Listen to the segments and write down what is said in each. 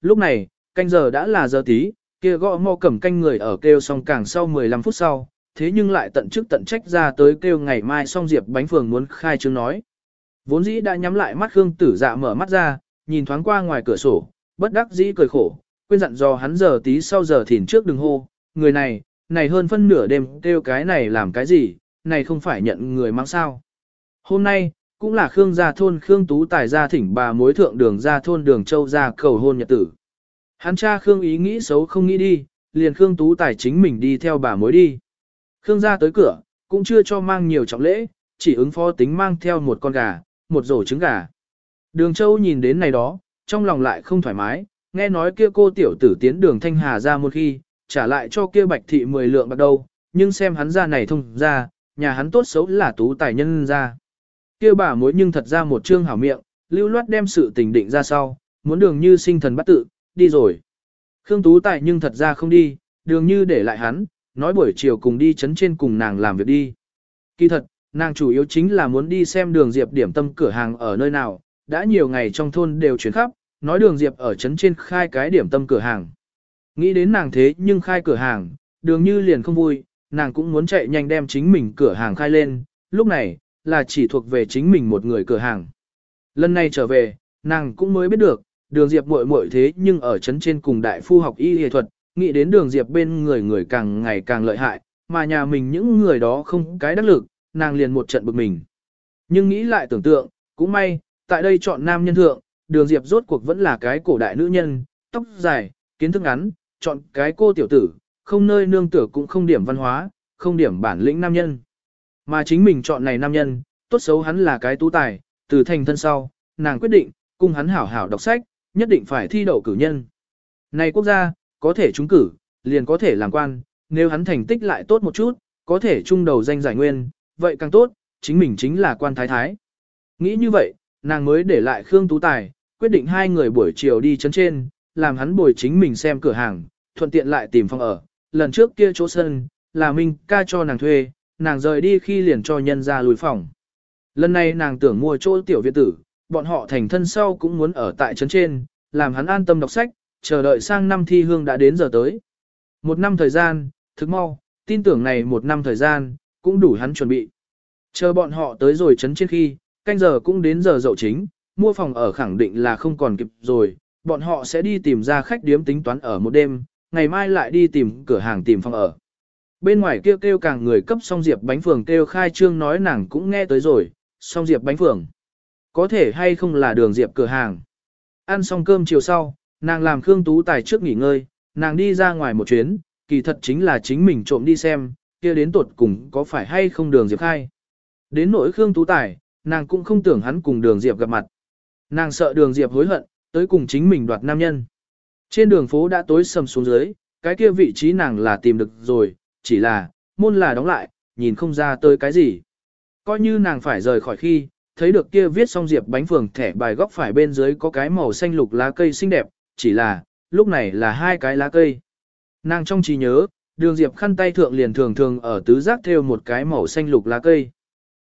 Lúc này, canh giờ đã là giờ tí, kia gõ mò cầm canh người ở kêu xong càng sau 15 phút sau, thế nhưng lại tận chức tận trách ra tới kêu ngày mai xong Diệp bánh phường muốn khai trương nói. Vốn dĩ đã nhắm lại mắt Khương Tử Dạ mở mắt ra, nhìn thoáng qua ngoài cửa sổ, bất đắc dĩ cười khổ, quên dặn dò hắn giờ tí sau giờ thìn trước đừng hô, người này, này hơn phân nửa đêm kêu cái này làm cái gì, này không phải nhận người mang sao. Hôm nay, cũng là Khương gia thôn Khương Tú Tài gia thỉnh bà mối thượng đường gia thôn đường châu gia cầu hôn nhật tử. Hắn cha Khương ý nghĩ xấu không nghĩ đi, liền Khương Tú Tài chính mình đi theo bà mối đi. Khương gia tới cửa, cũng chưa cho mang nhiều trọng lễ, chỉ ứng phó tính mang theo một con gà, một rổ trứng gà. Đường Châu nhìn đến này đó, trong lòng lại không thoải mái, nghe nói kia cô tiểu tử tiến đường Thanh Hà ra một khi, trả lại cho kia bạch thị 10 lượng bạc đâu, nhưng xem hắn ra này thông ra, nhà hắn tốt xấu là tú tài nhân ra. Kia bà mối nhưng thật ra một trương hảo miệng, lưu loát đem sự tình định ra sau, muốn đường như sinh thần bắt tự, đi rồi. Khương Tú Tài nhưng thật ra không đi, đường như để lại hắn, nói buổi chiều cùng đi chấn trên cùng nàng làm việc đi. Kỳ thật, nàng chủ yếu chính là muốn đi xem đường Diệp điểm tâm cửa hàng ở nơi nào, đã nhiều ngày trong thôn đều chuyển khắp, nói đường Diệp ở chấn trên khai cái điểm tâm cửa hàng. Nghĩ đến nàng thế nhưng khai cửa hàng, đường như liền không vui, nàng cũng muốn chạy nhanh đem chính mình cửa hàng khai lên, lúc này, là chỉ thuộc về chính mình một người cửa hàng. Lần này trở về, nàng cũng mới biết được, đường Diệp muội muội thế nhưng ở chấn trên cùng đại phu học y y thuật, nghĩ đến đường Diệp bên người người càng ngày càng lợi hại, mà nhà mình những người đó không cái đắc lực, nàng liền một trận bực mình. Nhưng nghĩ lại tưởng tượng, cũng may, tại đây chọn nam nhân thượng, đường Diệp rốt cuộc vẫn là cái cổ đại nữ nhân, tóc dài, kiến thức ngắn, chọn cái cô tiểu tử, không nơi nương tựa cũng không điểm văn hóa, không điểm bản lĩnh nam nhân. Mà chính mình chọn này nam nhân, tốt xấu hắn là cái tú tài, từ thành thân sau, nàng quyết định, cùng hắn hảo hảo đọc sách, nhất định phải thi đậu cử nhân. Này quốc gia, có thể trúng cử, liền có thể làm quan, nếu hắn thành tích lại tốt một chút, có thể trung đầu danh giải nguyên, vậy càng tốt, chính mình chính là quan thái thái. Nghĩ như vậy, nàng mới để lại Khương Tú Tài, quyết định hai người buổi chiều đi chấn trên, làm hắn bồi chính mình xem cửa hàng, thuận tiện lại tìm phòng ở. Lần trước kia chỗ sân, là Minh ca cho nàng thuê, nàng rời đi khi liền cho nhân ra lùi phòng. Lần này nàng tưởng mua chỗ tiểu viện tử, bọn họ thành thân sau cũng muốn ở tại trấn trên, làm hắn an tâm đọc sách, chờ đợi sang năm thi hương đã đến giờ tới. Một năm thời gian, thức mau, tin tưởng này một năm thời gian, cũng đủ hắn chuẩn bị. Chờ bọn họ tới rồi trấn trên khi, canh giờ cũng đến giờ dậu chính, mua phòng ở khẳng định là không còn kịp rồi, bọn họ sẽ đi tìm ra khách điếm tính toán ở một đêm, ngày mai lại đi tìm cửa hàng tìm phòng ở. Bên ngoài kêu kêu càng người cấp song diệp bánh phường kêu khai trương nói nàng cũng nghe tới rồi, song diệp bánh phường. Có thể hay không là đường diệp cửa hàng. Ăn xong cơm chiều sau, nàng làm Khương Tú Tài trước nghỉ ngơi, nàng đi ra ngoài một chuyến, kỳ thật chính là chính mình trộm đi xem, kia đến tuột cùng có phải hay không đường diệp khai. Đến nỗi Khương Tú Tài, nàng cũng không tưởng hắn cùng đường diệp gặp mặt. Nàng sợ đường diệp hối hận, tới cùng chính mình đoạt nam nhân. Trên đường phố đã tối sầm xuống dưới, cái kia vị trí nàng là tìm được rồi, chỉ là, môn là đóng lại, nhìn không ra tới cái gì. Coi như nàng phải rời khỏi khi, thấy được kia viết xong diệp bánh phường thẻ bài góc phải bên dưới có cái màu xanh lục lá cây xinh đẹp, chỉ là, lúc này là hai cái lá cây. Nàng trong trí nhớ, đường diệp khăn tay thượng liền thường thường ở tứ giác theo một cái màu xanh lục lá cây.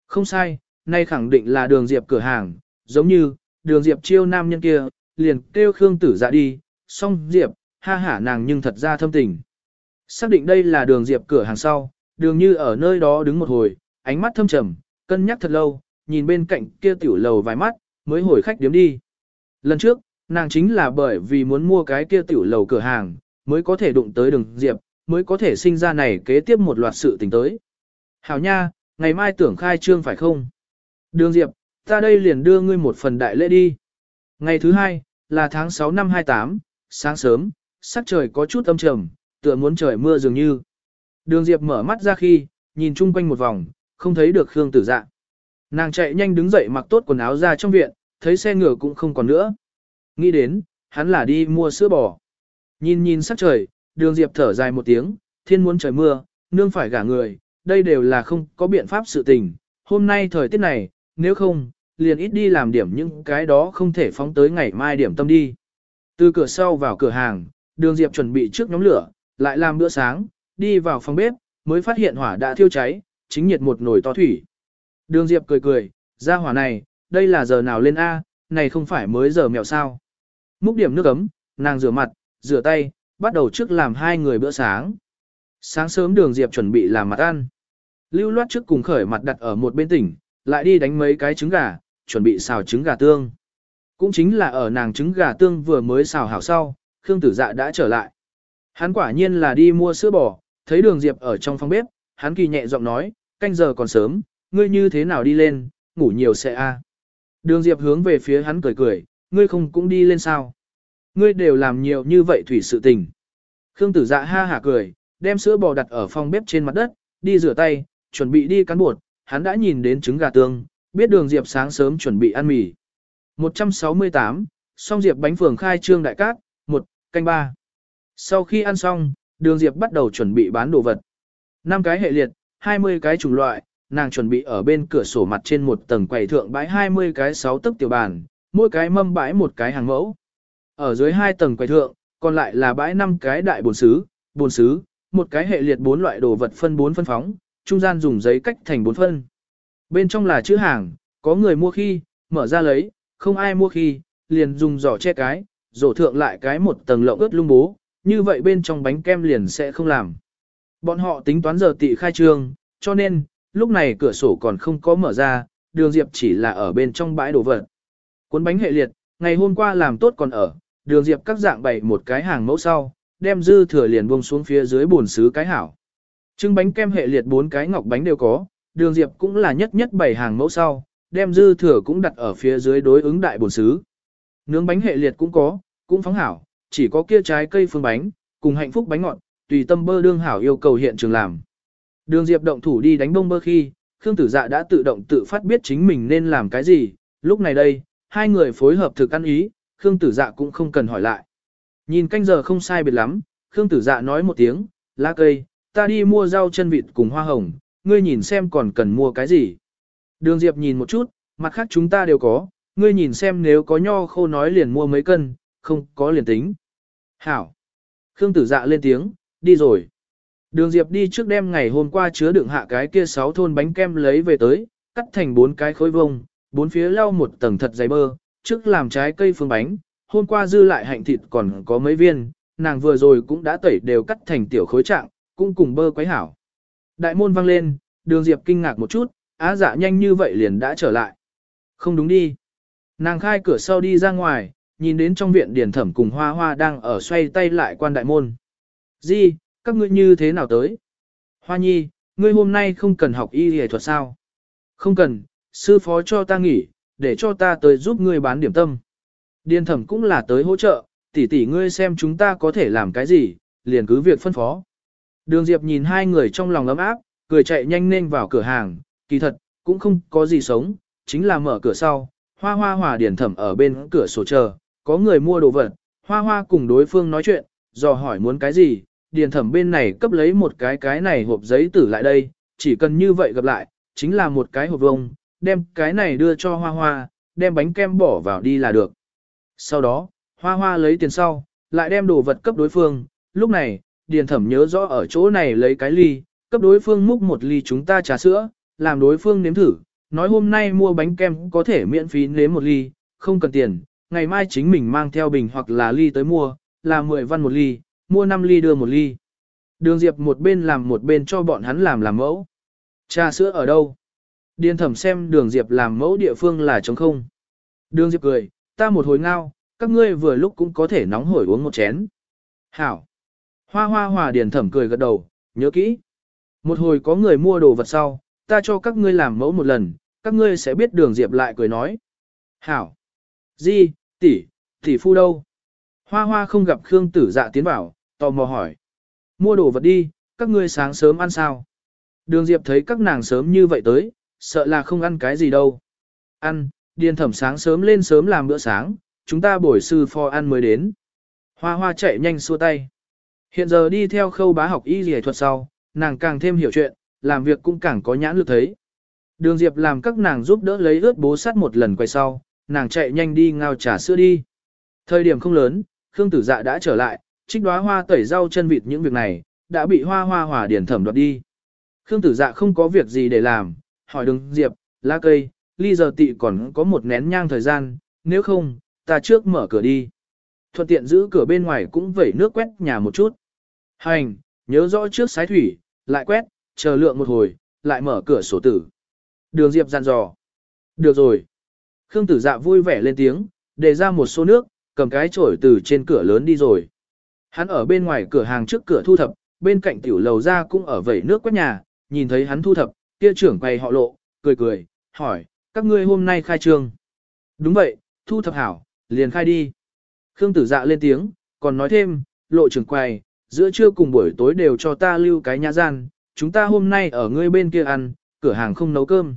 Không sai, nay khẳng định là đường diệp cửa hàng, giống như, đường diệp chiêu nam nhân kia, liền kêu Khương tử dạ đi, xong diệp, ha hả nàng nhưng thật ra thâm tình. Xác định đây là đường diệp cửa hàng sau, đường như ở nơi đó đứng một hồi, ánh mắt thâm trầm, cân nhắc thật lâu, nhìn bên cạnh kia tiểu lầu vài mắt, mới hồi khách điếm đi. Lần trước, nàng chính là bởi vì muốn mua cái kia tiểu lầu cửa hàng, mới có thể đụng tới đường diệp, mới có thể sinh ra này kế tiếp một loạt sự tình tới. Hảo nha, ngày mai tưởng khai trương phải không? Đường diệp, ta đây liền đưa ngươi một phần đại lễ đi. Ngày thứ hai, là tháng 6 năm 28, sáng sớm, sắc trời có chút âm trầm, tựa muốn trời mưa dường như. Đường Diệp mở mắt ra khi, nhìn chung quanh một vòng, không thấy được Khương Tử Dạ. Nàng chạy nhanh đứng dậy mặc tốt quần áo ra trong viện, thấy xe ngựa cũng không còn nữa. Nghĩ đến, hắn là đi mua sữa bò. Nhìn nhìn sắc trời, đường Diệp thở dài một tiếng, thiên muốn trời mưa, nương phải gả người, đây đều là không có biện pháp sự tình. Hôm nay thời tiết này, nếu không, liền ít đi làm điểm những cái đó không thể phóng tới ngày mai điểm tâm đi. Từ cửa sau vào cửa hàng, đường Diệp chuẩn bị trước nhóm lửa, lại làm bữa sáng, đi vào phòng bếp, mới phát hiện hỏa đã thiêu cháy, chính nhiệt một nồi to thủy. Đường Diệp cười cười, ra hỏa này, đây là giờ nào lên A, này không phải mới giờ mẹo sao. Múc điểm nước ấm, nàng rửa mặt, rửa tay, bắt đầu trước làm hai người bữa sáng. Sáng sớm đường Diệp chuẩn bị làm mặt ăn. Lưu loát trước cùng khởi mặt đặt ở một bên tỉnh, lại đi đánh mấy cái trứng gà, chuẩn bị xào trứng gà tương. Cũng chính là ở nàng trứng gà tương vừa mới xào hảo sau, Khương Tử Dạ đã trở lại. Hắn quả nhiên là đi mua sữa bò, thấy đường Diệp ở trong phòng bếp, hắn kỳ nhẹ giọng nói, canh giờ còn sớm, ngươi như thế nào đi lên, ngủ nhiều sẽ a. Đường Diệp hướng về phía hắn cười cười, ngươi không cũng đi lên sao. Ngươi đều làm nhiều như vậy thủy sự tình. Khương tử dạ ha hả cười, đem sữa bò đặt ở phòng bếp trên mặt đất, đi rửa tay, chuẩn bị đi cắn bột, hắn đã nhìn đến trứng gà tương, biết đường Diệp sáng sớm chuẩn bị ăn mì. 168, Song Diệp bánh phường khai trương đại cát, 1, canh 3. Sau khi ăn xong, đường Diệp bắt đầu chuẩn bị bán đồ vật. 5 cái hệ liệt, 20 cái chủng loại, nàng chuẩn bị ở bên cửa sổ mặt trên một tầng quầy thượng bãi 20 cái 6 tấc tiểu bàn, mỗi cái mâm bãi một cái hàng mẫu. Ở dưới hai tầng quầy thượng, còn lại là bãi 5 cái đại bồn sứ, bồn sứ, một cái hệ liệt bốn loại đồ vật phân 4 phân phóng, trung gian dùng giấy cách thành 4 phân. Bên trong là chữ hàng, có người mua khi, mở ra lấy, không ai mua khi, liền dùng giỏ che cái, rổ thượng lại cái một tầng lộng ướt lung bố, như vậy bên trong bánh kem liền sẽ không làm. Bọn họ tính toán giờ tị khai trương, cho nên, lúc này cửa sổ còn không có mở ra, đường Diệp chỉ là ở bên trong bãi đồ vật. Cuốn bánh hệ liệt, ngày hôm qua làm tốt còn ở, đường Diệp các dạng bày một cái hàng mẫu sau, đem dư thừa liền buông xuống phía dưới bồn xứ cái hảo. Trưng bánh kem hệ liệt bốn cái ngọc bánh đều có, đường Diệp cũng là nhất nhất bày hàng mẫu sau, đem dư thừa cũng đặt ở phía dưới đối ứng đại bồn xứ. Nướng bánh hệ liệt cũng có, cũng phóng hảo, chỉ có kia trái cây phương bánh, cùng hạnh phúc bánh ngọt, tùy tâm bơ đương hảo yêu cầu hiện trường làm. Đường Diệp động thủ đi đánh bông bơ khi, Khương Tử Dạ đã tự động tự phát biết chính mình nên làm cái gì, lúc này đây, hai người phối hợp thực ăn ý, Khương Tử Dạ cũng không cần hỏi lại. Nhìn canh giờ không sai biệt lắm, Khương Tử Dạ nói một tiếng, lá cây, ta đi mua rau chân vịt cùng hoa hồng, ngươi nhìn xem còn cần mua cái gì. Đường Diệp nhìn một chút, mặt khác chúng ta đều có, ngươi nhìn xem nếu có nho khô nói liền mua mấy cân, không có liền tính. Hảo. Khương Tử Dạ lên tiếng, đi rồi. Đường Diệp đi trước đêm ngày hôm qua chứa đựng hạ cái kia sáu thôn bánh kem lấy về tới, cắt thành bốn cái khối vông, bốn phía lau một tầng thật dày bơ, trước làm trái cây phương bánh, hôm qua dư lại hạnh thịt còn có mấy viên, nàng vừa rồi cũng đã tẩy đều cắt thành tiểu khối trạng, cũng cùng bơ quấy hảo. Đại môn vang lên, đường Diệp kinh ngạc một chút, á dạ nhanh như vậy liền đã trở lại. Không đúng đi. Nàng khai cửa sau đi ra ngoài, nhìn đến trong viện điển thẩm cùng hoa hoa đang ở xoay tay lại quan đại môn. Di, các ngươi như thế nào tới? Hoa nhi, ngươi hôm nay không cần học y y thuật sao? Không cần, sư phó cho ta nghỉ, để cho ta tới giúp ngươi bán điểm tâm. Điền thẩm cũng là tới hỗ trợ, tỷ tỷ ngươi xem chúng ta có thể làm cái gì, liền cứ việc phân phó. Đường Diệp nhìn hai người trong lòng ấm áp, cười chạy nhanh nên vào cửa hàng, kỳ thật, cũng không có gì sống, chính là mở cửa sau, hoa hoa hòa điền thẩm ở bên cửa sổ chờ, có người mua đồ vật, hoa hoa cùng đối phương nói chuyện, dò hỏi muốn cái gì, điền thẩm bên này cấp lấy một cái cái này hộp giấy tử lại đây, chỉ cần như vậy gặp lại, chính là một cái hộp vông, đem cái này đưa cho hoa hoa, đem bánh kem bỏ vào đi là được. Sau đó, hoa hoa lấy tiền sau, lại đem đồ vật cấp đối phương, lúc này, điền thẩm nhớ rõ ở chỗ này lấy cái ly, cấp đối phương múc một ly chúng ta trà sữa, làm đối phương nếm thử, nói hôm nay mua bánh kem có thể miễn phí nếm một ly, không cần tiền, ngày mai chính mình mang theo bình hoặc là ly tới mua, là 10 văn một ly, mua 5 ly đưa một ly. Đường Diệp một bên làm một bên cho bọn hắn làm làm mẫu. Trà sữa ở đâu? Điền thẩm xem đường Diệp làm mẫu địa phương là trống không. Đường Diệp cười, ta một hồi ngao, các ngươi vừa lúc cũng có thể nóng hổi uống một chén. Hảo. Hoa hoa hòa điền thẩm cười gật đầu, nhớ kỹ. Một hồi có người mua đồ vật sau, ta cho các ngươi làm mẫu một lần, các ngươi sẽ biết đường Diệp lại cười nói. Hảo. Di, tỷ, tỷ phu đâu? Hoa hoa không gặp Khương tử dạ tiến vào, tò mò hỏi. Mua đồ vật đi, các ngươi sáng sớm ăn sao? Đường Diệp thấy các nàng sớm như vậy tới, sợ là không ăn cái gì đâu. Ăn, điền thẩm sáng sớm lên sớm làm bữa sáng, chúng ta bổi sư phò ăn mới đến. Hoa hoa chạy nhanh xua tay. Hiện giờ đi theo khâu bá học y dì thuật sau, nàng càng thêm hiểu chuyện, làm việc cũng càng có nhãn lực thấy. Đường Diệp làm các nàng giúp đỡ lấy ướt bố sắt một lần quay sau, nàng chạy nhanh đi ngao trà sữa đi. Thời điểm không lớn, Khương Tử Dạ đã trở lại, trích đóa hoa tẩy rau chân vịt những việc này, đã bị hoa hoa hòa điển thẩm đoạt đi. Khương Tử Dạ không có việc gì để làm, hỏi đứng Diệp, lá cây, ly giờ tị còn có một nén nhang thời gian, nếu không, ta trước mở cửa đi. Thuận tiện giữ cửa bên ngoài cũng vẩy nước quét nhà một chút. Hành, nhớ rõ trước sái thủy, lại quét, chờ lượng một hồi, lại mở cửa sổ tử. Đường Diệp dặn dò. Được rồi. Khương tử dạ vui vẻ lên tiếng, để ra một số nước, cầm cái chổi từ trên cửa lớn đi rồi. Hắn ở bên ngoài cửa hàng trước cửa thu thập, bên cạnh tiểu lầu ra cũng ở vẩy nước quét nhà, nhìn thấy hắn thu thập, kia trưởng quay họ lộ, cười cười, hỏi, các ngươi hôm nay khai trương. Đúng vậy, thu thập hảo, liền khai đi. Khương tử dạ lên tiếng, còn nói thêm, lộ trưởng quay, giữa trưa cùng buổi tối đều cho ta lưu cái nhà gian, chúng ta hôm nay ở ngươi bên kia ăn, cửa hàng không nấu cơm.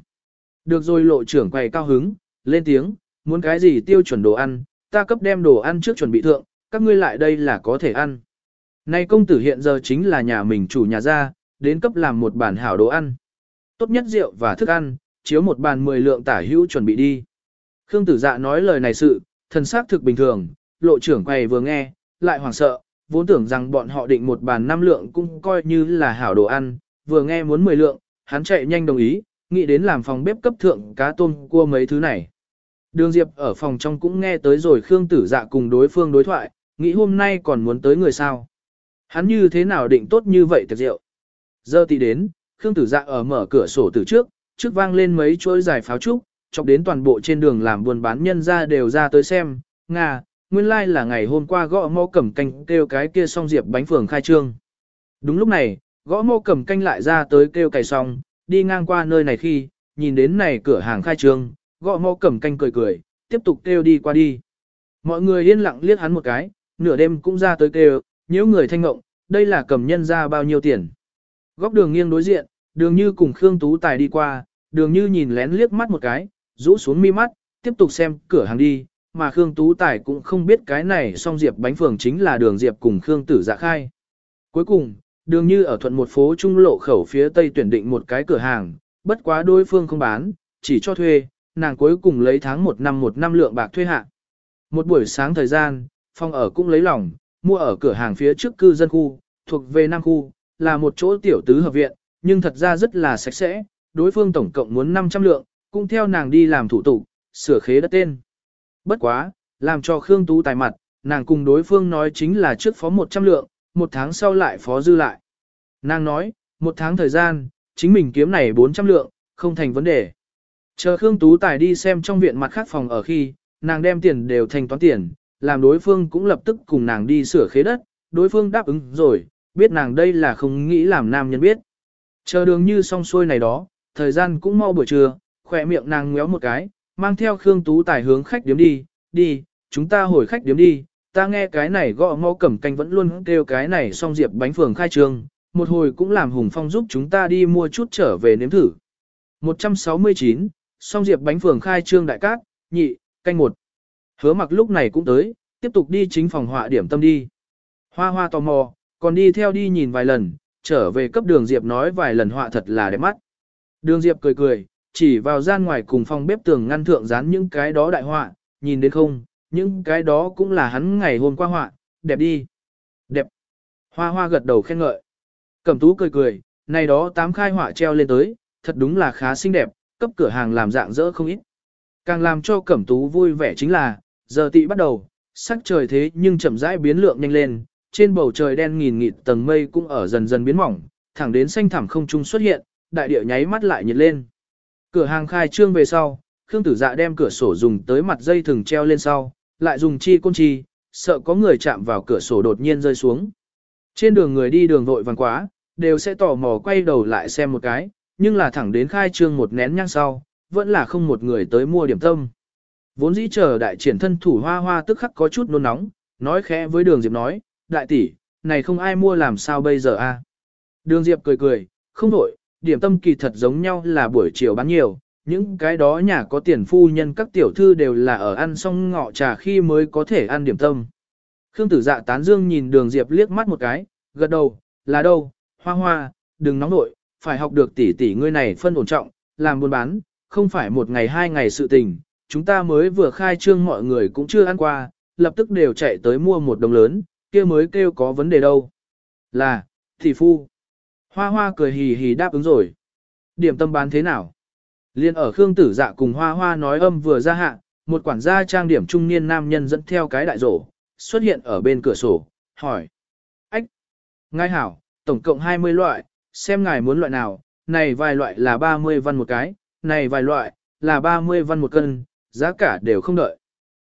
Được rồi lộ trưởng quầy cao hứng, lên tiếng, muốn cái gì tiêu chuẩn đồ ăn, ta cấp đem đồ ăn trước chuẩn bị thượng, các ngươi lại đây là có thể ăn. Nay công tử hiện giờ chính là nhà mình chủ nhà ra, đến cấp làm một bản hảo đồ ăn. Tốt nhất rượu và thức ăn, chiếu một bàn 10 lượng tả hữu chuẩn bị đi. Khương tử dạ nói lời này sự, thần xác thực bình thường, lộ trưởng quầy vừa nghe, lại hoảng sợ, vốn tưởng rằng bọn họ định một bàn năm lượng cũng coi như là hảo đồ ăn, vừa nghe muốn 10 lượng, hắn chạy nhanh đồng ý, nghĩ đến làm phòng bếp cấp thượng cá tôm cua mấy thứ này. Đường Diệp ở phòng trong cũng nghe tới rồi Khương Tử Dạ cùng đối phương đối thoại, nghĩ hôm nay còn muốn tới người sao. Hắn như thế nào định tốt như vậy tiệc rượu. Giờ thì đến, Khương Tử Dạ ở mở cửa sổ từ trước, trước vang lên mấy chuỗi giải pháo trúc, chọc đến toàn bộ trên đường làm buôn bán nhân ra đều ra tới xem, ngà, nguyên lai like là ngày hôm qua gõ mô cầm canh kêu cái kia xong diệp bánh phường khai trương. Đúng lúc này, gõ mô cầm canh lại ra tới kêu cày xong, đi ngang qua nơi này khi, nhìn đến này cửa hàng khai trương, gõ mò cầm canh cười cười, tiếp tục kêu đi qua đi. Mọi người yên lặng liếc hắn một cái, nửa đêm cũng ra tới kêu, nếu người thanh ngộng, đây là cầm nhân ra bao nhiêu tiền. Góc đường nghiêng đối diện, đường như cùng Khương Tú Tài đi qua, đường như nhìn lén liếc mắt một cái, rũ xuống mi mắt, tiếp tục xem cửa hàng đi, mà Khương Tú Tài cũng không biết cái này song Diệp bánh phường chính là đường Diệp cùng Khương Tử Dạ khai. Cuối cùng, đường như ở thuận một phố trung lộ khẩu phía tây tuyển định một cái cửa hàng, bất quá đối phương không bán, chỉ cho thuê, nàng cuối cùng lấy tháng một năm một năm lượng bạc thuê hạ. Một buổi sáng thời gian, phòng ở cũng lấy lòng, mua ở cửa hàng phía trước cư dân khu, thuộc về Nam khu, là một chỗ tiểu tứ hợp viện, nhưng thật ra rất là sạch sẽ, đối phương tổng cộng muốn 500 lượng, cũng theo nàng đi làm thủ tục, sửa khế đất tên. Bất quá, làm cho Khương Tú tài mặt, nàng cùng đối phương nói chính là trước phó 100 lượng, một tháng sau lại phó dư lại. Nàng nói, một tháng thời gian, chính mình kiếm này 400 lượng, không thành vấn đề. Chờ Khương Tú Tài đi xem trong viện mặt khác phòng ở khi, nàng đem tiền đều thành toán tiền, làm đối phương cũng lập tức cùng nàng đi sửa khế đất, đối phương đáp ứng rồi, biết nàng đây là không nghĩ làm nam nhân biết. Chờ đường như xong xuôi này đó, thời gian cũng mau buổi trưa, khỏe miệng nàng ngéo một cái, mang theo Khương Tú Tài hướng khách điếm đi, đi, chúng ta hồi khách điếm đi, ta nghe cái này gõ ngõ cẩm canh vẫn luôn kêu cái này xong diệp bánh phường khai trương, một hồi cũng làm Hùng Phong giúp chúng ta đi mua chút trở về nếm thử. 169, song diệp bánh phường khai trương đại cát, nhị, canh một. Hứa mặc lúc này cũng tới, tiếp tục đi chính phòng họa điểm tâm đi. Hoa hoa tò mò, còn đi theo đi nhìn vài lần, trở về cấp đường Diệp nói vài lần họa thật là đẹp mắt. Đường Diệp cười cười, chỉ vào gian ngoài cùng phòng bếp tường ngăn thượng dán những cái đó đại họa, nhìn đến không, những cái đó cũng là hắn ngày hôm qua họa, đẹp đi. Đẹp. Hoa hoa gật đầu khen ngợi. Cẩm tú cười cười, này đó tám khai họa treo lên tới, thật đúng là khá xinh đẹp, cấp cửa hàng làm dạng dỡ không ít. Càng làm cho cẩm tú vui vẻ chính là, giờ tị bắt đầu, sắc trời thế nhưng chậm rãi biến lượng nhanh lên, trên bầu trời đen nghìn nghịt tầng mây cũng ở dần dần biến mỏng, thẳng đến xanh thẳm không trung xuất hiện, đại địa nháy mắt lại nhiệt lên. Cửa hàng khai trương về sau, Khương Tử Dạ đem cửa sổ dùng tới mặt dây thừng treo lên sau, lại dùng chi côn chi, sợ có người chạm vào cửa sổ đột nhiên rơi xuống. Trên đường người đi đường vội vàng quá, đều sẽ tò mò quay đầu lại xem một cái, nhưng là thẳng đến khai trương một nén nhang sau, vẫn là không một người tới mua điểm tâm. Vốn dĩ chờ đại triển thân thủ hoa hoa tức khắc có chút nôn nóng, nói khẽ với đường Diệp nói, đại tỷ, này không ai mua làm sao bây giờ a? Đường Diệp cười cười, không đổi, điểm tâm kỳ thật giống nhau là buổi chiều bán nhiều, những cái đó nhà có tiền phu nhân các tiểu thư đều là ở ăn xong ngọ trà khi mới có thể ăn điểm tâm. Khương tử dạ tán dương nhìn đường Diệp liếc mắt một cái, gật đầu, là đâu, hoa hoa, đừng nóng nội, phải học được tỷ tỷ ngươi này phân ổn trọng, làm buôn bán, không phải một ngày hai ngày sự tình, chúng ta mới vừa khai trương mọi người cũng chưa ăn qua, lập tức đều chạy tới mua một đồng lớn, kia mới kêu có vấn đề đâu. Là, thị phu. Hoa hoa cười hì hì đáp ứng rồi. Điểm tâm bán thế nào? Liên ở Khương Tử Dạ cùng Hoa Hoa nói âm vừa ra hạ, một quản gia trang điểm trung niên nam nhân dẫn theo cái đại rổ, xuất hiện ở bên cửa sổ, hỏi. Ách! ngay hảo, tổng cộng 20 loại, xem ngài muốn loại nào, này vài loại là 30 văn một cái, này vài loại là 30 văn một cân, giá cả đều không đợi.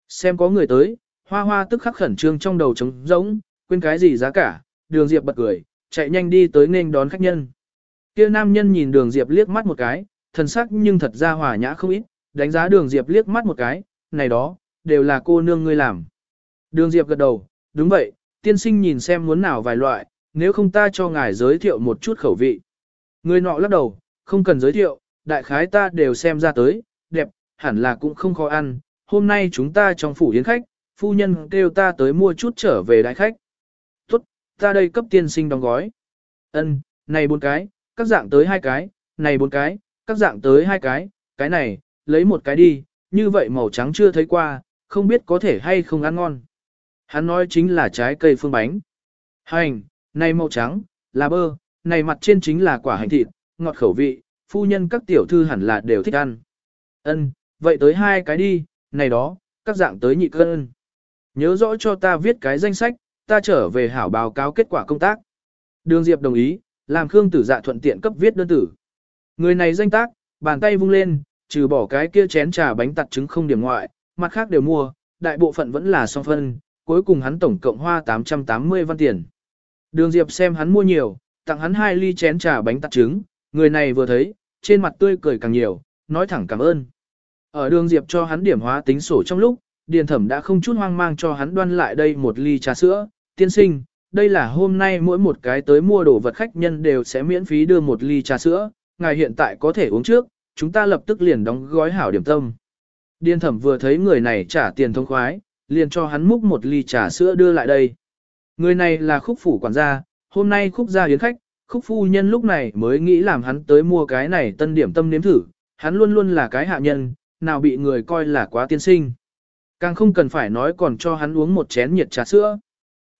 Xem có người tới, hoa hoa tức khắc khẩn trương trong đầu trống rỗng, quên cái gì giá cả, đường diệp bật cười, chạy nhanh đi tới nên đón khách nhân. Kia nam nhân nhìn đường diệp liếc mắt một cái, thần sắc nhưng thật ra hòa nhã không ít, đánh giá đường diệp liếc mắt một cái, này đó, đều là cô nương ngươi làm. Đường diệp gật đầu, đúng vậy, tiên sinh nhìn xem muốn nào vài loại, nếu không ta cho ngài giới thiệu một chút khẩu vị. Người nọ lắc đầu, không cần giới thiệu, đại khái ta đều xem ra tới, đẹp, hẳn là cũng không khó ăn, hôm nay chúng ta trong phủ yến khách, phu nhân kêu ta tới mua chút trở về đại khách. Tốt, ta đây cấp tiên sinh đóng gói. Ân, này bốn cái, các dạng tới hai cái, này bốn cái, các dạng tới hai cái, cái này, lấy một cái đi, như vậy màu trắng chưa thấy qua, không biết có thể hay không ăn ngon. Hắn nói chính là trái cây phương bánh. Hành, này màu trắng, là bơ, này mặt trên chính là quả hành thịt, ngọt khẩu vị, phu nhân các tiểu thư hẳn là đều thích ăn. Ân, vậy tới hai cái đi, này đó, các dạng tới nhị cân. Nhớ rõ cho ta viết cái danh sách, ta trở về hảo báo cáo kết quả công tác. Đường Diệp đồng ý, làm Khương Tử Dạ thuận tiện cấp viết đơn tử. Người này danh tác, bàn tay vung lên, trừ bỏ cái kia chén trà bánh tặt trứng không điểm ngoại, mặt khác đều mua, đại bộ phận vẫn là song phân, cuối cùng hắn tổng cộng hoa 880 văn tiền. Đường Diệp xem hắn mua nhiều, tặng hắn hai ly chén trà bánh tạt trứng, người này vừa thấy, trên mặt tươi cười càng nhiều, nói thẳng cảm ơn. Ở đường Diệp cho hắn điểm hóa tính sổ trong lúc, Điền Thẩm đã không chút hoang mang cho hắn đoan lại đây một ly trà sữa, tiên sinh, đây là hôm nay mỗi một cái tới mua đồ vật khách nhân đều sẽ miễn phí đưa một ly trà sữa, ngài hiện tại có thể uống trước, chúng ta lập tức liền đóng gói hảo điểm tâm. Điền Thẩm vừa thấy người này trả tiền thông khoái, liền cho hắn múc một ly trà sữa đưa lại đây. Người này là khúc phủ quản gia, hôm nay khúc gia yến khách, khúc phu nhân lúc này mới nghĩ làm hắn tới mua cái này tân điểm tâm nếm thử, hắn luôn luôn là cái hạ nhân, nào bị người coi là quá tiên sinh. Càng không cần phải nói còn cho hắn uống một chén nhiệt trà sữa.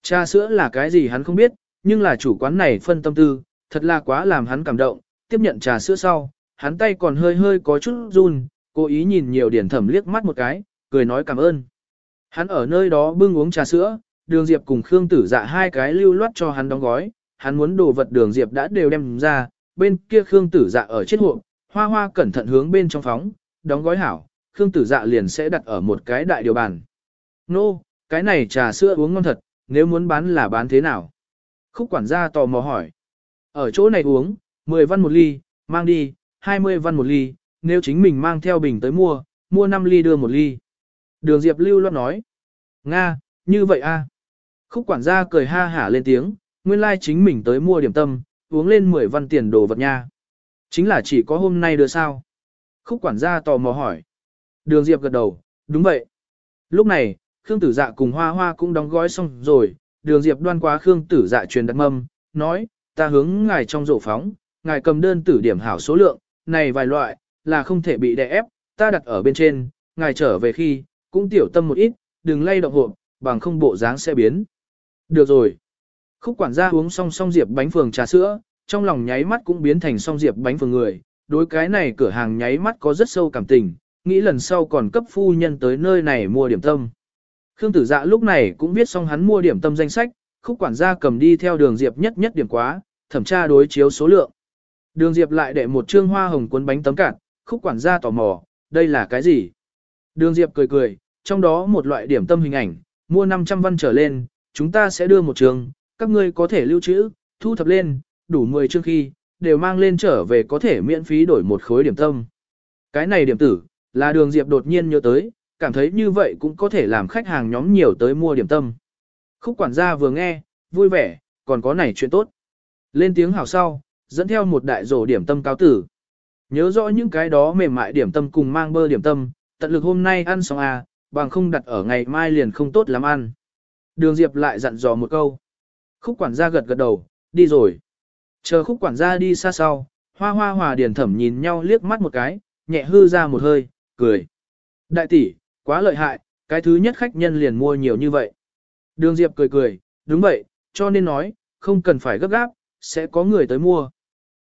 Trà sữa là cái gì hắn không biết, nhưng là chủ quán này phân tâm tư, thật là quá làm hắn cảm động, tiếp nhận trà sữa sau, hắn tay còn hơi hơi có chút run, cố ý nhìn nhiều điển thẩm liếc mắt một cái, cười nói cảm ơn. Hắn ở nơi đó bưng uống trà sữa, đường diệp cùng Khương tử dạ hai cái lưu loát cho hắn đóng gói, hắn muốn đồ vật đường diệp đã đều đem ra, bên kia Khương tử dạ ở chết hộp, hoa hoa cẩn thận hướng bên trong phóng, đóng gói hảo, Khương tử dạ liền sẽ đặt ở một cái đại điều bàn. Nô, cái này trà sữa uống ngon thật, nếu muốn bán là bán thế nào? Khúc quản gia tò mò hỏi. Ở chỗ này uống, 10 văn một ly, mang đi, 20 văn một ly, nếu chính mình mang theo bình tới mua, mua 5 ly đưa một ly. Đường Diệp lưu loát nói. Nga, như vậy a. Khúc quản gia cười ha hả lên tiếng, nguyên lai like chính mình tới mua điểm tâm, uống lên 10 văn tiền đồ vật nha. Chính là chỉ có hôm nay đưa sao? Khúc quản gia tò mò hỏi. Đường Diệp gật đầu, đúng vậy. Lúc này, Khương Tử Dạ cùng Hoa Hoa cũng đóng gói xong rồi, Đường Diệp đoan quá Khương Tử Dạ truyền đặt mâm, nói, ta hướng ngài trong rổ phóng, ngài cầm đơn tử điểm hảo số lượng, này vài loại, là không thể bị đè ép, ta đặt ở bên trên, ngài trở về khi, cũng tiểu tâm một ít, đừng lay động hộp, bằng không bộ dáng sẽ biến. Được rồi. Khúc quản gia uống xong xong Diệp bánh phường trà sữa, trong lòng nháy mắt cũng biến thành xong Diệp bánh phường người, đối cái này cửa hàng nháy mắt có rất sâu cảm tình, nghĩ lần sau còn cấp phu nhân tới nơi này mua điểm tâm. Khương tử dạ lúc này cũng biết xong hắn mua điểm tâm danh sách, khúc quản gia cầm đi theo đường Diệp nhất nhất điểm quá, thẩm tra đối chiếu số lượng. Đường Diệp lại để một trương hoa hồng cuốn bánh tấm cạn, khúc quản gia tò mò, đây là cái gì? Đường Diệp cười cười, trong đó một loại điểm tâm hình ảnh, mua 500 văn trở lên, chúng ta sẽ đưa một trường, các ngươi có thể lưu trữ, thu thập lên, đủ 10 chương khi, đều mang lên trở về có thể miễn phí đổi một khối điểm tâm. Cái này điểm tử, là đường Diệp đột nhiên nhớ tới, cảm thấy như vậy cũng có thể làm khách hàng nhóm nhiều tới mua điểm tâm. Khúc quản gia vừa nghe, vui vẻ, còn có này chuyện tốt. Lên tiếng hào sau, dẫn theo một đại rổ điểm tâm cao tử. Nhớ rõ những cái đó mềm mại điểm tâm cùng mang bơ điểm tâm, tận lực hôm nay ăn xong à, bằng không đặt ở ngày mai liền không tốt lắm ăn. Đường Diệp lại dặn dò một câu. Khúc quản gia gật gật đầu, đi rồi. Chờ khúc quản gia đi xa sau, hoa hoa hòa điền thẩm nhìn nhau liếc mắt một cái, nhẹ hư ra một hơi, cười. Đại tỷ, quá lợi hại, cái thứ nhất khách nhân liền mua nhiều như vậy. Đường Diệp cười cười, đúng vậy, cho nên nói, không cần phải gấp gáp, sẽ có người tới mua.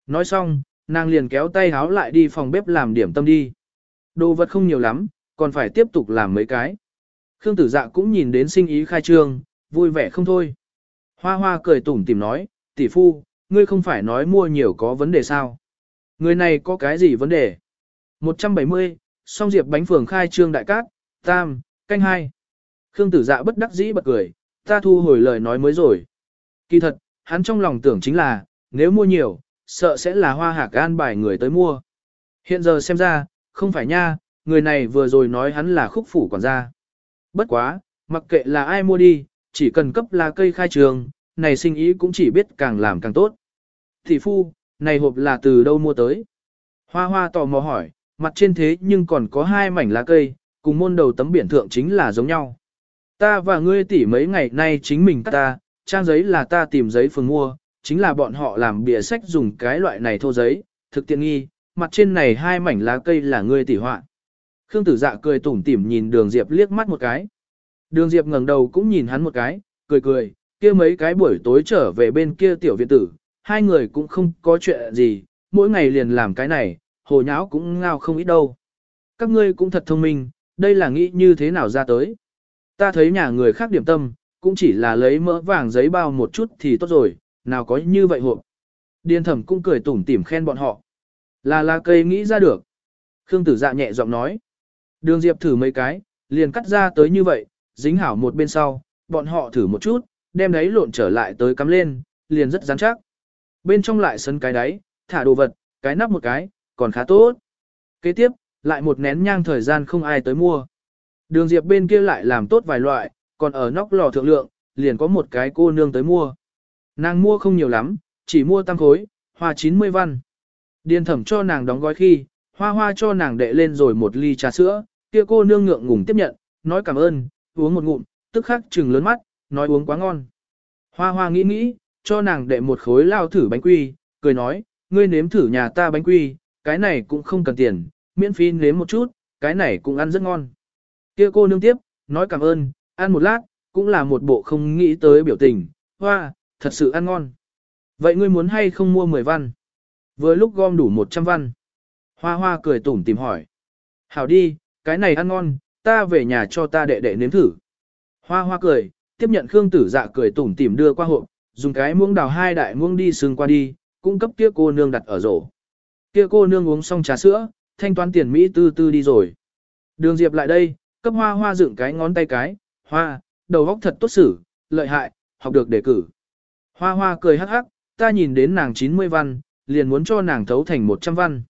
Nói xong, nàng liền kéo tay háo lại đi phòng bếp làm điểm tâm đi. Đồ vật không nhiều lắm, còn phải tiếp tục làm mấy cái. Khương tử dạ cũng nhìn đến sinh ý khai trương, vui vẻ không thôi. Hoa hoa cười tủm tìm nói, tỷ phu, ngươi không phải nói mua nhiều có vấn đề sao? Người này có cái gì vấn đề? 170, song diệp bánh phường khai trương đại cát, tam, canh hai. Khương tử dạ bất đắc dĩ bật cười, ta thu hồi lời nói mới rồi. Kỳ thật, hắn trong lòng tưởng chính là, nếu mua nhiều, sợ sẽ là hoa hạc gan bài người tới mua. Hiện giờ xem ra, không phải nha, người này vừa rồi nói hắn là khúc phủ quản gia. Bất quá, mặc kệ là ai mua đi, chỉ cần cấp lá cây khai trường, này sinh ý cũng chỉ biết càng làm càng tốt. Thị phu, này hộp là từ đâu mua tới? Hoa hoa tò mò hỏi, mặt trên thế nhưng còn có hai mảnh lá cây, cùng môn đầu tấm biển thượng chính là giống nhau. Ta và ngươi tỷ mấy ngày nay chính mình cắt ta, trang giấy là ta tìm giấy phường mua, chính là bọn họ làm bìa sách dùng cái loại này thô giấy, thực tiện nghi, mặt trên này hai mảnh lá cây là ngươi tỷ họa. Khương tử dạ cười tủm tỉm nhìn đường Diệp liếc mắt một cái. Đường Diệp ngẩng đầu cũng nhìn hắn một cái, cười cười, kia mấy cái buổi tối trở về bên kia tiểu viện tử, hai người cũng không có chuyện gì, mỗi ngày liền làm cái này, hồ nháo cũng ngao không ít đâu. Các ngươi cũng thật thông minh, đây là nghĩ như thế nào ra tới. Ta thấy nhà người khác điểm tâm, cũng chỉ là lấy mỡ vàng giấy bao một chút thì tốt rồi, nào có như vậy hộp. Điên thẩm cũng cười tủm tỉm khen bọn họ. Là là cây nghĩ ra được. Khương tử dạ nhẹ giọng nói. Đường Diệp thử mấy cái, liền cắt ra tới như vậy, dính hảo một bên sau, bọn họ thử một chút, đem đáy lộn trở lại tới cắm lên, liền rất rắn chắc. Bên trong lại sấn cái đáy, thả đồ vật, cái nắp một cái, còn khá tốt. Kế tiếp, lại một nén nhang thời gian không ai tới mua. Đường Diệp bên kia lại làm tốt vài loại, còn ở nóc lò thượng lượng, liền có một cái cô nương tới mua. Nàng mua không nhiều lắm, chỉ mua tăng khối, hoa 90 văn. Điền thẩm cho nàng đóng gói khi, hoa hoa cho nàng đệ lên rồi một ly trà sữa, kia cô nương ngượng ngùng tiếp nhận, nói cảm ơn, uống một ngụm, tức khắc trừng lớn mắt, nói uống quá ngon. Hoa hoa nghĩ nghĩ, cho nàng đệ một khối lao thử bánh quy, cười nói, ngươi nếm thử nhà ta bánh quy, cái này cũng không cần tiền, miễn phí nếm một chút, cái này cũng ăn rất ngon. Kia cô nương tiếp, nói cảm ơn, ăn một lát, cũng là một bộ không nghĩ tới biểu tình, hoa, thật sự ăn ngon. Vậy ngươi muốn hay không mua 10 văn? Vừa lúc gom đủ 100 văn. Hoa hoa cười tủm tìm hỏi. Hảo đi, cái này ăn ngon, ta về nhà cho ta đệ đệ nếm thử. Hoa hoa cười, tiếp nhận Khương tử dạ cười tủm tỉm đưa qua hộp, dùng cái muỗng đào hai đại muỗng đi sưng qua đi, cung cấp kia cô nương đặt ở rổ. Kia cô nương uống xong trà sữa, thanh toán tiền Mỹ tư tư đi rồi. Đường Diệp lại đây, cấp hoa hoa dựng cái ngón tay cái, hoa, đầu góc thật tốt xử, lợi hại, học được đề cử. Hoa hoa cười hắc hắc, ta nhìn đến nàng 90 văn, liền muốn cho nàng thấu thành 100 văn.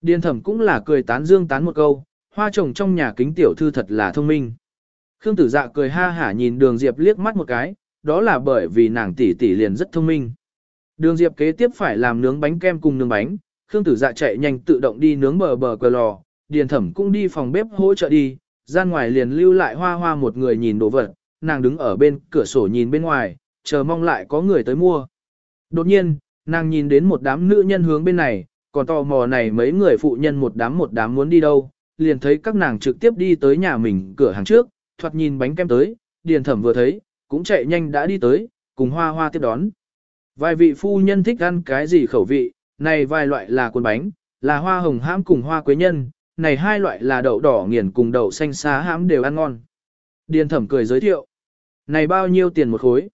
Điền thẩm cũng là cười tán dương tán một câu, hoa trồng trong nhà kính tiểu thư thật là thông minh. Khương tử dạ cười ha hả nhìn đường Diệp liếc mắt một cái, đó là bởi vì nàng tỷ tỷ liền rất thông minh. Đường Diệp kế tiếp phải làm nướng bánh kem cùng nướng bánh, Khương tử dạ chạy nhanh tự động đi nướng bờ bờ cờ lò, điền thẩm cũng đi phòng bếp hỗ trợ đi, gian ngoài liền lưu lại hoa hoa một người nhìn đồ vật, nàng đứng ở bên cửa sổ nhìn bên ngoài, chờ mong lại có người tới mua. Đột nhiên, nàng nhìn đến một đám nữ nhân hướng bên này, còn tò mò này mấy người phụ nhân một đám một đám muốn đi đâu, liền thấy các nàng trực tiếp đi tới nhà mình cửa hàng trước, thoạt nhìn bánh kem tới, điền thẩm vừa thấy, cũng chạy nhanh đã đi tới, cùng hoa hoa tiếp đón. Vài vị phu nhân thích ăn cái gì khẩu vị, này vài loại là cuốn bánh, là hoa hồng hãm cùng hoa quế nhân, này hai loại là đậu đỏ nghiền cùng đậu xanh xá hãm đều ăn ngon. Điền thẩm cười giới thiệu. Này bao nhiêu tiền một khối?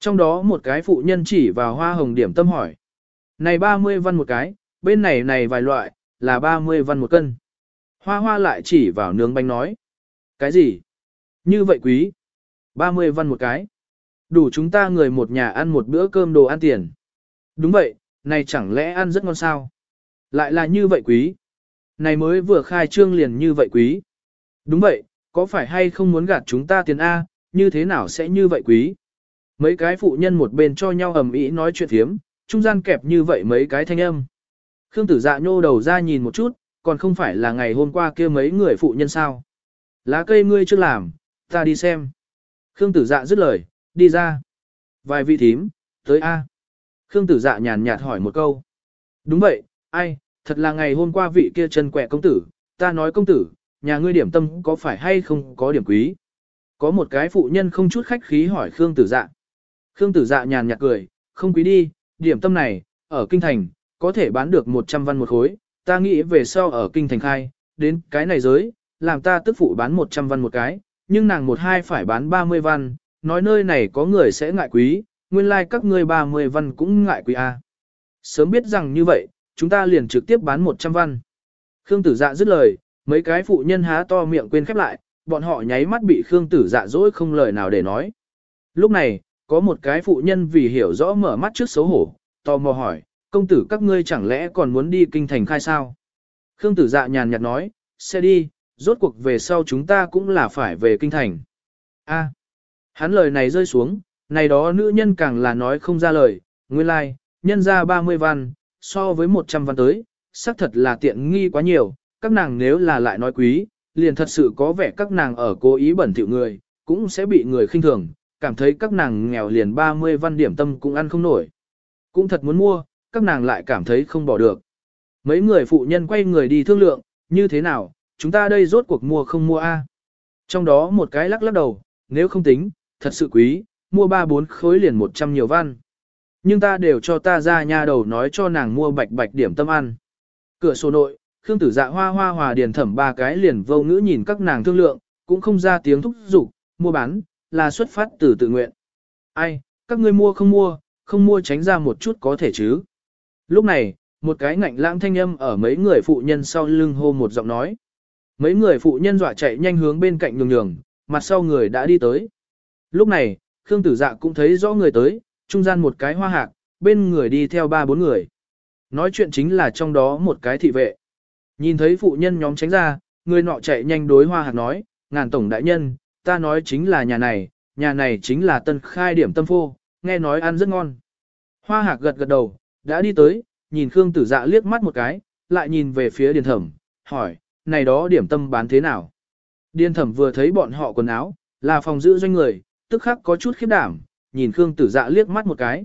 Trong đó một cái phụ nhân chỉ vào hoa hồng điểm tâm hỏi. Này 30 văn một cái, bên này này vài loại, là 30 văn một cân. Hoa hoa lại chỉ vào nướng bánh nói. Cái gì? Như vậy quý. 30 văn một cái. Đủ chúng ta người một nhà ăn một bữa cơm đồ ăn tiền. Đúng vậy, này chẳng lẽ ăn rất ngon sao? Lại là như vậy quý. Này mới vừa khai trương liền như vậy quý. Đúng vậy, có phải hay không muốn gạt chúng ta tiền A, như thế nào sẽ như vậy quý? Mấy cái phụ nhân một bên cho nhau ầm ĩ nói chuyện thiếm, trung gian kẹp như vậy mấy cái thanh âm. Khương tử dạ nhô đầu ra nhìn một chút, còn không phải là ngày hôm qua kia mấy người phụ nhân sao. Lá cây ngươi chưa làm, ta đi xem. Khương tử dạ dứt lời, đi ra. Vài vị thím, tới A. Khương tử dạ nhàn nhạt hỏi một câu. Đúng vậy, ai, thật là ngày hôm qua vị kia chân quẹ công tử, ta nói công tử, nhà ngươi điểm tâm có phải hay không có điểm quý. Có một cái phụ nhân không chút khách khí hỏi Khương tử dạ. Khương tử dạ nhàn nhạt cười, không quý đi, điểm tâm này, ở kinh thành, có thể bán được 100 văn một khối, ta nghĩ về sau ở kinh thành khai, đến cái này giới, làm ta tức phụ bán 100 văn một cái, nhưng nàng một hai phải bán 30 văn, nói nơi này có người sẽ ngại quý, nguyên lai like các ngươi 30 văn cũng ngại quý a. Sớm biết rằng như vậy, chúng ta liền trực tiếp bán 100 văn. Khương tử dạ dứt lời, mấy cái phụ nhân há to miệng quên khép lại, bọn họ nháy mắt bị Khương tử dạ dỗi không lời nào để nói. Lúc này, có một cái phụ nhân vì hiểu rõ mở mắt trước xấu hổ, tò mò hỏi, công tử các ngươi chẳng lẽ còn muốn đi kinh thành khai sao? Khương tử dạ nhàn nhạt nói, sẽ đi, rốt cuộc về sau chúng ta cũng là phải về kinh thành. A, hắn lời này rơi xuống, này đó nữ nhân càng là nói không ra lời, nguyên lai, like, nhân ra 30 văn, so với 100 văn tới, xác thật là tiện nghi quá nhiều, các nàng nếu là lại nói quý, liền thật sự có vẻ các nàng ở cố ý bẩn thỉu người, cũng sẽ bị người khinh thường, cảm thấy các nàng nghèo liền 30 văn điểm tâm cũng ăn không nổi. Cũng thật muốn mua, các nàng lại cảm thấy không bỏ được. Mấy người phụ nhân quay người đi thương lượng, như thế nào, chúng ta đây rốt cuộc mua không mua a? Trong đó một cái lắc lắc đầu, nếu không tính, thật sự quý, mua ba bốn khối liền 100 nhiều văn. Nhưng ta đều cho ta ra nha đầu nói cho nàng mua bạch bạch điểm tâm ăn. Cửa sổ nội, Khương Tử Dạ hoa hoa hòa điền thẩm ba cái liền vô ngữ nhìn các nàng thương lượng, cũng không ra tiếng thúc giục, mua bán, là xuất phát từ tự nguyện. Ai, các ngươi mua không mua, không mua tránh ra một chút có thể chứ. Lúc này, một cái ngạnh lãng thanh âm ở mấy người phụ nhân sau lưng hô một giọng nói. Mấy người phụ nhân dọa chạy nhanh hướng bên cạnh nhường nhường, mặt sau người đã đi tới. Lúc này, Khương Tử Dạ cũng thấy rõ người tới, trung gian một cái hoa hạc, bên người đi theo ba bốn người. Nói chuyện chính là trong đó một cái thị vệ. Nhìn thấy phụ nhân nhóm tránh ra, người nọ chạy nhanh đối hoa hạc nói, ngàn tổng đại nhân, ta nói chính là nhà này, nhà này chính là tân khai điểm tâm phô, nghe nói ăn rất ngon. Hoa hạc gật gật đầu, đã đi tới, nhìn Khương tử dạ liếc mắt một cái, lại nhìn về phía điền thẩm, hỏi, này đó điểm tâm bán thế nào? Điền thẩm vừa thấy bọn họ quần áo, là phòng giữ doanh người, tức khắc có chút khiếp đảm, nhìn Khương tử dạ liếc mắt một cái.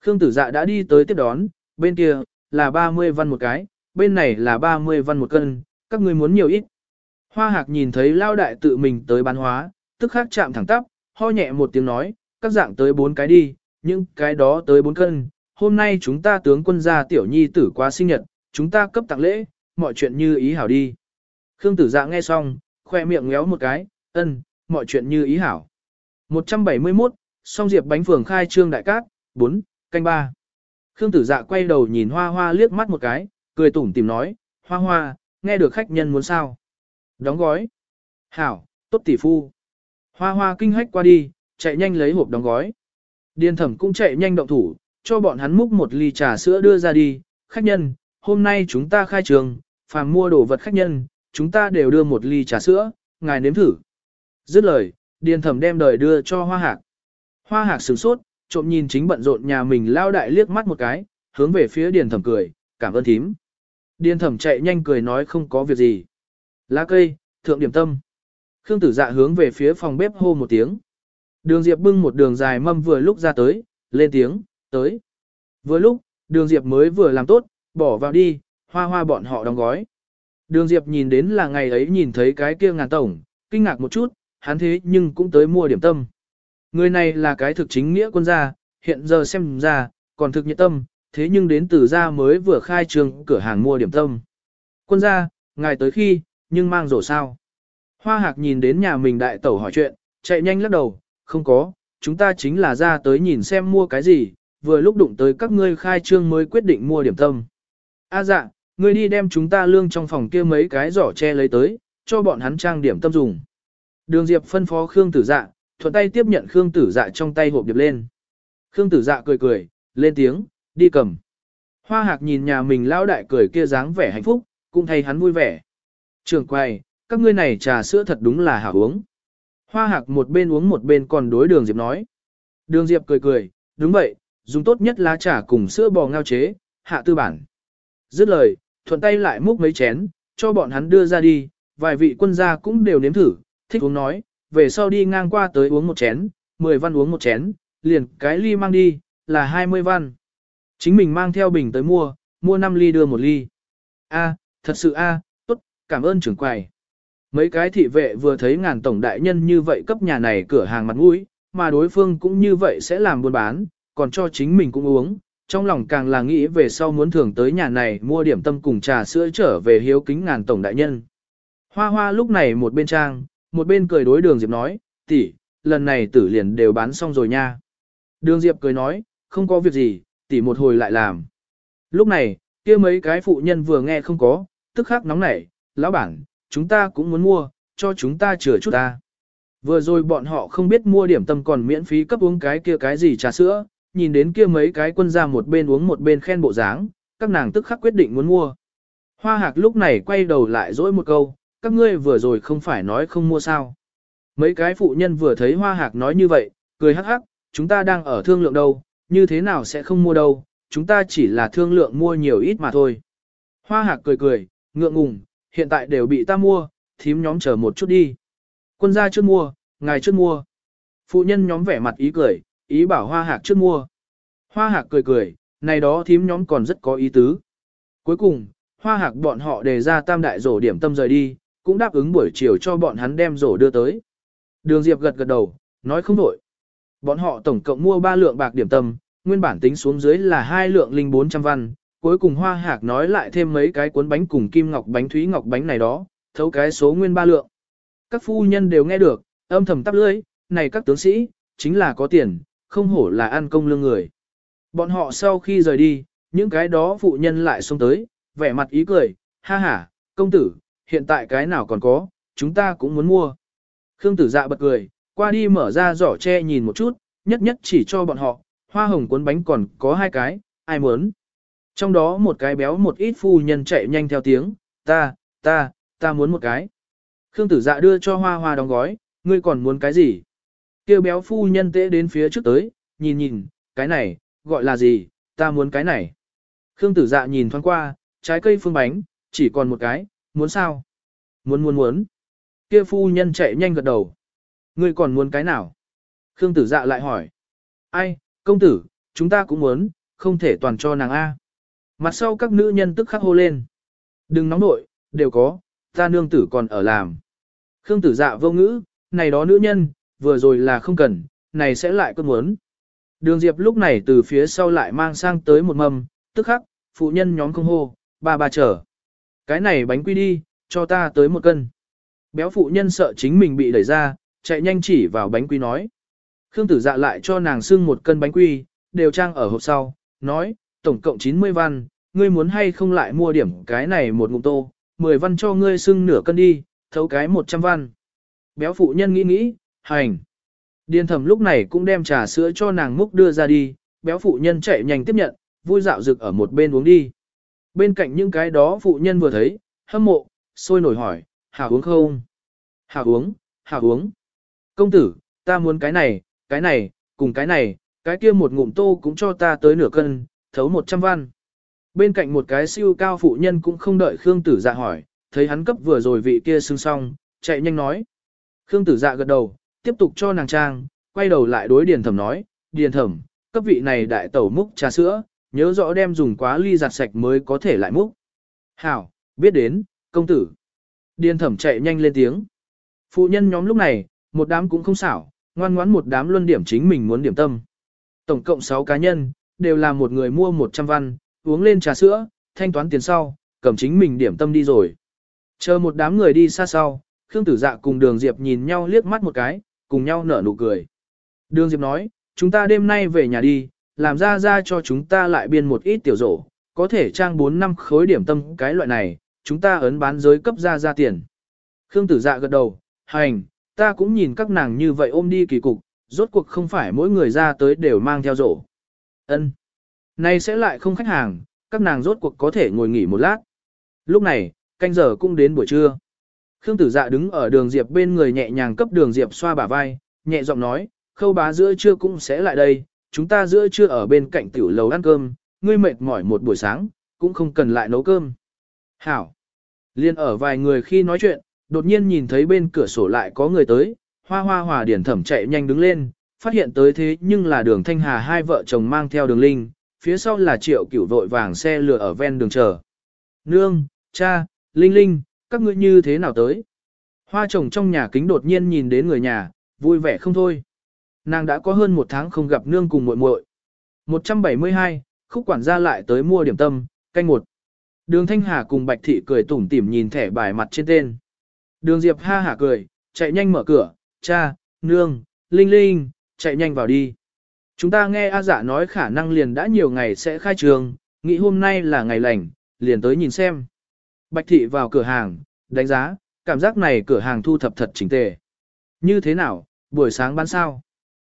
Khương tử dạ đã đi tới tiếp đón, bên kia, là 30 văn một cái, bên này là 30 văn một cân, các ngươi muốn nhiều ít. Hoa hạc nhìn thấy lao đại tự mình tới bán hóa, tức khắc chạm thẳng tắp, ho nhẹ một tiếng nói, các dạng tới bốn cái đi, những cái đó tới bốn cân. Hôm nay chúng ta tướng quân gia tiểu nhi tử qua sinh nhật, chúng ta cấp tặng lễ, mọi chuyện như ý hảo đi. Khương tử dạ nghe xong, khoe miệng ngéo một cái, ân, mọi chuyện như ý hảo. 171, song diệp bánh phường khai trương đại cát, 4, canh 3. Khương tử dạ quay đầu nhìn hoa hoa liếc mắt một cái, cười tủm tìm nói, hoa hoa, nghe được khách nhân muốn sao. Đóng gói. Hảo, tốt tỷ phu. Hoa hoa kinh hách qua đi, chạy nhanh lấy hộp đóng gói. Điền thẩm cũng chạy nhanh động thủ, cho bọn hắn múc một ly trà sữa đưa ra đi. Khách nhân, hôm nay chúng ta khai trường, phàm mua đồ vật khách nhân, chúng ta đều đưa một ly trà sữa, ngài nếm thử. Dứt lời, điền thẩm đem đời đưa cho hoa hạc. Hoa hạc sửng sốt, trộm nhìn chính bận rộn nhà mình lao đại liếc mắt một cái, hướng về phía điền thẩm cười, cảm ơn thím. Điền thẩm chạy nhanh cười nói không có việc gì. Lá cây, thượng điểm tâm. Khương tử dạ hướng về phía phòng bếp hô một tiếng. Đường Diệp bưng một đường dài mâm vừa lúc ra tới, lên tiếng, tới. Vừa lúc, đường Diệp mới vừa làm tốt, bỏ vào đi, hoa hoa bọn họ đóng gói. Đường Diệp nhìn đến là ngày ấy nhìn thấy cái kia ngàn tổng, kinh ngạc một chút, hắn thế nhưng cũng tới mua điểm tâm. Người này là cái thực chính nghĩa quân gia, hiện giờ xem ra, còn thực nhiệt tâm, thế nhưng đến từ gia mới vừa khai trương cửa hàng mua điểm tâm. Quân gia, ngài tới khi, nhưng mang rổ sao. Hoa hạc nhìn đến nhà mình đại tẩu hỏi chuyện, chạy nhanh lắc đầu, không có, chúng ta chính là ra tới nhìn xem mua cái gì, vừa lúc đụng tới các ngươi khai trương mới quyết định mua điểm tâm. A à dạ, ngươi đi đem chúng ta lương trong phòng kia mấy cái giỏ che lấy tới, cho bọn hắn trang điểm tâm dùng. Đường Diệp phân phó Khương Tử Dạ, thuận tay tiếp nhận Khương Tử Dạ trong tay hộp điệp lên. Khương Tử Dạ cười cười, lên tiếng, đi cầm. Hoa Hạc nhìn nhà mình lão đại cười kia dáng vẻ hạnh phúc, cũng thấy hắn vui vẻ. Trường quay, các ngươi này trà sữa thật đúng là hảo uống. Hoa Hạc một bên uống một bên còn đối Đường Diệp nói. Đường Diệp cười cười, đúng vậy, dùng tốt nhất lá trà cùng sữa bò ngao chế, hạ tư bản. Dứt lời, thuận tay lại múc mấy chén, cho bọn hắn đưa ra đi, vài vị quân gia cũng đều nếm thử, thích uống nói, về sau đi ngang qua tới uống một chén, 10 văn uống một chén, liền cái ly mang đi, là 20 văn. Chính mình mang theo bình tới mua, mua 5 ly đưa một ly. A, thật sự a, tốt, cảm ơn trưởng quầy. Mấy cái thị vệ vừa thấy ngàn tổng đại nhân như vậy cấp nhà này cửa hàng mặt mũi, mà đối phương cũng như vậy sẽ làm buôn bán, còn cho chính mình cũng uống, trong lòng càng là nghĩ về sau muốn thường tới nhà này mua điểm tâm cùng trà sữa trở về hiếu kính ngàn tổng đại nhân. Hoa hoa lúc này một bên trang, một bên cười đối đường Diệp nói, tỷ, lần này tử liền đều bán xong rồi nha. Đường Diệp cười nói, không có việc gì, tỷ một hồi lại làm. Lúc này, kia mấy cái phụ nhân vừa nghe không có, tức khắc nóng nảy, lão bản, chúng ta cũng muốn mua, cho chúng ta chừa chút ta. Vừa rồi bọn họ không biết mua điểm tâm còn miễn phí cấp uống cái kia cái gì trà sữa, nhìn đến kia mấy cái quân ra một bên uống một bên khen bộ dáng, các nàng tức khắc quyết định muốn mua. Hoa hạc lúc này quay đầu lại dỗi một câu, các ngươi vừa rồi không phải nói không mua sao. Mấy cái phụ nhân vừa thấy hoa hạc nói như vậy, cười hắc hắc, chúng ta đang ở thương lượng đâu, như thế nào sẽ không mua đâu, chúng ta chỉ là thương lượng mua nhiều ít mà thôi. Hoa hạc cười cười, ngượng ngùng, hiện tại đều bị ta mua, thím nhóm chờ một chút đi. Quân gia chưa mua, ngài chưa mua. Phụ nhân nhóm vẻ mặt ý cười, ý bảo hoa hạc chưa mua. Hoa hạc cười cười, này đó thím nhóm còn rất có ý tứ. Cuối cùng, hoa hạc bọn họ đề ra tam đại rổ điểm tâm rời đi, cũng đáp ứng buổi chiều cho bọn hắn đem rổ đưa tới. Đường Diệp gật gật đầu, nói không đổi. Bọn họ tổng cộng mua 3 lượng bạc điểm tâm, nguyên bản tính xuống dưới là hai lượng linh 400 văn, cuối cùng hoa hạc nói lại thêm mấy cái cuốn bánh cùng kim ngọc bánh thúy ngọc bánh này đó, thấu cái số nguyên ba lượng. Các phu nhân đều nghe được, âm thầm tắp lưỡi, này các tướng sĩ, chính là có tiền, không hổ là ăn công lương người. Bọn họ sau khi rời đi, những cái đó phụ nhân lại xông tới, vẻ mặt ý cười, ha ha, công tử, hiện tại cái nào còn có, chúng ta cũng muốn mua. Khương tử dạ bật cười, qua đi mở ra giỏ tre nhìn một chút, nhất nhất chỉ cho bọn họ, hoa hồng cuốn bánh còn có hai cái, ai muốn. Trong đó một cái béo một ít phu nhân chạy nhanh theo tiếng, ta, ta, ta muốn một cái. Khương tử dạ đưa cho hoa hoa đóng gói, ngươi còn muốn cái gì? Kêu béo phu nhân tễ đến phía trước tới, nhìn nhìn, cái này, gọi là gì, ta muốn cái này. Khương tử dạ nhìn thoáng qua, trái cây phương bánh, chỉ còn một cái, muốn sao? Muốn muốn muốn. Kia phu nhân chạy nhanh gật đầu. Ngươi còn muốn cái nào? Khương tử dạ lại hỏi. Ai, công tử, chúng ta cũng muốn, không thể toàn cho nàng A. Mặt sau các nữ nhân tức khắc hô lên. Đừng nóng nội, đều có, ta nương tử còn ở làm. Khương tử dạ vô ngữ, này đó nữ nhân, vừa rồi là không cần, này sẽ lại cơn muốn. Đường Diệp lúc này từ phía sau lại mang sang tới một mâm, tức khắc, phụ nhân nhóm không hô, ba ba chờ. Cái này bánh quy đi, cho ta tới một cân. Béo phụ nhân sợ chính mình bị đẩy ra, chạy nhanh chỉ vào bánh quy nói. Khương tử dạ lại cho nàng xưng một cân bánh quy, đều trang ở hộp sau, nói, tổng cộng 90 văn, ngươi muốn hay không lại mua điểm cái này một ngụm tô, 10 văn cho ngươi xưng nửa cân đi, thấu cái 100 văn. Béo phụ nhân nghĩ nghĩ, hành. Điền thẩm lúc này cũng đem trà sữa cho nàng múc đưa ra đi, béo phụ nhân chạy nhanh tiếp nhận, vui dạo rực ở một bên uống đi. Bên cạnh những cái đó phụ nhân vừa thấy, hâm mộ, sôi nổi hỏi, hảo uống không? Hảo uống, hảo uống. Công tử, ta muốn cái này, cái này, cùng cái này, cái kia một ngụm tô cũng cho ta tới nửa cân, thấu 100 văn. Bên cạnh một cái siêu cao phụ nhân cũng không đợi Khương tử dạ hỏi, thấy hắn cấp vừa rồi vị kia xưng xong, chạy nhanh nói. Khương tử dạ gật đầu, tiếp tục cho nàng trang, quay đầu lại đối điền thẩm nói, điền thẩm, cấp vị này đại tẩu múc trà sữa, nhớ rõ đem dùng quá ly giặt sạch mới có thể lại múc. Hảo, biết đến, công tử. Điền thẩm chạy nhanh lên tiếng. Phụ nhân nhóm lúc này, một đám cũng không xảo, ngoan ngoãn một đám luân điểm chính mình muốn điểm tâm. Tổng cộng 6 cá nhân, đều là một người mua 100 văn, uống lên trà sữa, thanh toán tiền sau, cầm chính mình điểm tâm đi rồi. Chờ một đám người đi xa sau, Khương Tử Dạ cùng Đường Diệp nhìn nhau liếc mắt một cái, cùng nhau nở nụ cười. Đường Diệp nói, chúng ta đêm nay về nhà đi, làm ra ra cho chúng ta lại biên một ít tiểu rổ, có thể trang 4 năm khối điểm tâm cái loại này, chúng ta ấn bán giới cấp ra ra tiền. Khương Tử Dạ gật đầu, hành, ta cũng nhìn các nàng như vậy ôm đi kỳ cục, rốt cuộc không phải mỗi người ra tới đều mang theo rổ. Ân. Nay sẽ lại không khách hàng, các nàng rốt cuộc có thể ngồi nghỉ một lát. Lúc này, canh giờ cũng đến buổi trưa. Khương tử dạ đứng ở đường Diệp bên người nhẹ nhàng cấp đường Diệp xoa bả vai, nhẹ giọng nói, khâu bá giữa trưa cũng sẽ lại đây, chúng ta giữa trưa ở bên cạnh tiểu lầu ăn cơm, ngươi mệt mỏi một buổi sáng, cũng không cần lại nấu cơm. Hảo! Liên ở vài người khi nói chuyện, đột nhiên nhìn thấy bên cửa sổ lại có người tới, hoa hoa hòa điển thẩm chạy nhanh đứng lên, phát hiện tới thế nhưng là đường thanh hà hai vợ chồng mang theo đường linh, phía sau là triệu cửu vội vàng xe lửa ở ven đường chờ. Nương, cha, linh linh, các ngươi như thế nào tới? Hoa chồng trong nhà kính đột nhiên nhìn đến người nhà, vui vẻ không thôi. Nàng đã có hơn một tháng không gặp nương cùng muội muội. 172, khúc quản gia lại tới mua điểm tâm, canh một. Đường Thanh Hà cùng Bạch Thị cười tủm tỉm nhìn thẻ bài mặt trên tên. Đường Diệp ha hả cười, chạy nhanh mở cửa, cha, nương, linh linh, chạy nhanh vào đi. Chúng ta nghe A giả nói khả năng liền đã nhiều ngày sẽ khai trường, nghĩ hôm nay là ngày lành, liền tới nhìn xem. Bạch thị vào cửa hàng, đánh giá, cảm giác này cửa hàng thu thập thật chỉnh tề. Như thế nào, buổi sáng bán sao?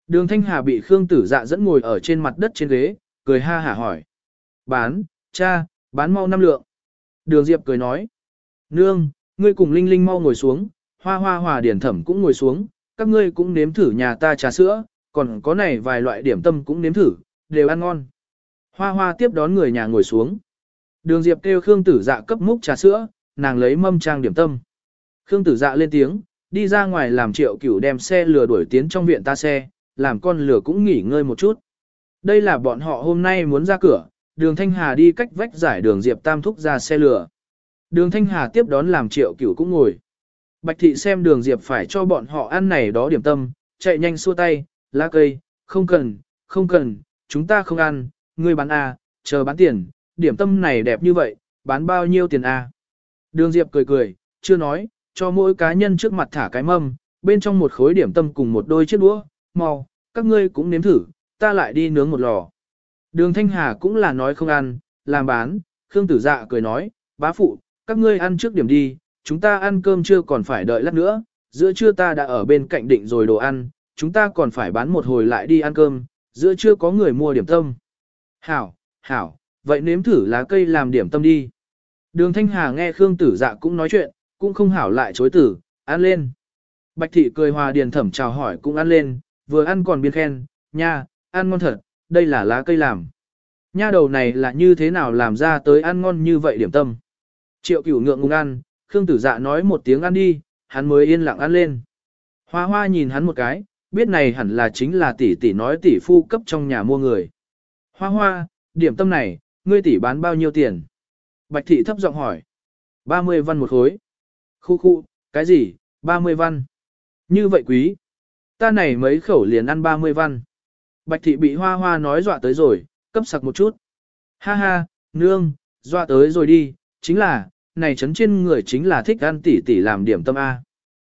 Đường Thanh Hà bị Khương Tử Dạ dẫn ngồi ở trên mặt đất trên ghế, cười ha hả hỏi. Bán, cha, bán mau năm lượng. Đường Diệp cười nói. Nương, ngươi cùng Linh Linh mau ngồi xuống, hoa hoa hòa điển thẩm cũng ngồi xuống, các ngươi cũng nếm thử nhà ta trà sữa, còn có này vài loại điểm tâm cũng nếm thử, đều ăn ngon. Hoa hoa tiếp đón người nhà ngồi xuống. Đường Diệp kêu Khương Tử Dạ cấp múc trà sữa, nàng lấy mâm trang điểm tâm. Khương Tử Dạ lên tiếng, đi ra ngoài làm triệu cửu đem xe lừa đuổi tiến trong viện ta xe, làm con lừa cũng nghỉ ngơi một chút. Đây là bọn họ hôm nay muốn ra cửa, đường Thanh Hà đi cách vách giải đường Diệp Tam thúc ra xe lừa. Đường Thanh Hà tiếp đón làm triệu cửu cũng ngồi. Bạch thị xem đường Diệp phải cho bọn họ ăn này đó điểm tâm, chạy nhanh xua tay, lá cây, không cần, không cần, chúng ta không ăn, ngươi bán à chờ bán tiền, điểm tâm này đẹp như vậy, bán bao nhiêu tiền A. Đường Diệp cười cười, chưa nói, cho mỗi cá nhân trước mặt thả cái mâm, bên trong một khối điểm tâm cùng một đôi chiếc đũa, mau, các ngươi cũng nếm thử, ta lại đi nướng một lò. Đường Thanh Hà cũng là nói không ăn, làm bán, Khương Tử Dạ cười nói, bá phụ, các ngươi ăn trước điểm đi, chúng ta ăn cơm chưa còn phải đợi lát nữa, giữa trưa ta đã ở bên cạnh định rồi đồ ăn, chúng ta còn phải bán một hồi lại đi ăn cơm, giữa trưa có người mua điểm tâm. Hảo, hảo, vậy nếm thử lá cây làm điểm tâm đi. Đường Thanh Hà nghe Khương Tử Dạ cũng nói chuyện, cũng không hảo lại chối tử, ăn lên. Bạch thị cười hòa điền thẩm chào hỏi cũng ăn lên, vừa ăn còn biên khen, nha, ăn ngon thật, đây là lá cây làm. Nha đầu này là như thế nào làm ra tới ăn ngon như vậy điểm tâm. Triệu cửu ngượng ngùng ăn, Khương tử dạ nói một tiếng ăn đi, hắn mới yên lặng ăn lên. Hoa hoa nhìn hắn một cái, biết này hẳn là chính là tỷ tỷ nói tỷ phu cấp trong nhà mua người. Hoa hoa, điểm tâm này, ngươi tỷ bán bao nhiêu tiền? Bạch thị thấp giọng hỏi. 30 văn một khối. Khu khu, cái gì, 30 văn? Như vậy quý. Ta này mấy khẩu liền ăn 30 văn. Bạch thị bị hoa hoa nói dọa tới rồi, cấp sặc một chút. Ha ha, nương, dọa tới rồi đi, chính là, này chấn trên người chính là thích ăn tỉ tỉ làm điểm tâm A.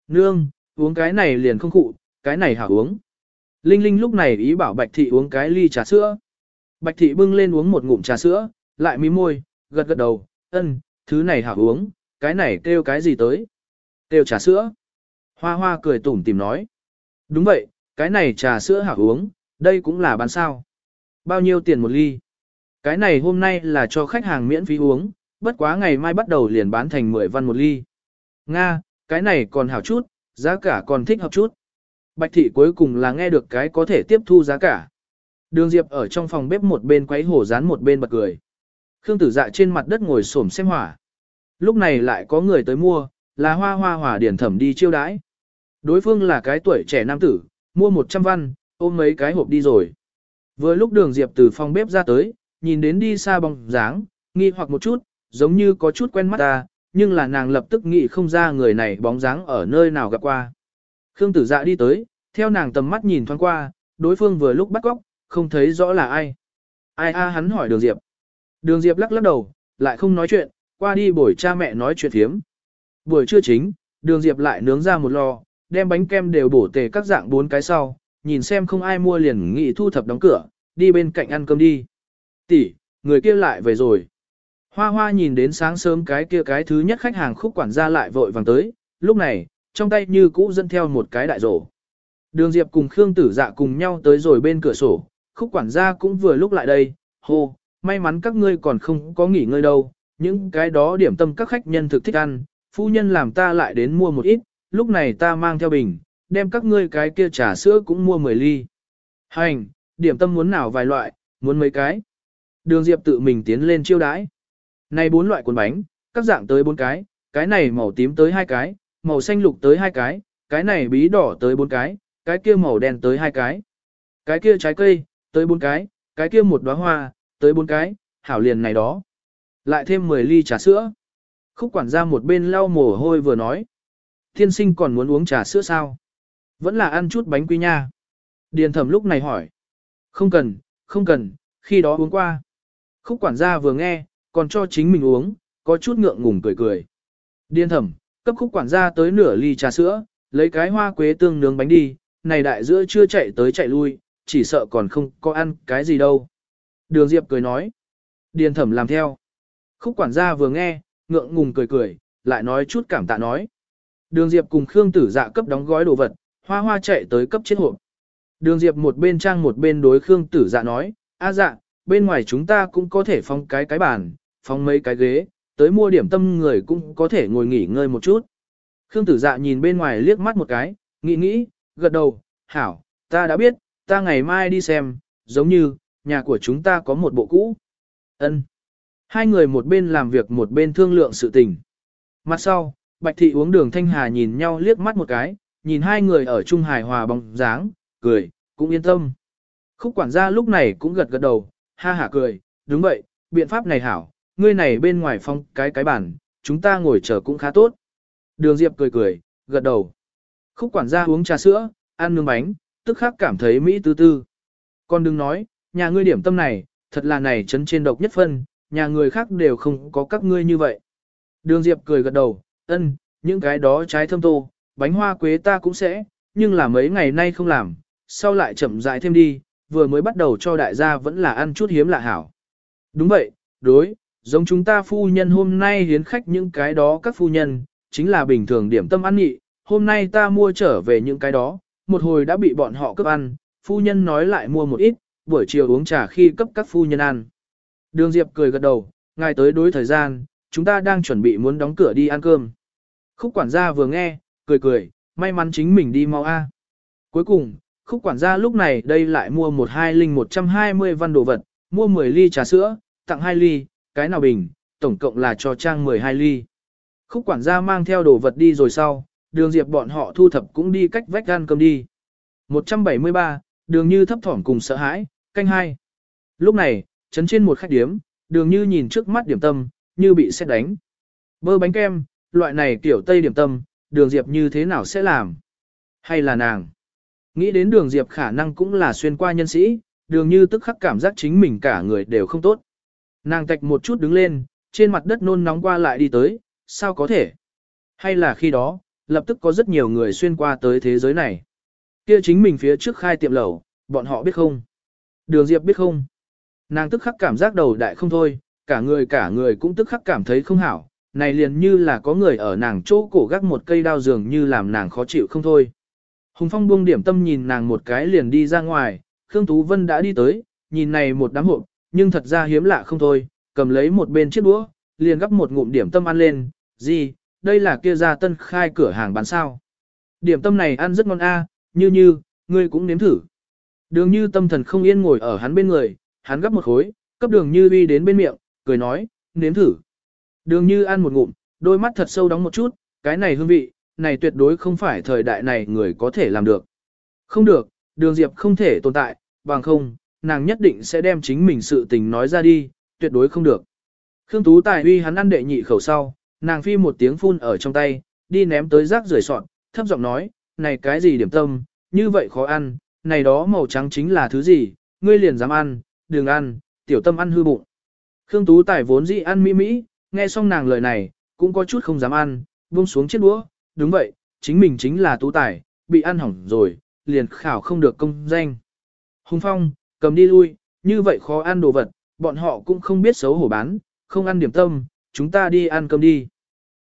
Nương, uống cái này liền không cụ, cái này hảo uống. Linh Linh lúc này ý bảo Bạch thị uống cái ly trà sữa. Bạch thị bưng lên uống một ngụm trà sữa, lại mí môi, gật gật đầu, ân, thứ này hảo uống, cái này kêu cái gì tới? Kêu trà sữa. Hoa hoa cười tủm tìm nói. Đúng vậy, cái này trà sữa hảo uống, đây cũng là bán sao. Bao nhiêu tiền một ly? Cái này hôm nay là cho khách hàng miễn phí uống, bất quá ngày mai bắt đầu liền bán thành 10 văn một ly. Nga, cái này còn hảo chút, giá cả còn thích hợp chút. Bạch thị cuối cùng là nghe được cái có thể tiếp thu giá cả. Đường Diệp ở trong phòng bếp một bên quấy hổ rán một bên bật cười. Khương tử dạ trên mặt đất ngồi xổm xem hỏa. Lúc này lại có người tới mua, là hoa hoa hỏa điển thẩm đi chiêu đãi. Đối phương là cái tuổi trẻ nam tử, mua 100 văn, ôm mấy cái hộp đi rồi. Vừa lúc đường Diệp từ phòng bếp ra tới, nhìn đến đi xa bóng dáng, nghi hoặc một chút, giống như có chút quen mắt ta, nhưng là nàng lập tức nghĩ không ra người này bóng dáng ở nơi nào gặp qua. Khương tử dạ đi tới, theo nàng tầm mắt nhìn thoáng qua, đối phương vừa lúc bắt góc, không thấy rõ là ai. Ai a hắn hỏi đường Diệp. Đường Diệp lắc lắc đầu, lại không nói chuyện, qua đi buổi cha mẹ nói chuyện thiếm. Buổi trưa chính, đường Diệp lại nướng ra một lò, đem bánh kem đều bổ tề các dạng bốn cái sau, nhìn xem không ai mua liền nghị thu thập đóng cửa, đi bên cạnh ăn cơm đi. Tỷ, người kia lại về rồi. Hoa hoa nhìn đến sáng sớm cái kia cái thứ nhất khách hàng khúc quản gia lại vội vàng tới, lúc này, trong tay như cũ dẫn theo một cái đại rổ. Đường Diệp cùng Khương Tử Dạ cùng nhau tới rồi bên cửa sổ, khúc quản gia cũng vừa lúc lại đây, hô, may mắn các ngươi còn không có nghỉ ngơi đâu, những cái đó điểm tâm các khách nhân thực thích ăn, phu nhân làm ta lại đến mua một ít, lúc này ta mang theo bình, đem các ngươi cái kia trà sữa cũng mua 10 ly. Hành, điểm tâm muốn nào vài loại, muốn mấy cái. Đường Diệp tự mình tiến lên chiêu đãi. Này bốn loại cuốn bánh, các dạng tới bốn cái, cái này màu tím tới hai cái, màu xanh lục tới hai cái, cái này bí đỏ tới bốn cái, cái kia màu đen tới hai cái. Cái kia trái cây, tới bốn cái, cái kia một đóa hoa, tới bốn cái, hảo liền này đó. Lại thêm 10 ly trà sữa. Khúc quản gia một bên lau mồ hôi vừa nói. Thiên sinh còn muốn uống trà sữa sao? Vẫn là ăn chút bánh quy nha. Điền thẩm lúc này hỏi. Không cần, không cần, khi đó uống qua. Khúc quản gia vừa nghe, còn cho chính mình uống, có chút ngượng ngùng cười cười. Điền thẩm, cấp khúc quản gia tới nửa ly trà sữa, lấy cái hoa quế tương nướng bánh đi, này đại giữa chưa chạy tới chạy lui, chỉ sợ còn không có ăn cái gì đâu. Đường Diệp cười nói. Điền thẩm làm theo. Khúc quản gia vừa nghe, ngượng ngùng cười cười, lại nói chút cảm tạ nói. Đường Diệp cùng Khương Tử Dạ cấp đóng gói đồ vật, hoa hoa chạy tới cấp chiếc hộp. Đường Diệp một bên trang một bên đối Khương Tử Dạ nói, a dạ, bên ngoài chúng ta cũng có thể phong cái cái bàn, phong mấy cái ghế, tới mua điểm tâm người cũng có thể ngồi nghỉ ngơi một chút. Khương Tử Dạ nhìn bên ngoài liếc mắt một cái, nghĩ nghĩ, gật đầu, hảo, ta đã biết, ta ngày mai đi xem, giống như, nhà của chúng ta có một bộ cũ. Ân. Hai người một bên làm việc một bên thương lượng sự tình. Mặt sau, Bạch Thị uống đường Thanh Hà nhìn nhau liếc mắt một cái, nhìn hai người ở chung hài hòa bóng dáng, cười, cũng yên tâm. Khúc quản gia lúc này cũng gật gật đầu, ha hả cười, đúng vậy, biện pháp này hảo, ngươi này bên ngoài phong cái cái bản, chúng ta ngồi chờ cũng khá tốt. Đường Diệp cười cười, gật đầu. Khúc quản gia uống trà sữa, ăn nướng bánh, tức khắc cảm thấy mỹ tư tư. Con đừng nói, nhà ngươi điểm tâm này, thật là này chấn trên độc nhất phân, nhà người khác đều không có các ngươi như vậy. Đường Diệp cười gật đầu, ân, những cái đó trái thơm tô, bánh hoa quế ta cũng sẽ, nhưng là mấy ngày nay không làm, sau lại chậm rãi thêm đi, vừa mới bắt đầu cho đại gia vẫn là ăn chút hiếm lạ hảo. Đúng vậy, đối, giống chúng ta phu nhân hôm nay hiến khách những cái đó các phu nhân, chính là bình thường điểm tâm ăn nhị, hôm nay ta mua trở về những cái đó, một hồi đã bị bọn họ cướp ăn, phu nhân nói lại mua một ít, buổi chiều uống trà khi cấp các phu nhân ăn. Đường Diệp cười gật đầu, ngài tới đối thời gian, chúng ta đang chuẩn bị muốn đóng cửa đi ăn cơm. Khúc quản gia vừa nghe, cười cười, may mắn chính mình đi mau a. Cuối cùng, khúc quản gia lúc này đây lại mua một hai linh 120 văn đồ vật, mua 10 ly trà sữa, tặng 2 ly, cái nào bình, tổng cộng là cho trang 12 ly. Khúc quản gia mang theo đồ vật đi rồi sau, đường diệp bọn họ thu thập cũng đi cách vách ăn cơm đi. 173, đường như thấp thỏm cùng sợ hãi, canh hai. Lúc này, chấn trên một khách điếm, đường như nhìn trước mắt điểm tâm, như bị xét đánh. Bơ bánh kem, loại này tiểu tây điểm tâm, đường diệp như thế nào sẽ làm? Hay là nàng? Nghĩ đến đường diệp khả năng cũng là xuyên qua nhân sĩ, đường như tức khắc cảm giác chính mình cả người đều không tốt. Nàng tạch một chút đứng lên, trên mặt đất nôn nóng qua lại đi tới, sao có thể? Hay là khi đó, lập tức có rất nhiều người xuyên qua tới thế giới này. Kia chính mình phía trước khai tiệm lẩu, bọn họ biết không? Đường Diệp biết không? Nàng tức khắc cảm giác đầu đại không thôi, cả người cả người cũng tức khắc cảm thấy không hảo, này liền như là có người ở nàng chỗ cổ gác một cây đao dường như làm nàng khó chịu không thôi. Hùng Phong buông điểm tâm nhìn nàng một cái liền đi ra ngoài, Khương Tú Vân đã đi tới, nhìn này một đám hộp, nhưng thật ra hiếm lạ không thôi, cầm lấy một bên chiếc đũa, liền gắp một ngụm điểm tâm ăn lên, gì, đây là kia ra tân khai cửa hàng bán sao. Điểm tâm này ăn rất ngon a, như như, ngươi cũng nếm thử. Đường như tâm thần không yên ngồi ở hắn bên người, hắn gấp một khối, cấp đường như uy đến bên miệng, cười nói, nếm thử. Đường như ăn một ngụm, đôi mắt thật sâu đóng một chút, cái này hương vị, này tuyệt đối không phải thời đại này người có thể làm được. Không được, đường diệp không thể tồn tại, bằng không, nàng nhất định sẽ đem chính mình sự tình nói ra đi, tuyệt đối không được. Khương Tú Tài uy hắn ăn đệ nhị khẩu sau, nàng phi một tiếng phun ở trong tay, đi ném tới rác rưởi sọt, thấp giọng nói, này cái gì điểm tâm, như vậy khó ăn, này đó màu trắng chính là thứ gì, ngươi liền dám ăn, đừng ăn, tiểu tâm ăn hư bụng. Khương Tú Tài vốn dĩ ăn mỹ mỹ, nghe xong nàng lời này, cũng có chút không dám ăn, buông xuống chiếc đũa, đúng vậy, chính mình chính là Tú Tài, bị ăn hỏng rồi, liền khảo không được công danh. Hùng Phong, cầm đi lui, như vậy khó ăn đồ vật, bọn họ cũng không biết xấu hổ bán, không ăn điểm tâm, chúng ta đi ăn cơm đi.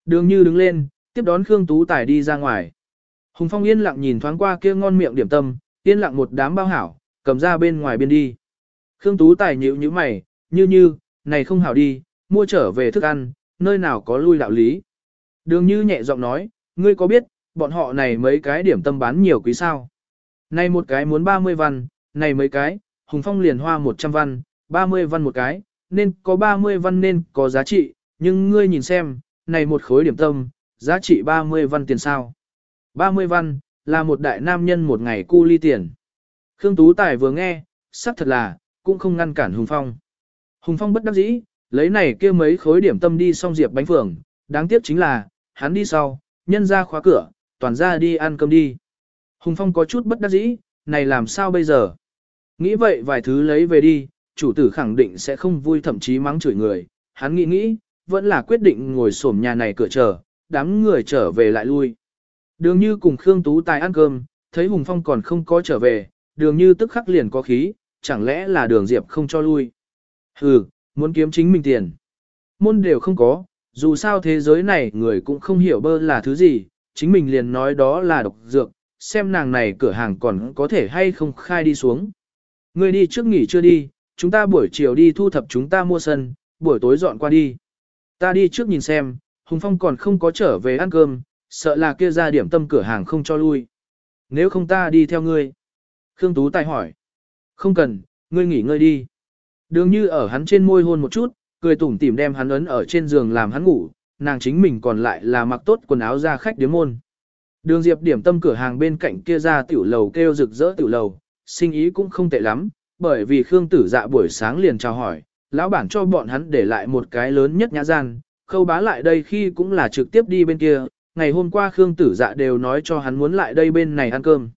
Đường như đứng lên, tiếp đón Khương Tú Tài đi ra ngoài. Hùng Phong yên lặng nhìn thoáng qua kia ngon miệng điểm tâm, yên lặng một đám bao hảo, cầm ra bên ngoài biên đi. Khương Tú Tài nhíu như mày, như như, này không hảo đi, mua trở về thức ăn, nơi nào có lui đạo lý. Đường như nhẹ giọng nói, ngươi có biết, bọn họ này mấy cái điểm tâm bán nhiều quý sao. Này một cái muốn 30 văn, này mấy cái, Hùng Phong liền hoa 100 văn, 30 văn một cái, nên có 30 văn nên có giá trị, nhưng ngươi nhìn xem, này một khối điểm tâm, giá trị 30 văn tiền sao. 30 văn, là một đại nam nhân một ngày cu ly tiền. Khương Tú Tài vừa nghe, sắc thật là, cũng không ngăn cản Hùng Phong. Hùng Phong bất đắc dĩ, lấy này kia mấy khối điểm tâm đi xong diệp bánh phường, đáng tiếc chính là, hắn đi sau, nhân ra khóa cửa, toàn ra đi ăn cơm đi. Hùng Phong có chút bất đắc dĩ, này làm sao bây giờ? Nghĩ vậy vài thứ lấy về đi, chủ tử khẳng định sẽ không vui thậm chí mắng chửi người. Hắn nghĩ nghĩ, vẫn là quyết định ngồi xổm nhà này cửa chờ, đám người trở về lại lui. Đường như cùng Khương Tú Tài ăn cơm, thấy Hùng Phong còn không có trở về, đường như tức khắc liền có khí, chẳng lẽ là đường Diệp không cho lui. Hừ, muốn kiếm chính mình tiền. Môn đều không có, dù sao thế giới này người cũng không hiểu bơ là thứ gì, chính mình liền nói đó là độc dược, xem nàng này cửa hàng còn có thể hay không khai đi xuống. Người đi trước nghỉ chưa đi, chúng ta buổi chiều đi thu thập chúng ta mua sân, buổi tối dọn qua đi. Ta đi trước nhìn xem, Hùng Phong còn không có trở về ăn cơm, sợ là kia ra điểm tâm cửa hàng không cho lui. Nếu không ta đi theo ngươi. Khương Tú Tài hỏi. Không cần, ngươi nghỉ ngơi đi. Đường như ở hắn trên môi hôn một chút, cười tủm tỉm đem hắn ấn ở trên giường làm hắn ngủ, nàng chính mình còn lại là mặc tốt quần áo ra khách điếm môn. Đường Diệp điểm tâm cửa hàng bên cạnh kia ra tiểu lầu kêu rực rỡ tiểu lầu, sinh ý cũng không tệ lắm, bởi vì Khương Tử Dạ buổi sáng liền chào hỏi, lão bản cho bọn hắn để lại một cái lớn nhất nhã gian, khâu bá lại đây khi cũng là trực tiếp đi bên kia, ngày hôm qua Khương Tử Dạ đều nói cho hắn muốn lại đây bên này ăn cơm.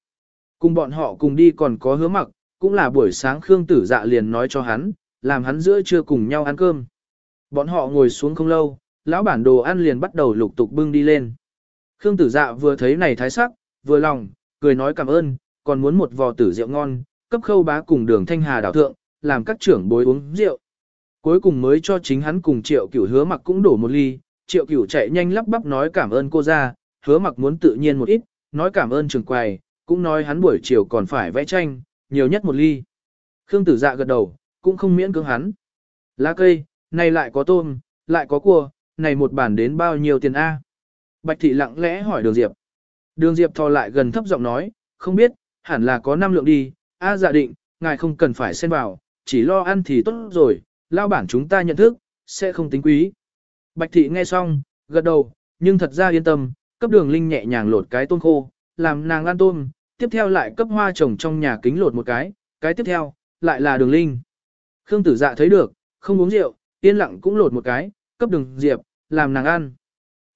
Cùng bọn họ cùng đi còn có hứa mặc, cũng là buổi sáng Khương Tử Dạ liền nói cho hắn, làm hắn giữa trưa cùng nhau ăn cơm. Bọn họ ngồi xuống không lâu, lão bản đồ ăn liền bắt đầu lục tục bưng đi lên. Khương Tử Dạ vừa thấy này thái sắc, vừa lòng, cười nói cảm ơn, còn muốn một vò tử rượu ngon, cấp khâu bá cùng đường thanh hà đảo thượng, làm các trưởng bối uống rượu. Cuối cùng mới cho chính hắn cùng triệu cửu hứa mặc cũng đổ một ly, triệu cửu chạy nhanh lắp bắp nói cảm ơn cô ra, hứa mặc muốn tự nhiên một ít, nói cảm ơn trường quầy, cũng nói hắn buổi chiều còn phải vẽ tranh, nhiều nhất một ly. Khương tử dạ gật đầu, cũng không miễn cưỡng hắn. Lá cây, này lại có tôm, lại có cua, này một bản đến bao nhiêu tiền A? Bạch thị lặng lẽ hỏi đường Diệp. Đường Diệp thò lại gần thấp giọng nói, không biết, hẳn là có năm lượng đi, A dạ định, ngài không cần phải xen vào, chỉ lo ăn thì tốt rồi, lao bản chúng ta nhận thức, sẽ không tính quý. Bạch thị nghe xong, gật đầu, nhưng thật ra yên tâm, cấp đường linh nhẹ nhàng lột cái tôm khô, làm nàng ăn tôm, tiếp theo lại cấp hoa trồng trong nhà kính lột một cái, cái tiếp theo, lại là đường linh. Khương tử dạ thấy được, không uống rượu, yên lặng cũng lột một cái, cấp đường diệp, làm nàng ăn.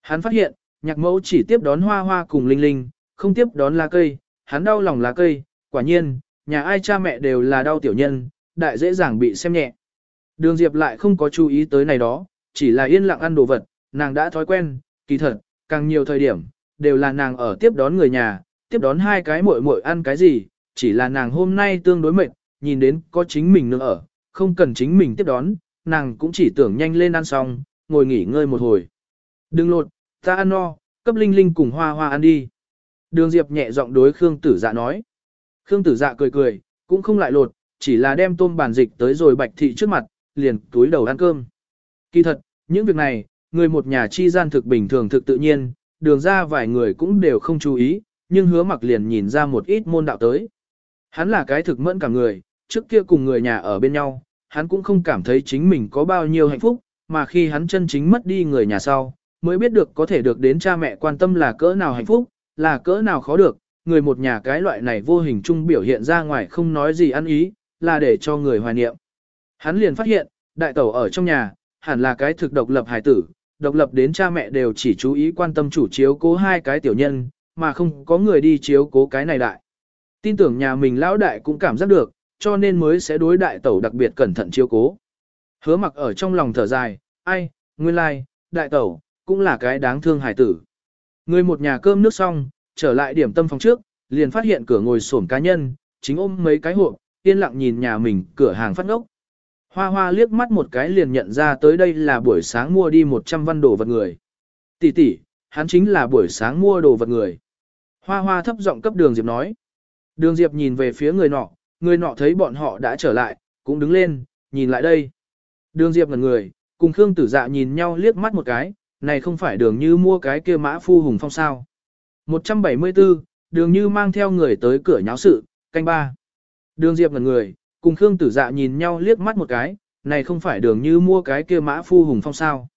Hắn phát hiện, nhạc mẫu chỉ tiếp đón hoa hoa cùng linh linh, không tiếp đón lá cây, hắn đau lòng lá cây, quả nhiên, nhà ai cha mẹ đều là đau tiểu nhân, đại dễ dàng bị xem nhẹ. Đường Diệp lại không có chú ý tới này đó, chỉ là yên lặng ăn đồ vật, nàng đã thói quen, kỳ thật, càng nhiều thời điểm, đều là nàng ở tiếp đón người nhà, tiếp đón hai cái muội muội ăn cái gì, chỉ là nàng hôm nay tương đối mệt, nhìn đến có chính mình nữa ở, không cần chính mình tiếp đón, nàng cũng chỉ tưởng nhanh lên ăn xong, ngồi nghỉ ngơi một hồi. Đừng lột, ta ăn no, cấp linh linh cùng hoa hoa ăn đi. Đường Diệp nhẹ giọng đối Khương Tử Dạ nói. Khương Tử Dạ cười cười, cũng không lại lột, chỉ là đem tôm bàn dịch tới rồi bạch thị trước mặt, liền túi đầu ăn cơm. Kỳ thật, những việc này, người một nhà chi gian thực bình thường thực tự nhiên, đường ra vài người cũng đều không chú ý, nhưng hứa mặc liền nhìn ra một ít môn đạo tới. Hắn là cái thực mẫn cả người, trước kia cùng người nhà ở bên nhau, hắn cũng không cảm thấy chính mình có bao nhiêu hạnh phúc, mà khi hắn chân chính mất đi người nhà sau, mới biết được có thể được đến cha mẹ quan tâm là cỡ nào hạnh phúc, là cỡ nào khó được, người một nhà cái loại này vô hình chung biểu hiện ra ngoài không nói gì ăn ý, là để cho người hoài niệm. Hắn liền phát hiện, đại tẩu ở trong nhà, hẳn là cái thực độc lập hài tử, độc lập đến cha mẹ đều chỉ chú ý quan tâm chủ chiếu cố hai cái tiểu nhân, mà không có người đi chiếu cố cái này đại. Tin tưởng nhà mình lão đại cũng cảm giác được, cho nên mới sẽ đối đại tẩu đặc biệt cẩn thận chiếu cố. Hứa mặc ở trong lòng thở dài, ai, nguyên lai, like, đại tẩu, cũng là cái đáng thương hài tử. Người một nhà cơm nước xong, trở lại điểm tâm phòng trước, liền phát hiện cửa ngồi sổm cá nhân, chính ôm mấy cái hộp, yên lặng nhìn nhà mình cửa hàng phát ngốc. Hoa hoa liếc mắt một cái liền nhận ra tới đây là buổi sáng mua đi 100 văn đồ vật người. Tỷ tỷ, hắn chính là buổi sáng mua đồ vật người. Hoa hoa thấp giọng cấp đường Diệp nói. Đường Diệp nhìn về phía người nọ, người nọ thấy bọn họ đã trở lại, cũng đứng lên, nhìn lại đây. Đường Diệp ngần người, cùng Khương Tử Dạ nhìn nhau liếc mắt một cái, này không phải đường như mua cái kia mã phu hùng phong sao. 174, đường như mang theo người tới cửa nháo sự, canh ba. Đường Diệp ngần người, cùng Khương Tử Dạ nhìn nhau liếc mắt một cái, này không phải đường như mua cái kia mã phu Hùng Phong sao.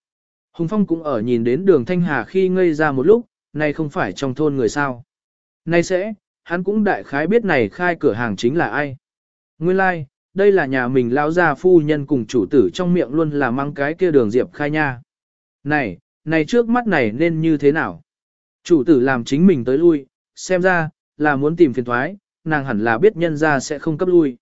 Hùng Phong cũng ở nhìn đến đường Thanh Hà khi ngây ra một lúc, này không phải trong thôn người sao. Này sẽ, hắn cũng đại khái biết này khai cửa hàng chính là ai. Nguyên lai, like, đây là nhà mình lão gia phu nhân cùng chủ tử trong miệng luôn là mang cái kia đường Diệp khai nha. Này, này trước mắt này nên như thế nào? Chủ tử làm chính mình tới lui, xem ra, là muốn tìm phiền thoái, nàng hẳn là biết nhân ra sẽ không cấp lui.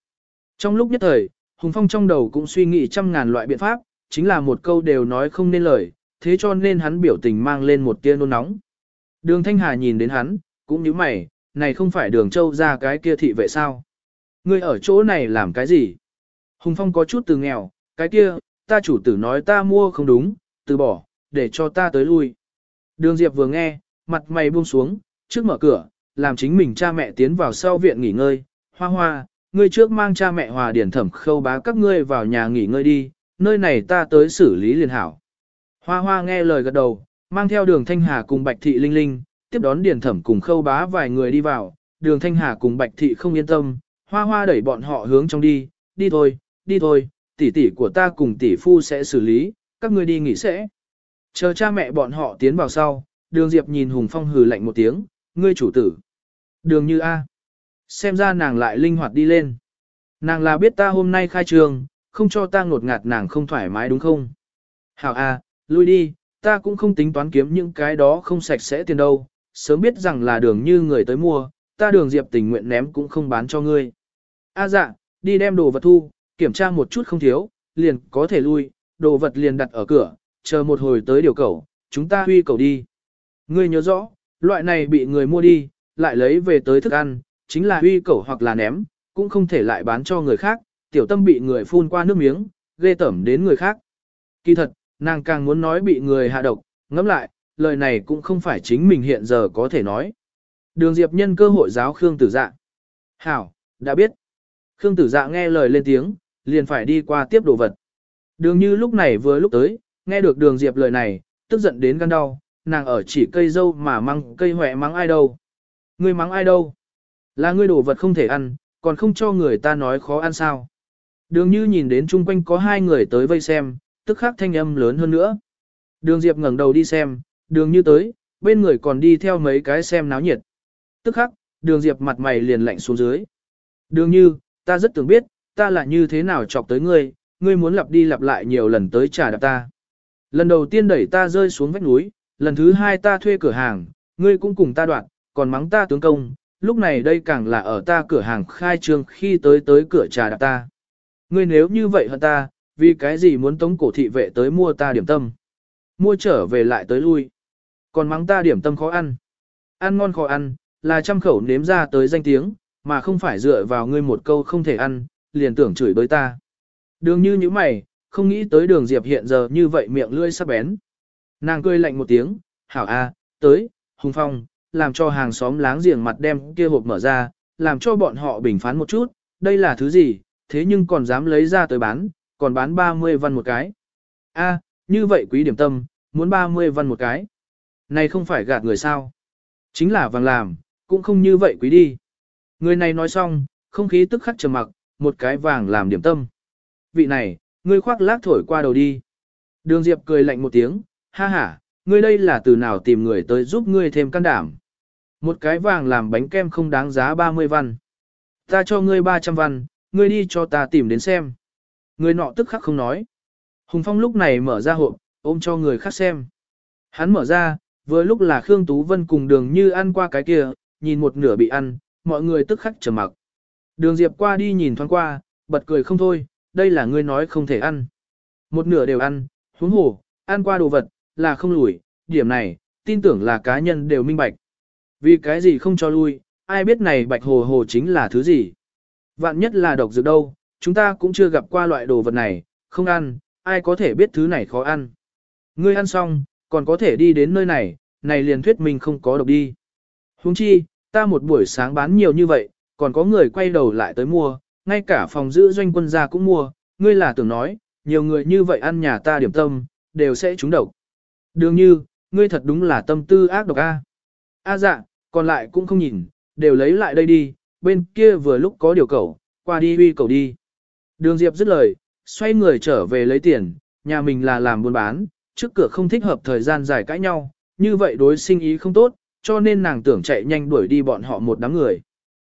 Trong lúc nhất thời, Hùng Phong trong đầu cũng suy nghĩ trăm ngàn loại biện pháp, chính là một câu đều nói không nên lời, thế cho nên hắn biểu tình mang lên một tia nôn nóng. Đường Thanh Hà nhìn đến hắn, cũng như mày, này không phải đường châu ra cái kia thị vệ sao? Ngươi ở chỗ này làm cái gì? Hùng Phong có chút từ nghèo, cái kia, ta chủ tử nói ta mua không đúng, từ bỏ, để cho ta tới lui. Đường Diệp vừa nghe, mặt mày buông xuống, trước mở cửa, làm chính mình cha mẹ tiến vào sau viện nghỉ ngơi. Hoa hoa, ngươi trước mang cha mẹ hòa điển thẩm khâu bá các ngươi vào nhà nghỉ ngơi đi, nơi này ta tới xử lý liền hảo. Hoa hoa nghe lời gật đầu, mang theo đường Thanh Hà cùng Bạch Thị Linh Linh, tiếp đón điển thẩm cùng khâu bá vài người đi vào, đường Thanh Hà cùng Bạch Thị không yên tâm, hoa hoa đẩy bọn họ hướng trong đi, đi thôi, đi thôi, tỷ tỷ của ta cùng tỷ phu sẽ xử lý, các ngươi đi nghỉ sẽ. Chờ cha mẹ bọn họ tiến vào sau, đường Diệp nhìn Hùng Phong hừ lạnh một tiếng, ngươi chủ tử. Đường như A. Xem ra nàng lại linh hoạt đi lên. Nàng là biết ta hôm nay khai trường, không cho ta ngột ngạt nàng không thoải mái đúng không? Hảo A, lui đi, ta cũng không tính toán kiếm những cái đó không sạch sẽ tiền đâu, sớm biết rằng là đường như người tới mua, ta đường Diệp tình nguyện ném cũng không bán cho ngươi. A dạ, đi đem đồ vật thu, kiểm tra một chút không thiếu, liền có thể lui, đồ vật liền đặt ở cửa, chờ một hồi tới điều cầu, chúng ta huy cầu đi. Ngươi nhớ rõ, loại này bị người mua đi, lại lấy về tới thức ăn, chính là huy cẩu hoặc là ném, cũng không thể lại bán cho người khác, tiểu tâm bị người phun qua nước miếng, ghê tẩm đến người khác. Kỳ thật, nàng càng muốn nói bị người hạ độc, ngẫm lại, lời này cũng không phải chính mình hiện giờ có thể nói. Đường Diệp nhân cơ hội giáo Khương Tử Dạ. Hảo, đã biết. Khương Tử Dạ nghe lời lên tiếng, liền phải đi qua tiếp đồ vật. Đường như lúc này vừa lúc tới, nghe được đường Diệp lời này, tức giận đến gan đau, nàng ở chỉ cây dâu mà măng cây hỏe mắng ai đâu. Ngươi mắng ai đâu? Là ngươi đồ vật không thể ăn, còn không cho người ta nói khó ăn sao. Đường như nhìn đến chung quanh có hai người tới vây xem, tức khắc thanh âm lớn hơn nữa. Đường Diệp ngẩng đầu đi xem, đường như tới, bên người còn đi theo mấy cái xem náo nhiệt. Tức khắc, đường Diệp mặt mày liền lạnh xuống dưới. Đường như, ta rất tưởng biết, ta là như thế nào chọc tới ngươi, ngươi muốn lặp đi lặp lại nhiều lần tới trả đạp ta. Lần đầu tiên đẩy ta rơi xuống vách núi, lần thứ hai ta thuê cửa hàng, ngươi cũng cùng ta đoạn, còn mắng ta tướng công, lúc này đây càng là ở ta cửa hàng khai trương khi tới tới cửa trà đạp ta. Ngươi nếu như vậy hơn ta, vì cái gì muốn tống cổ thị vệ tới mua ta điểm tâm? Mua trở về lại tới lui. Còn mắng ta điểm tâm khó ăn. Ăn ngon khó ăn, là trăm khẩu nếm ra tới danh tiếng, mà không phải dựa vào ngươi một câu không thể ăn, liền tưởng chửi bới ta. Đường như như mày, không nghĩ tới đường Diệp hiện giờ như vậy miệng lưỡi sắc bén. Nàng cười lạnh một tiếng, hảo a, tới, hùng phong, làm cho hàng xóm láng giềng mặt đem kia hộp mở ra, làm cho bọn họ bình phán một chút, đây là thứ gì, thế nhưng còn dám lấy ra tới bán, còn bán 30 văn một cái. A, như vậy quý điểm tâm, muốn 30 văn một cái. Này không phải gạt người sao. Chính là vàng làm, cũng không như vậy quý đi. Người này nói xong, không khí tức khắc trầm mặc, một cái vàng làm điểm tâm. Vị này, ngươi khoác lác thổi qua đầu đi. Đường Diệp cười lạnh một tiếng, ha ha, ngươi đây là từ nào tìm người tới giúp ngươi thêm can đảm. Một cái vàng làm bánh kem không đáng giá 30 văn. Ta cho ngươi 300 văn, ngươi đi cho ta tìm đến xem. Người nọ tức khắc không nói. Hùng Phong lúc này mở ra hộp, ôm cho người khác xem. Hắn mở ra, vừa lúc là Khương Tú Vân cùng đường như ăn qua cái kia, nhìn một nửa bị ăn, mọi người tức khắc trầm mặc. Đường Diệp qua đi nhìn thoáng qua, bật cười không thôi, đây là ngươi nói không thể ăn. Một nửa đều ăn, huống hồ, ăn qua đồ vật, là không lùi, điểm này, tin tưởng là cá nhân đều minh bạch. Vì cái gì không cho lui, ai biết này bạch hồ hồ chính là thứ gì. Vạn nhất là độc dược đâu, chúng ta cũng chưa gặp qua loại đồ vật này, không ăn, ai có thể biết thứ này khó ăn. Ngươi ăn xong, còn có thể đi đến nơi này, này liền thuyết mình không có độc đi. Huống chi, ta một buổi sáng bán nhiều như vậy, còn có người quay đầu lại tới mua, ngay cả phòng giữ doanh quân gia cũng mua, ngươi là tưởng nói, nhiều người như vậy ăn nhà ta điểm tâm, đều sẽ trúng độc. Đương như, ngươi thật đúng là tâm tư ác độc a. A dạ, còn lại cũng không nhìn, đều lấy lại đây đi, bên kia vừa lúc có điều cầu, qua đi huy cầu đi. Đường Diệp dứt lời, xoay người trở về lấy tiền, nhà mình là làm buôn bán, trước cửa không thích hợp thời gian dài cãi nhau, như vậy đối sinh ý không tốt, cho nên nàng tưởng chạy nhanh đuổi đi bọn họ một đám người.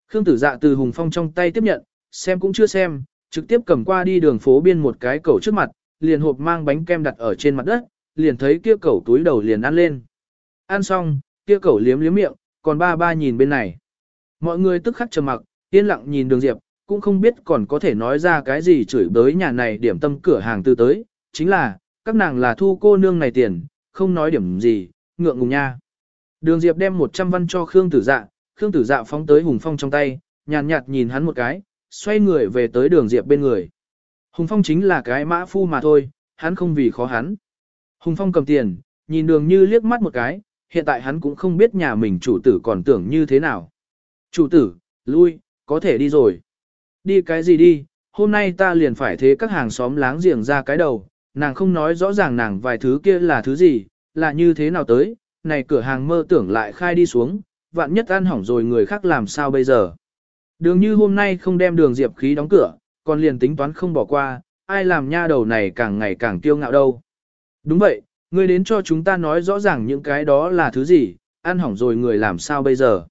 Khương tử dạ từ Hùng Phong trong tay tiếp nhận, xem cũng chưa xem, trực tiếp cầm qua đi đường phố biên một cái cầu trước mặt, liền hộp mang bánh kem đặt ở trên mặt đất, liền thấy kia cầu túi đầu liền ăn lên. Ăn xong, kia cầu liếm liếm miệng, còn ba ba nhìn bên này. Mọi người tức khắc trầm mặc, yên lặng nhìn đường Diệp, cũng không biết còn có thể nói ra cái gì chửi bới nhà này điểm tâm cửa hàng từ tới, chính là, các nàng là thu cô nương này tiền, không nói điểm gì, ngượng ngùng nha. Đường Diệp đem 100 văn cho Khương Tử Dạ, Khương Tử Dạ phóng tới Hùng Phong trong tay, nhàn nhạt, nhìn hắn một cái, xoay người về tới Đường Diệp bên người. Hùng Phong chính là cái mã phu mà thôi, hắn không vì khó hắn. Hùng Phong cầm tiền, nhìn đường như liếc mắt một cái, hiện tại hắn cũng không biết nhà mình chủ tử còn tưởng như thế nào. Chủ tử, lui, có thể đi rồi. Đi cái gì đi, hôm nay ta liền phải thế các hàng xóm láng giềng ra cái đầu, nàng không nói rõ ràng nàng vài thứ kia là thứ gì, là như thế nào tới, này cửa hàng mơ tưởng lại khai đi xuống, vạn nhất ăn hỏng rồi người khác làm sao bây giờ. Đường như hôm nay không đem đường diệp khí đóng cửa, còn liền tính toán không bỏ qua, ai làm nha đầu này càng ngày càng kiêu ngạo đâu. Đúng vậy, ngươi đến cho chúng ta nói rõ ràng những cái đó là thứ gì, ăn hỏng rồi người làm sao bây giờ.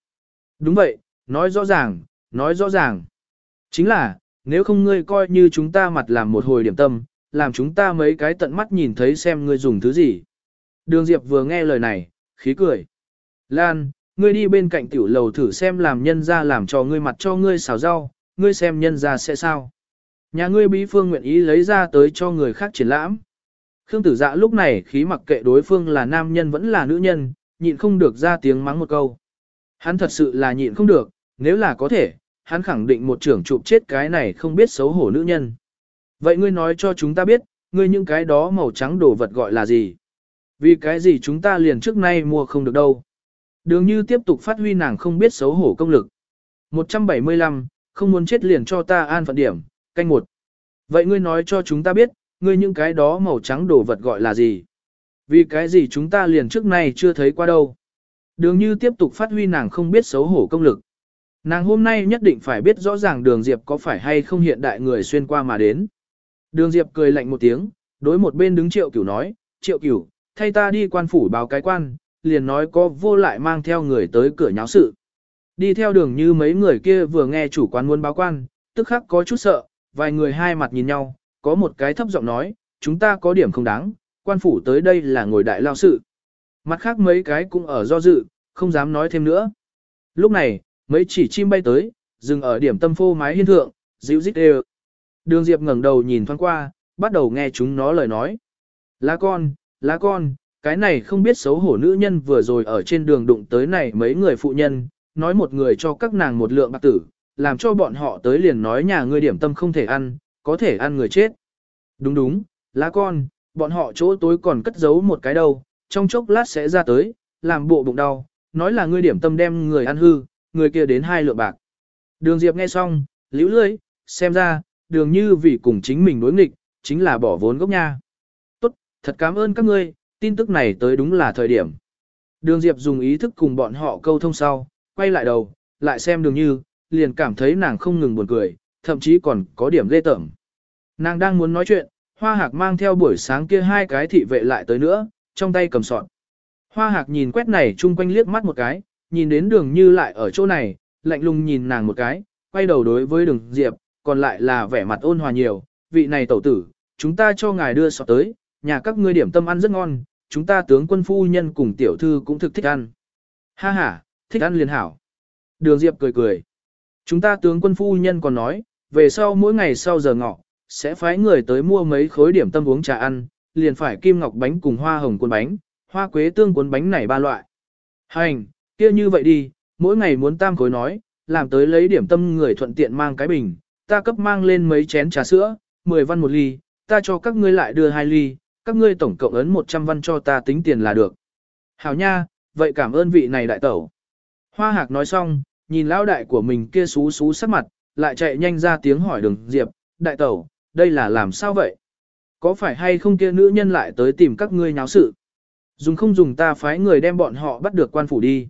Đúng vậy, nói rõ ràng, nói rõ ràng. Chính là, nếu không ngươi coi như chúng ta mặt làm một hồi điểm tâm, làm chúng ta mấy cái tận mắt nhìn thấy xem ngươi dùng thứ gì. Đường Diệp vừa nghe lời này, khí cười. Lan, ngươi đi bên cạnh tiểu lầu thử xem làm nhân ra làm cho ngươi mặt cho ngươi xào rau, ngươi xem nhân ra sẽ sao. Nhà ngươi bí phương nguyện ý lấy ra tới cho người khác triển lãm. Khương tử dạ lúc này khí mặc kệ đối phương là nam nhân vẫn là nữ nhân, nhịn không được ra tiếng mắng một câu. Hắn thật sự là nhịn không được, nếu là có thể, hắn khẳng định một trưởng chụp chết cái này không biết xấu hổ nữ nhân. Vậy ngươi nói cho chúng ta biết, ngươi những cái đó màu trắng đồ vật gọi là gì? Vì cái gì chúng ta liền trước nay mua không được đâu? Đường như tiếp tục phát huy nàng không biết xấu hổ công lực. 175, không muốn chết liền cho ta an phận điểm, canh một. Vậy ngươi nói cho chúng ta biết, ngươi những cái đó màu trắng đồ vật gọi là gì? Vì cái gì chúng ta liền trước nay chưa thấy qua đâu? Đường như tiếp tục phát huy nàng không biết xấu hổ công lực. Nàng hôm nay nhất định phải biết rõ ràng đường Diệp có phải hay không hiện đại người xuyên qua mà đến. Đường Diệp cười lạnh một tiếng, đối một bên đứng triệu cửu nói, triệu cửu, thay ta đi quan phủ báo cái quan, liền nói có vô lại mang theo người tới cửa nháo sự. Đi theo đường như mấy người kia vừa nghe chủ quan muốn báo quan, tức khắc có chút sợ, vài người hai mặt nhìn nhau, có một cái thấp giọng nói, chúng ta có điểm không đáng, quan phủ tới đây là ngồi đại lao sự. Mặt khác mấy cái cũng ở do dự, không dám nói thêm nữa. Lúc này, mấy chỉ chim bay tới, dừng ở điểm tâm phô mái hiên thượng, dịu dít đều. Đường Diệp ngẩng đầu nhìn thoáng qua, bắt đầu nghe chúng nó lời nói. Lá con, lá con, cái này không biết xấu hổ nữ nhân vừa rồi ở trên đường đụng tới này mấy người phụ nhân, nói một người cho các nàng một lượng bạc tử, làm cho bọn họ tới liền nói nhà ngươi điểm tâm không thể ăn, có thể ăn người chết. Đúng đúng, lá con, bọn họ chỗ tối còn cất giấu một cái đâu, trong chốc lát sẽ ra tới, làm bộ bụng đau, nói là ngươi điểm tâm đem người ăn hư, người kia đến hai lượng bạc. Đường Diệp nghe xong, liễu lưỡi, xem ra, đường như vì cùng chính mình đối nghịch, chính là bỏ vốn gốc nha. Tốt, thật cảm ơn các ngươi, tin tức này tới đúng là thời điểm. Đường Diệp dùng ý thức cùng bọn họ câu thông sau, quay lại đầu, lại xem đường như, liền cảm thấy nàng không ngừng buồn cười, thậm chí còn có điểm ghê tởm. Nàng đang muốn nói chuyện, hoa hạc mang theo buổi sáng kia hai cái thị vệ lại tới nữa, trong tay cầm sọt. Hoa hạc nhìn quét này chung quanh liếc mắt một cái, nhìn đến đường như lại ở chỗ này, lạnh lùng nhìn nàng một cái, quay đầu đối với đường diệp, còn lại là vẻ mặt ôn hòa nhiều, vị này tẩu tử, chúng ta cho ngài đưa sọt tới, nhà các ngươi điểm tâm ăn rất ngon, chúng ta tướng quân phu nhân cùng tiểu thư cũng thực thích ăn. Ha ha, thích ăn liền hảo. Đường diệp cười cười. Chúng ta tướng quân phu nhân còn nói, về sau mỗi ngày sau giờ ngọ, sẽ phái người tới mua mấy khối điểm tâm uống trà ăn, liền phải kim ngọc bánh cùng hoa hồng cuốn bánh, hoa quế tương cuốn bánh này ba loại. Hành, kia như vậy đi, mỗi ngày muốn tam khối nói, làm tới lấy điểm tâm người thuận tiện mang cái bình, ta cấp mang lên mấy chén trà sữa, 10 văn một ly, ta cho các ngươi lại đưa hai ly, các ngươi tổng cộng ấn 100 văn cho ta tính tiền là được. Hảo nha, vậy cảm ơn vị này đại tẩu. Hoa hạc nói xong, nhìn lão đại của mình kia xú xú sắc mặt, lại chạy nhanh ra tiếng hỏi đường Diệp, đại tẩu, đây là làm sao vậy? Có phải hay không kia nữ nhân lại tới tìm các ngươi nháo sự? Dùng không dùng ta phái người đem bọn họ bắt được quan phủ đi.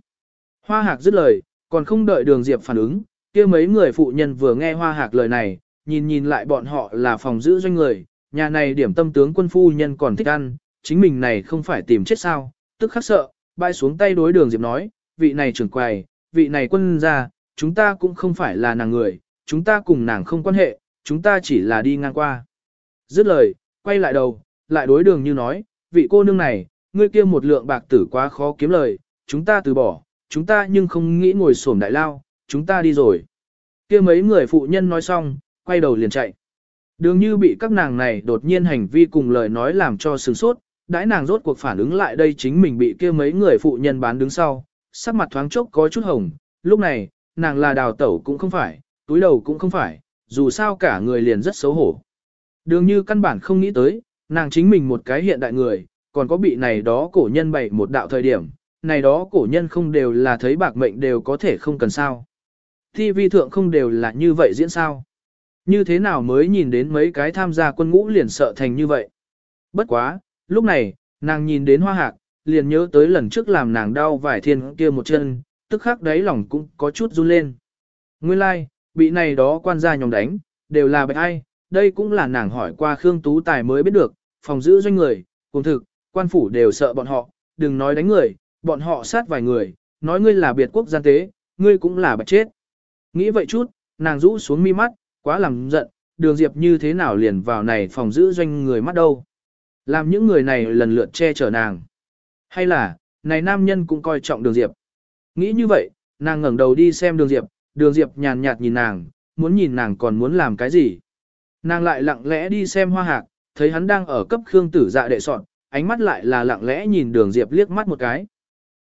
Hoa hạc dứt lời, còn không đợi đường Diệp phản ứng, kia mấy người phụ nhân vừa nghe hoa hạc lời này, nhìn nhìn lại bọn họ là phòng giữ doanh người, nhà này điểm tâm tướng quân phu nhân còn thích ăn, chính mình này không phải tìm chết sao, tức khắc sợ, bay xuống tay đối đường Diệp nói, vị này trưởng quầy, vị này quân gia, chúng ta cũng không phải là nàng người, chúng ta cùng nàng không quan hệ, chúng ta chỉ là đi ngang qua. Dứt lời, quay lại đầu, lại đối đường như nói, vị cô nương này, ngươi kia một lượng bạc tử quá khó kiếm lời, chúng ta từ bỏ, chúng ta nhưng không nghĩ ngồi xổm đại lao, chúng ta đi rồi. kia mấy người phụ nhân nói xong, quay đầu liền chạy. Đường như bị các nàng này đột nhiên hành vi cùng lời nói làm cho sừng sốt, đãi nàng rốt cuộc phản ứng lại đây chính mình bị kia mấy người phụ nhân bán đứng sau, sắc mặt thoáng chốc có chút hồng, lúc này, nàng là đào tẩu cũng không phải, túi đầu cũng không phải, dù sao cả người liền rất xấu hổ. Đường như căn bản không nghĩ tới, nàng chính mình một cái hiện đại người, còn có bị này đó cổ nhân bày một đạo thời điểm, này đó cổ nhân không đều là thấy bạc mệnh đều có thể không cần sao. Thi vi thượng không đều là như vậy diễn sao. Như thế nào mới nhìn đến mấy cái tham gia quân ngũ liền sợ thành như vậy. Bất quá, lúc này, nàng nhìn đến hoa hạc, liền nhớ tới lần trước làm nàng đau vải thiên kia một chân, tức khắc đáy lòng cũng có chút run lên. Nguyên lai, like, bị này đó quan gia nhóm đánh, đều là bệnh ai, đây cũng là nàng hỏi qua Khương Tú Tài mới biết được, phòng giữ doanh người, cùng thực, quan phủ đều sợ bọn họ, đừng nói đánh người, bọn họ sát vài người, nói ngươi là biệt quốc gian tế, ngươi cũng là bạch chết. Nghĩ vậy chút, nàng rũ xuống mi mắt, quá làm giận, đường diệp như thế nào liền vào này phòng giữ doanh người mắt đâu. Làm những người này lần lượt che chở nàng. Hay là, này nam nhân cũng coi trọng đường diệp. Nghĩ như vậy, nàng ngẩng đầu đi xem đường diệp, đường diệp nhàn nhạt nhìn nàng, muốn nhìn nàng còn muốn làm cái gì. Nàng lại lặng lẽ đi xem hoa hạc, thấy hắn đang ở cấp khương tử dạ đệ soạn, ánh mắt lại là lặng lẽ nhìn đường diệp liếc mắt một cái.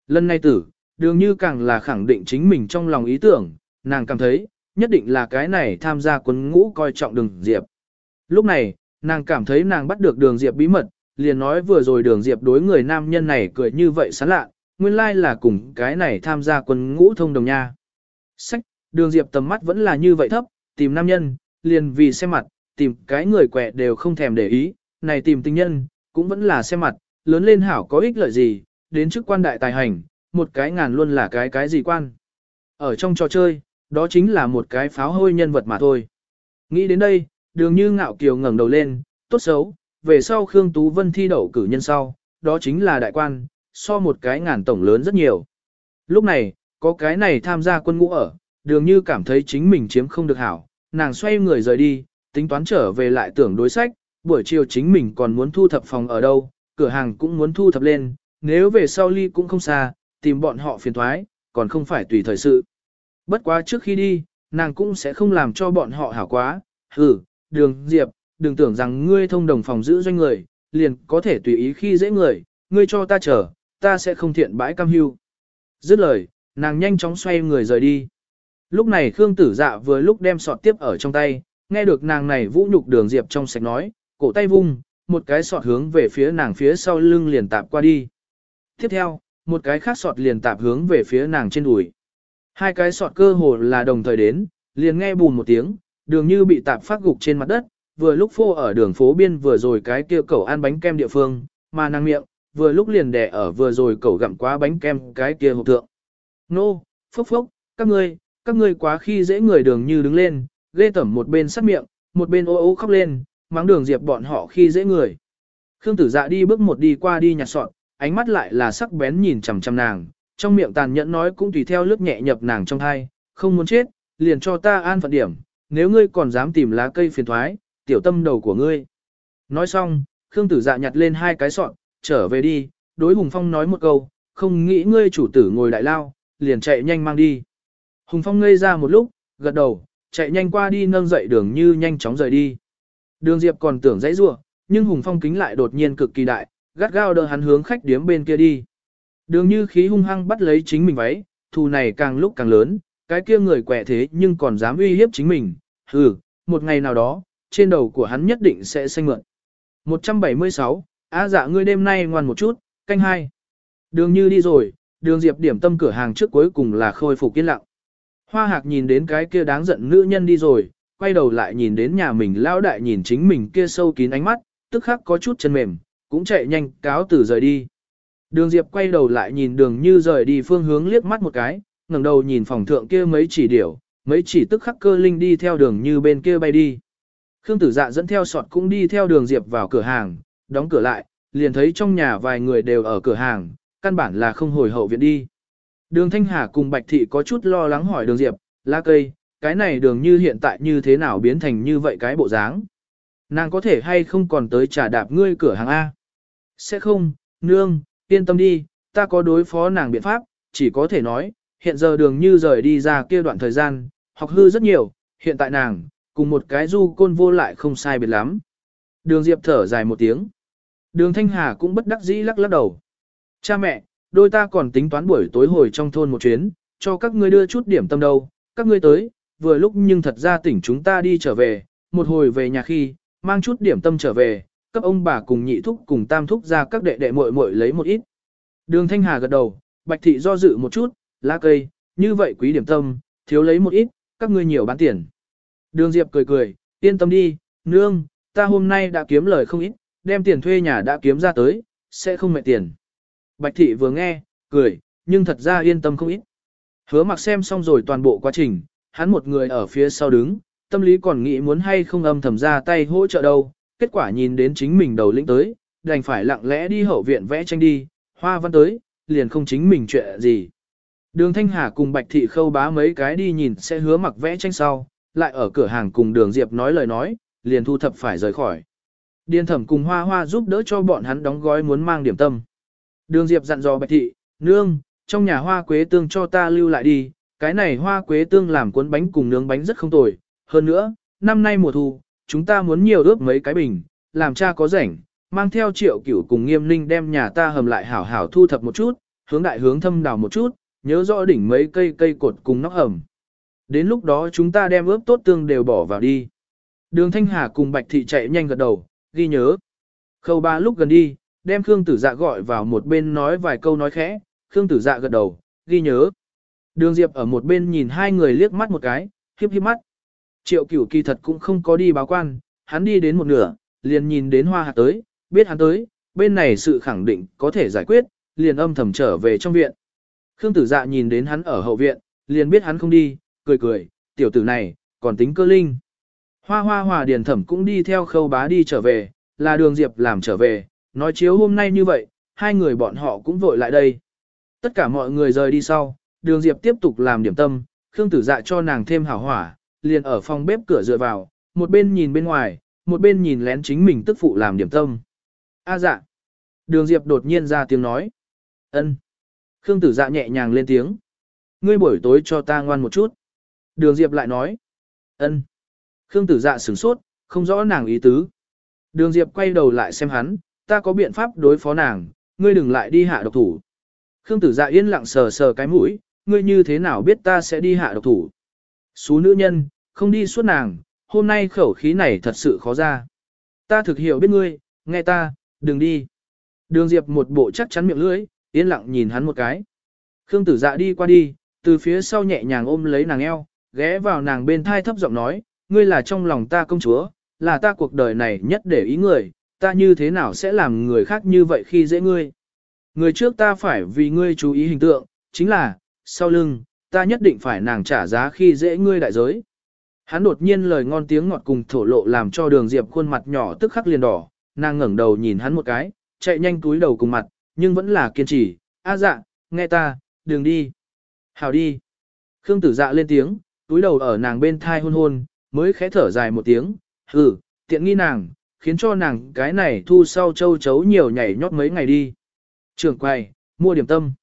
Lần này tử, đường như càng là khẳng định chính mình trong lòng ý tưởng, nàng cảm thấy, nhất định là cái này tham gia quân ngũ coi trọng đường diệp. Lúc này, nàng cảm thấy nàng bắt được đường diệp bí mật, liền nói vừa rồi đường diệp đối người nam nhân này cười như vậy sán lạ, nguyên lai là cùng cái này tham gia quân ngũ thông đồng nha. Sách, đường diệp tầm mắt vẫn là như vậy thấp, tìm nam nhân, liền vì xem mặt, tìm cái người quẹ đều không thèm để ý, này tìm tình nhân, cũng vẫn là xem mặt, lớn lên hảo có ích lợi gì, đến chức quan đại tài hành, một cái ngàn luôn là cái cái gì quan. Ở trong trò chơi, đó chính là một cái pháo hôi nhân vật mà thôi. Nghĩ đến đây, đường như ngạo kiều ngẩng đầu lên, tốt xấu, về sau Khương Tú Vân thi đậu cử nhân sau, đó chính là đại quan, so một cái ngàn tổng lớn rất nhiều. Lúc này, có cái này tham gia quân ngũ ở, đường như cảm thấy chính mình chiếm không được hảo, nàng xoay người rời đi, tính toán trở về lại tưởng đối sách, buổi chiều chính mình còn muốn thu thập phòng ở đâu, cửa hàng cũng muốn thu thập lên, nếu về sau ly cũng không xa, tìm bọn họ phiền thoái, còn không phải tùy thời sự. Bất quá trước khi đi, nàng cũng sẽ không làm cho bọn họ hảo quá, hử, đường, diệp, đừng tưởng rằng ngươi thông đồng phòng giữ doanh người, liền có thể tùy ý khi dễ người, ngươi cho ta chờ, ta sẽ không thiện bãi cam hưu. Dứt lời, nàng nhanh chóng xoay người rời đi. Lúc này Khương Tử Dạ vừa lúc đem sọt tiếp ở trong tay, nghe được nàng này vũ nhục đường diệp trong sạch nói, cổ tay vung, một cái sọt hướng về phía nàng phía sau lưng liền tạp qua đi. Tiếp theo, một cái khác sọt liền tạp hướng về phía nàng trên đùi. Hai cái sọt cơ hồ là đồng thời đến, liền nghe bùn một tiếng, đường như bị tạp phát gục trên mặt đất, vừa lúc phô ở đường phố biên vừa rồi cái kia cẩu ăn bánh kem địa phương, mà nàng miệng, vừa lúc liền đẻ ở vừa rồi cẩu gặm quá bánh kem cái kia hộp thượng. Nô, phốc phốc, các ngươi, các ngươi quá khi dễ người đường như đứng lên, ghê tẩm một bên sát miệng, một bên ô ô khóc lên, mắng đường diệp bọn họ khi dễ người. Khương tử dạ đi bước một đi qua đi nhặt sọt, ánh mắt lại là sắc bén nhìn chằm chằm nàng, trong miệng tàn nhẫn nói cũng tùy theo lướt nhẹ nhập nàng trong thai, không muốn chết, liền cho ta an phận điểm, nếu ngươi còn dám tìm lá cây phiền thoái, tiểu tâm đầu của ngươi. Nói xong, Khương tử dạ nhặt lên hai cái sọt, trở về đi, đối Hùng Phong nói một câu, không nghĩ ngươi chủ tử ngồi đại lao, liền chạy nhanh mang đi. Hùng Phong ngây ra một lúc, gật đầu, chạy nhanh qua đi nâng dậy đường như nhanh chóng rời đi. Đường Diệp còn tưởng dãy rua, nhưng Hùng Phong kính lại đột nhiên cực kỳ đại, gắt gao đỡ hắn hướng khách điếm bên kia đi. Đường như khí hung hăng bắt lấy chính mình váy, thù này càng lúc càng lớn, cái kia người quẻ thế nhưng còn dám uy hiếp chính mình. Hừ, một ngày nào đó, trên đầu của hắn nhất định sẽ xanh mượn. 176, á dạ ngươi đêm nay ngoan một chút, canh hai. Đường như đi rồi, đường diệp điểm tâm cửa hàng trước cuối cùng là khôi phục yên lặng. Hoa hạc nhìn đến cái kia đáng giận nữ nhân đi rồi, quay đầu lại nhìn đến nhà mình lão đại nhìn chính mình kia sâu kín ánh mắt, tức khắc có chút chân mềm, cũng chạy nhanh cáo từ rời đi. Đường Diệp quay đầu lại nhìn đường như rời đi phương hướng liếc mắt một cái, ngẩng đầu nhìn phòng thượng kia mấy chỉ điểu, mấy chỉ tức khắc cơ linh đi theo đường như bên kia bay đi. Khương tử dạ dẫn theo sọt cũng đi theo đường Diệp vào cửa hàng, đóng cửa lại, liền thấy trong nhà vài người đều ở cửa hàng, căn bản là không hồi hậu viện đi. Đường Thanh Hà cùng Bạch Thị có chút lo lắng hỏi đường Diệp, lá cây, cái này đường như hiện tại như thế nào biến thành như vậy cái bộ dáng. Nàng có thể hay không còn tới trả đạp ngươi cửa hàng A. Sẽ không, nương, yên tâm đi, ta có đối phó nàng biện pháp, chỉ có thể nói, hiện giờ đường như rời đi ra kia đoạn thời gian, học hư rất nhiều, hiện tại nàng, cùng một cái du côn vô lại không sai biệt lắm. Đường Diệp thở dài một tiếng. Đường Thanh Hà cũng bất đắc dĩ lắc lắc đầu. Cha mẹ, đôi ta còn tính toán buổi tối hồi trong thôn một chuyến, cho các ngươi đưa chút điểm tâm đâu, các ngươi tới, vừa lúc nhưng thật ra tỉnh chúng ta đi trở về, một hồi về nhà khi, mang chút điểm tâm trở về, cấp ông bà cùng nhị thúc cùng tam thúc ra các đệ đệ muội muội lấy một ít. Đường Thanh Hà gật đầu, Bạch Thị do dự một chút, lá cây, như vậy quý điểm tâm, thiếu lấy một ít, các ngươi nhiều bán tiền. Đường Diệp cười cười, yên tâm đi, nương, ta hôm nay đã kiếm lời không ít, đem tiền thuê nhà đã kiếm ra tới, sẽ không mệt tiền. Bạch Thị vừa nghe, cười, nhưng thật ra yên tâm không ít. Hứa mặc xem xong rồi toàn bộ quá trình, hắn một người ở phía sau đứng, tâm lý còn nghĩ muốn hay không âm thầm ra tay hỗ trợ đâu, kết quả nhìn đến chính mình đầu lĩnh tới, đành phải lặng lẽ đi hậu viện vẽ tranh đi, hoa văn tới, liền không chính mình chuyện gì. Đường Thanh Hà cùng Bạch Thị khâu bá mấy cái đi nhìn sẽ hứa mặc vẽ tranh sau, lại ở cửa hàng cùng đường Diệp nói lời nói, liền thu thập phải rời khỏi. Điền thẩm cùng hoa hoa giúp đỡ cho bọn hắn đóng gói muốn mang điểm tâm. Đường Diệp dặn dò Bạch Thị, nương, trong nhà hoa quế tương cho ta lưu lại đi, cái này hoa quế tương làm cuốn bánh cùng nướng bánh rất không tồi. Hơn nữa, năm nay mùa thu, chúng ta muốn nhiều ướp mấy cái bình, làm cha có rảnh, mang theo triệu cửu cùng nghiêm ninh đem nhà ta hầm lại hảo hảo thu thập một chút, hướng đại hướng thâm đào một chút, nhớ rõ đỉnh mấy cây cây cột cùng nóc hầm. Đến lúc đó chúng ta đem ướp tốt tương đều bỏ vào đi. Đường Thanh Hà cùng Bạch Thị chạy nhanh gật đầu, ghi nhớ. Khâu ba lúc gần đi, đem Khương Tử Dạ gọi vào một bên nói vài câu nói khẽ, Khương Tử Dạ gật đầu, ghi nhớ. Đường Diệp ở một bên nhìn hai người liếc mắt một cái, khiếp khiếp mắt. Triệu cửu kỳ thật cũng không có đi báo quan, hắn đi đến một nửa, liền nhìn đến hoa Hạc tới, biết hắn tới, bên này sự khẳng định có thể giải quyết, liền âm thầm trở về trong viện. Khương tử dạ nhìn đến hắn ở hậu viện, liền biết hắn không đi, cười cười, tiểu tử này, còn tính cơ linh. Hoa hoa hòa điền thẩm cũng đi theo khâu bá đi trở về, là đường diệp làm trở về, nói chiếu hôm nay như vậy, hai người bọn họ cũng vội lại đây. Tất cả mọi người rời đi sau, đường diệp tiếp tục làm điểm tâm, Khương tử dạ cho nàng thêm hảo hỏa, liền ở phòng bếp cửa dựa vào, một bên nhìn bên ngoài, một bên nhìn lén chính mình tức phụ làm điểm tâm. A dạ. Đường Diệp đột nhiên ra tiếng nói. ân. Khương tử dạ nhẹ nhàng lên tiếng. Ngươi buổi tối cho ta ngoan một chút. Đường Diệp lại nói. ân. Khương tử dạ sửng sốt, không rõ nàng ý tứ. Đường Diệp quay đầu lại xem hắn, ta có biện pháp đối phó nàng, ngươi đừng lại đi hạ độc thủ. Khương tử dạ yên lặng sờ sờ cái mũi, ngươi như thế nào biết ta sẽ đi hạ độc thủ. Xú nữ nhân, không đi suốt nàng, hôm nay khẩu khí này thật sự khó ra. Ta thực hiểu biết ngươi, nghe ta, đừng đi. Đường Diệp một bộ chắc chắn miệng lưỡi, yên lặng nhìn hắn một cái. Khương tử dạ đi qua đi, từ phía sau nhẹ nhàng ôm lấy nàng eo, ghé vào nàng bên thai thấp giọng nói, ngươi là trong lòng ta công chúa, là ta cuộc đời này nhất để ý người, ta như thế nào sẽ làm người khác như vậy khi dễ ngươi. Người trước ta phải vì ngươi chú ý hình tượng, chính là, sau lưng, ta nhất định phải nàng trả giá khi dễ ngươi đại giới. Hắn đột nhiên lời ngon tiếng ngọt cùng thổ lộ làm cho đường Diệp khuôn mặt nhỏ tức khắc liền đỏ, nàng ngẩng đầu nhìn hắn một cái, chạy nhanh túi đầu cùng mặt, nhưng vẫn là kiên trì, a dạ, nghe ta, đừng đi. Hào đi. Khương tử dạ lên tiếng, túi đầu ở nàng bên thai hôn hôn, mới khẽ thở dài một tiếng, hừ, tiện nghi nàng, khiến cho nàng cái này thu sau châu chấu nhiều nhảy nhót mấy ngày đi. trưởng quầy mua điểm tâm.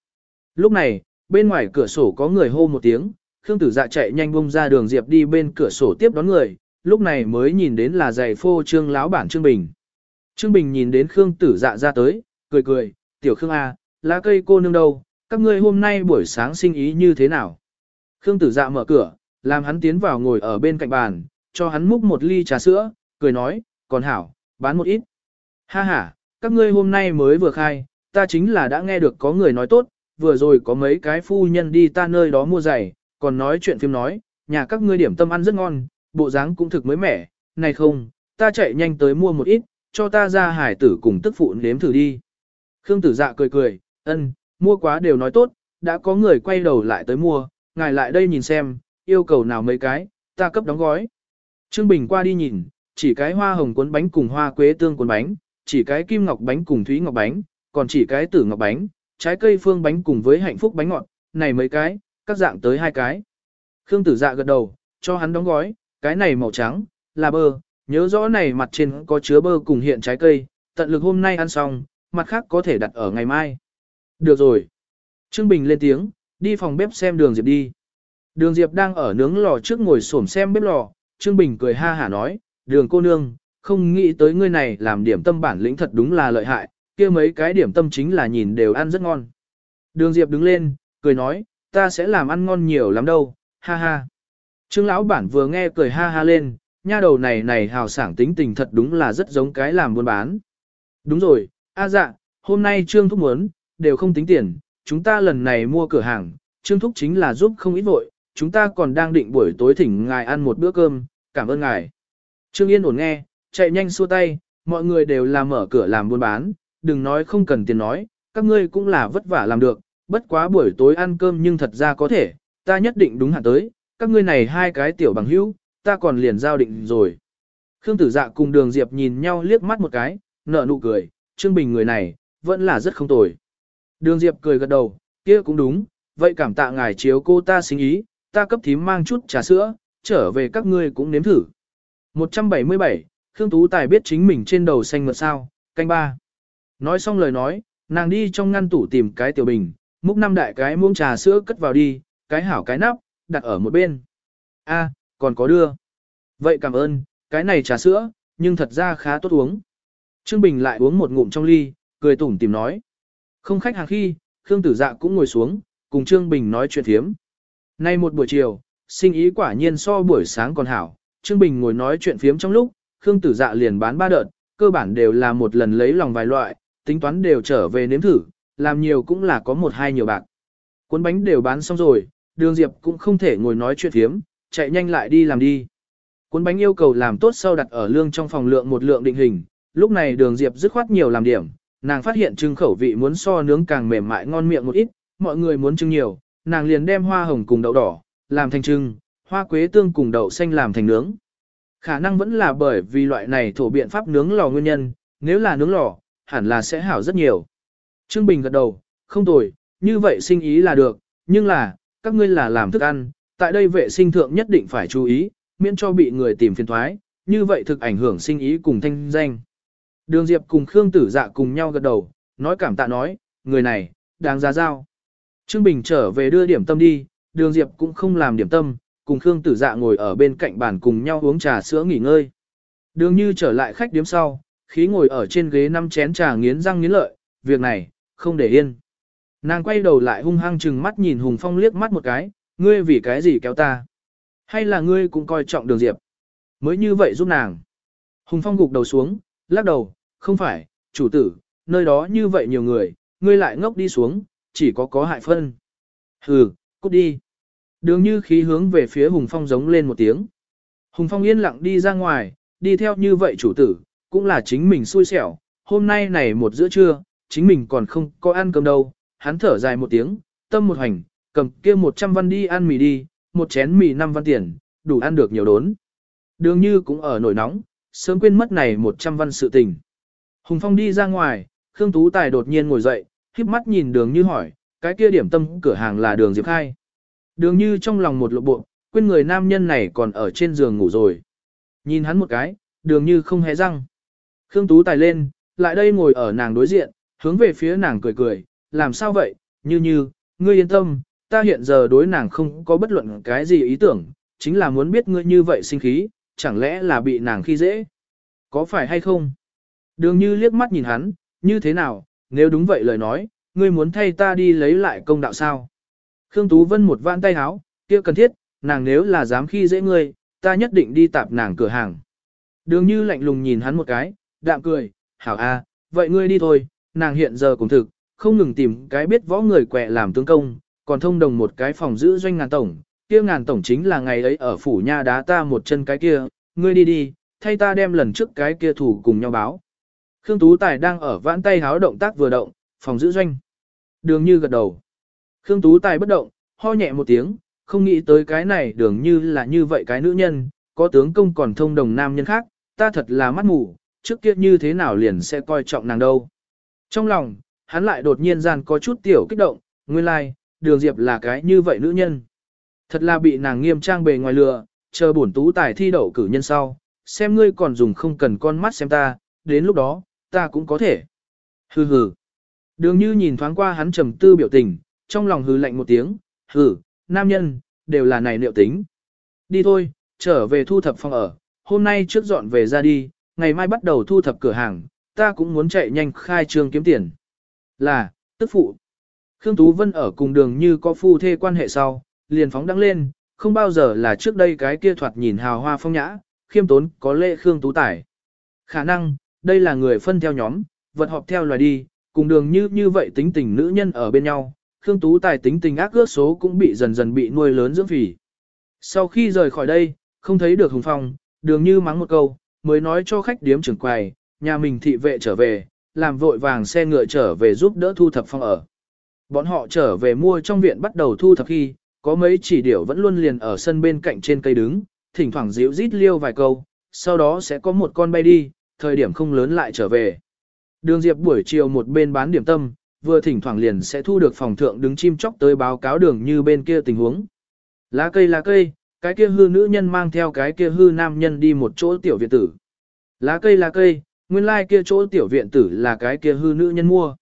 Lúc này, bên ngoài cửa sổ có người hô một tiếng, Khương Tử Dạ chạy nhanh bung ra đường Diệp đi bên cửa sổ tiếp đón người, lúc này mới nhìn đến là giày phô trương lão bản Trương Bình. Trương Bình nhìn đến Khương Tử Dạ ra tới, cười cười, tiểu Khương A, lá cây cô nương đâu, các ngươi hôm nay buổi sáng sinh ý như thế nào? Khương Tử Dạ mở cửa, làm hắn tiến vào ngồi ở bên cạnh bàn, cho hắn múc một ly trà sữa, cười nói, còn hảo, bán một ít. Ha ha, các ngươi hôm nay mới vừa khai, ta chính là đã nghe được có người nói tốt, vừa rồi có mấy cái phu nhân đi ta nơi đó mua giày, còn nói chuyện phim nói, nhà các ngươi điểm tâm ăn rất ngon, bộ dáng cũng thực mới mẻ, này không, ta chạy nhanh tới mua một ít, cho ta ra hải tử cùng tức phụ nếm thử đi. Khương tử dạ cười cười, ân, mua quá đều nói tốt, đã có người quay đầu lại tới mua, ngài lại đây nhìn xem, yêu cầu nào mấy cái, ta cấp đóng gói. Trương Bình qua đi nhìn, chỉ cái hoa hồng cuốn bánh cùng hoa quế tương cuốn bánh, chỉ cái kim ngọc bánh cùng thúy ngọc bánh, còn chỉ cái tử ngọc bánh, trái cây phương bánh cùng với hạnh phúc bánh ngọt, này mấy cái, các dạng tới hai cái. Khương tử dạ gật đầu, cho hắn đóng gói, cái này màu trắng, là bơ, nhớ rõ này mặt trên có chứa bơ cùng hiện trái cây, tận lực hôm nay ăn xong, mặt khác có thể đặt ở ngày mai. Được rồi. Trương Bình lên tiếng, đi phòng bếp xem đường Diệp đi. Đường Diệp đang ở nướng lò trước ngồi xổm xem bếp lò, Trương Bình cười ha hả nói, đường cô nương, không nghĩ tới ngươi này làm điểm tâm bản lĩnh thật đúng là lợi hại, kia mấy cái điểm tâm chính là nhìn đều ăn rất ngon. Đường Diệp đứng lên, cười nói, ta sẽ làm ăn ngon nhiều lắm đâu, ha ha. Trương lão bản vừa nghe cười ha ha lên, nha đầu này này hào sảng tính tình thật đúng là rất giống cái làm buôn bán. Đúng rồi, a dạ, hôm nay Trương Thúc muốn, đều không tính tiền, chúng ta lần này mua cửa hàng, Trương Thúc chính là giúp không ít vội, chúng ta còn đang định buổi tối thỉnh ngài ăn một bữa cơm, cảm ơn ngài. Trương Yên ổn nghe, chạy nhanh xua tay, mọi người đều là mở cửa làm buôn bán, đừng nói không cần tiền nói, các ngươi cũng là vất vả làm được, bất quá buổi tối ăn cơm nhưng thật ra có thể, ta nhất định đúng hạn tới, các ngươi này hai cái tiểu bằng hữu, ta còn liền giao định rồi. Khương Tử Dạ cùng Đường Diệp nhìn nhau liếc mắt một cái, nở nụ cười, Trương Bình người này, vẫn là rất không tồi. Đường Diệp cười gật đầu, kia cũng đúng, vậy cảm tạ ngài chiếu cô ta xính ý, ta cấp thím mang chút trà sữa, trở về các ngươi cũng nếm thử. 177, Khương Tú Tài biết chính mình trên đầu xanh mượt sao, canh ba. Nói xong lời nói, nàng đi trong ngăn tủ tìm cái tiểu bình, múc năm đại cái muỗng trà sữa cất vào đi, cái hảo cái nắp, đặt ở một bên. A, còn có đưa. Vậy cảm ơn, cái này trà sữa, nhưng thật ra khá tốt uống. Trương Bình lại uống một ngụm trong ly, cười tủm tìm nói. Không khách hàng khi, Khương Tử Dạ cũng ngồi xuống, cùng Trương Bình nói chuyện thiếm. Nay một buổi chiều, sinh ý quả nhiên so buổi sáng còn hảo, Trương Bình ngồi nói chuyện phiếm trong lúc, Khương Tử Dạ liền bán ba đợt, cơ bản đều là một lần lấy lòng vài loại, tính toán đều trở về nếm thử, làm nhiều cũng là có một hai nhiều bạc. Cuốn bánh đều bán xong rồi, Đường Diệp cũng không thể ngồi nói chuyện phiếm, chạy nhanh lại đi làm đi. Cuốn bánh yêu cầu làm tốt sau đặt ở lương trong phòng lượng một lượng định hình, lúc này Đường Diệp dứt khoát nhiều làm điểm, nàng phát hiện trưng khẩu vị muốn so nướng càng mềm mại ngon miệng một ít, mọi người muốn trưng nhiều, nàng liền đem hoa hồng cùng đậu đỏ, làm thành trưng, hoa quế tương cùng đậu xanh làm thành nướng. Khả năng vẫn là bởi vì loại này thổ biện pháp nướng lò nguyên nhân, nếu là nướng lò, hẳn là sẽ hảo rất nhiều. Trương Bình gật đầu, không tồi, như vậy sinh ý là được, nhưng là, các ngươi là làm thức ăn, tại đây vệ sinh thượng nhất định phải chú ý, miễn cho bị người tìm phiền thoái, như vậy thực ảnh hưởng sinh ý cùng thanh danh. Đường Diệp cùng Khương Tử Dạ cùng nhau gật đầu, nói cảm tạ nói, người này, đáng giá giao. Trương Bình trở về đưa điểm tâm đi, Đường Diệp cũng không làm điểm tâm, cùng Khương Tử Dạ ngồi ở bên cạnh bàn cùng nhau uống trà sữa nghỉ ngơi. Đường Như trở lại khách điếm sau, khí ngồi ở trên ghế năm chén trà nghiến răng nghiến lợi, việc này, không để yên. Nàng quay đầu lại hung hăng chừng mắt nhìn Hùng Phong liếc mắt một cái, ngươi vì cái gì kéo ta? Hay là ngươi cũng coi trọng đường Diệp? Mới như vậy giúp nàng. Hùng Phong gục đầu xuống, lắc đầu, không phải, chủ tử, nơi đó như vậy nhiều người, ngươi lại ngốc đi xuống, chỉ có có hại phân. Hừ, cút đi. Đường như khí hướng về phía Hùng Phong giống lên một tiếng. Hùng Phong yên lặng đi ra ngoài, đi theo như vậy chủ tử, cũng là chính mình xui xẻo. Hôm nay này một giữa trưa, chính mình còn không có ăn cơm đâu. Hắn thở dài một tiếng, tâm một hành, cầm kia 100 văn đi ăn mì đi, một chén mì 5 văn tiền, đủ ăn được nhiều đốn. Đường như cũng ở nổi nóng, sớm quên mất này 100 văn sự tình. Hùng Phong đi ra ngoài, Khương Tú Tài đột nhiên ngồi dậy, khiếp mắt nhìn đường như hỏi, cái kia điểm tâm cửa hàng là đường Diệp Khai. Đường như trong lòng một lộ bộ, quên người nam nhân này còn ở trên giường ngủ rồi. Nhìn hắn một cái, đường như không hé răng. Khương Tú Tài lên, lại đây ngồi ở nàng đối diện, hướng về phía nàng cười cười, làm sao vậy, như như, ngươi yên tâm, ta hiện giờ đối nàng không có bất luận cái gì ý tưởng, chính là muốn biết ngươi như vậy sinh khí, chẳng lẽ là bị nàng khi dễ. Có phải hay không? Đường như liếc mắt nhìn hắn, như thế nào, nếu đúng vậy lời nói, ngươi muốn thay ta đi lấy lại công đạo sao? Khương Tú Vân một vạn tay háo, kia cần thiết, nàng nếu là dám khi dễ ngươi, ta nhất định đi tạp nàng cửa hàng. Đường như lạnh lùng nhìn hắn một cái, đạm cười, hảo a, vậy ngươi đi thôi, nàng hiện giờ cũng thực, không ngừng tìm cái biết võ người quẹ làm tướng công, còn thông đồng một cái phòng giữ doanh ngàn tổng, kia ngàn tổng chính là ngày ấy ở phủ nha đá ta một chân cái kia, ngươi đi đi, thay ta đem lần trước cái kia thủ cùng nhau báo. Khương Tú Tài đang ở vãn tay háo động tác vừa động, phòng giữ doanh. Đường như gật đầu. Khương Tú Tài bất động, ho nhẹ một tiếng, không nghĩ tới cái này đường như là như vậy cái nữ nhân, có tướng công còn thông đồng nam nhân khác, ta thật là mắt mù, trước kia như thế nào liền sẽ coi trọng nàng đâu. Trong lòng, hắn lại đột nhiên gian có chút tiểu kích động, nguyên lai, like, đường diệp là cái như vậy nữ nhân. Thật là bị nàng nghiêm trang bề ngoài lừa, chờ bổn tú tài thi đậu cử nhân sau, xem ngươi còn dùng không cần con mắt xem ta, đến lúc đó, ta cũng có thể. Hừ hừ. Đường như nhìn thoáng qua hắn trầm tư biểu tình, trong lòng hừ lạnh một tiếng, hừ, nam nhân, đều là này liệu tính. Đi thôi, trở về thu thập phòng ở, hôm nay trước dọn về ra đi, ngày mai bắt đầu thu thập cửa hàng, ta cũng muốn chạy nhanh khai trương kiếm tiền. Là, tức phụ. Khương Tú Vân ở cùng đường như có phu thê quan hệ sau, liền phóng đăng lên, không bao giờ là trước đây cái kia thoạt nhìn hào hoa phong nhã, khiêm tốn có lệ Khương Tú tải, Khả năng, đây là người phân theo nhóm, vật họp theo loài đi, cùng đường như như vậy tính tình nữ nhân ở bên nhau, Khương Tú Tài tính tình ác ước số cũng bị dần dần bị nuôi lớn dưỡng phỉ. Sau khi rời khỏi đây, không thấy được Hùng Phong, đường như mắng một câu, mới nói cho khách điếm trưởng quầy, nhà mình thị vệ trở về, làm vội vàng xe ngựa trở về giúp đỡ thu thập phong ở. Bọn họ trở về mua trong viện bắt đầu thu thập khi, có mấy chỉ điểu vẫn luôn liền ở sân bên cạnh trên cây đứng, thỉnh thoảng dịu rít liêu vài câu, sau đó sẽ có một con bay đi, thời điểm không lớn lại trở về. Đường Diệp buổi chiều một bên bán điểm tâm, vừa thỉnh thoảng liền sẽ thu được phòng thượng đứng chim chóc tới báo cáo đường như bên kia tình huống. Lá cây lá cây, cái kia hư nữ nhân mang theo cái kia hư nam nhân đi một chỗ tiểu viện tử. Lá cây lá cây, nguyên lai like kia chỗ tiểu viện tử là cái kia hư nữ nhân mua.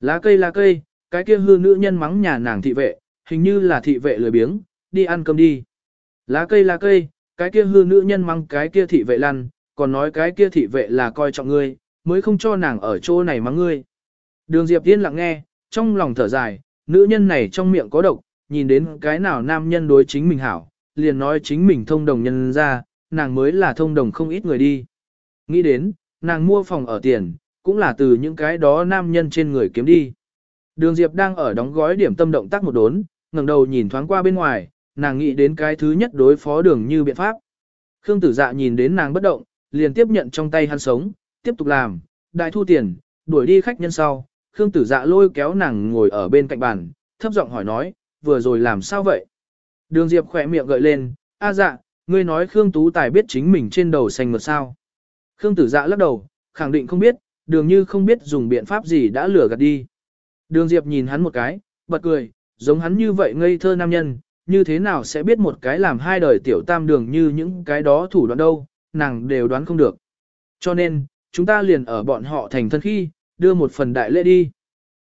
Lá cây lá cây, cái kia hư nữ nhân mắng nhà nàng thị vệ, hình như là thị vệ lười biếng, đi ăn cơm đi. Lá cây lá cây, cái kia hư nữ nhân mắng cái kia thị vệ lăn, còn nói cái kia thị vệ là coi trọng ngươi, mới không cho nàng ở chỗ này mắng ngươi. Đường Diệp Tiên lặng nghe, trong lòng thở dài, nữ nhân này trong miệng có độc, nhìn đến cái nào nam nhân đối chính mình hảo, liền nói chính mình thông đồng nhân ra, nàng mới là thông đồng không ít người đi. Nghĩ đến, nàng mua phòng ở tiền, cũng là từ những cái đó nam nhân trên người kiếm đi. Đường Diệp đang ở đóng gói điểm tâm động tác một đốn, ngẩng đầu nhìn thoáng qua bên ngoài, nàng nghĩ đến cái thứ nhất đối phó đường như biện pháp. Khương tử dạ nhìn đến nàng bất động, liền tiếp nhận trong tay hắn sống, tiếp tục làm, đại thu tiền, đuổi đi khách nhân sau. Khương tử dạ lôi kéo nàng ngồi ở bên cạnh bàn, thấp giọng hỏi nói, vừa rồi làm sao vậy? Đường Diệp khỏe miệng gợi lên, a dạ, ngươi nói Khương Tú Tài biết chính mình trên đầu xanh ngược sao? Khương tử dạ lắc đầu, khẳng định không biết, đường như không biết dùng biện pháp gì đã lừa gạt đi. Đường Diệp nhìn hắn một cái, bật cười, giống hắn như vậy ngây thơ nam nhân, như thế nào sẽ biết một cái làm hai đời tiểu tam đường như những cái đó thủ đoạn đâu, nàng đều đoán không được. Cho nên, chúng ta liền ở bọn họ thành thân khi, đưa một phần đại lễ đi.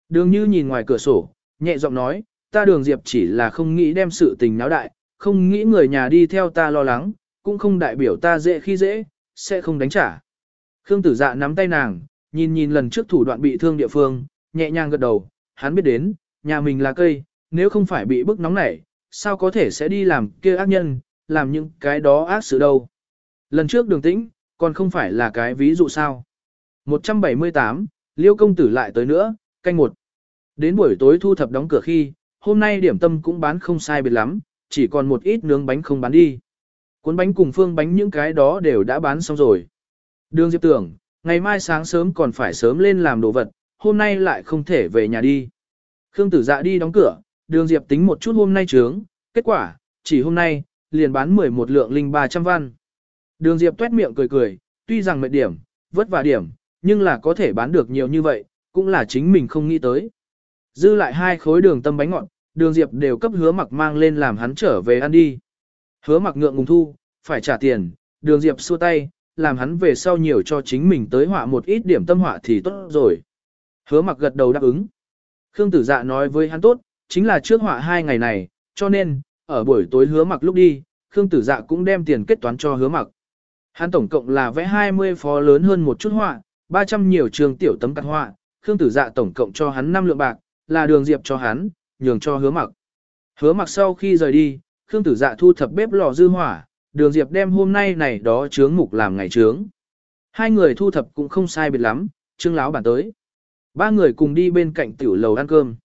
Đường như nhìn ngoài cửa sổ, nhẹ giọng nói, ta đường Diệp chỉ là không nghĩ đem sự tình náo đại, không nghĩ người nhà đi theo ta lo lắng, cũng không đại biểu ta dễ khi dễ, sẽ không đánh trả. Khương tử dạ nắm tay nàng, nhìn nhìn lần trước thủ đoạn bị thương địa phương, nhẹ nhàng gật đầu, hắn biết đến, nhà mình là cây, nếu không phải bị bức nóng nảy, sao có thể sẽ đi làm kia ác nhân, làm những cái đó ác sự đâu. Lần trước đường tĩnh, còn không phải là cái ví dụ sao. 178, Liêu công tử lại tới nữa, canh một. Đến buổi tối thu thập đóng cửa khi, hôm nay điểm tâm cũng bán không sai biệt lắm, chỉ còn một ít nướng bánh không bán đi. Cuốn bánh cùng phương bánh những cái đó đều đã bán xong rồi. Đường Diệp tưởng, ngày mai sáng sớm còn phải sớm lên làm đồ vật, hôm nay lại không thể về nhà đi. Khương tử dạ đi đóng cửa, đường Diệp tính một chút hôm nay trướng, kết quả, chỉ hôm nay, liền bán 11 lượng linh 300 văn. Đường Diệp tuét miệng cười cười, tuy rằng mệt điểm, vất vả điểm, nhưng là có thể bán được nhiều như vậy, cũng là chính mình không nghĩ tới. Dư lại hai khối đường tâm bánh ngọt, đường Diệp đều cấp hứa mặc mang lên làm hắn trở về ăn đi. Hứa mặc ngượng ngùng thu, phải trả tiền, đường Diệp xua tay, làm hắn về sau nhiều cho chính mình tới họa một ít điểm tâm họa thì tốt rồi. Hứa mặc gật đầu đáp ứng. Khương tử dạ nói với hắn tốt, chính là trước họa hai ngày này, cho nên, ở buổi tối hứa mặc lúc đi, Khương tử dạ cũng đem tiền kết toán cho hứa mặc. Hắn tổng cộng là vẽ 20 phó lớn hơn một chút họa, 300 nhiều trường tiểu tấm cắt họa, Khương tử dạ tổng cộng cho hắn 5 lượng bạc, là đường diệp cho hắn, nhường cho hứa mặc. Hứa mặc sau khi rời đi, Khương tử dạ thu thập bếp lò dư hỏa, đường diệp đem hôm nay này đó chướng mục làm ngày chướng. Hai người thu thập cũng không sai biệt lắm, trương láo bản tới. Ba người cùng đi bên cạnh tiểu lầu ăn cơm.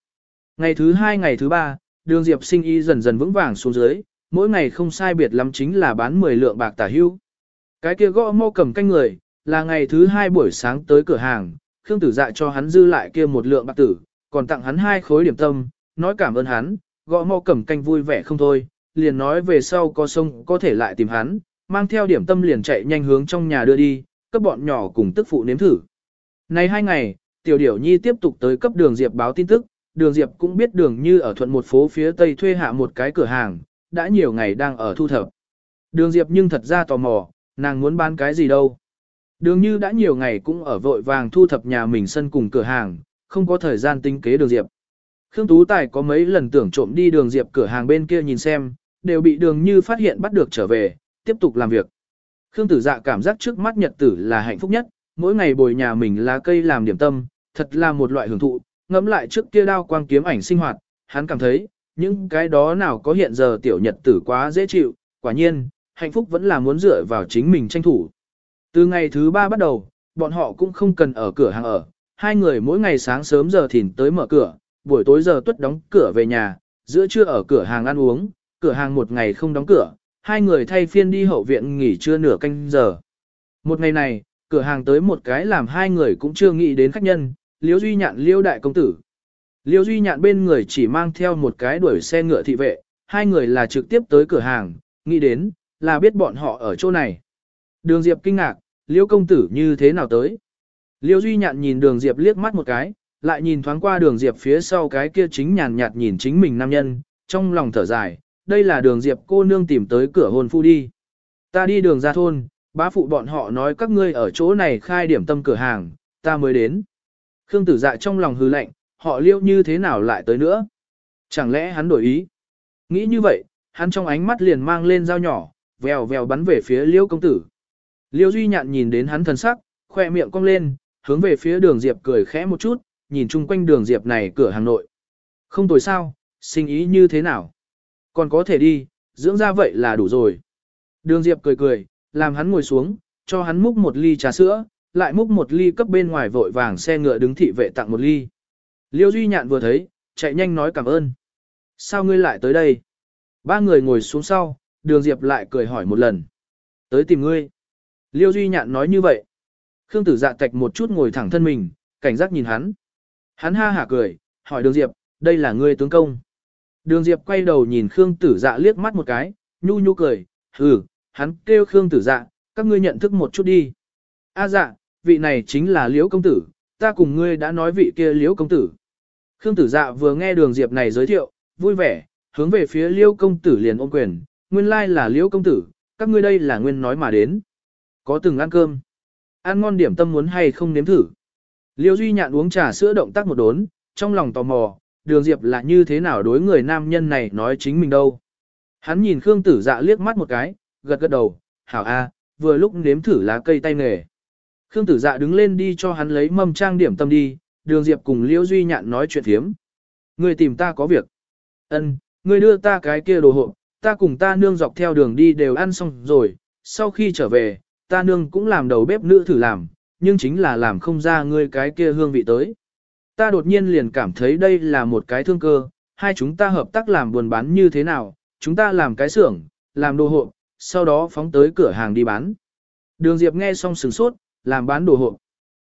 Ngày thứ hai ngày thứ ba, đường diệp sinh y dần dần vững vàng xuống dưới, mỗi ngày không sai biệt lắm chính là bán 10 lượng bạc tả hưu. Cái kia gõ mô cầm canh người, là ngày thứ hai buổi sáng tới cửa hàng, Khương tử dạ cho hắn dư lại kia một lượng bạc tử, còn tặng hắn hai khối điểm tâm, nói cảm ơn hắn, gõ mau cầm canh vui vẻ không thôi, liền nói về sau có sông có thể lại tìm hắn, mang theo điểm tâm liền chạy nhanh hướng trong nhà đưa đi, các bọn nhỏ cùng tức phụ nếm thử. Này hai ngày, tiểu điểu nhi tiếp tục tới cấp đường Diệp báo tin tức, đường Diệp cũng biết đường như ở thuận một phố phía tây thuê hạ một cái cửa hàng, đã nhiều ngày đang ở thu thập. Đường Diệp nhưng thật ra tò mò, nàng muốn bán cái gì đâu. Đường như đã nhiều ngày cũng ở vội vàng thu thập nhà mình sân cùng cửa hàng, không có thời gian tính kế đường Diệp. Khương Tú Tài có mấy lần tưởng trộm đi đường Diệp cửa hàng bên kia nhìn xem, đều bị đường như phát hiện bắt được trở về, tiếp tục làm việc. Khương Tử Dạ cảm giác trước mắt nhật tử là hạnh phúc nhất, mỗi ngày bồi nhà mình lá cây làm điểm tâm, thật là một loại hưởng thụ, ngẫm lại trước kia đao quang kiếm ảnh sinh hoạt, hắn cảm thấy, những cái đó nào có hiện giờ tiểu nhật tử quá dễ chịu, quả nhiên, hạnh phúc vẫn là muốn dựa vào chính mình tranh thủ. Từ ngày thứ ba bắt đầu, bọn họ cũng không cần ở cửa hàng ở, hai người mỗi ngày sáng sớm giờ thìn tới mở cửa, buổi tối giờ tuất đóng cửa về nhà, giữa trưa ở cửa hàng ăn uống, cửa hàng một ngày không đóng cửa, hai người thay phiên đi hậu viện nghỉ trưa nửa canh giờ. Một ngày này, cửa hàng tới một cái làm hai người cũng chưa nghĩ đến khách nhân, Liễu Duy Nhạn Liễu Đại Công Tử. Liễu Duy Nhạn bên người chỉ mang theo một cái đuổi xe ngựa thị vệ, hai người là trực tiếp tới cửa hàng, nghĩ đến, là biết bọn họ ở chỗ này. Đường Diệp kinh ngạc, Liễu Công Tử như thế nào tới? Liễu Duy Nhạn nhìn đường Diệp liếc mắt một cái, lại nhìn thoáng qua đường Diệp phía sau cái kia chính nhàn nhạt nhìn chính mình nam nhân, trong lòng thở dài, đây là đường Diệp cô nương tìm tới cửa hôn phu đi. Ta đi đường ra thôn, bá phụ bọn họ nói các ngươi ở chỗ này khai điểm tâm cửa hàng, ta mới đến. Khương tử dạ trong lòng hư lạnh, họ liêu như thế nào lại tới nữa? Chẳng lẽ hắn đổi ý? Nghĩ như vậy, hắn trong ánh mắt liền mang lên dao nhỏ, vèo vèo bắn về phía liêu công tử. Liêu duy nhạn nhìn đến hắn thần sắc, khoe miệng cong lên, hướng về phía đường diệp cười khẽ một chút, nhìn chung quanh đường diệp này cửa hàng nội. Không tồi sao, sinh ý như thế nào? Còn có thể đi, dưỡng ra vậy là đủ rồi. Đường diệp cười cười, làm hắn ngồi xuống, cho hắn múc một ly trà sữa, lại múc một ly cấp bên ngoài vội vàng xe ngựa đứng thị vệ tặng một ly. Liêu Duy Nhạn vừa thấy, chạy nhanh nói cảm ơn. Sao ngươi lại tới đây? Ba người ngồi xuống sau, đường Diệp lại cười hỏi một lần. Tới tìm ngươi. Liêu Duy Nhạn nói như vậy. Khương tử dạ tạch một chút ngồi thẳng thân mình, cảnh giác nhìn hắn. Hắn ha hả cười, hỏi đường Diệp, đây là ngươi tướng công. Đường Diệp quay đầu nhìn Khương tử dạ liếc mắt một cái, nhu nhu cười, hừ, hắn kêu Khương tử dạ, các ngươi nhận thức một chút đi. A dạ, vị này chính là Liễu công tử, ta cùng ngươi đã nói vị kia Liễu công tử. Khương tử dạ vừa nghe đường Diệp này giới thiệu, vui vẻ, hướng về phía Liễu công tử liền ôm quyền, nguyên lai là Liễu công tử, các ngươi đây là nguyên nói mà đến. Có từng ăn cơm, ăn ngon điểm tâm muốn hay không nếm thử. Liễu Duy Nhạn uống trà sữa động tác một đốn, trong lòng tò mò, đường Diệp là như thế nào đối người nam nhân này nói chính mình đâu. Hắn nhìn Khương tử dạ liếc mắt một cái, gật gật đầu, hảo a, vừa lúc nếm thử lá cây tay nghề. Khương tử dạ đứng lên đi cho hắn lấy mâm trang điểm tâm đi, đường diệp cùng liễu duy nhạn nói chuyện thiếm. Người tìm ta có việc. Ân, người đưa ta cái kia đồ hộp, ta cùng ta nương dọc theo đường đi đều ăn xong rồi, sau khi trở về, ta nương cũng làm đầu bếp nữ thử làm, nhưng chính là làm không ra ngươi cái kia hương vị tới. Ta đột nhiên liền cảm thấy đây là một cái thương cơ, hai chúng ta hợp tác làm buồn bán như thế nào, chúng ta làm cái xưởng, làm đồ hộp, sau đó phóng tới cửa hàng đi bán. Đường Diệp nghe xong sửng sốt, làm bán đồ hộp.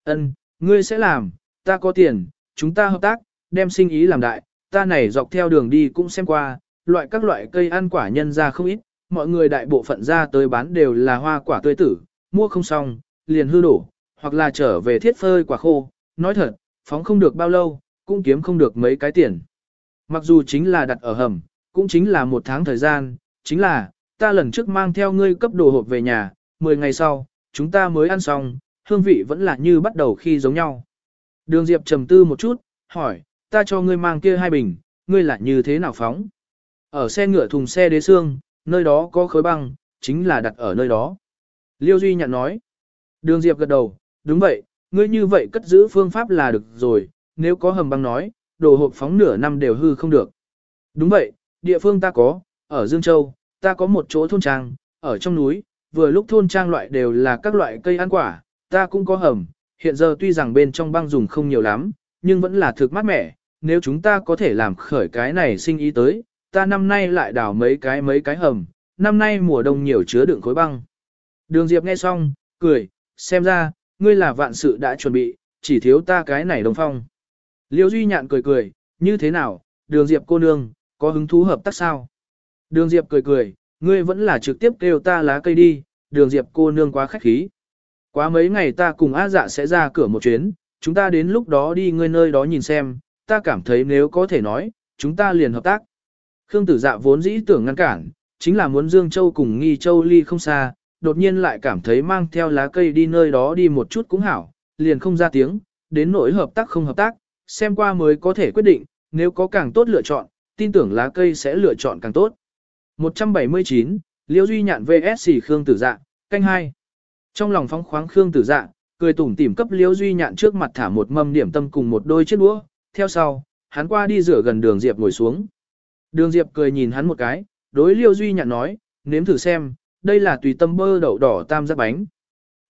Ân, ngươi sẽ làm, ta có tiền, chúng ta hợp tác, đem sinh ý làm đại, ta này dọc theo đường đi cũng xem qua, loại các loại cây ăn quả nhân ra không ít, mọi người đại bộ phận ra tới bán đều là hoa quả tươi tử, mua không xong, liền hư đổ, hoặc là trở về thiết phơi quả khô, nói thật, phóng không được bao lâu, cũng kiếm không được mấy cái tiền. Mặc dù chính là đặt ở hầm, cũng chính là một tháng thời gian, chính là, ta lần trước mang theo ngươi cấp đồ hộp về nhà, 10 ngày sau, chúng ta mới ăn xong, hương vị vẫn là như bắt đầu khi giống nhau. Đường Diệp trầm tư một chút, hỏi, ta cho ngươi mang kia hai bình, ngươi là như thế nào phóng? Ở xe ngựa thùng xe đế xương, nơi đó có khối băng, chính là đặt ở nơi đó. Liêu Duy nhận nói. Đường Diệp gật đầu, đúng vậy, ngươi như vậy cất giữ phương pháp là được rồi, nếu có hầm băng nói, đồ hộp phóng nửa năm đều hư không được. Đúng vậy, địa phương ta có, ở Dương Châu, ta có một chỗ thôn trang, ở trong núi, vừa lúc thôn trang loại đều là các loại cây ăn quả, ta cũng có hầm, hiện giờ tuy rằng bên trong băng dùng không nhiều lắm, nhưng vẫn là thực mát mẻ, nếu chúng ta có thể làm khởi cái này sinh ý tới, ta năm nay lại đào mấy cái mấy cái hầm, năm nay mùa đông nhiều chứa đựng khối băng. Đường Diệp nghe xong, cười, xem ra, ngươi là vạn sự đã chuẩn bị, chỉ thiếu ta cái này đồng phong. Liêu Duy Nhạn cười cười, như thế nào, đường Diệp cô nương, có hứng thú hợp tác sao? Đường Diệp cười cười, ngươi vẫn là trực tiếp kêu ta lá cây đi, đường Diệp cô nương quá khách khí. Quá mấy ngày ta cùng A dạ sẽ ra cửa một chuyến, chúng ta đến lúc đó đi ngươi nơi đó nhìn xem, ta cảm thấy nếu có thể nói, chúng ta liền hợp tác. Khương tử dạ vốn dĩ tưởng ngăn cản, chính là muốn Dương Châu cùng Nghi Châu ly không xa, đột nhiên lại cảm thấy mang theo lá cây đi nơi đó đi một chút cũng hảo, liền không ra tiếng, đến nỗi hợp tác không hợp tác, xem qua mới có thể quyết định, nếu có càng tốt lựa chọn, tin tưởng lá cây sẽ lựa chọn càng tốt. 179, Liễu Duy Nhạn VS Khương Tử Dạ, canh 2. Trong lòng phóng khoáng Khương Tử Dạ, cười tủm tỉm cấp Liễu Duy Nhạn trước mặt thả một mâm điểm tâm cùng một đôi chiếc đũa, theo sau, hắn qua đi rửa gần đường Diệp ngồi xuống. Đường Diệp cười nhìn hắn một cái, đối liễu Duy Nhạn nói, nếm thử xem, đây là tùy tâm bơ đậu đỏ tam giác bánh.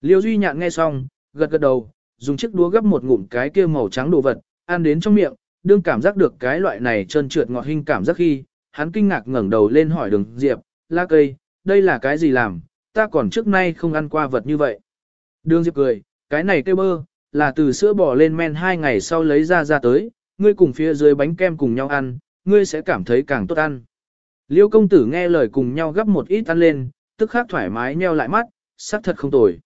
Liêu Duy Nhạn nghe xong, gật gật đầu, dùng chiếc đũa gấp một ngụm cái kia màu trắng đồ vật, ăn đến trong miệng, đương cảm giác được cái loại này trơn trượt ngọt hình cảm giác khi, hắn kinh ngạc ngẩng đầu lên hỏi đường Diệp, la cây, đây là cái gì làm, ta còn trước nay không ăn qua vật như vậy. Đường Diệp cười, cái này kêu bơ, là từ sữa bò lên men hai ngày sau lấy ra ra tới, ngươi cùng phía dưới bánh kem cùng nhau ăn, ngươi sẽ cảm thấy càng tốt ăn. Liêu công tử nghe lời cùng nhau gấp một ít ăn lên, tức khắc thoải mái nheo lại mắt, sắc thật không tồi.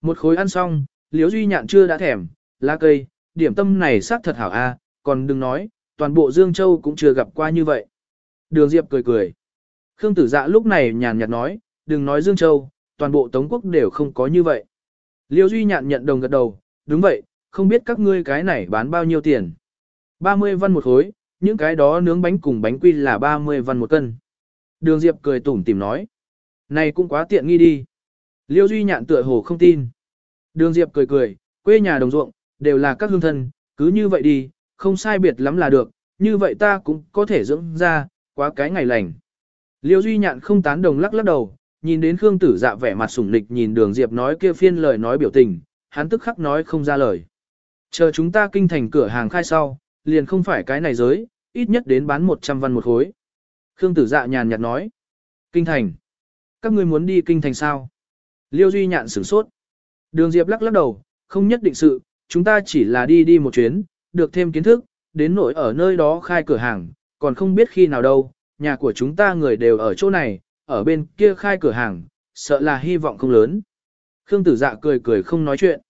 Một khối ăn xong, liễu Duy Nhạn chưa đã thèm, lá cây, điểm tâm này sắc thật hảo a, còn đừng nói, toàn bộ Dương Châu cũng chưa gặp qua như vậy. Đường Diệp cười cười. Khương tử dạ lúc này nhàn nhạt nói, đừng nói Dương Châu, toàn bộ Tống quốc đều không có như vậy. Liêu Duy Nhạn nhận đồng gật đầu, đúng vậy, không biết các ngươi cái này bán bao nhiêu tiền. 30 văn một khối, những cái đó nướng bánh cùng bánh quy là 30 văn một cân. Đường Diệp cười tủm tỉm nói. Này cũng quá tiện nghi đi. Liêu Duy nhạn tựa hồ không tin. Đường Diệp cười cười, quê nhà đồng ruộng, đều là các hương thân, cứ như vậy đi, không sai biệt lắm là được, như vậy ta cũng có thể dưỡng ra, quá cái ngày lành. Liêu Duy nhạn không tán đồng lắc lắc đầu, nhìn đến Khương Tử Dạ vẻ mặt sủng nịch nhìn Đường Diệp nói kia phiên lời nói biểu tình, hắn tức khắc nói không ra lời. Chờ chúng ta kinh thành cửa hàng khai sau, liền không phải cái này giới, ít nhất đến bán 100 văn một khối. Khương tử dạ nhàn nhạt nói. Kinh thành. Các ngươi muốn đi kinh thành sao? Liêu Duy nhạn sửng sốt. Đường Diệp lắc lắc đầu, không nhất định sự, chúng ta chỉ là đi đi một chuyến, được thêm kiến thức, đến nỗi ở nơi đó khai cửa hàng, còn không biết khi nào đâu, nhà của chúng ta người đều ở chỗ này, ở bên kia khai cửa hàng, sợ là hy vọng không lớn. Khương tử dạ cười cười không nói chuyện.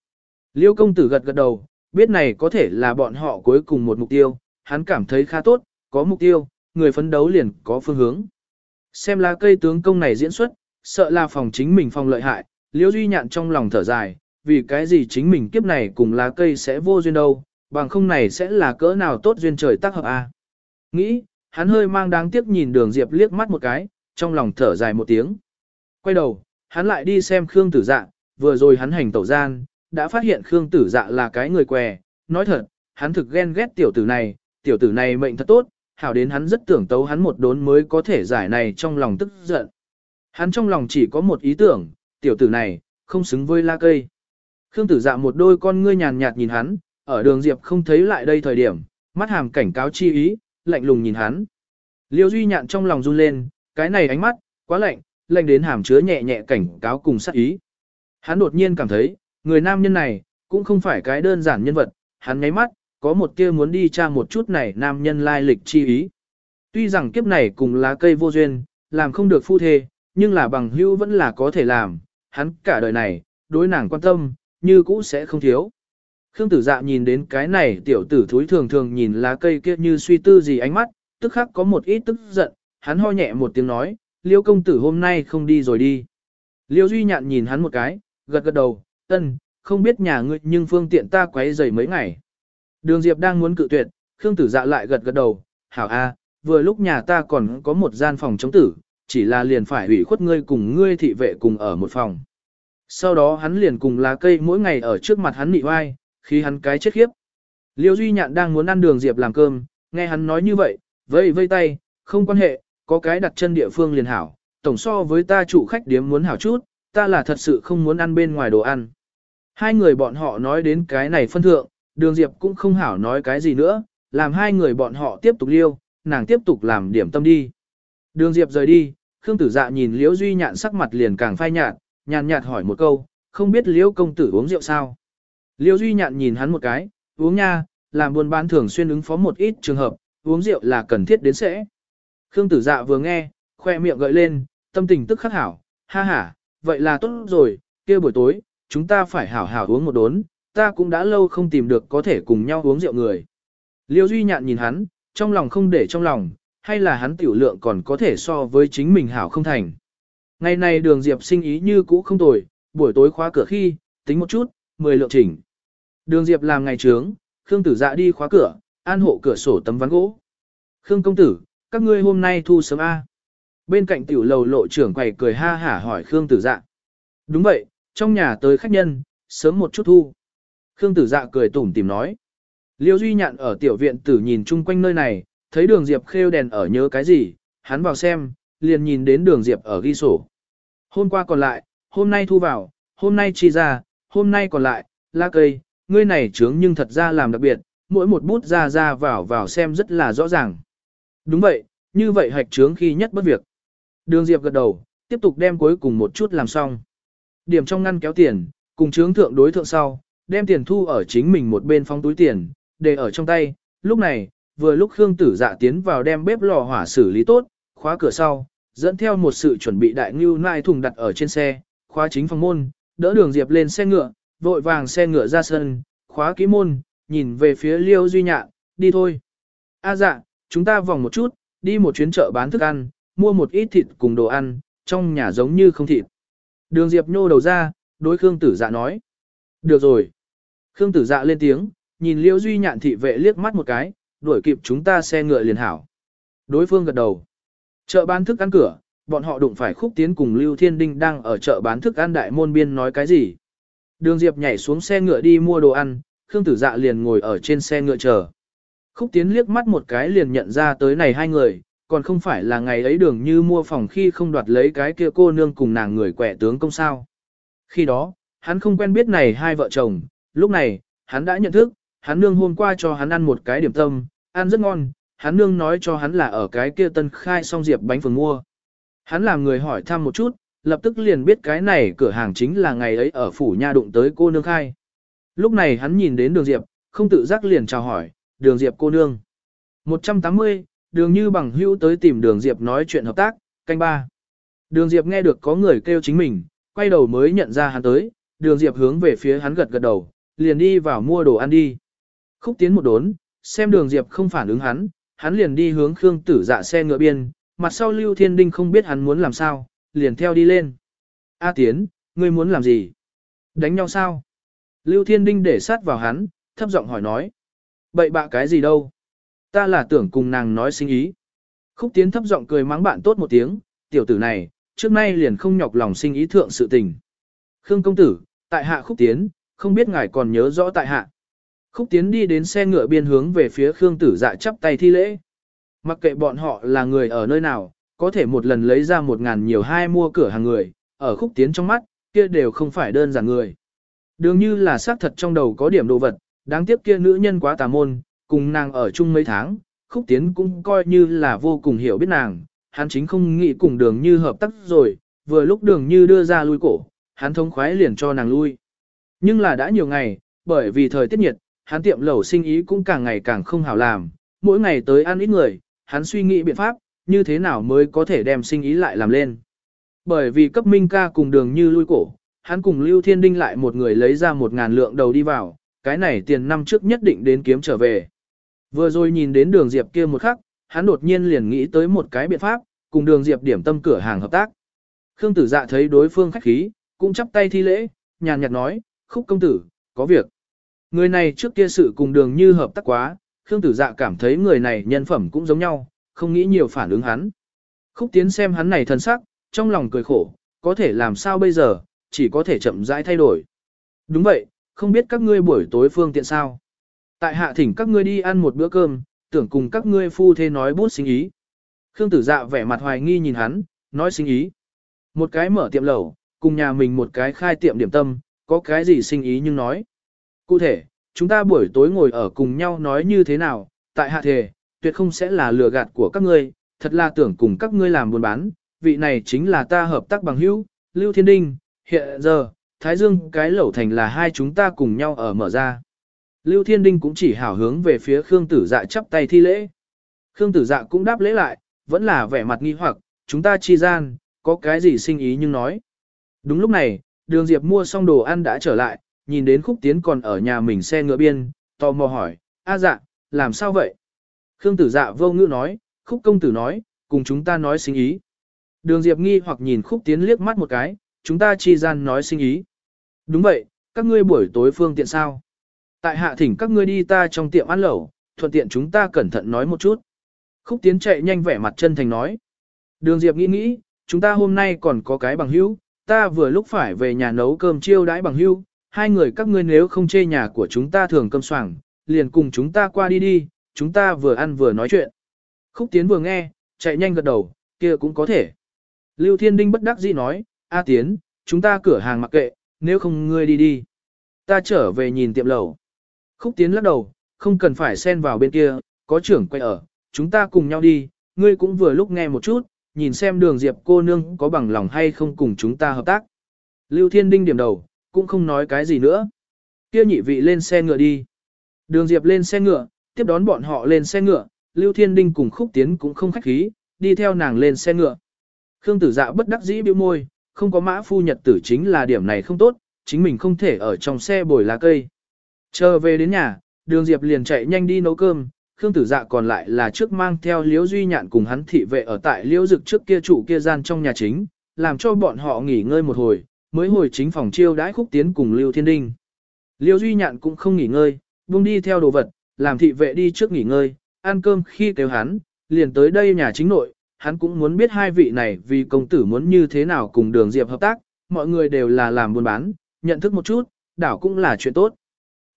Liêu công tử gật gật đầu, biết này có thể là bọn họ cuối cùng một mục tiêu, hắn cảm thấy khá tốt, có mục tiêu, người phấn đấu liền có phương hướng. Xem lá cây tướng công này diễn xuất, sợ là phòng chính mình phòng lợi hại, liễu duy nhạn trong lòng thở dài, vì cái gì chính mình kiếp này cùng lá cây sẽ vô duyên đâu, bằng không này sẽ là cỡ nào tốt duyên trời tác hợp a. À? Nghĩ, hắn hơi mang đáng tiếc nhìn đường Diệp liếc mắt một cái, trong lòng thở dài một tiếng. Quay đầu, hắn lại đi xem Khương Tử Dạ, vừa rồi hắn hành tẩu gian, đã phát hiện Khương Tử Dạ là cái người què, nói thật, hắn thực ghen ghét tiểu tử này, tiểu tử này mệnh thật tốt, hảo đến hắn rất tưởng tấu hắn một đốn mới có thể giải này trong lòng tức giận. Hắn trong lòng chỉ có một ý tưởng, tiểu tử này, không xứng với la cây. Khương Tử Dạ một đôi con ngươi nhàn nhạt nhìn hắn, ở đường Diệp không thấy lại đây thời điểm, mắt hàm cảnh cáo chi ý, lạnh lùng nhìn hắn. Liêu Duy Nhạn trong lòng run lên, cái này ánh mắt, quá lạnh, lạnh đến hàm chứa nhẹ nhẹ cảnh cáo cùng sát ý. Hắn đột nhiên cảm thấy, Người nam nhân này, cũng không phải cái đơn giản nhân vật, hắn nháy mắt, có một tia muốn đi tra một chút này nam nhân lai lịch chi ý. Tuy rằng kiếp này cùng lá cây vô duyên, làm không được phu thê, nhưng là bằng hữu vẫn là có thể làm, hắn cả đời này, đối nàng quan tâm, như cũ sẽ không thiếu. Khương tử dạ nhìn đến cái này tiểu tử thúi thường thường nhìn lá cây kia như suy tư gì ánh mắt, tức khắc có một ít tức giận, hắn ho nhẹ một tiếng nói, liêu công tử hôm nay không đi rồi đi. Liêu duy nhạn nhìn hắn một cái, gật gật đầu, ân, không biết nhà ngươi nhưng phương tiện ta quấy rầy mấy ngày. Đường Diệp đang muốn cự tuyệt, Khương Tử Dạ lại gật gật đầu, hảo a, vừa lúc nhà ta còn có một gian phòng chống tử, chỉ là liền phải ủy khuất ngươi cùng ngươi thị vệ cùng ở một phòng. Sau đó hắn liền cùng lá cây mỗi ngày ở trước mặt hắn nị vai, khi hắn cái chết khiếp. Liêu Duy Nhạn đang muốn ăn đường Diệp làm cơm, nghe hắn nói như vậy, vây vây tay, không quan hệ, có cái đặt chân địa phương liền hảo, tổng so với ta chủ khách điếm muốn hảo chút, ta là thật sự không muốn ăn bên ngoài đồ ăn. Hai người bọn họ nói đến cái này phân thượng, đường Diệp cũng không hảo nói cái gì nữa, làm hai người bọn họ tiếp tục liêu, nàng tiếp tục làm điểm tâm đi. Đường Diệp rời đi, Khương Tử Dạ nhìn Liễu Duy Nhạn sắc mặt liền càng phai nhạt, nhàn nhạt hỏi một câu, không biết Liễu công tử uống rượu sao? Liễu Duy Nhạn nhìn hắn một cái, uống nha, làm buôn bán thường xuyên ứng phó một ít trường hợp, uống rượu là cần thiết đến sẽ. Khương Tử Dạ vừa nghe, khoe miệng gợi lên, tâm tình tức khắc hảo, ha ha, vậy là tốt rồi, kia buổi tối, chúng ta phải hảo hảo uống một đốn, ta cũng đã lâu không tìm được có thể cùng nhau uống rượu người. Liêu Duy Nhạn nhìn hắn, trong lòng không để trong lòng, hay là hắn tiểu lượng còn có thể so với chính mình hảo không thành. Ngày này đường Diệp sinh ý như cũ không tồi, buổi tối khóa cửa khi, tính một chút, 10 lượng chỉnh. Đường Diệp làm ngày trướng, Khương Tử Dạ đi khóa cửa, an hộ cửa sổ tấm ván gỗ. Khương công tử, các ngươi hôm nay thu sớm A. Bên cạnh tiểu lầu lộ trưởng quầy cười ha hả hỏi Khương Tử Dạ. Đúng vậy, trong nhà tới khách nhân, sớm một chút thu. Khương tử dạ cười tủm tìm nói. Liêu Duy Nhạn ở tiểu viện tử nhìn chung quanh nơi này, thấy đường Diệp khêu đèn ở nhớ cái gì, hắn vào xem, liền nhìn đến đường Diệp ở ghi sổ. Hôm qua còn lại, hôm nay thu vào, hôm nay chi ra, hôm nay còn lại, la cây, ngươi này trướng nhưng thật ra làm đặc biệt, mỗi một bút ra ra vào vào xem rất là rõ ràng. Đúng vậy, như vậy hạch trướng khi nhất bất việc. Đường Diệp gật đầu, tiếp tục đem cuối cùng một chút làm xong. Điểm trong ngăn kéo tiền, cùng trướng thượng đối thượng sau, đem tiền thu ở chính mình một bên phong túi tiền, để ở trong tay. Lúc này, vừa lúc Khương Tử Dạ tiến vào đem bếp lò hỏa xử lý tốt, khóa cửa sau, dẫn theo một sự chuẩn bị đại ngưu nai thùng đặt ở trên xe, khóa chính phòng môn, đỡ đường Diệp lên xe ngựa, vội vàng xe ngựa ra sân, khóa ký môn, nhìn về phía Liêu Duy Nhạn, đi thôi. A dạ, chúng ta vòng một chút, đi một chuyến chợ bán thức ăn, mua một ít thịt cùng đồ ăn, trong nhà giống như không thịt. Đường Diệp nhô đầu ra, đối Khương Tử Dạ nói. Được rồi. Khương Tử Dạ lên tiếng, nhìn Liêu Duy Nhạn thị vệ liếc mắt một cái, đuổi kịp chúng ta xe ngựa liền hảo. Đối phương gật đầu. Chợ bán thức ăn cửa, bọn họ đụng phải khúc tiến cùng Lưu Thiên Đinh đang ở chợ bán thức ăn đại môn biên nói cái gì. Đường Diệp nhảy xuống xe ngựa đi mua đồ ăn, Khương Tử Dạ liền ngồi ở trên xe ngựa chờ. Khúc Tiến liếc mắt một cái liền nhận ra tới này hai người, còn không phải là ngày ấy đường như mua phòng khi không đoạt lấy cái kia cô nương cùng nàng người quẻ tướng công sao. Khi đó, hắn không quen biết này hai vợ chồng, lúc này, hắn đã nhận thức, hắn nương hôm qua cho hắn ăn một cái điểm tâm, ăn rất ngon, hắn nương nói cho hắn là ở cái kia tân khai xong diệp bánh phường mua. Hắn làm người hỏi thăm một chút, lập tức liền biết cái này cửa hàng chính là ngày ấy ở phủ nha đụng tới cô nương khai. Lúc này hắn nhìn đến đường Diệp, không tự giác liền chào hỏi, đường Diệp cô nương. 180, đường như bằng hữu tới tìm đường Diệp nói chuyện hợp tác, canh ba. Đường Diệp nghe được có người kêu chính mình, quay đầu mới nhận ra hắn tới, đường Diệp hướng về phía hắn gật gật đầu, liền đi vào mua đồ ăn đi. Khúc tiến một đốn, xem đường Diệp không phản ứng hắn, hắn liền đi hướng Khương tử dạ xe ngựa biên, mặt sau Lưu Thiên Đinh không biết hắn muốn làm sao, liền theo đi lên. A Tiến, ngươi muốn làm gì? Đánh nhau sao? Lưu Thiên Đinh để sát vào hắn, thấp giọng hỏi nói. Bậy bạ cái gì đâu? Ta là tưởng cùng nàng nói sinh ý. Khúc Tiến thấp giọng cười mắng bạn tốt một tiếng, tiểu tử này, trước nay liền không nhọc lòng sinh ý thượng sự tình. Khương công tử, tại hạ Khúc Tiến, không biết ngài còn nhớ rõ tại hạ. Khúc Tiến đi đến xe ngựa biên hướng về phía Khương tử dạ chắp tay thi lễ. Mặc kệ bọn họ là người ở nơi nào, có thể một lần lấy ra một ngàn nhiều hai mua cửa hàng người, ở Khúc Tiến trong mắt, kia đều không phải đơn giản người. Đường như là xác thật trong đầu có điểm đồ vật, đáng tiếc kia nữ nhân quá tà môn, cùng nàng ở chung mấy tháng, khúc tiến cũng coi như là vô cùng hiểu biết nàng, hắn chính không nghĩ cùng đường như hợp tác rồi, vừa lúc đường như đưa ra lui cổ, hắn thông khoái liền cho nàng lui. Nhưng là đã nhiều ngày, bởi vì thời tiết nhiệt, hắn tiệm lẩu sinh ý cũng càng ngày càng không hảo làm, mỗi ngày tới ăn ít người, hắn suy nghĩ biện pháp, như thế nào mới có thể đem sinh ý lại làm lên. Bởi vì cấp minh ca cùng đường như lui cổ, hắn cùng Lưu Thiên Đinh lại một người lấy ra một ngàn lượng đầu đi vào, cái này tiền năm trước nhất định đến kiếm trở về. Vừa rồi nhìn đến đường Diệp kia một khắc, hắn đột nhiên liền nghĩ tới một cái biện pháp, cùng đường Diệp điểm tâm cửa hàng hợp tác. Khương tử dạ thấy đối phương khách khí, cũng chắp tay thi lễ, nhàn nhạt nói, khúc công tử, có việc. Người này trước kia sự cùng đường như hợp tác quá, Khương tử dạ cảm thấy người này nhân phẩm cũng giống nhau, không nghĩ nhiều phản ứng hắn. Khúc tiến xem hắn này thân sắc, trong lòng cười khổ, có thể làm sao bây giờ, chỉ có thể chậm rãi thay đổi. Đúng vậy, không biết các ngươi buổi tối phương tiện sao. Tại hạ thỉnh các ngươi đi ăn một bữa cơm, tưởng cùng các ngươi phu thê nói bút sinh ý. Khương tử dạ vẻ mặt hoài nghi nhìn hắn, nói sinh ý. Một cái mở tiệm lẩu, cùng nhà mình một cái khai tiệm điểm tâm, có cái gì sinh ý nhưng nói. Cụ thể, chúng ta buổi tối ngồi ở cùng nhau nói như thế nào, tại hạ thề, tuyệt không sẽ là lừa gạt của các ngươi, thật là tưởng cùng các ngươi làm buôn bán, vị này chính là ta hợp tác bằng hữu, Lưu Thiên Đinh, hiện giờ, Thái Dương cái lẩu thành là hai chúng ta cùng nhau ở mở ra. Lưu Thiên Đinh cũng chỉ hảo hướng về phía Khương Tử Dạ chắp tay thi lễ. Khương Tử Dạ cũng đáp lễ lại, vẫn là vẻ mặt nghi hoặc, chúng ta chi gian, có cái gì sinh ý nhưng nói. Đúng lúc này, đường Diệp mua xong đồ ăn đã trở lại, nhìn đến khúc tiến còn ở nhà mình xe ngựa biên, tò mò hỏi, a dạ, làm sao vậy? Khương Tử Dạ vô ngữ nói, khúc công tử nói, cùng chúng ta nói sinh ý. Đường Diệp nghi hoặc nhìn khúc tiến liếc mắt một cái, chúng ta chi gian nói sinh ý. Đúng vậy, các ngươi buổi tối phương tiện sao? Tại hạ thỉnh các ngươi đi ta trong tiệm ăn lẩu, thuận tiện chúng ta cẩn thận nói một chút. Khúc tiến chạy nhanh vẻ mặt chân thành nói. Đường Diệp nghĩ nghĩ, chúng ta hôm nay còn có cái bằng hữu, ta vừa lúc phải về nhà nấu cơm chiêu đãi bằng hưu, hai người các ngươi nếu không chê nhà của chúng ta thường cơm soảng, liền cùng chúng ta qua đi đi, chúng ta vừa ăn vừa nói chuyện. Khúc Tiến vừa nghe, chạy nhanh gật đầu, kia cũng có thể. Lưu Thiên Đinh bất đắc dĩ nói, A Tiến, chúng ta cửa hàng mặc kệ, nếu không ngươi đi đi. Ta trở về nhìn tiệm lẩu. Khúc Tiến lắc đầu, không cần phải xen vào bên kia, có trưởng quay ở, chúng ta cùng nhau đi, ngươi cũng vừa lúc nghe một chút, nhìn xem đường Diệp cô nương có bằng lòng hay không cùng chúng ta hợp tác. Lưu Thiên Đinh điểm đầu, cũng không nói cái gì nữa. Kia nhị vị lên xe ngựa đi. Đường Diệp lên xe ngựa, tiếp đón bọn họ lên xe ngựa, Lưu Thiên Đinh cùng Khúc Tiến cũng không khách khí, đi theo nàng lên xe ngựa. Khương Tử Dạ bất đắc dĩ bĩu môi, không có mã phu nhật tử chính là điểm này không tốt, chính mình không thể ở trong xe bồi lá cây. Chờ về đến nhà, Đường Diệp liền chạy nhanh đi nấu cơm, Khương Tử Dạ còn lại là trước mang theo Liễu Duy Nhạn cùng hắn thị vệ ở tại Liễu Dực trước kia trụ kia gian trong nhà chính, làm cho bọn họ nghỉ ngơi một hồi, mới hồi chính phòng chiêu đãi Khúc Tiến cùng Lưu Thiên Đinh. Liễu Duy Nhạn cũng không nghỉ ngơi, buông đi theo đồ vật, làm thị vệ đi trước nghỉ ngơi, ăn cơm khi kêu hắn, liền tới đây nhà chính nội, hắn cũng muốn biết hai vị này vì công tử muốn như thế nào cùng đường Diệp hợp tác, mọi người đều là làm buôn bán, nhận thức một chút, đảo cũng là chuyện tốt.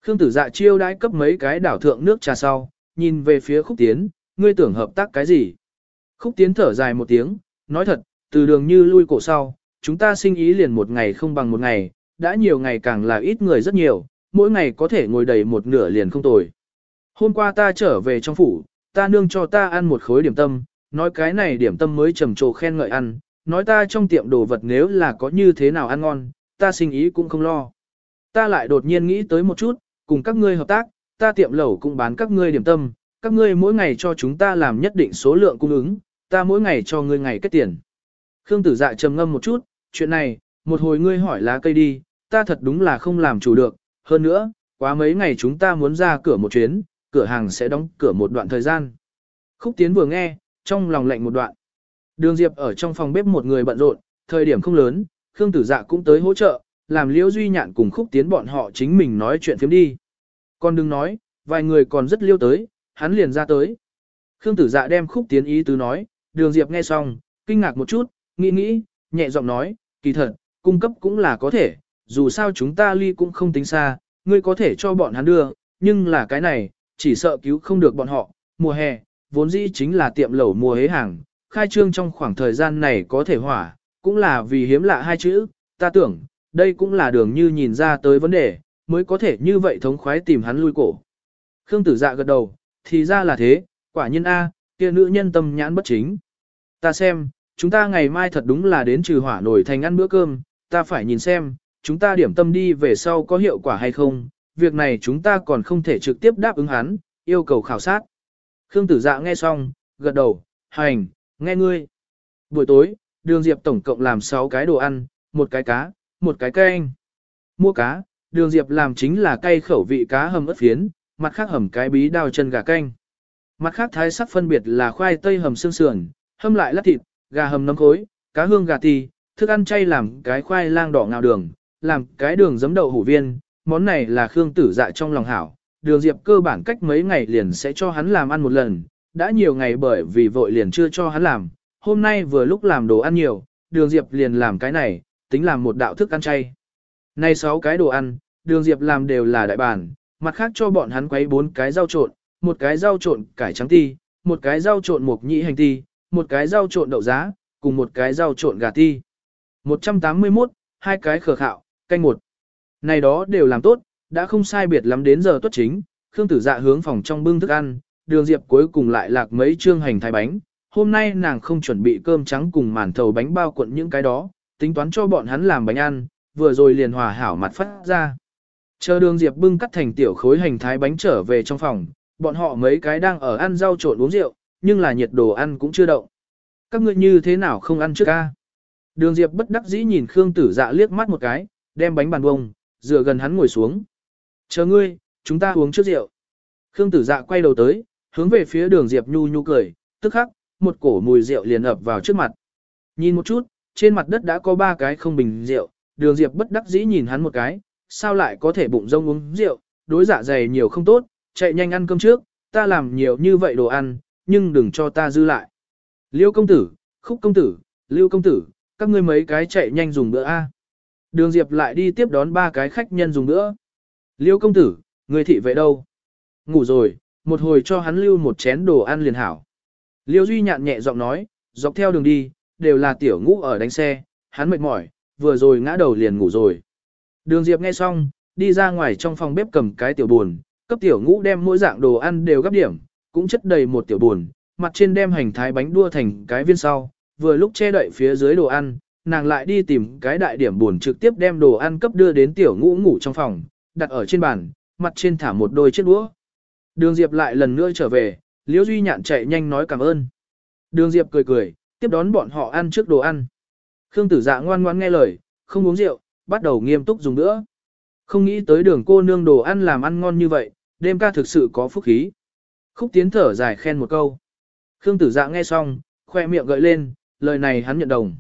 Khương tử dạ chiêu đãi cấp mấy cái đảo thượng nước trà sau, nhìn về phía khúc tiến, ngươi tưởng hợp tác cái gì? Khúc tiến thở dài một tiếng, nói thật, từ đường như lui cổ sau, chúng ta sinh ý liền một ngày không bằng một ngày, đã nhiều ngày càng là ít người rất nhiều, mỗi ngày có thể ngồi đầy một nửa liền không tồi. Hôm qua ta trở về trong phủ, ta nương cho ta ăn một khối điểm tâm, nói cái này điểm tâm mới trầm trồ khen ngợi ăn, nói ta trong tiệm đồ vật nếu là có như thế nào ăn ngon, ta sinh ý cũng không lo. Ta lại đột nhiên nghĩ tới một chút, cùng các ngươi hợp tác, ta tiệm lẩu cũng bán các ngươi điểm tâm, các ngươi mỗi ngày cho chúng ta làm nhất định số lượng cung ứng, ta mỗi ngày cho ngươi ngày kết tiền. Khương tử dạ trầm ngâm một chút, chuyện này, một hồi ngươi hỏi lá cây đi, ta thật đúng là không làm chủ được, hơn nữa, quá mấy ngày chúng ta muốn ra cửa một chuyến, cửa hàng sẽ đóng cửa một đoạn thời gian. Khúc Tiến vừa nghe, trong lòng lạnh một đoạn. Đường Diệp ở trong phòng bếp một người bận rộn, thời điểm không lớn, Khương Tử Dạ cũng tới hỗ trợ, làm Liễu Duy Nhạn cùng Khúc Tiến bọn họ chính mình nói chuyện phiếm đi. Còn đừng nói, vài người còn rất liêu tới, hắn liền ra tới. Khương Tử Dạ đem Khúc Tiến ý tứ nói, Đường Diệp nghe xong, kinh ngạc một chút, nghĩ nghĩ, nhẹ giọng nói, kỳ thật, cung cấp cũng là có thể, dù sao chúng ta ly cũng không tính xa, ngươi có thể cho bọn hắn đưa, nhưng là cái này, chỉ sợ cứu không được bọn họ, mùa hè, vốn dĩ chính là tiệm lẩu mùa hế hàng, khai trương trong khoảng thời gian này có thể hỏa, cũng là vì hiếm lạ hai chữ, ta tưởng, đây cũng là đường như nhìn ra tới vấn đề, mới có thể như vậy thống khoái tìm hắn lui cổ. Khương tử dạ gật đầu, thì ra là thế, quả nhân A, kia nữ nhân tâm nhãn bất chính. Ta xem, chúng ta ngày mai thật đúng là đến trừ hỏa nổi thành ăn bữa cơm, ta phải nhìn xem, chúng ta điểm tâm đi về sau có hiệu quả hay không, việc này chúng ta còn không thể trực tiếp đáp ứng hắn, yêu cầu khảo sát. Khương tử dạ nghe xong, gật đầu, hành, nghe ngươi. Buổi tối, đường diệp tổng cộng làm 6 cái đồ ăn, một cái cá, một cái canh. Mua cá, đường diệp làm chính là cay khẩu vị cá hầm ớt phiến, mặt khác hầm cái bí đào chân gà canh. Mặt khác thái sắc phân biệt là khoai tây hầm xương sườn, hâm lại lát thịt, gà hầm nấm khối, cá hương gà tì, thức ăn chay làm cái khoai lang đỏ ngào đường, làm cái đường giấm đậu hủ viên, món này là Khương Tử Dạ trong lòng hảo, đường Diệp cơ bản cách mấy ngày liền sẽ cho hắn làm ăn một lần, đã nhiều ngày bởi vì vội liền chưa cho hắn làm, hôm nay vừa lúc làm đồ ăn nhiều, đường Diệp liền làm cái này, tính làm một đạo thức ăn chay. Nay sáu cái đồ ăn, đường Diệp làm đều là đại bản, mặt khác cho bọn hắn quấy bốn cái rau trộn, một cái rau trộn cải trắng ti, một cái rau trộn mộc nhĩ hành ti, một cái rau trộn đậu giá, cùng một cái rau trộn gà ti. 181, hai cái khờ khạo, canh một. Này đó đều làm tốt, đã không sai biệt lắm đến giờ tuất chính, Khương Tử Dạ hướng phòng trong bưng thức ăn, Đường Diệp cuối cùng lại lạc mấy trương hành thái bánh. Hôm nay nàng không chuẩn bị cơm trắng cùng màn thầu bánh bao cuộn những cái đó, tính toán cho bọn hắn làm bánh ăn, vừa rồi liền hòa hảo mặt phát ra. Chờ Đường Diệp bưng cắt thành tiểu khối hành thái bánh trở về trong phòng, bọn họ mấy cái đang ở ăn rau trộn uống rượu, nhưng là nhiệt đồ ăn cũng chưa động. Các ngươi như thế nào không ăn trước ca? Đường Diệp bất đắc dĩ nhìn Khương Tử Dạ liếc mắt một cái, đem bánh bàn bông, dựa gần hắn ngồi xuống. Chờ ngươi, chúng ta uống trước rượu. Khương tử dạ quay đầu tới, hướng về phía đường Diệp Nhu Nhu cười, tức khắc, một cổ mùi rượu liền ập vào trước mặt. Nhìn một chút, trên mặt đất đã có ba cái không bình rượu, đường Diệp bất đắc dĩ nhìn hắn một cái, sao lại có thể bụng rông uống rượu, đối dạ dày nhiều không tốt, chạy nhanh ăn cơm trước, ta làm nhiều như vậy đồ ăn, nhưng đừng cho ta dư lại. Liêu công tử, khúc công tử, lưu công tử, các ngươi mấy cái chạy nhanh dùng bữa A. Đường Diệp lại đi tiếp đón ba cái khách nhân dùng bữa. Liêu công tử, người thị vệ đâu? ngủ rồi, một hồi cho hắn lưu một chén đồ ăn liền hảo. Liêu Duy nhạn nhẹ giọng nói, dọc theo đường đi, đều là tiểu ngũ ở đánh xe, hắn mệt mỏi, vừa rồi ngã đầu liền ngủ rồi. Đường Diệp nghe xong, đi ra ngoài trong phòng bếp cầm cái tiểu buồn, cấp tiểu ngũ đem mỗi dạng đồ ăn đều gấp điểm, cũng chất đầy một tiểu buồn, mặt trên đem hành thái bánh đua thành cái viên sau, vừa lúc che đậy phía dưới đồ ăn, nàng lại đi tìm cái đại điểm buồn trực tiếp đem đồ ăn cấp đưa đến tiểu ngũ ngủ trong phòng, đặt ở trên bàn, mặt trên thả một đôi chiếc đũa. Đường Diệp lại lần nữa trở về, Liễu Duy Nhạn chạy nhanh nói cảm ơn. Đường Diệp cười cười, tiếp đón bọn họ ăn trước đồ ăn. Khương Tử Dạ ngoan ngoãn nghe lời, không uống rượu, bắt đầu nghiêm túc dùng nữa. Không nghĩ tới đường cô nương đồ ăn làm ăn ngon như vậy, đêm ca thực sự có phúc khí. Khúc tiến thở dài khen một câu. Khương Tử Dạ nghe xong, khoe miệng gợi lên, lời này hắn nhận đồng.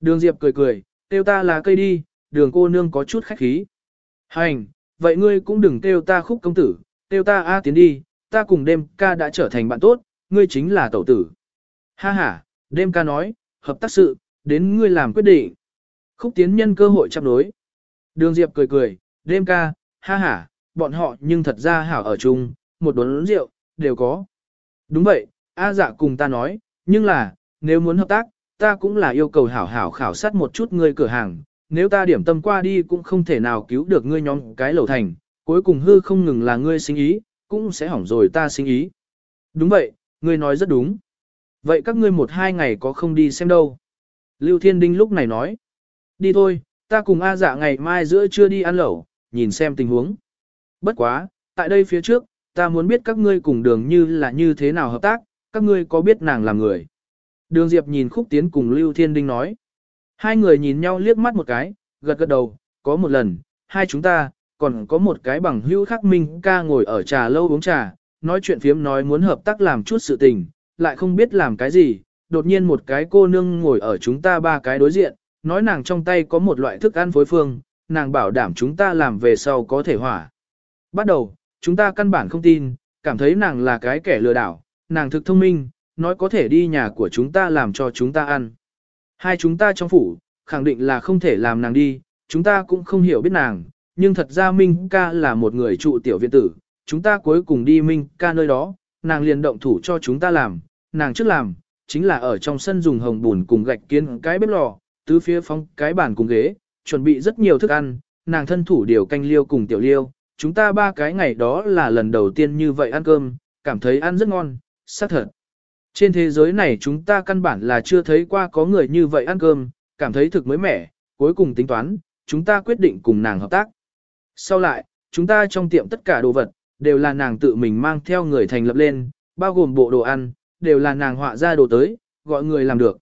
Đường Diệp cười cười, tiêu ta là cây đi, đường cô nương có chút khách khí. Hành, vậy ngươi cũng đừng kêu ta khúc công tử, kêu ta A tiến đi, ta cùng đêm ca đã trở thành bạn tốt, ngươi chính là tẩu tử. Ha ha, đêm ca nói, hợp tác sự, đến ngươi làm quyết định. Khúc tiến nhân cơ hội chạm đối. Đường Diệp cười cười, đêm ca, ha ha, bọn họ nhưng thật ra hảo ở chung, một đốn rượu, đều có. Đúng vậy, A dạ cùng ta nói, nhưng là, nếu muốn hợp tác, ta cũng là yêu cầu hảo hảo khảo sát một chút ngươi cửa hàng, nếu ta điểm tâm qua đi cũng không thể nào cứu được ngươi nhóm cái lầu thành, cuối cùng hư không ngừng là ngươi sinh ý, cũng sẽ hỏng rồi ta sinh ý. Đúng vậy, ngươi nói rất đúng. Vậy các ngươi một hai ngày có không đi xem đâu? Lưu Thiên Đinh lúc này nói. Đi thôi, ta cùng A dạ ngày mai giữa trưa đi ăn lẩu, nhìn xem tình huống. Bất quá, tại đây phía trước, ta muốn biết các ngươi cùng đường như là như thế nào hợp tác, các ngươi có biết nàng là người. Đường Diệp nhìn Khúc Tiến cùng Lưu Thiên Đinh nói. Hai người nhìn nhau liếc mắt một cái, gật gật đầu, có một lần, hai chúng ta, còn có một cái bằng hữu khắc minh ca ngồi ở trà lâu uống trà, nói chuyện phiếm nói muốn hợp tác làm chút sự tình, lại không biết làm cái gì, đột nhiên một cái cô nương ngồi ở chúng ta ba cái đối diện, nói nàng trong tay có một loại thức ăn phối phương, nàng bảo đảm chúng ta làm về sau có thể hỏa. Bắt đầu, chúng ta căn bản không tin, cảm thấy nàng là cái kẻ lừa đảo, nàng thực thông minh, nói có thể đi nhà của chúng ta làm cho chúng ta ăn. Hai chúng ta trong phủ, khẳng định là không thể làm nàng đi, chúng ta cũng không hiểu biết nàng, nhưng thật ra Minh ca là một người trụ tiểu viện tử, chúng ta cuối cùng đi Minh ca nơi đó, nàng liền động thủ cho chúng ta làm, nàng trước làm, chính là ở trong sân dùng hồng bùn cùng gạch kiến cái bếp lò, tứ phía phong cái bàn cùng ghế, chuẩn bị rất nhiều thức ăn, nàng thân thủ điều canh liêu cùng tiểu liêu, chúng ta ba cái ngày đó là lần đầu tiên như vậy ăn cơm, cảm thấy ăn rất ngon, xác thật. Trên thế giới này chúng ta căn bản là chưa thấy qua có người như vậy ăn cơm, cảm thấy thực mới mẻ, cuối cùng tính toán, chúng ta quyết định cùng nàng hợp tác. Sau lại, chúng ta trong tiệm tất cả đồ vật, đều là nàng tự mình mang theo người thành lập lên, bao gồm bộ đồ ăn, đều là nàng họa ra đồ tới, gọi người làm được.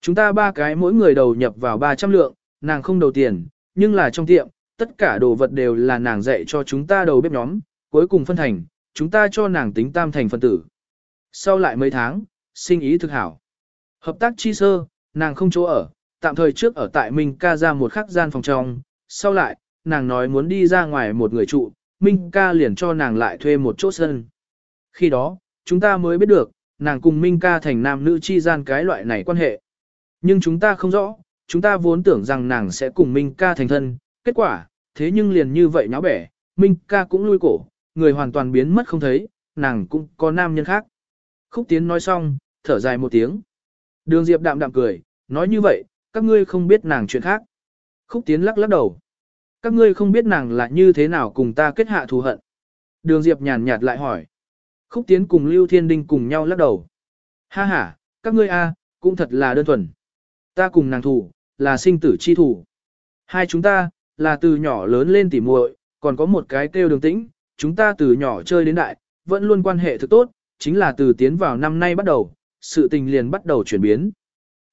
Chúng ta ba cái mỗi người đầu nhập vào 300 lượng, nàng không đầu tiền, nhưng là trong tiệm, tất cả đồ vật đều là nàng dạy cho chúng ta đầu bếp nhóm, cuối cùng phân thành, chúng ta cho nàng tính tam thành phân tử. Sau lại mấy tháng, sinh ý thực hảo. Hợp tác chi sơ, nàng không chỗ ở, tạm thời trước ở tại Minh ca ra một khắc gian phòng trong, sau lại, nàng nói muốn đi ra ngoài một người trụ, Minh ca liền cho nàng lại thuê một chỗ sân. Khi đó, chúng ta mới biết được, nàng cùng Minh ca thành nam nữ chi gian cái loại này quan hệ. Nhưng chúng ta không rõ, chúng ta vốn tưởng rằng nàng sẽ cùng Minh ca thành thân, kết quả, thế nhưng liền như vậy nháo bẻ, Minh ca cũng lui cổ, người hoàn toàn biến mất không thấy, nàng cũng có nam nhân khác. Khúc Tiến nói xong, thở dài một tiếng. Đường Diệp đạm đạm cười, nói như vậy, các ngươi không biết nàng chuyện khác. Khúc Tiến lắc lắc đầu. Các ngươi không biết nàng là như thế nào cùng ta kết hạ thù hận. Đường Diệp nhàn nhạt lại hỏi. Khúc Tiến cùng Lưu Thiên Đinh cùng nhau lắc đầu. Ha ha, các ngươi a, cũng thật là đơn thuần. Ta cùng nàng thủ, là sinh tử chi thủ. Hai chúng ta, là từ nhỏ lớn lên tỉ muội, còn có một cái kêu đường tĩnh, chúng ta từ nhỏ chơi đến đại, vẫn luôn quan hệ thực tốt, chính là từ tiến vào năm nay bắt đầu, sự tình liền bắt đầu chuyển biến.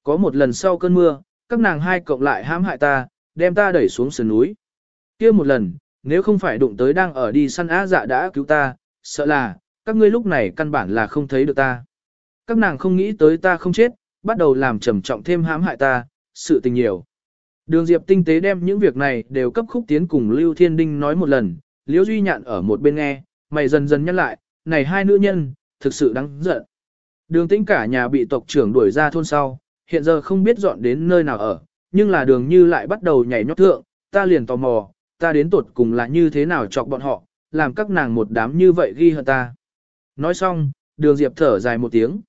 Có một lần sau cơn mưa, các nàng hai cộng lại hãm hại ta, đem ta đẩy xuống sườn núi. kia một lần, nếu không phải đụng tới đang ở đi săn á dạ đã cứu ta, sợ là, các ngươi lúc này căn bản là không thấy được ta. Các nàng không nghĩ tới ta không chết, bắt đầu làm trầm trọng thêm hãm hại ta, sự tình nhiều. Đường Diệp tinh tế đem những việc này đều cấp khúc tiến cùng Lưu Thiên Đinh nói một lần, Liễu Duy nhạn ở một bên nghe, mày dần dần nhắc lại, này hai nữ nhân, thực sự đáng giận. Đường tĩnh cả nhà bị tộc trưởng đuổi ra thôn sau, hiện giờ không biết dọn đến nơi nào ở, nhưng là đường như lại bắt đầu nhảy nhót thượng, ta liền tò mò, ta đến tột cùng là như thế nào chọc bọn họ, làm các nàng một đám như vậy ghi hận ta. Nói xong, đường Diệp thở dài một tiếng.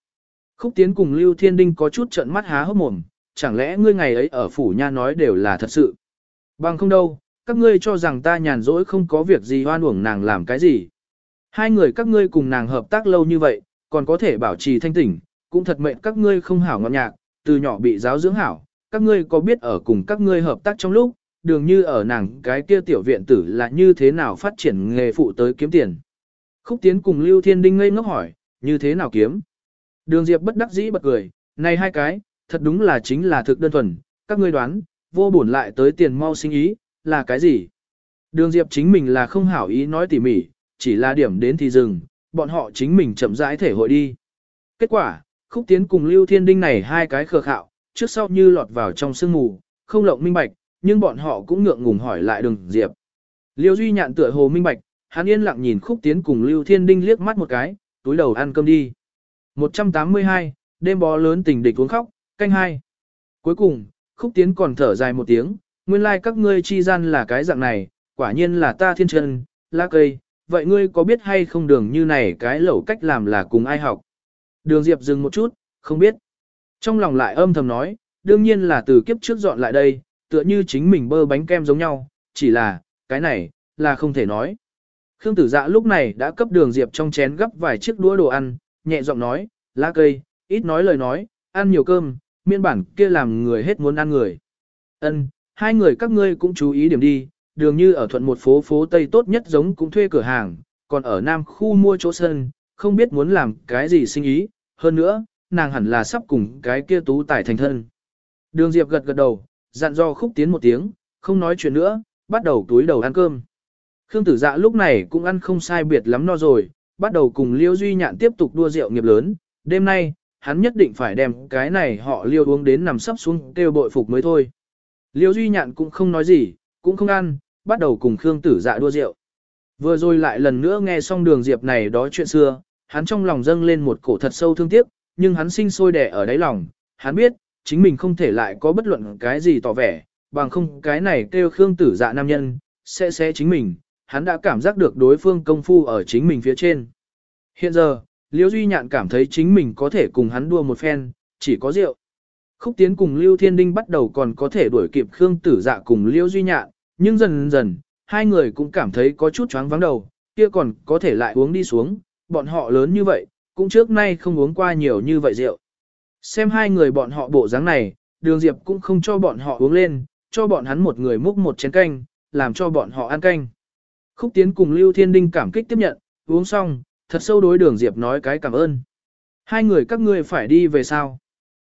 Khúc Tiến cùng Lưu Thiên Đinh có chút trợn mắt há hốc mồm, chẳng lẽ ngươi ngày ấy ở phủ nha nói đều là thật sự. Bằng không đâu, các ngươi cho rằng ta nhàn rỗi không có việc gì hoan uổng nàng làm cái gì. Hai người các ngươi cùng nàng hợp tác lâu như vậy, còn có thể bảo trì thanh tỉnh, cũng thật mệnh các ngươi không hảo ngọt nhạc, từ nhỏ bị giáo dưỡng hảo, các ngươi có biết ở cùng các ngươi hợp tác trong lúc, đường như ở nàng cái kia tiểu viện tử là như thế nào phát triển nghề phụ tới kiếm tiền. Khúc Tiến cùng Lưu Thiên Đinh ngây ngốc hỏi, như thế nào kiếm? Đường Diệp bất đắc dĩ bật cười, này hai cái, thật đúng là chính là thực đơn thuần, các ngươi đoán, vô bổn lại tới tiền mau sinh ý, là cái gì? Đường Diệp chính mình là không hảo ý nói tỉ mỉ, chỉ là điểm đến thì dừng, bọn họ chính mình chậm rãi thể hội đi. Kết quả, Khúc Tiến cùng Lưu Thiên Đinh này hai cái khờ khạo, trước sau như lọt vào trong sương mù, không lộng minh bạch, nhưng bọn họ cũng ngượng ngùng hỏi lại đường Diệp. Liêu Duy nhạn tựa hồ minh bạch, hắn yên lặng nhìn Khúc Tiến cùng Lưu Thiên Đinh liếc mắt một cái, túi đầu ăn cơm đi. 182, đêm bó lớn tình địch uống khóc, canh hai. Cuối cùng, Khúc Tiến còn thở dài một tiếng, nguyên lai like các ngươi chi gian là cái dạng này, quả nhiên là ta thiên chân, lá cây, vậy ngươi có biết hay không đường như này cái lẩu cách làm là cùng ai học? Đường Diệp dừng một chút, không biết. Trong lòng lại âm thầm nói, đương nhiên là từ kiếp trước dọn lại đây, tựa như chính mình bơ bánh kem giống nhau, chỉ là, cái này, là không thể nói. Khương tử dạ lúc này đã cấp đường Diệp trong chén gấp vài chiếc đũa đồ ăn, nhẹ giọng nói, lá cây, ít nói lời nói, ăn nhiều cơm, miên bản kia làm người hết muốn ăn người. Ân, hai người các ngươi cũng chú ý điểm đi, đường như ở thuận một phố phố Tây tốt nhất giống cũng thuê cửa hàng, còn ở Nam khu mua chỗ sân, không biết muốn làm cái gì sinh ý, hơn nữa, nàng hẳn là sắp cùng cái kia tú tài thành thân. Đường Diệp gật gật đầu, dặn do khúc tiến một tiếng, không nói chuyện nữa, bắt đầu túi đầu ăn cơm. Khương tử dạ lúc này cũng ăn không sai biệt lắm no rồi, bắt đầu cùng Liêu Duy Nhạn tiếp tục đua rượu nghiệp lớn, đêm nay, hắn nhất định phải đem cái này họ Liêu uống đến nằm sắp xuống kêu bội phục mới thôi. Liêu Duy Nhạn cũng không nói gì, cũng không ăn, bắt đầu cùng Khương tử dạ đua rượu. Vừa rồi lại lần nữa nghe xong đường Diệp này đó chuyện xưa, hắn trong lòng dâng lên một cổ thật sâu thương tiếc, nhưng hắn sinh sôi đẻ ở đáy lòng, hắn biết, chính mình không thể lại có bất luận cái gì tỏ vẻ, bằng không cái này kêu Khương tử dạ nam nhân, sẽ sẽ chính mình, hắn đã cảm giác được đối phương công phu ở chính mình phía trên. Hiện giờ, Liễu Duy Nhạn cảm thấy chính mình có thể cùng hắn đua một phen, chỉ có rượu. Khúc Tiến cùng Lưu Thiên Đinh bắt đầu còn có thể đuổi kịp Khương Tử Dạ cùng Liễu Duy Nhạn, nhưng dần dần, hai người cũng cảm thấy có chút choáng vắng đầu, kia còn có thể lại uống đi xuống, bọn họ lớn như vậy, cũng trước nay không uống qua nhiều như vậy rượu. Xem hai người bọn họ bộ dáng này, đường Diệp cũng không cho bọn họ uống lên, cho bọn hắn một người múc một chén canh, làm cho bọn họ ăn canh. Khúc Tiến cùng Lưu Thiên Đinh cảm kích tiếp nhận, uống xong, thật sâu đối đường Diệp nói cái cảm ơn. Hai người các ngươi phải đi về sao?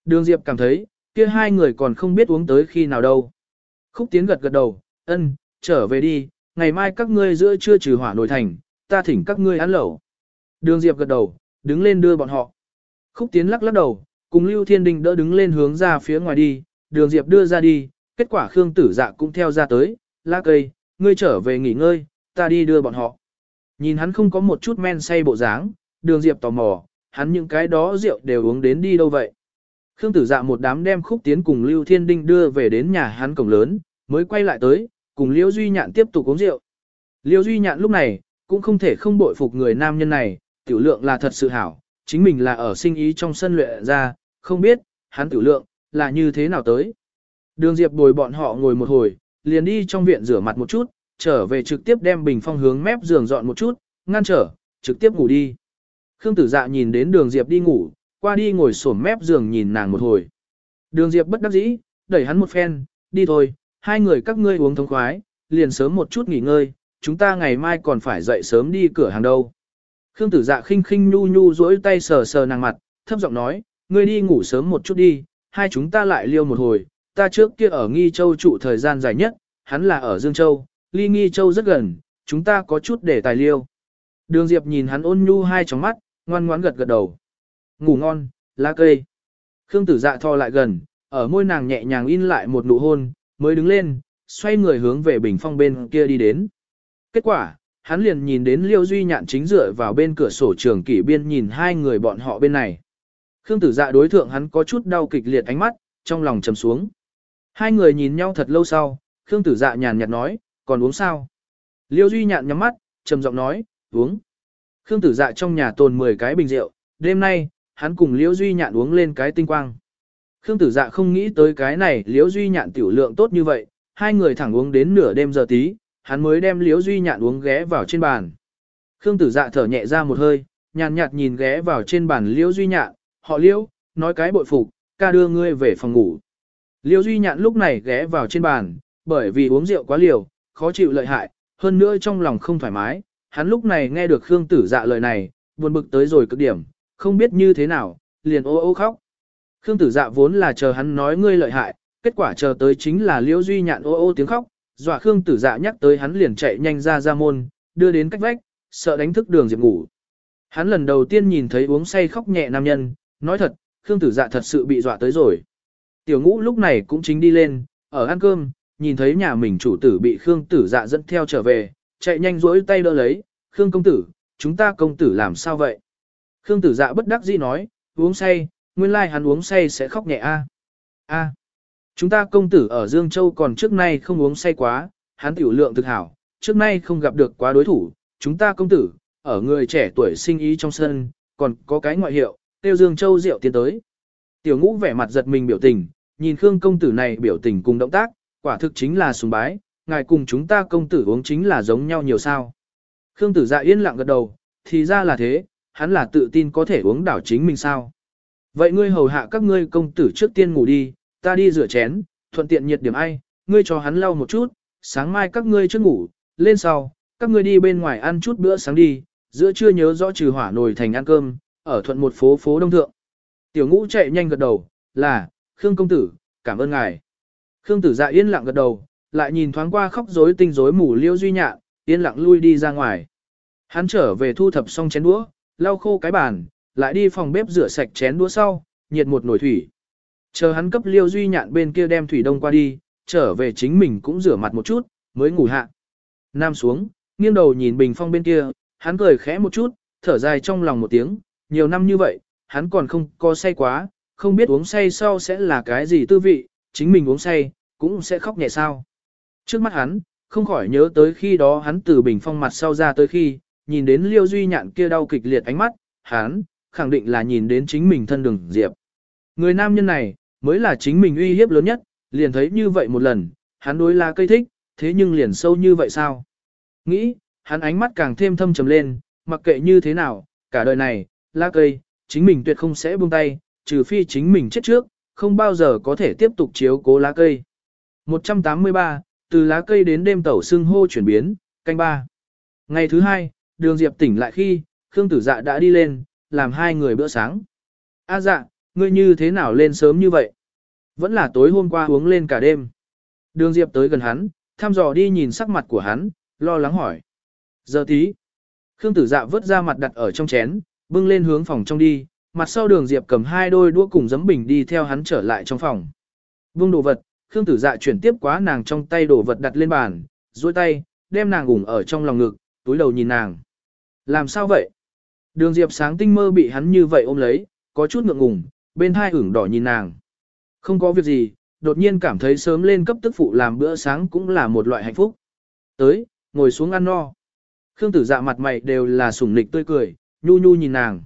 Đường Diệp cảm thấy, kia hai người còn không biết uống tới khi nào đâu. Khúc Tiến gật gật đầu, ân, trở về đi, ngày mai các ngươi giữa trưa trừ hỏa nổi thành, ta thỉnh các ngươi ăn lẩu. Đường Diệp gật đầu, đứng lên đưa bọn họ. Khúc Tiến lắc lắc đầu, cùng Lưu Thiên Đình đỡ đứng lên hướng ra phía ngoài đi, đường Diệp đưa ra đi, kết quả Khương Tử Dạ cũng theo ra tới, lá cây, ngươi trở về nghỉ ngơi, ta đi đưa bọn họ. Nhìn hắn không có một chút men say bộ dáng, đường Diệp tò mò, hắn những cái đó rượu đều uống đến đi đâu vậy. Khương Tử Dạ một đám đem Khúc Tiến cùng Lưu Thiên Đinh đưa về đến nhà hắn cổng lớn, mới quay lại tới, cùng Liễu Duy Nhạn tiếp tục uống rượu. Liễu Duy Nhạn lúc này, cũng không thể không bội phục người nam nhân này, tiểu lượng là thật sự hảo, chính mình là ở sinh ý trong sân luyện ra, không biết, hắn tiểu lượng, là như thế nào tới. Đường Diệp bồi bọn họ ngồi một hồi, liền đi trong viện rửa mặt một chút, trở về trực tiếp đem bình phong hướng mép giường dọn một chút, ngăn trở, trực tiếp ngủ đi. Khương tử dạ nhìn đến đường Diệp đi ngủ, qua đi ngồi sổm mép giường nhìn nàng một hồi. Đường Diệp bất đắc dĩ, đẩy hắn một phen, đi thôi, hai người các ngươi uống thống khoái, liền sớm một chút nghỉ ngơi, chúng ta ngày mai còn phải dậy sớm đi cửa hàng đâu. Khương tử dạ khinh khinh nhu nhu duỗi tay sờ sờ nàng mặt, thấp giọng nói, ngươi đi ngủ sớm một chút đi, hai chúng ta lại liêu một hồi, ta trước kia ở Nghi Châu trụ thời gian dài nhất, hắn là ở Dương Châu, ly Nghi Châu rất gần, chúng ta có chút để tài liêu. Đường Diệp nhìn hắn ôn nhu hai tròng mắt, ngoan ngoãn gật gật đầu. Ngủ ngon, lá cây. Khương tử dạ thò lại gần, ở môi nàng nhẹ nhàng in lại một nụ hôn, mới đứng lên, xoay người hướng về bình phong bên kia đi đến. Kết quả, hắn liền nhìn đến Liêu Duy Nhạn chính dựa vào bên cửa sổ trường kỷ biên nhìn hai người bọn họ bên này. Khương tử dạ đối thượng hắn có chút đau kịch liệt ánh mắt, trong lòng trầm xuống. Hai người nhìn nhau thật lâu sau, Khương tử dạ nhàn nhạt nói, còn uống sao? Liêu Duy Nhạn nhắm mắt, trầm giọng nói, uống. Khương tử dạ trong nhà tồn 10 cái bình rượu, đêm nay, hắn cùng Liễu Duy Nhạn uống lên cái tinh quang. Khương tử dạ không nghĩ tới cái này Liễu Duy Nhạn tiểu lượng tốt như vậy, hai người thẳng uống đến nửa đêm giờ tí, hắn mới đem Liễu Duy Nhạn uống ghé vào trên bàn. Khương tử dạ thở nhẹ ra một hơi, nhàn nhạt nhìn ghé vào trên bàn Liễu Duy Nhạn, họ Liễu, nói cái bội phục, ca đưa ngươi về phòng ngủ. Liễu Duy Nhạn lúc này ghé vào trên bàn, bởi vì uống rượu quá liều, khó chịu lợi hại, hơn nữa trong lòng không thoải mái, hắn lúc này nghe được Khương tử dạ lời này, buồn bực tới rồi cực điểm, không biết như thế nào, liền ô ô khóc. Khương tử dạ vốn là chờ hắn nói ngươi lợi hại, kết quả chờ tới chính là Liễu Duy Nhạn ô ô tiếng khóc, dọa Khương tử dạ nhắc tới hắn liền chạy nhanh ra ra môn, đưa đến cách vách, sợ đánh thức đường Diệp ngủ. Hắn lần đầu tiên nhìn thấy uống say khóc nhẹ nam nhân, nói thật, Khương tử dạ thật sự bị dọa tới rồi. Tiểu ngũ lúc này cũng chính đi lên, ở ăn cơm, nhìn thấy nhà mình chủ tử bị Khương tử dạ dẫn theo trở về, chạy nhanh rỗi tay đỡ lấy, Khương công tử, chúng ta công tử làm sao vậy? Khương tử dạ bất đắc dĩ nói, uống say, nguyên lai hắn uống say sẽ khóc nhẹ a. A. Chúng ta công tử ở Dương Châu còn trước nay không uống say quá, hắn tiểu lượng thực hảo, trước nay không gặp được quá đối thủ, chúng ta công tử, ở người trẻ tuổi sinh ý trong sân, còn có cái ngoại hiệu, tiêu Dương Châu rượu tiến tới. Tiểu ngũ vẻ mặt giật mình biểu tình, nhìn Khương công tử này biểu tình cùng động tác, quả thực chính là sùng bái, ngài cùng chúng ta công tử uống chính là giống nhau nhiều sao. Khương tử dạ yên lặng gật đầu, thì ra là thế, hắn là tự tin có thể uống đảo chính mình sao. Vậy ngươi hầu hạ các ngươi công tử trước tiên ngủ đi, ta đi rửa chén, thuận tiện nhiệt điểm ai, ngươi cho hắn lau một chút, sáng mai các ngươi trước ngủ, lên sau, các ngươi đi bên ngoài ăn chút bữa sáng đi, giữa trưa nhớ rõ trừ hỏa nồi thành ăn cơm, ở thuận một phố phố đông thượng. Tiểu ngũ chạy nhanh gật đầu, là, Khương công tử, cảm ơn ngài. Khương tử dạ yên lặng gật đầu, lại nhìn thoáng qua khóc rối tinh rối mù liêu duy nhạn, yên lặng lui đi ra ngoài. Hắn trở về thu thập xong chén đũa, lau khô cái bàn, lại đi phòng bếp rửa sạch chén đũa sau, nhiệt một nồi thủy. Chờ hắn cấp liêu duy nhạn bên kia đem thủy đông qua đi, trở về chính mình cũng rửa mặt một chút, mới ngủ hạ. Nam xuống, nghiêng đầu nhìn bình phong bên kia, hắn cười khẽ một chút, thở dài trong lòng một tiếng, nhiều năm như vậy, hắn còn không có say quá, không biết uống say sau sẽ là cái gì tư vị, chính mình uống say, cũng sẽ khóc nhẹ sao. Trước mắt hắn, không khỏi nhớ tới khi đó hắn từ bình phong mặt sau ra tới khi, nhìn đến liêu duy nhạn kia đau kịch liệt ánh mắt, hắn, khẳng định là nhìn đến chính mình thân đường diệp. Người nam nhân này, mới là chính mình uy hiếp lớn nhất, liền thấy như vậy một lần, hắn đối la cây thích, thế nhưng liền sâu như vậy sao? Nghĩ, hắn ánh mắt càng thêm thâm trầm lên, mặc kệ như thế nào, cả đời này, la cây, chính mình tuyệt không sẽ buông tay, trừ phi chính mình chết trước, không bao giờ có thể tiếp tục chiếu cố lá cây. 183, từ lá cây đến đêm tẩu xưng hô chuyển biến, canh ba. Ngày thứ hai, đường Diệp tỉnh lại khi, Khương Tử Dạ đã đi lên, làm hai người bữa sáng. A dạ, ngươi như thế nào lên sớm như vậy? Vẫn là tối hôm qua uống lên cả đêm. Đường Diệp tới gần hắn, thăm dò đi nhìn sắc mặt của hắn, lo lắng hỏi. Giờ tí. Khương Tử Dạ vớt ra mặt đặt ở trong chén, bưng lên hướng phòng trong đi, mặt sau đường Diệp cầm hai đôi đũa cùng giấm bình đi theo hắn trở lại trong phòng. Buông đồ vật, Khương Tử Dạ chuyển tiếp quá nàng trong tay đồ vật đặt lên bàn, duỗi tay, đem nàng ủng ở trong lòng ngực, túi đầu nhìn nàng. Làm sao vậy? Đường Diệp sáng tinh mơ bị hắn như vậy ôm lấy, có chút ngượng ngùng, bên hai ửng đỏ nhìn nàng. Không có việc gì, đột nhiên cảm thấy sớm lên cấp tức phụ làm bữa sáng cũng là một loại hạnh phúc. Tới, ngồi xuống ăn no. Khương tử dạ mặt mày đều là sủng nịch tươi cười, nhu nhu nhìn nàng.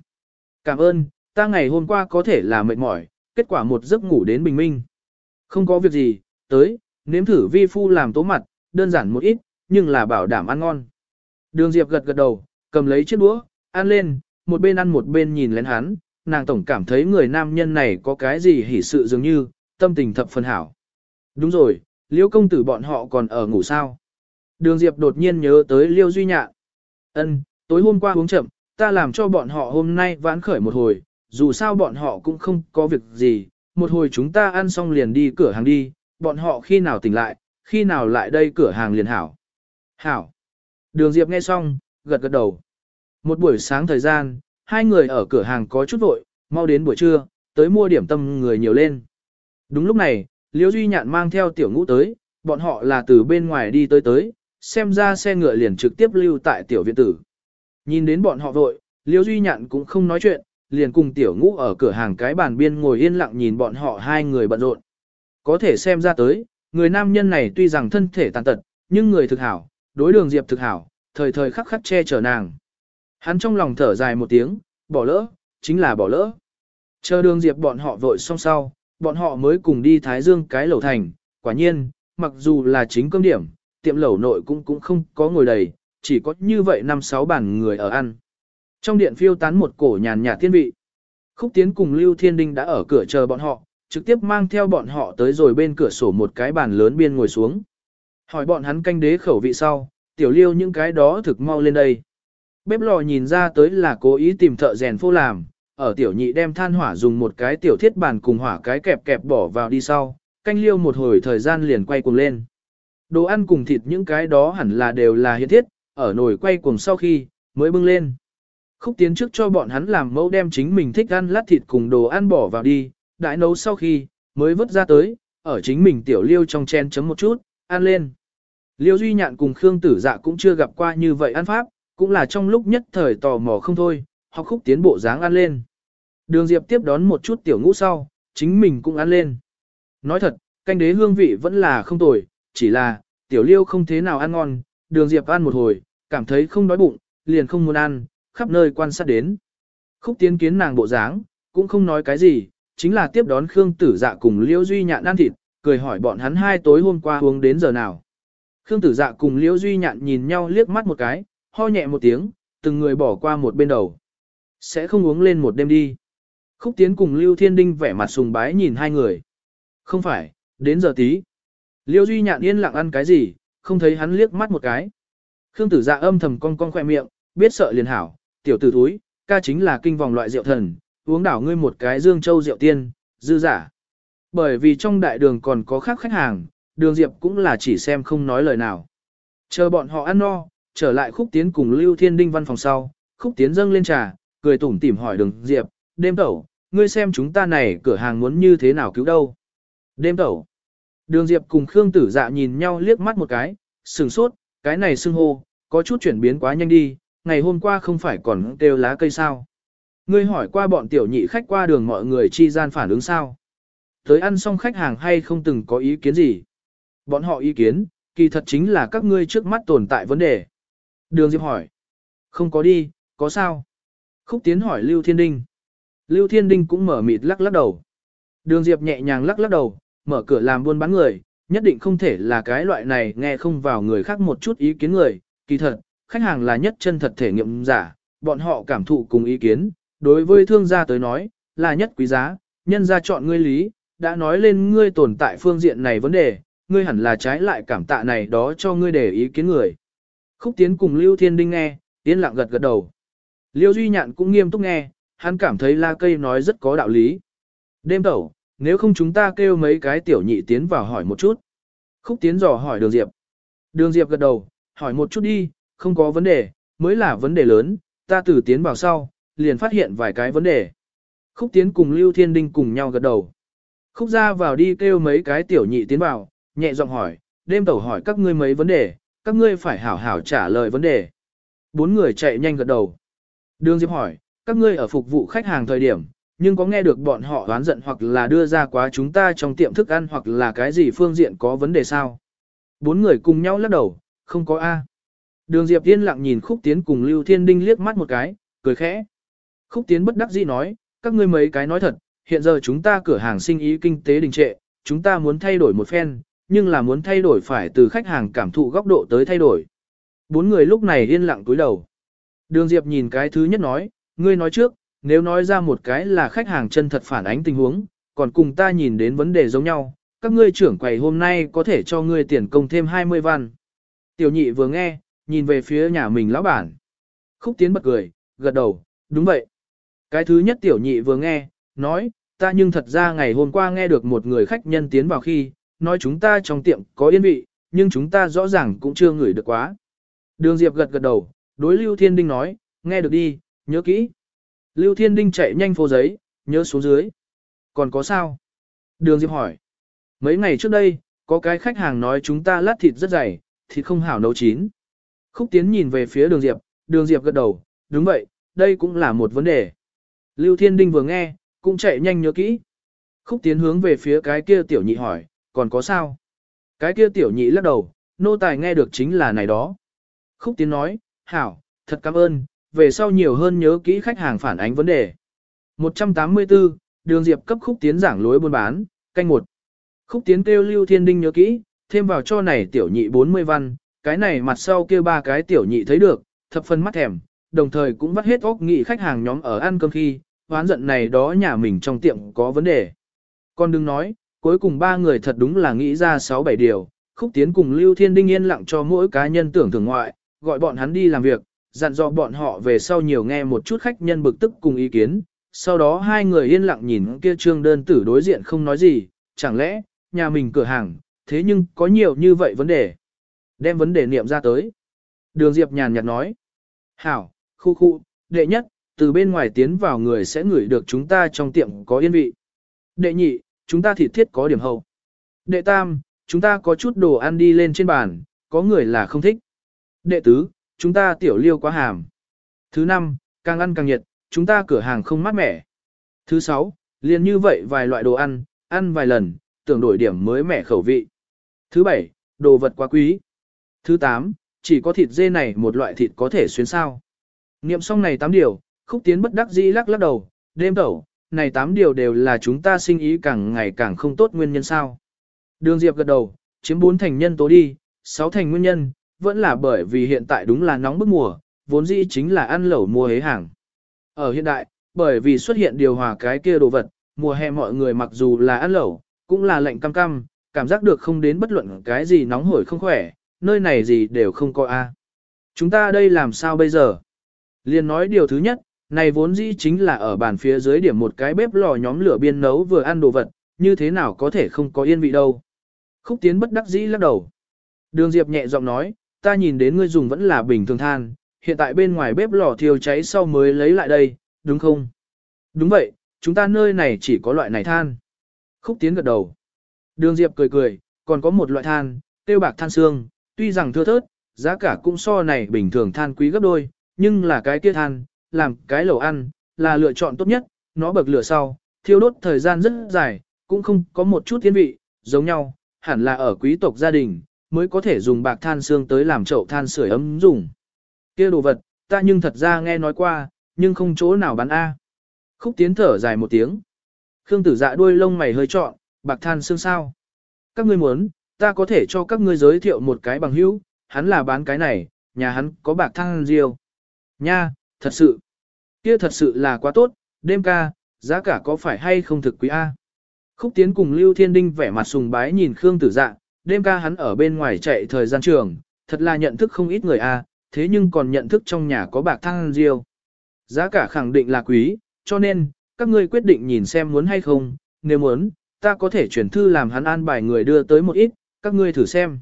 Cảm ơn, ta ngày hôm qua có thể là mệt mỏi, kết quả một giấc ngủ đến bình minh. Không có việc gì, tới, nếm thử vi phu làm tố mặt, đơn giản một ít, nhưng là bảo đảm ăn ngon. Đường Diệp gật gật đầu, cầm lấy chiếc đũa, ăn lên, một bên ăn một bên nhìn lén hắn, nàng tổng cảm thấy người nam nhân này có cái gì hỉ sự dường như, tâm tình thập phần hảo. Đúng rồi, Liễu công tử bọn họ còn ở ngủ sao. Đường Diệp đột nhiên nhớ tới liêu duy nhạ. Ân, tối hôm qua uống chậm, ta làm cho bọn họ hôm nay vãn khởi một hồi, dù sao bọn họ cũng không có việc gì, một hồi chúng ta ăn xong liền đi cửa hàng đi, bọn họ khi nào tỉnh lại, khi nào lại đây cửa hàng liền hảo. Hảo. Đường Diệp nghe xong, gật gật đầu. Một buổi sáng thời gian, hai người ở cửa hàng có chút vội, mau đến buổi trưa, tới mua điểm tâm người nhiều lên. Đúng lúc này, Liễu Duy Nhạn mang theo tiểu ngũ tới, bọn họ là từ bên ngoài đi tới tới, xem ra xe ngựa liền trực tiếp lưu tại tiểu viện tử. Nhìn đến bọn họ vội, Liễu Duy Nhạn cũng không nói chuyện, liền cùng tiểu ngũ ở cửa hàng cái bàn biên ngồi yên lặng nhìn bọn họ hai người bận rộn. Có thể xem ra tới, người nam nhân này tuy rằng thân thể tàn tật, nhưng người thực hảo, đối đường Diệp thực hảo, thời thời khắc khắc che chở nàng. Hắn trong lòng thở dài một tiếng, bỏ lỡ, chính là bỏ lỡ. Chờ đường diệp bọn họ vội xong sau, bọn họ mới cùng đi Thái Dương cái lẩu thành, quả nhiên, mặc dù là chính cơm điểm, tiệm lẩu nội cũng cũng không có ngồi đầy, chỉ có như vậy năm sáu bàn người ở ăn. Trong điện phiêu tán một cổ nhàn nhạt thiên vị. Khúc Tiến cùng Lưu Thiên Đinh đã ở cửa chờ bọn họ, trực tiếp mang theo bọn họ tới rồi bên cửa sổ một cái bàn lớn biên ngồi xuống. Hỏi bọn hắn canh đế khẩu vị sau, tiểu liêu những cái đó thực mau lên đây. Bếp lò nhìn ra tới là cố ý tìm thợ rèn phô làm, ở tiểu nhị đem than hỏa dùng một cái tiểu thiết bàn cùng hỏa cái kẹp kẹp bỏ vào đi sau, canh liêu một hồi thời gian liền quay cuồng lên. Đồ ăn cùng thịt những cái đó hẳn là đều là hiện thiết, ở nồi quay cuồng sau khi, mới bưng lên. Khúc tiến trước cho bọn hắn làm mẫu đem chính mình thích ăn lát thịt cùng đồ ăn bỏ vào đi, đãi nấu sau khi, mới vớt ra tới, ở chính mình tiểu liêu trong chen chấm một chút, ăn lên. Liêu Duy Nhạn cùng Khương Tử Dạ cũng chưa gặp qua như vậy ăn pháp, cũng là trong lúc nhất thời tò mò không thôi, học khúc tiến bộ dáng ăn lên. Đường Diệp tiếp đón một chút tiểu ngũ sau, chính mình cũng ăn lên. Nói thật, canh đế hương vị vẫn là không tồi, chỉ là, tiểu liêu không thế nào ăn ngon, đường Diệp ăn một hồi, cảm thấy không đói bụng, liền không muốn ăn, khắp nơi quan sát đến. Khúc tiến kiến nàng bộ dáng, cũng không nói cái gì, chính là tiếp đón Khương Tử Dạ cùng Liễu Duy Nhạn ăn thịt, cười hỏi bọn hắn hai tối hôm qua uống đến giờ nào. Khương Tử Dạ cùng Liễu Duy Nhạn nhìn nhau liếc mắt một cái, ho nhẹ một tiếng, từng người bỏ qua một bên đầu. Sẽ không uống lên một đêm đi. Khúc Tiến cùng Lưu Thiên Đinh vẻ mặt sùng bái nhìn hai người. Không phải, đến giờ tí. liễu Duy Nhạn yên lặng ăn cái gì, không thấy hắn liếc mắt một cái. Khương Tử Dạ âm thầm cong cong khoe miệng, biết sợ liền hảo, tiểu tử thúi, ca chính là kinh vòng loại rượu thần, uống đảo ngươi một cái dương châu rượu tiên, dư giả. Bởi vì trong đại đường còn có khác khách hàng, đường diệp cũng là chỉ xem không nói lời nào. Chờ bọn họ ăn no, trở lại khúc tiến cùng Lưu Thiên Đinh văn phòng sau, khúc tiến dâng lên trà, cười tủm tỉm hỏi đường diệp, đêm tẩu, ngươi xem chúng ta này cửa hàng muốn như thế nào cứu đâu. Đêm tẩu, đường diệp cùng Khương tử dạ nhìn nhau liếc mắt một cái, sừng sốt, cái này xưng hô, có chút chuyển biến quá nhanh đi, ngày hôm qua không phải còn kêu lá cây sao. Ngươi hỏi qua bọn tiểu nhị khách qua đường mọi người chi gian phản ứng sao? Tới ăn xong khách hàng hay không từng có ý kiến gì? Bọn họ ý kiến, kỳ thật chính là các ngươi trước mắt tồn tại vấn đề. Đường Diệp hỏi. Không có đi, có sao? Khúc Tiến hỏi Lưu Thiên Đinh. Lưu Thiên Đinh cũng mở mịt lắc lắc đầu. Đường Diệp nhẹ nhàng lắc lắc đầu, mở cửa làm buôn bán người, nhất định không thể là cái loại này nghe không vào người khác một chút ý kiến người. Kỳ thật, khách hàng là nhất chân thật thể nghiệm giả, bọn họ cảm thụ cùng ý kiến, đối với thương gia tới nói, là nhất quý giá, nhân gia chọn ngươi lý, đã nói lên ngươi tồn tại phương diện này vấn đề, ngươi hẳn là trái lại cảm tạ này đó cho ngươi để ý kiến người. Khúc Tiến cùng Lưu Thiên Đinh nghe, Tiến lặng gật gật đầu. Liêu Duy Nhạn cũng nghiêm túc nghe, hắn cảm thấy La Cây nói rất có đạo lý. Đêm tẩu, nếu không chúng ta kêu mấy cái tiểu nhị tiến vào hỏi một chút. Khúc Tiến dò hỏi Đường Diệp. Đường Diệp gật đầu, hỏi một chút đi, không có vấn đề, mới là vấn đề lớn, ta từ tiến vào sau, liền phát hiện vài cái vấn đề. Khúc Tiến cùng Lưu Thiên Đinh cùng nhau gật đầu. Khúc ra vào đi kêu mấy cái tiểu nhị tiến vào, nhẹ giọng hỏi, đêm tẩu hỏi các ngươi mấy vấn đề, các ngươi phải hảo hảo trả lời vấn đề. Bốn người chạy nhanh gật đầu. Đường Diệp hỏi, các ngươi ở phục vụ khách hàng thời điểm, nhưng có nghe được bọn họ oán giận hoặc là đưa ra quá chúng ta trong tiệm thức ăn hoặc là cái gì phương diện có vấn đề sao? Bốn người cùng nhau lắc đầu, không có A. Đường Diệp yên lặng nhìn Khúc Tiến cùng Lưu Thiên Đinh liếc mắt một cái, cười khẽ. Khúc Tiến bất đắc dĩ nói, các ngươi mấy cái nói thật, hiện giờ chúng ta cửa hàng sinh ý kinh tế đình trệ, chúng ta muốn thay đổi một phen, nhưng là muốn thay đổi phải từ khách hàng cảm thụ góc độ tới thay đổi. Bốn người lúc này yên lặng cúi đầu. Đường Diệp nhìn cái thứ nhất nói, ngươi nói trước, nếu nói ra một cái là khách hàng chân thật phản ánh tình huống, còn cùng ta nhìn đến vấn đề giống nhau, các ngươi trưởng quầy hôm nay có thể cho ngươi tiền công thêm 20 văn. Tiểu nhị vừa nghe, nhìn về phía nhà mình lão bản. Khúc tiến bật cười, gật đầu, đúng vậy. Cái thứ nhất tiểu nhị vừa nghe, nói, ta nhưng thật ra ngày hôm qua nghe được một người khách nhân tiến vào khi, nói chúng ta trong tiệm có yên vị, nhưng chúng ta rõ ràng cũng chưa ngửi được quá. Đường Diệp gật gật đầu, đối Lưu Thiên Đinh nói, nghe được đi, nhớ kỹ. Lưu Thiên Đinh chạy nhanh phô giấy, nhớ xuống dưới. Còn có sao? Đường Diệp hỏi. Mấy ngày trước đây, có cái khách hàng nói chúng ta lát thịt rất dày, thịt không hảo nấu chín. Khúc Tiến nhìn về phía đường Diệp, đường Diệp gật đầu, đúng vậy, đây cũng là một vấn đề. Lưu Thiên Đinh vừa nghe, cũng chạy nhanh nhớ kỹ. Khúc Tiến hướng về phía cái kia tiểu nhị hỏi, còn có sao? Cái kia tiểu nhị lắc đầu, nô tài nghe được chính là này đó. Khúc Tiến nói, hảo, thật cảm ơn, về sau nhiều hơn nhớ kỹ khách hàng phản ánh vấn đề. 184, đường diệp cấp khúc tiến giảng lối buôn bán, canh một. Khúc tiến kêu Lưu Thiên Đinh nhớ kỹ, thêm vào cho này tiểu nhị 40 văn, cái này mặt sau kia ba cái tiểu nhị thấy được, thập phân mắt thèm, đồng thời cũng vắt hết óc nghị khách hàng nhóm ở ăn cơm khi, hoán giận này đó nhà mình trong tiệm có vấn đề. Con đừng nói, cuối cùng ba người thật đúng là nghĩ ra 6-7 điều, khúc tiến cùng Lưu Thiên Đinh yên lặng cho mỗi cá nhân tưởng thưởng ngoại, gọi bọn hắn đi làm việc, dặn dò bọn họ về sau nhiều nghe một chút khách nhân bực tức cùng ý kiến. Sau đó hai người yên lặng nhìn kia trương đơn tử đối diện không nói gì, chẳng lẽ, nhà mình cửa hàng, thế nhưng có nhiều như vậy vấn đề. Đem vấn đề niệm ra tới. Đường Diệp nhàn nhạt nói. Hảo, khu khu, đệ nhất, từ bên ngoài tiến vào người sẽ ngửi được chúng ta trong tiệm có yên vị. Đệ nhị, chúng ta thịt thiết có điểm hậu. Đệ tam, chúng ta có chút đồ ăn đi lên trên bàn, có người là không thích. Đệ tứ, chúng ta tiểu liêu quá hàm. Thứ năm, càng ăn càng nhiệt, chúng ta cửa hàng không mát mẻ. Thứ sáu, liền như vậy vài loại đồ ăn, ăn vài lần, tưởng đổi điểm mới mẻ khẩu vị. Thứ bảy, đồ vật quá quý. Thứ tám, chỉ có thịt dê này một loại thịt có thể xuyến sao. Niệm xong này tám điều, khúc tiến bất đắc dĩ lắc lắc đầu, đêm tẩu, này tám điều đều là chúng ta sinh ý càng ngày càng không tốt nguyên nhân sao. Đường Diệp gật đầu, chiếm bốn thành nhân tố đi, sáu thành nguyên nhân, vẫn là bởi vì hiện tại đúng là nóng bức mùa, vốn dĩ chính là ăn lẩu mua hế hàng. Ở hiện đại, bởi vì xuất hiện điều hòa cái kia đồ vật, mùa hè mọi người mặc dù là ăn lẩu, cũng là lạnh cam cam, cảm giác được không đến bất luận cái gì nóng hổi không khỏe, nơi này gì đều không có a. Chúng ta đây làm sao bây giờ? Liên nói điều thứ nhất, này vốn dĩ chính là ở bàn phía dưới điểm một cái bếp lò nhóm lửa biên nấu vừa ăn đồ vật, như thế nào có thể không có yên vị đâu. Khúc tiến bất đắc dĩ lắc đầu. Đường Diệp nhẹ giọng nói, ta nhìn đến ngươi dùng vẫn là bình thường than, hiện tại bên ngoài bếp lò thiêu cháy sau mới lấy lại đây, đúng không? Đúng vậy, chúng ta nơi này chỉ có loại này than. Khúc tiến gật đầu. Đường Diệp cười cười, còn có một loại than, tiêu bạc than xương, tuy rằng thưa thớt, giá cả cũng so này bình thường than quý gấp đôi, nhưng là cái kia than, làm cái lẩu ăn, là lựa chọn tốt nhất, nó bậc lửa sau, thiêu đốt thời gian rất dài, cũng không có một chút thiên vị, giống nhau, hẳn là ở quý tộc gia đình, mới có thể dùng bạc than xương tới làm chậu than sưởi ấm dùng. kia đồ vật, ta nhưng thật ra nghe nói qua, nhưng không chỗ nào bán A. Khúc tiến thở dài một tiếng. Khương tử dạ đuôi lông mày hơi trọn, bạc than xương sao. Các ngươi muốn, ta có thể cho các ngươi giới thiệu một cái bằng hữu, hắn là bán cái này, nhà hắn có bạc thăng riêu. Nha, thật sự. Kia thật sự là quá tốt, đêm ca, giá cả có phải hay không thực quý A. Khúc tiến cùng Lưu Thiên Đinh vẻ mặt sùng bái nhìn Khương tử dạ, đêm ca hắn ở bên ngoài chạy thời gian trường, thật là nhận thức không ít người A, thế nhưng còn nhận thức trong nhà có bạc thăng riêu. Giá cả khẳng định là quý, cho nên, các ngươi quyết định nhìn xem muốn hay không, nếu muốn, ta có thể chuyển thư làm hắn an bài người đưa tới một ít, các ngươi thử xem.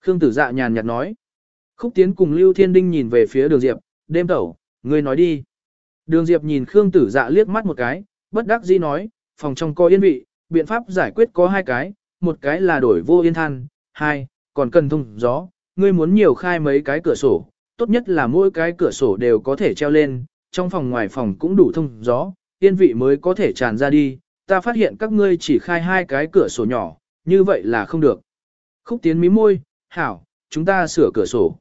Khương tử dạ nhàn nhạt nói. Khúc tiến cùng Lưu Thiên Đinh nhìn về phía đường Diệp, đêm tẩu, ngươi nói đi. Đường Diệp nhìn Khương tử dạ liếc mắt một cái, bất đắc dĩ nói, phòng trong có yên vị, biện pháp giải quyết có hai cái, một cái là đổi vô yên than, hai, còn cần thông gió, ngươi muốn nhiều khai mấy cái cửa sổ, tốt nhất là mỗi cái cửa sổ đều có thể treo lên, trong phòng ngoài phòng cũng đủ thông gió, yên vị mới có thể tràn ra đi, ta phát hiện các ngươi chỉ khai hai cái cửa sổ nhỏ, như vậy là không được. Khúc tiến mí môi, hảo, chúng ta sửa cửa sổ.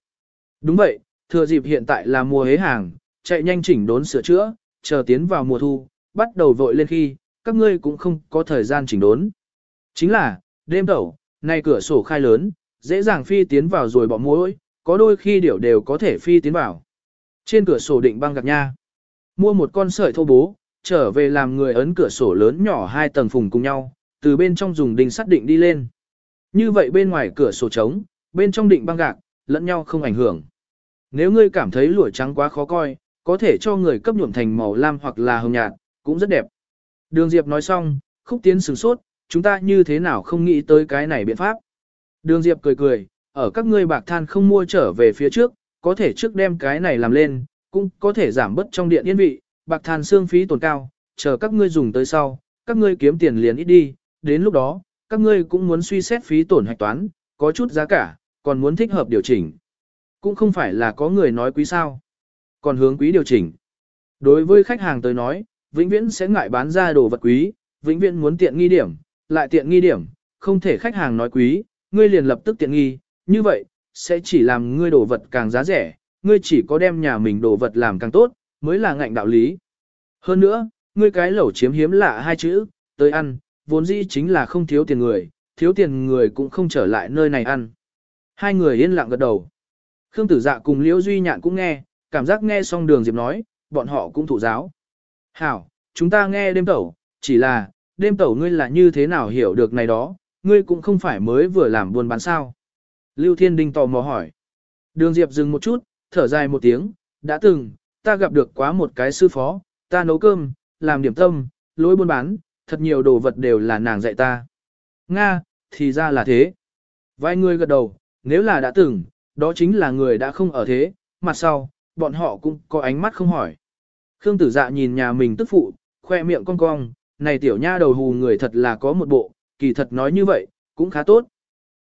Đúng vậy, thừa dịp hiện tại là mùa hế hàng, chạy nhanh chỉnh đốn sửa chữa, chờ tiến vào mùa thu, bắt đầu vội lên khi, các ngươi cũng không có thời gian chỉnh đốn. Chính là, đêm tẩu, nay cửa sổ khai lớn, dễ dàng phi tiến vào rồi bỏ mối, có đôi khi điểu đều có thể phi tiến vào. Trên cửa sổ định băng gạc nha. Mua một con sợi thô bố, trở về làm người ấn cửa sổ lớn nhỏ hai tầng phùng cùng nhau, từ bên trong dùng đinh sắt định đi lên. Như vậy bên ngoài cửa sổ trống, bên trong định băng gạc, lẫn nhau không ảnh hưởng. Nếu ngươi cảm thấy lụa trắng quá khó coi, có thể cho người cấp nhuộm thành màu lam hoặc là hồng nhạt, cũng rất đẹp. Đường Diệp nói xong, khúc tiến sửng sốt, chúng ta như thế nào không nghĩ tới cái này biện pháp. Đường Diệp cười cười, ở các ngươi bạc than không mua trở về phía trước, có thể trước đem cái này làm lên, cũng có thể giảm bớt trong điện yên vị, bạc than xương phí tổn cao, chờ các ngươi dùng tới sau, các ngươi kiếm tiền liền ít đi, đến lúc đó, các ngươi cũng muốn suy xét phí tổn hạch toán, có chút giá cả, còn muốn thích hợp điều chỉnh. Cũng không phải là có người nói quý sao, còn hướng quý điều chỉnh. Đối với khách hàng tới nói, vĩnh viễn sẽ ngại bán ra đồ vật quý, vĩnh viễn muốn tiện nghi điểm, lại tiện nghi điểm, không thể khách hàng nói quý, ngươi liền lập tức tiện nghi, như vậy, sẽ chỉ làm ngươi đồ vật càng giá rẻ, ngươi chỉ có đem nhà mình đồ vật làm càng tốt, mới là ngạnh đạo lý. Hơn nữa, ngươi cái lẩu chiếm hiếm lạ hai chữ, tới ăn, vốn dĩ chính là không thiếu tiền người, thiếu tiền người cũng không trở lại nơi này ăn. Hai người yên lặng gật đầu. Khương tử dạ cùng Liễu Duy Nhạn cũng nghe, cảm giác nghe xong đường Diệp nói, bọn họ cũng thụ giáo. Hảo, chúng ta nghe đêm tẩu, chỉ là, đêm tẩu ngươi là như thế nào hiểu được này đó, ngươi cũng không phải mới vừa làm buôn bán sao. Lưu Thiên Đinh tò mò hỏi. Đường Diệp dừng một chút, thở dài một tiếng, đã từng, ta gặp được quá một cái sư phó, ta nấu cơm, làm điểm tâm, lối buôn bán, thật nhiều đồ vật đều là nàng dạy ta. Nga, thì ra là thế. Vài người gật đầu, nếu là đã từng, đó chính là người đã không ở thế, mặt sau, bọn họ cũng có ánh mắt không hỏi. Khương tử dạ nhìn nhà mình tức phụ, khoe miệng cong cong, này tiểu nha đầu hù người thật là có một bộ, kỳ thật nói như vậy, cũng khá tốt.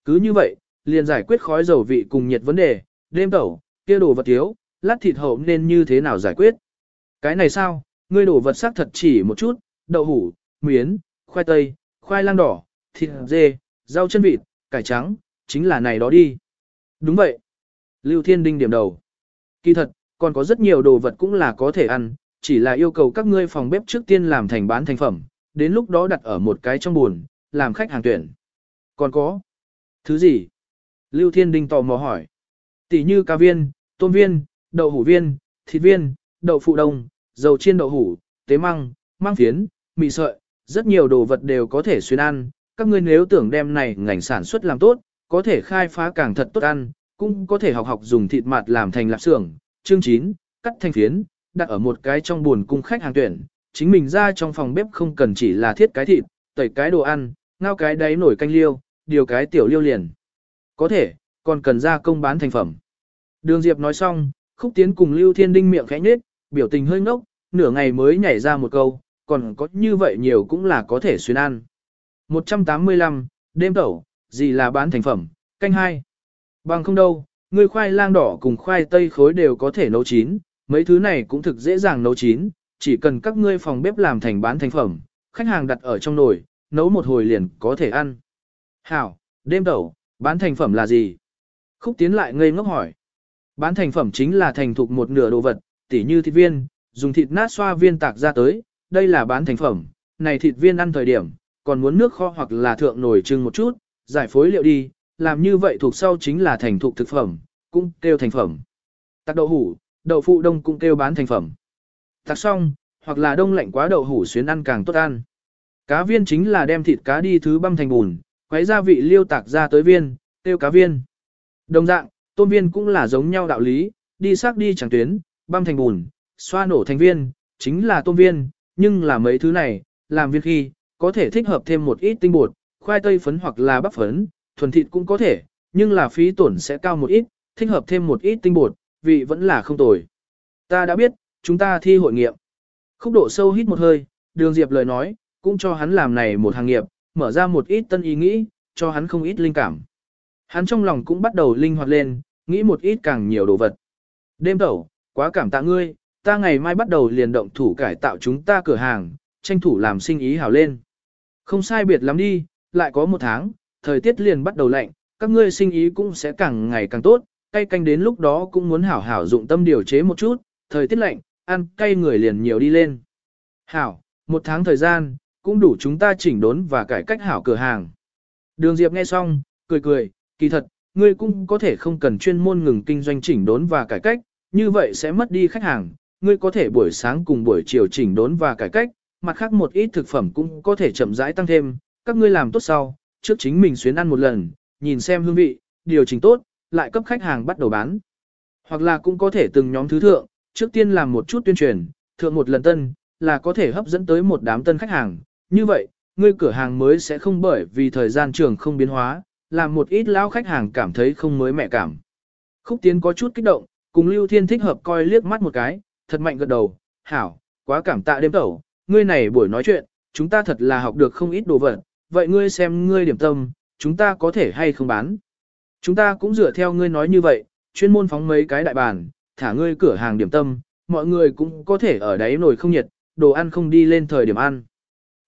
Cứ như vậy, liền giải quyết khói dầu vị cùng nhiệt vấn đề, đêm tẩu, kia đồ vật thiếu, lát thịt hậu nên như thế nào giải quyết. Cái này sao, ngươi đồ vật sắc thật chỉ một chút, đậu hủ, miến, khoai tây, khoai lang đỏ, thịt dê, rau chân vịt, cải trắng, chính là này đó đi. Đúng vậy. Lưu Thiên Đinh điểm đầu. Kỳ thật, còn có rất nhiều đồ vật cũng là có thể ăn, chỉ là yêu cầu các ngươi phòng bếp trước tiên làm thành bán thành phẩm, đến lúc đó đặt ở một cái trong buồn, làm khách hàng tuyển. Còn có? Thứ gì? Lưu Thiên Đinh tò mò hỏi. Tỷ như cá viên, tôm viên, đậu hủ viên, thịt viên, đậu phụ đông, dầu chiên đậu hủ, tế măng, măng phiến, mì sợi, rất nhiều đồ vật đều có thể xuyên ăn. Các ngươi nếu tưởng đem này ngành sản xuất làm tốt, có thể khai phá càng thật tốt ăn, cũng có thể học học dùng thịt mạt làm thành lạp xưởng, chương chín, cắt thành phiến, đặt ở một cái trong buồn cung khách hàng tuyển. Chính mình ra trong phòng bếp không cần chỉ là thiết cái thịt, tẩy cái đồ ăn, ngao cái đáy nổi canh liêu, điều cái tiểu liêu liền. Có thể, còn cần ra công bán thành phẩm. Đường Diệp nói xong, Khúc Tiến cùng Lưu Thiên Đinh miệng khẽ nhếch, biểu tình hơi ngốc, nửa ngày mới nhảy ra một câu, còn có như vậy nhiều cũng là có thể xuyên ăn. 185, đêm tẩu, gì là bán thành phẩm, canh hai. Bằng không đâu, người khoai lang đỏ cùng khoai tây khối đều có thể nấu chín, mấy thứ này cũng thực dễ dàng nấu chín, chỉ cần các ngươi phòng bếp làm thành bán thành phẩm, khách hàng đặt ở trong nồi, nấu một hồi liền có thể ăn. Hảo, đêm tẩu, bán thành phẩm là gì? Khúc tiến lại ngây ngốc hỏi. Bán thành phẩm chính là thành thục một nửa đồ vật, tỉ như thịt viên, dùng thịt nát xoa viên tạc ra tới, đây là bán thành phẩm, này thịt viên ăn thời điểm, còn muốn nước kho hoặc là thượng nồi trưng một chút, giải phối liệu đi, làm như vậy thuộc sau chính là thành thuộc thực phẩm, cũng kêu thành phẩm. Tạc đậu hủ, đậu phụ đông cũng kêu bán thành phẩm. Tạc xong, hoặc là đông lạnh quá đậu hủ xuyến ăn càng tốt ăn. Cá viên chính là đem thịt cá đi thứ băm thành bùn, quấy gia vị liêu tạc ra tới viên, tiêu cá viên. Đồng dạng, tôm viên cũng là giống nhau đạo lý, đi xác đi chẳng tuyến, băm thành bùn, xoa nổ thành viên, chính là tôm viên, nhưng là mấy thứ này, làm viên khi, có thể thích hợp thêm một ít tinh bột, khoai tây phấn hoặc là bắp phấn, thuần thịt cũng có thể, nhưng là phí tổn sẽ cao một ít, thích hợp thêm một ít tinh bột, vị vẫn là không tồi. Ta đã biết, chúng ta thi hội nghiệm. Khúc độ sâu hít một hơi, đường diệp lời nói, cũng cho hắn làm này một hàng nghiệp, mở ra một ít tân ý nghĩ, cho hắn không ít linh cảm. Hắn trong lòng cũng bắt đầu linh hoạt lên, nghĩ một ít càng nhiều đồ vật. Đêm tẩu, quá cảm tạ ngươi, ta ngày mai bắt đầu liền động thủ cải tạo chúng ta cửa hàng, tranh thủ làm sinh ý hào lên. Không sai biệt lắm đi, lại có một tháng, thời tiết liền bắt đầu lạnh, các ngươi sinh ý cũng sẽ càng ngày càng tốt, cay canh đến lúc đó cũng muốn hảo hảo dụng tâm điều chế một chút, thời tiết lạnh, ăn cay người liền nhiều đi lên. Hảo, một tháng thời gian, cũng đủ chúng ta chỉnh đốn và cải cách hảo cửa hàng. Đường Diệp nghe xong, cười cười, kỳ thật, ngươi cũng có thể không cần chuyên môn ngừng kinh doanh chỉnh đốn và cải cách, như vậy sẽ mất đi khách hàng, ngươi có thể buổi sáng cùng buổi chiều chỉnh đốn và cải cách, mặt khác một ít thực phẩm cũng có thể chậm rãi tăng thêm, các ngươi làm tốt sau, trước chính mình xuyến ăn một lần, nhìn xem hương vị, điều chỉnh tốt, lại cấp khách hàng bắt đầu bán. Hoặc là cũng có thể từng nhóm thứ thượng, trước tiên làm một chút tuyên truyền, thượng một lần tân, là có thể hấp dẫn tới một đám tân khách hàng. Như vậy, ngươi cửa hàng mới sẽ không bởi vì thời gian trường không biến hóa, làm một ít lão khách hàng cảm thấy không mới mẻ cảm. Khúc Tiến có chút kích động, cùng Lưu Thiên thích hợp coi liếc mắt một cái, thật mạnh gật đầu, hảo, quá cảm tạ đêm tẩu, ngươi này buổi nói chuyện, chúng ta thật là học được không ít đồ vật, vậy ngươi xem ngươi điểm tâm, chúng ta có thể hay không bán. Chúng ta cũng dựa theo ngươi nói như vậy, chuyên môn phóng mấy cái đại bàn, thả ngươi cửa hàng điểm tâm, mọi người cũng có thể ở đấy nồi không nhiệt, đồ ăn không đi lên thời điểm ăn.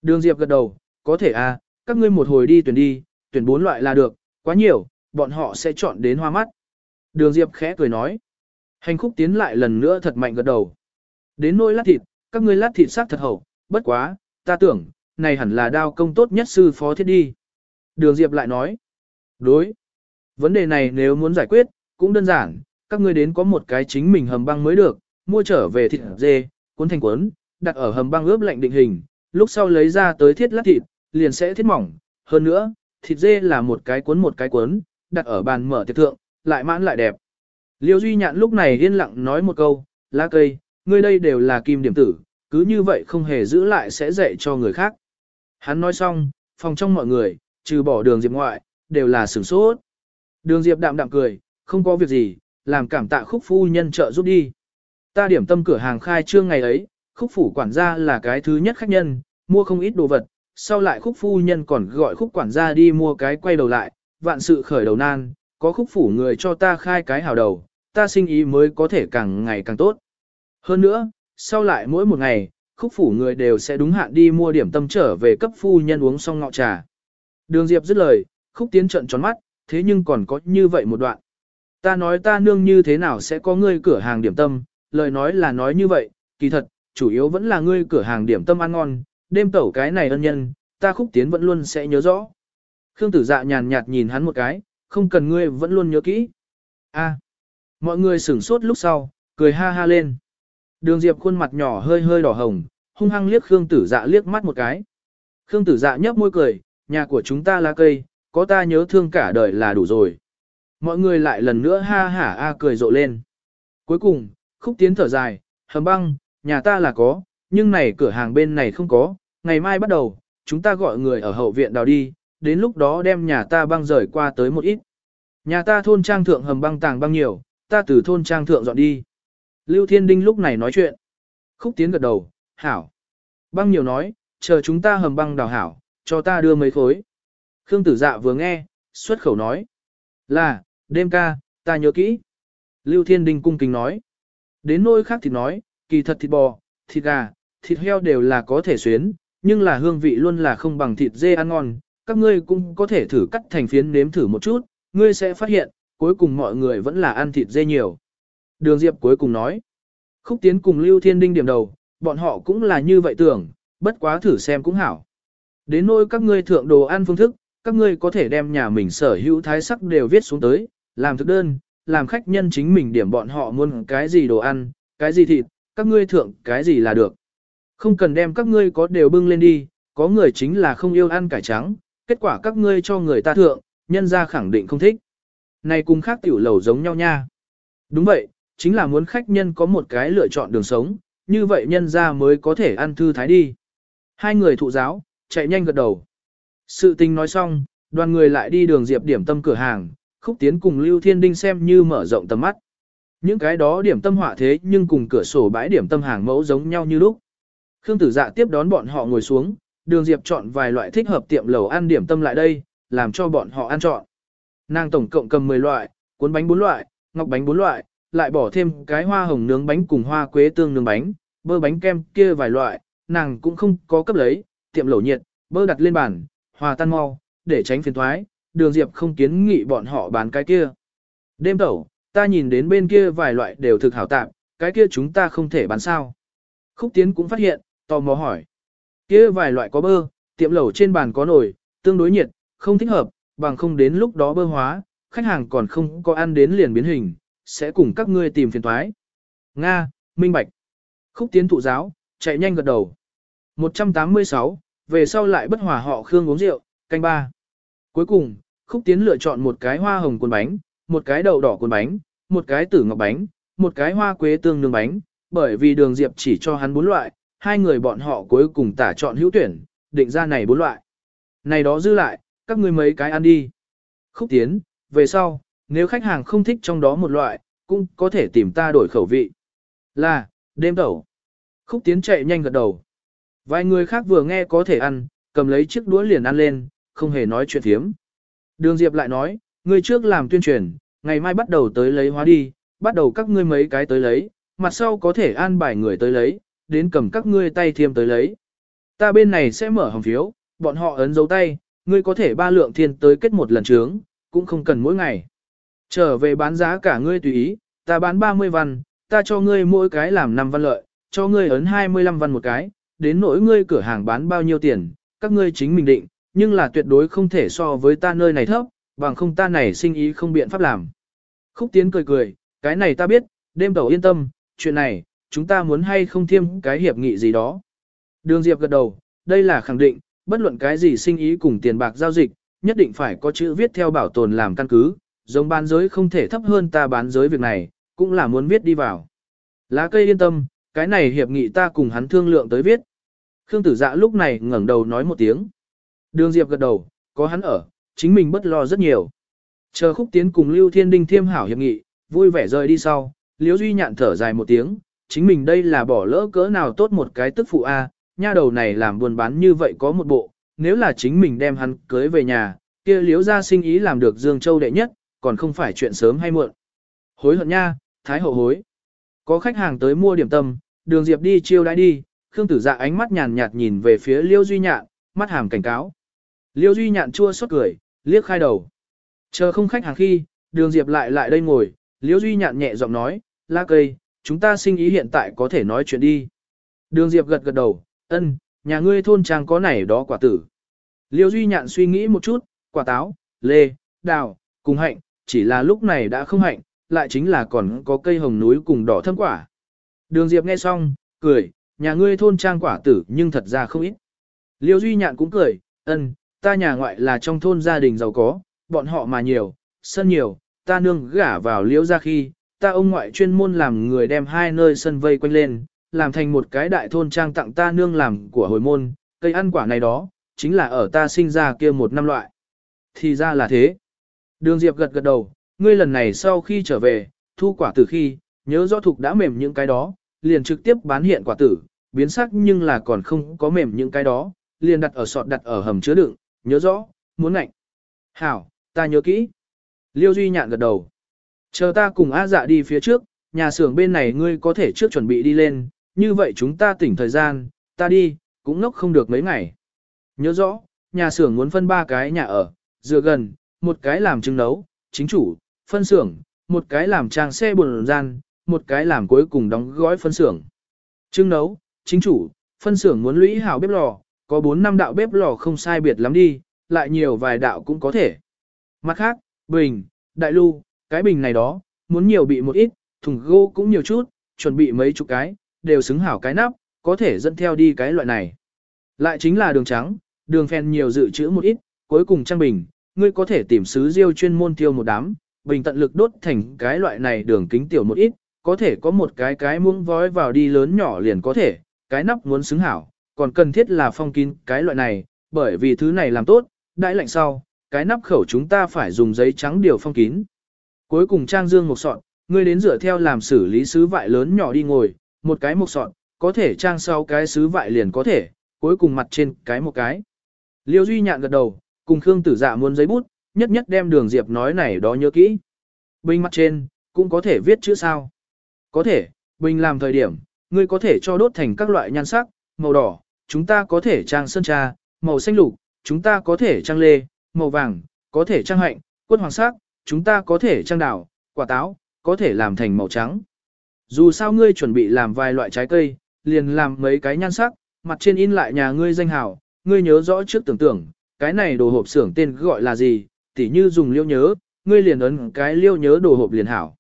Đường Diệp gật đầu, có thể à, các ngươi một hồi đi tuyển đi, tuyển bốn loại là được, quá nhiều, bọn họ sẽ chọn đến hoa mắt. Đường Diệp khẽ cười nói. Hành khúc tiến lại lần nữa thật mạnh gật đầu. Đến nỗi lát thịt, các ngươi lát thịt sắc thật hậu, bất quá, ta tưởng, này hẳn là đao công tốt nhất sư phó thiết đi. Đường Diệp lại nói, đối. Vấn đề này nếu muốn giải quyết, cũng đơn giản, các ngươi đến có một cái chính mình hầm băng mới được, mua trở về thịt dê, cuốn thành cuốn, đặt ở hầm băng ướp lạnh định hình, lúc sau lấy ra tới thiết lát thịt, liền sẽ thiết mỏng. Hơn nữa, thịt dê là một cái cuốn một cái cuốn, đặt ở bàn mở tiệc thượng, lại mãn lại đẹp. Liêu Duy Nhạn lúc này yên lặng nói một câu, lá cây, ngươi đây đều là kim điểm tử, cứ như vậy không hề giữ lại sẽ dạy cho người khác. Hắn nói xong, phòng trong mọi người, trừ bỏ đường Diệp ngoại, đều là sửng sốt. Đường Diệp đạm đạm cười, không có việc gì, làm cảm tạ khúc phu nhân trợ giúp đi. Ta điểm tâm cửa hàng khai trương ngày ấy, khúc phủ quản gia là cái thứ nhất khách nhân, mua không ít đồ vật, sau lại khúc phu nhân còn gọi khúc quản gia đi mua cái quay đầu lại, vạn sự khởi đầu nan, có khúc phủ người cho ta khai cái hào đầu, ta sinh ý mới có thể càng ngày càng tốt. Hơn nữa, sau lại mỗi một ngày, khúc phủ người đều sẽ đúng hạn đi mua điểm tâm trở về cấp phu nhân uống xong ngọ trà. Đường Diệp dứt lời, khúc tiến trận tròn mắt, thế nhưng còn có như vậy một đoạn. Ta nói ta nương như thế nào sẽ có ngươi cửa hàng điểm tâm, lời nói là nói như vậy, kỳ thật, chủ yếu vẫn là ngươi cửa hàng điểm tâm ăn ngon, đêm tẩu cái này ân nhân, ta khúc tiến vẫn luôn sẽ nhớ rõ. Khương tử dạ nhàn nhạt nhìn hắn một cái, không cần ngươi vẫn luôn nhớ kỹ. A. mọi người sửng sốt lúc sau, cười ha ha lên. Đường Diệp khuôn mặt nhỏ hơi hơi đỏ hồng, hung hăng liếc Khương tử dạ liếc mắt một cái. Khương tử dạ nhấp môi cười, nhà của chúng ta là cây, có ta nhớ thương cả đời là đủ rồi. Mọi người lại lần nữa ha hả a cười rộ lên. Cuối cùng, khúc tiến thở dài, hầm băng, nhà ta là có, nhưng này cửa hàng bên này không có, ngày mai bắt đầu, chúng ta gọi người ở hậu viện đào đi, đến lúc đó đem nhà ta băng rời qua tới một ít. Nhà ta thôn trang thượng hầm băng tàng băng nhiều, ta từ thôn trang thượng dọn đi. Lưu Thiên Đinh lúc này nói chuyện. Khúc tiến gật đầu, hảo. Băng nhiều nói, chờ chúng ta hầm băng đào hảo, cho ta đưa mấy khối. Khương tử dạ vừa nghe, xuất khẩu nói. Là, đêm ca, ta nhớ kỹ. Lưu Thiên Đinh cung kính nói. Đến nôi khác thì nói, kỳ thật thịt bò, thịt gà, thịt heo đều là có thể xuyến, nhưng là hương vị luôn là không bằng thịt dê ăn ngon. Các ngươi cũng có thể thử cắt thành phiến nếm thử một chút, ngươi sẽ phát hiện, cuối cùng mọi người vẫn là ăn thịt dê nhiều. Đường Diệp cuối cùng nói. Khúc Tiến cùng Lưu Thiên Đinh điểm đầu, bọn họ cũng là như vậy tưởng, bất quá thử xem cũng hảo. Đến nỗi các ngươi thượng đồ ăn phương thức, các ngươi có thể đem nhà mình sở hữu thái sắc đều viết xuống tới, làm thực đơn, làm khách nhân chính mình điểm bọn họ muốn cái gì đồ ăn, cái gì thịt, các ngươi thượng cái gì là được. Không cần đem các ngươi có đều bưng lên đi, có người chính là không yêu ăn cải trắng, kết quả các ngươi cho người ta thượng, nhân ra khẳng định không thích. Này cùng khác tiểu lầu giống nhau nha. Đúng vậy, chính là muốn khách nhân có một cái lựa chọn đường sống, như vậy nhân ra mới có thể ăn thư thái đi. Hai người thụ giáo, chạy nhanh gật đầu. Sự tình nói xong, đoàn người lại đi đường diệp điểm tâm cửa hàng, khúc tiến cùng Lưu Thiên Đinh xem như mở rộng tầm mắt. Những cái đó điểm tâm họa thế nhưng cùng cửa sổ bãi điểm tâm hàng mẫu giống nhau như lúc. Khương tử dạ tiếp đón bọn họ ngồi xuống, đường diệp chọn vài loại thích hợp tiệm lẩu ăn điểm tâm lại đây, làm cho bọn họ ăn chọn. Nàng tổng cộng cầm 10 loại, cuốn bánh 4 loại, ngọc bánh 4 loại, lại bỏ thêm cái hoa hồng nướng bánh cùng hoa quế tương nướng bánh, bơ bánh kem kia vài loại, nàng cũng không có cấp lấy, tiệm lẩu nhiệt, bơ đặt lên bàn, hòa tan mau, để tránh phiền thoái, đường diệp không kiến nghị bọn họ bán cái kia. Đêm tẩu, ta nhìn đến bên kia vài loại đều thực hảo tạm, cái kia chúng ta không thể bán sao. Khúc tiến cũng phát hiện, tò mò hỏi. Kia vài loại có bơ, tiệm lẩu trên bàn có nồi, tương đối nhiệt, không thích hợp, bằng không đến lúc đó bơ hóa, khách hàng còn không có ăn đến liền biến hình, sẽ cùng các ngươi tìm phiền thoái. Nga, Minh Bạch. Khúc tiến thụ giáo, chạy nhanh gật đầu. 186, về sau lại bất hòa họ Khương uống rượu, canh ba. Cuối cùng, Khúc tiến lựa chọn một cái hoa hồng cuốn bánh, một cái đậu đỏ cuốn bánh, một cái tử ngọc bánh, một cái hoa quế tương nướng bánh, bởi vì đường diệp chỉ cho hắn bốn loại, hai người bọn họ cuối cùng tả chọn hữu tuyển, định ra này bốn loại. Này đó dư lại, các ngươi mấy cái ăn đi. Khúc tiến, về sau, nếu khách hàng không thích trong đó một loại, cũng có thể tìm ta đổi khẩu vị. Là, đêm tẩu. Khúc tiến chạy nhanh gật đầu. Vài người khác vừa nghe có thể ăn, cầm lấy chiếc đũa liền ăn lên, không hề nói chuyện thiếm. Đường Diệp lại nói, ngươi trước làm tuyên truyền, ngày mai bắt đầu tới lấy hóa đi, bắt đầu các ngươi mấy cái tới lấy, mặt sau có thể an bài người tới lấy, đến cầm các ngươi tay thiêm tới lấy. Ta bên này sẽ mở hòm phiếu, bọn họ ấn dấu tay, ngươi có thể ba lượng thiên tới kết một lần trướng, cũng không cần mỗi ngày. Trở về bán giá cả ngươi tùy ý, ta bán 30 văn, ta cho ngươi mỗi cái làm 5 văn lợi, cho ngươi ấn 25 văn một cái, đến nỗi ngươi cửa hàng bán bao nhiêu tiền, các ngươi chính mình định, nhưng là tuyệt đối không thể so với ta nơi này thấp, bằng không ta này sinh ý không biện pháp làm. Khúc Tiến cười cười, cái này ta biết, đêm tàu yên tâm, chuyện này, chúng ta muốn hay không thêm cái hiệp nghị gì đó. Đường Diệp gật đầu, đây là khẳng định, bất luận cái gì sinh ý cùng tiền bạc giao dịch, nhất định phải có chữ viết theo bảo tồn làm căn cứ, giống bán giới không thể thấp hơn ta bán giới việc này, cũng là muốn viết đi vào. Lá cây yên tâm, cái này hiệp nghị ta cùng hắn thương lượng tới viết. Khương tử dạ lúc này ngẩng đầu nói một tiếng. Đường Diệp gật đầu, có hắn ở, chính mình bất lo rất nhiều. Chờ khúc tiến cùng Lưu Thiên Đinh thiêm hảo hiệp nghị, vui vẻ rời đi sau, Liễu Duy nhạn thở dài một tiếng, chính mình đây là bỏ lỡ cỡ nào tốt một cái tức phụ A, nha đầu này làm buôn bán như vậy có một bộ, nếu là chính mình đem hắn cưới về nhà, kia Liễu ra sinh ý làm được Dương Châu đệ nhất, còn không phải chuyện sớm hay muộn. Hối hận nha, thái hậu hối. Có khách hàng tới mua điểm tâm, đường Diệp đi chiêu đãi đi, Khương Tử Dạ ánh mắt nhàn nhạt nhìn về phía Liêu Duy Nhạn, mắt hàm cảnh cáo. Liêu Duy Nhạn chua xót cười, liếc khai đầu. Chờ không khách hàng khi, đường Diệp lại lại đây ngồi, Liêu Duy Nhạn nhẹ giọng nói, la cây, chúng ta sinh ý hiện tại có thể nói chuyện đi. Đường Diệp gật gật đầu, ân, nhà ngươi thôn trang có này đó quả tử. Liêu Duy Nhạn suy nghĩ một chút, quả táo, lê, đào, cùng hạnh, chỉ là lúc này đã không hạnh, lại chính là còn có cây hồng núi cùng đỏ thâm quả. Đường Diệp nghe xong, cười, nhà ngươi thôn trang quả tử nhưng thật ra không ít. Liêu Duy Nhạn cũng cười, ân, ta nhà ngoại là trong thôn gia đình giàu có, bọn họ mà nhiều, sân nhiều, ta nương gả vào liễu ra khi, ta ông ngoại chuyên môn làm người đem hai nơi sân vây quanh lên, làm thành một cái đại thôn trang tặng ta nương làm của hồi môn, cây ăn quả này đó, chính là ở ta sinh ra kia một năm loại. Thì ra là thế. Đường Diệp gật gật đầu, ngươi lần này sau khi trở về, thu quả tử khi, nhớ rõ thục đã mềm những cái đó, liền trực tiếp bán hiện quả tử, biến sắc nhưng là còn không có mềm những cái đó, liền đặt ở sọt đặt ở hầm chứa đựng, nhớ rõ, muốn ngạnh. Hảo, ta nhớ kỹ. Liêu Duy nhạn gật đầu. Chờ ta cùng A dạ đi phía trước, nhà xưởng bên này ngươi có thể trước chuẩn bị đi lên, như vậy chúng ta tỉnh thời gian, ta đi, cũng ngốc không được mấy ngày. Nhớ rõ, nhà xưởng muốn phân ba cái nhà ở, dựa gần, một cái làm trứng nấu, chính chủ, phân xưởng, một cái làm trang xe buồn gian, một cái làm cuối cùng đóng gói phân xưởng. Trưng nấu, chính chủ, phân xưởng muốn lũy hảo bếp lò, có 4 năm đạo bếp lò không sai biệt lắm đi, lại nhiều vài đạo cũng có thể. Mặt khác, bình, đại lưu, cái bình này đó, muốn nhiều bị một ít, thùng gỗ cũng nhiều chút, chuẩn bị mấy chục cái, đều xứng hảo cái nắp, có thể dẫn theo đi cái loại này. Lại chính là đường trắng, đường phèn nhiều dự trữ một ít, cuối cùng trang bình, ngươi có thể tìm sứ riêu chuyên môn tiêu một đám, bình tận lực đốt thành cái loại này đường kính tiểu một ít, có thể có một cái cái muỗng vói vào đi lớn nhỏ liền có thể, cái nắp muốn xứng hảo, còn cần thiết là phong kín cái loại này, bởi vì thứ này làm tốt, đãi lạnh sau, cái nắp khẩu chúng ta phải dùng giấy trắng điều phong kín. Cuối cùng trang dương một sọn, ngươi đến dựa theo làm xử lý sứ vại lớn nhỏ đi ngồi, một cái một sọn, có thể trang sau cái sứ vại liền có thể, cuối cùng mặt trên cái một cái. Liêu Duy nhạn gật đầu, cùng Khương Tử Dạ muốn giấy bút, nhất nhất đem đường Diệp nói này đó nhớ kỹ. Bình mặt trên, cũng có thể viết chữ sao. Có thể, bình làm thời điểm, ngươi có thể cho đốt thành các loại nhan sắc, màu đỏ, chúng ta có thể trang sơn trà, màu xanh lục, chúng ta có thể trang lê, màu vàng, có thể trang hạnh, quất hoàng sắc, chúng ta có thể trang đảo, quả táo, có thể làm thành màu trắng. Dù sao ngươi chuẩn bị làm vài loại trái cây, liền làm mấy cái nhan sắc, mặt trên in lại nhà ngươi danh hào, ngươi nhớ rõ trước tưởng tượng, cái này đồ hộp xưởng tên gọi là gì, tỉ như dùng liêu nhớ, ngươi liền ấn cái liêu nhớ đồ hộp liền hảo.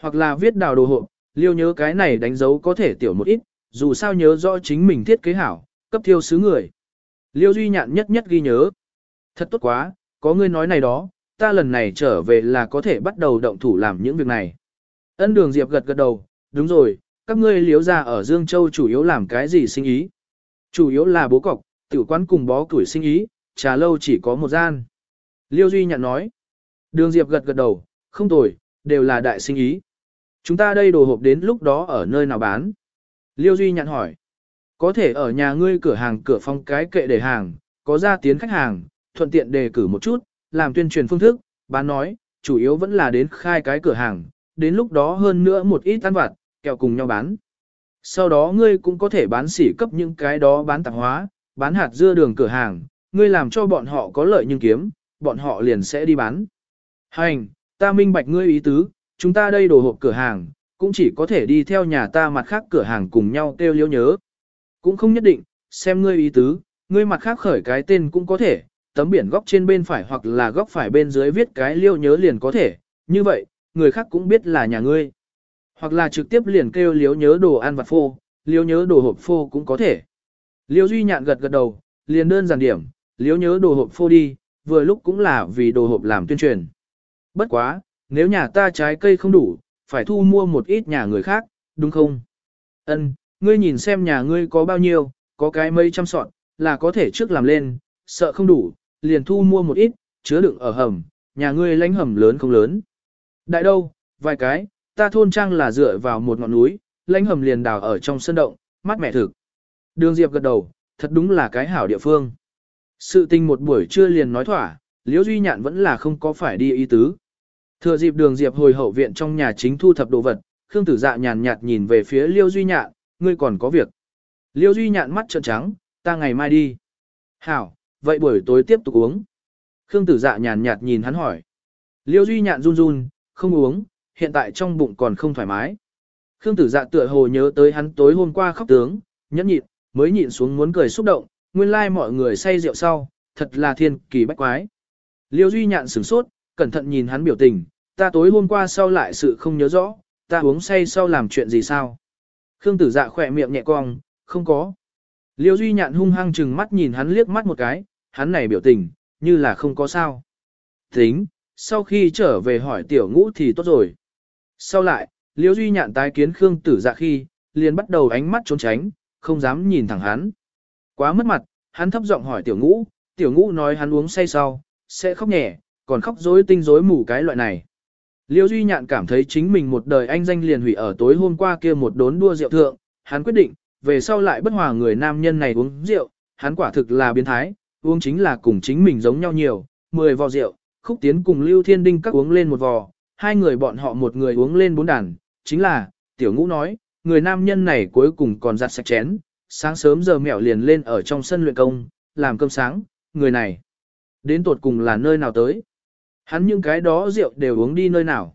Hoặc là viết đào đồ hộp, liêu nhớ cái này đánh dấu có thể tiểu một ít, dù sao nhớ rõ chính mình thiết kế hảo, cấp thiêu sứ người. Liêu duy nhạn nhất nhất ghi nhớ. Thật tốt quá, có ngươi nói này đó, ta lần này trở về là có thể bắt đầu động thủ làm những việc này. Ân đường Diệp gật gật đầu, đúng rồi, các ngươi liếu ra ở Dương Châu chủ yếu làm cái gì sinh ý? Chủ yếu là bố cọc, tiểu quán cùng bó tuổi sinh ý, trà lâu chỉ có một gian. Liêu Duy nhận nói. Đường Diệp gật gật đầu, không tồi, đều là đại sinh ý. Chúng ta đây đồ hộp đến lúc đó ở nơi nào bán? Liêu Duy nhận hỏi. Có thể ở nhà ngươi cửa hàng cửa phong cái kệ để hàng, có ra tiến khách hàng, thuận tiện đề cử một chút, làm tuyên truyền phương thức, bán nói, chủ yếu vẫn là đến khai cái cửa hàng, đến lúc đó hơn nữa một ít ăn vặt, kẹo cùng nhau bán. Sau đó ngươi cũng có thể bán sỉ cấp những cái đó bán tạp hóa, bán hạt dưa đường cửa hàng, ngươi làm cho bọn họ có lợi nhưng kiếm, bọn họ liền sẽ đi bán. Hành, ta minh bạch ngươi ý tứ, chúng ta đây đồ hộp cửa hàng, cũng chỉ có thể đi theo nhà ta mặt khác cửa hàng cùng nhau kêu liêu nhớ. Cũng không nhất định, xem ngươi ý tứ, ngươi mặt khác khởi cái tên cũng có thể, tấm biển góc trên bên phải hoặc là góc phải bên dưới viết cái liêu nhớ liền có thể, như vậy, người khác cũng biết là nhà ngươi. Hoặc là trực tiếp liền kêu liếu nhớ đồ ăn vặt phô, liếu nhớ đồ hộp phô cũng có thể. Liêu Duy nhạn gật gật đầu, liền đơn giản điểm, liếu nhớ đồ hộp phô đi, vừa lúc cũng là vì đồ hộp làm tuyên truyền. Bất quá, nếu nhà ta trái cây không đủ, phải thu mua một ít nhà người khác, đúng không? Ân, ngươi nhìn xem nhà ngươi có bao nhiêu, có cái mấy trăm sọt, là có thể trước làm lên, sợ không đủ, liền thu mua một ít, chứa đựng ở hầm, nhà ngươi lánh hầm lớn không lớn. Đại đâu, vài cái, ta thôn trang là dựa vào một ngọn núi, lánh hầm liền đào ở trong sân động, mát mẻ thực. Đường Diệp gật đầu, thật đúng là cái hảo địa phương. Sự tình một buổi trưa liền nói thỏa, Liễu Duy Nhạn vẫn là không có phải đi ý tứ. Thừa dịp đường Diệp hồi hậu viện trong nhà chính thu thập đồ vật, Khương Tử Dạ nhàn nhạt nhìn về phía Liêu Duy Nhạn, ngươi còn có việc. Liêu Duy Nhạn mắt trợn trắng, ta ngày mai đi. Hảo, vậy buổi tối tiếp tục uống. Khương Tử Dạ nhàn nhạt nhìn hắn hỏi. Liêu Duy Nhạn run run, không uống, hiện tại trong bụng còn không thoải mái. Khương Tử Dạ tựa hồ nhớ tới hắn tối hôm qua khóc tướng, nhẫn nhịn, mới nhịn xuống muốn cười xúc động, nguyên lai like mọi người say rượu sau, thật là thiên kỳ bách quái. Liêu Duy Nhạn sửng sốt, cẩn thận nhìn hắn biểu tình, ta tối hôm qua sau lại sự không nhớ rõ, ta uống say sau làm chuyện gì sao? Khương tử dạ khỏe miệng nhẹ cong, không có. Liêu Duy Nhạn hung hăng chừng mắt nhìn hắn liếc mắt một cái, hắn này biểu tình, như là không có sao. Tính, sau khi trở về hỏi tiểu ngũ thì tốt rồi. Sau lại, Liêu Duy Nhạn tái kiến Khương tử dạ khi, liền bắt đầu ánh mắt trốn tránh, không dám nhìn thẳng hắn. Quá mất mặt, hắn thấp giọng hỏi tiểu ngũ, tiểu ngũ nói hắn uống say sau, sẽ khóc nhẹ, còn khóc rối tinh rối mù cái loại này. Liêu Duy Nhạn cảm thấy chính mình một đời anh danh liền hủy ở tối hôm qua kia một đốn đua rượu thượng, hắn quyết định, về sau lại bất hòa người nam nhân này uống rượu, hắn quả thực là biến thái, uống chính là cùng chính mình giống nhau nhiều, 10 vò rượu, khúc tiến cùng Lưu Thiên Đinh các uống lên một vò, hai người bọn họ một người uống lên bốn đàn, chính là, tiểu ngũ nói, người nam nhân này cuối cùng còn giặt sạch chén, sáng sớm giờ mẹo liền lên ở trong sân luyện công, làm cơm sáng, người này, đến tột cùng là nơi nào tới. Hắn những cái đó rượu đều uống đi nơi nào.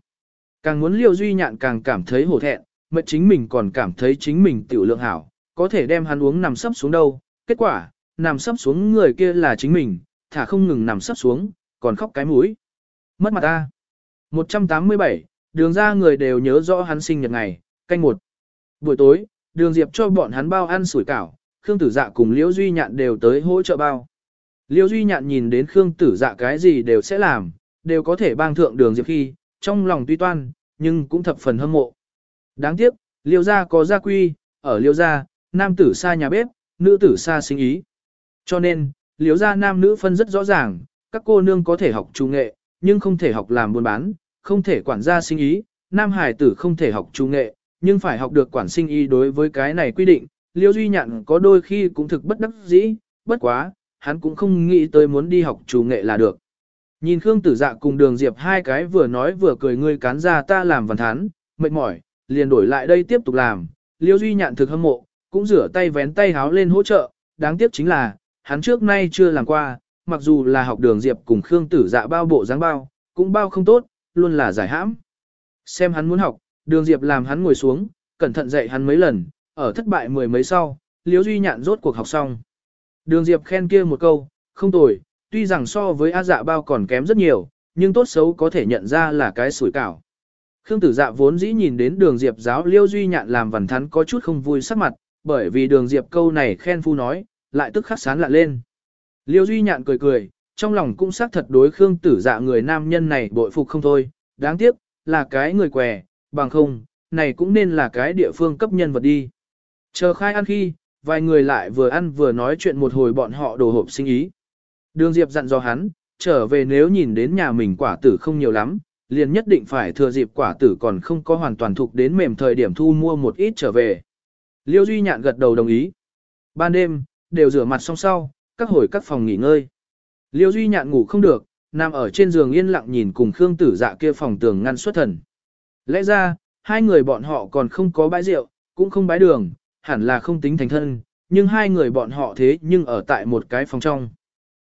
Càng muốn liêu duy nhạn càng cảm thấy hổ thẹn, mệt chính mình còn cảm thấy chính mình tiểu lượng hảo, có thể đem hắn uống nằm sấp xuống đâu. Kết quả, nằm sấp xuống người kia là chính mình, thả không ngừng nằm sấp xuống, còn khóc cái mũi. Mất mặt ta. 187, đường ra người đều nhớ rõ hắn sinh nhật ngày, canh một. Buổi tối, đường diệp cho bọn hắn bao ăn sủi cảo, Khương Tử Dạ cùng Liễu Duy Nhạn đều tới hỗ trợ bao. Liễu Duy Nhạn nhìn đến Khương Tử Dạ cái gì đều sẽ làm, đều có thể bang thượng đường diệp khi, trong lòng tuy toan, nhưng cũng thập phần hâm mộ. Đáng tiếc, liễu gia có gia quy, ở liễu gia, nam tử xa nhà bếp, nữ tử xa sinh ý. Cho nên, liếu gia nam nữ phân rất rõ ràng, các cô nương có thể học trung nghệ, nhưng không thể học làm buôn bán, không thể quản gia sinh ý, nam hải tử không thể học trung nghệ, nhưng phải học được quản sinh ý đối với cái này quy định, liêu duy nhận có đôi khi cũng thực bất đắc dĩ, bất quá, hắn cũng không nghĩ tới muốn đi học chủ nghệ là được. Nhìn Khương Tử Dạ cùng Đường Diệp hai cái vừa nói vừa cười ngươi cán ra ta làm văn thán, mệt mỏi, liền đổi lại đây tiếp tục làm. Liêu Duy nhạn thực hâm mộ, cũng rửa tay vén tay háo lên hỗ trợ, đáng tiếc chính là, hắn trước nay chưa làm qua, mặc dù là học Đường Diệp cùng Khương Tử Dạ bao bộ dáng bao, cũng bao không tốt, luôn là giải hãm. Xem hắn muốn học, Đường Diệp làm hắn ngồi xuống, cẩn thận dạy hắn mấy lần, ở thất bại mười mấy sau, Liễu Duy nhạn rốt cuộc học xong. Đường Diệp khen kia một câu, không tồi, tuy rằng so với A dạ bao còn kém rất nhiều, nhưng tốt xấu có thể nhận ra là cái sủi cảo. Khương tử dạ vốn dĩ nhìn đến đường diệp giáo liêu duy nhạn làm vần thắn có chút không vui sắc mặt, bởi vì đường diệp câu này khen phu nói, lại tức khắc sán lạ lên. Liêu duy nhạn cười cười, trong lòng cũng xác thật đối Khương tử dạ người nam nhân này bội phục không thôi, đáng tiếc, là cái người què, bằng không, này cũng nên là cái địa phương cấp nhân vật đi. Chờ khai ăn khi, vài người lại vừa ăn vừa nói chuyện một hồi bọn họ đồ hộp sinh ý. Đường Diệp dặn dò hắn, trở về nếu nhìn đến nhà mình quả tử không nhiều lắm, liền nhất định phải thừa dịp quả tử còn không có hoàn toàn thuộc đến mềm thời điểm thu mua một ít trở về. Liêu Duy Nhạn gật đầu đồng ý. Ban đêm, đều rửa mặt xong sau, các hồi các phòng nghỉ ngơi. Liêu Duy Nhạn ngủ không được, nằm ở trên giường yên lặng nhìn cùng Khương Tử Dạ kia phòng tường ngăn xuất thần. Lẽ ra, hai người bọn họ còn không có bãi rượu, cũng không bãi đường, hẳn là không tính thành thân, nhưng hai người bọn họ thế nhưng ở tại một cái phòng trong.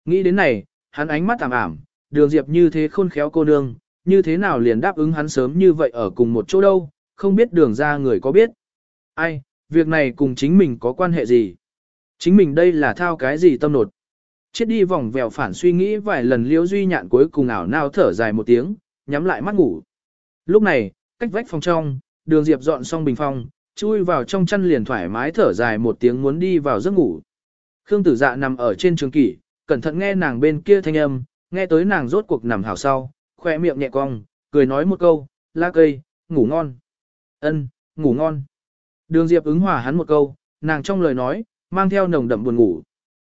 Nghĩ đến này, hắn ánh mắt ảm ảm, đường diệp như thế khôn khéo cô nương, như thế nào liền đáp ứng hắn sớm như vậy ở cùng một chỗ đâu, không biết đường ra người có biết. Ai, việc này cùng chính mình có quan hệ gì? Chính mình đây là thao cái gì tâm nột? Chết đi vòng vèo phản suy nghĩ vài lần liễu duy nhạn cuối cùng ảo nao thở dài một tiếng, nhắm lại mắt ngủ. Lúc này, cách vách phòng trong, đường diệp dọn xong bình phong, chui vào trong chăn liền thoải mái thở dài một tiếng muốn đi vào giấc ngủ. Khương tử dạ nằm ở trên trường kỷ, cẩn thận nghe nàng bên kia thanh âm, nghe tới nàng rốt cuộc nằm hảo sau, khoe miệng nhẹ cong, cười nói một câu, la cây, ngủ ngon. ân ngủ ngon. Đường Diệp ứng hòa hắn một câu, nàng trong lời nói, mang theo nồng đậm buồn ngủ.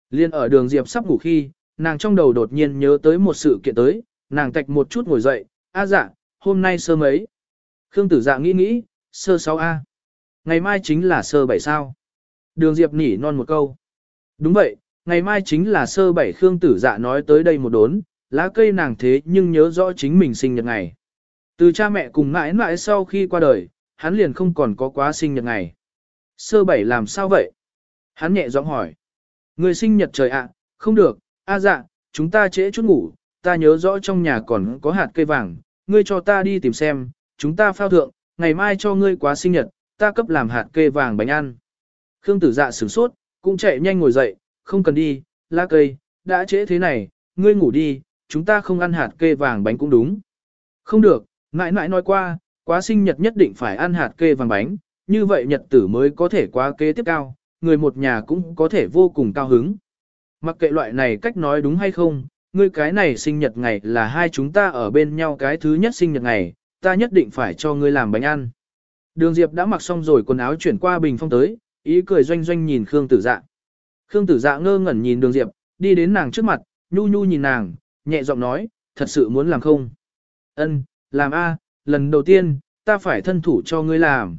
Liên ở đường Diệp sắp ngủ khi, nàng trong đầu đột nhiên nhớ tới một sự kiện tới, nàng tạch một chút ngồi dậy, a dạ, hôm nay sơ mấy. Khương tử dạ nghĩ nghĩ, sơ 6A. Ngày mai chính là sơ 7 sao. Đường Diệp nỉ non một câu. Đúng vậy, ngày mai chính là sơ 7 Khương tử dạ nói tới đây một đốn, lá cây nàng thế nhưng nhớ rõ chính mình sinh nhật ngày. Từ cha mẹ cùng mãi mãi sau khi qua đời, hắn liền không còn có quá sinh nhật ngày. Sơ bảy làm sao vậy? Hắn nhẹ giọng hỏi. Người sinh nhật trời ạ, không được, a dạ, chúng ta trễ chút ngủ, ta nhớ rõ trong nhà còn có hạt cây vàng, ngươi cho ta đi tìm xem, chúng ta phao thượng, ngày mai cho ngươi quá sinh nhật, ta cấp làm hạt cây vàng bánh ăn. Khương tử dạ sửng sốt, cũng chạy nhanh ngồi dậy, không cần đi, lá cây, đã trễ thế này, ngươi ngủ đi, chúng ta không ăn hạt cây vàng bánh cũng đúng. Không được, mãi mãi nói qua, quá sinh nhật nhất định phải ăn hạt kê vàng bánh, như vậy nhật tử mới có thể quá kế tiếp cao, người một nhà cũng có thể vô cùng cao hứng. Mặc kệ loại này cách nói đúng hay không, ngươi cái này sinh nhật ngày là hai chúng ta ở bên nhau cái thứ nhất sinh nhật ngày, ta nhất định phải cho ngươi làm bánh ăn. Đường Diệp đã mặc xong rồi quần áo chuyển qua bình phong tới, ý cười doanh doanh nhìn Khương Tử Dạ. Khương Tử Dạ ngơ ngẩn nhìn Đường Diệp, đi đến nàng trước mặt, nhu nhu nhìn nàng, nhẹ giọng nói, thật sự muốn làm không? Ân, làm a, lần đầu tiên, ta phải thân thủ cho ngươi làm.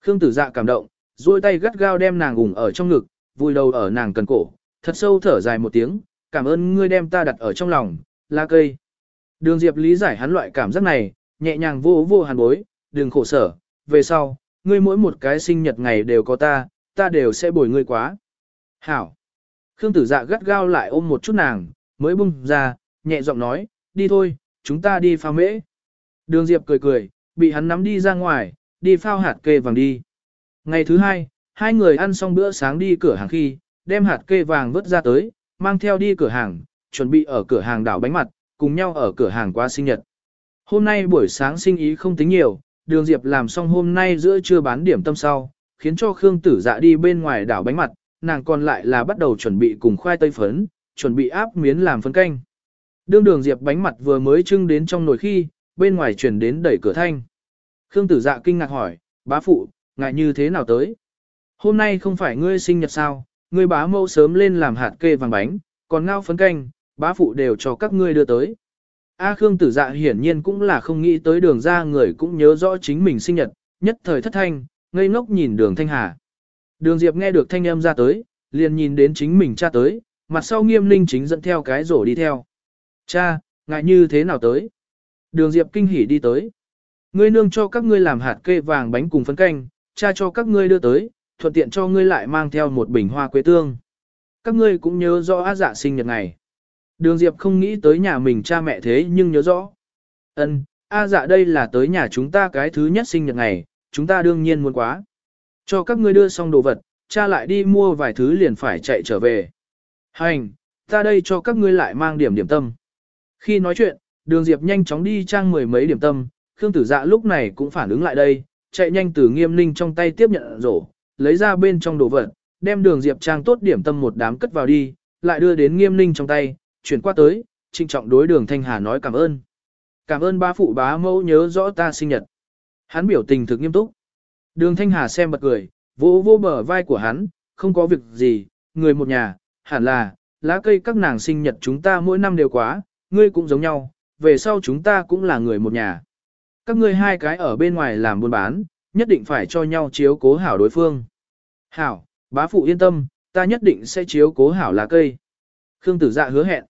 Khương Tử Dạ cảm động, duỗi tay gắt gao đem nàng ủng ở trong ngực, vùi đầu ở nàng cần cổ, thật sâu thở dài một tiếng, cảm ơn ngươi đem ta đặt ở trong lòng, la cây. Đường Diệp lý giải hắn loại cảm giác này, nhẹ nhàng vô vô hàn bối, đừng khổ sở, về sau, ngươi mỗi một cái sinh nhật ngày đều có ta, ta đều sẽ bồi ngươi quá. Hảo. Khương tử dạ gắt gao lại ôm một chút nàng, mới bung ra, nhẹ giọng nói, đi thôi, chúng ta đi pha mễ. Đường Diệp cười cười, bị hắn nắm đi ra ngoài, đi phao hạt kê vàng đi. Ngày thứ hai, hai người ăn xong bữa sáng đi cửa hàng khi, đem hạt kê vàng vớt ra tới, mang theo đi cửa hàng, chuẩn bị ở cửa hàng đảo bánh mặt, cùng nhau ở cửa hàng qua sinh nhật. Hôm nay buổi sáng sinh ý không tính nhiều, đường Diệp làm xong hôm nay giữa trưa bán điểm tâm sau, khiến cho Khương Tử Dạ đi bên ngoài đảo bánh mặt, nàng còn lại là bắt đầu chuẩn bị cùng khoai tây phấn, chuẩn bị áp miến làm phấn canh. Đương đường Diệp bánh mặt vừa mới trưng đến trong nồi khi, bên ngoài chuyển đến đẩy cửa thanh. Khương Tử Dạ kinh ngạc hỏi, bá phụ, ngại như thế nào tới? Hôm nay không phải ngươi sinh nhật sao, ngươi bá mâu sớm lên làm hạt kê vàng bánh, còn ngao phấn canh, bá phụ đều cho các ngươi đưa tới. A Khương tử dạ hiển nhiên cũng là không nghĩ tới đường ra người cũng nhớ rõ chính mình sinh nhật, nhất thời thất thanh, ngây ngốc nhìn đường thanh hà. Đường Diệp nghe được thanh âm ra tới, liền nhìn đến chính mình cha tới, mặt sau nghiêm linh chính dẫn theo cái rổ đi theo. Cha, ngại như thế nào tới? Đường Diệp kinh hỉ đi tới. Ngươi nương cho các ngươi làm hạt kê vàng bánh cùng phấn canh, cha cho các ngươi đưa tới, thuận tiện cho ngươi lại mang theo một bình hoa quế tương. Các ngươi cũng nhớ rõ á dạ sinh nhật ngày. Đường Diệp không nghĩ tới nhà mình cha mẹ thế nhưng nhớ rõ. Ân, A dạ đây là tới nhà chúng ta cái thứ nhất sinh nhật ngày, chúng ta đương nhiên muốn quá. Cho các ngươi đưa xong đồ vật, cha lại đi mua vài thứ liền phải chạy trở về. Hành, ta đây cho các ngươi lại mang điểm điểm tâm. Khi nói chuyện, đường Diệp nhanh chóng đi trang mười mấy điểm tâm, Khương Tử Dạ lúc này cũng phản ứng lại đây, chạy nhanh từ nghiêm ninh trong tay tiếp nhận rổ, lấy ra bên trong đồ vật, đem đường Diệp trang tốt điểm tâm một đám cất vào đi, lại đưa đến nghiêm ninh trong tay, chuyển qua tới, trịnh trọng đối đường Thanh Hà nói cảm ơn. Cảm ơn ba phụ bá mẫu nhớ rõ ta sinh nhật. Hắn biểu tình thực nghiêm túc. Đường Thanh Hà xem bật cười, vỗ vỗ bờ vai của hắn, không có việc gì, người một nhà, hẳn là, lá cây các nàng sinh nhật chúng ta mỗi năm đều quá, ngươi cũng giống nhau, về sau chúng ta cũng là người một nhà. Các ngươi hai cái ở bên ngoài làm buôn bán, nhất định phải cho nhau chiếu cố hảo đối phương. Hảo, bá phụ yên tâm, ta nhất định sẽ chiếu cố hảo lá cây. Khương tử dạ hứa hẹn.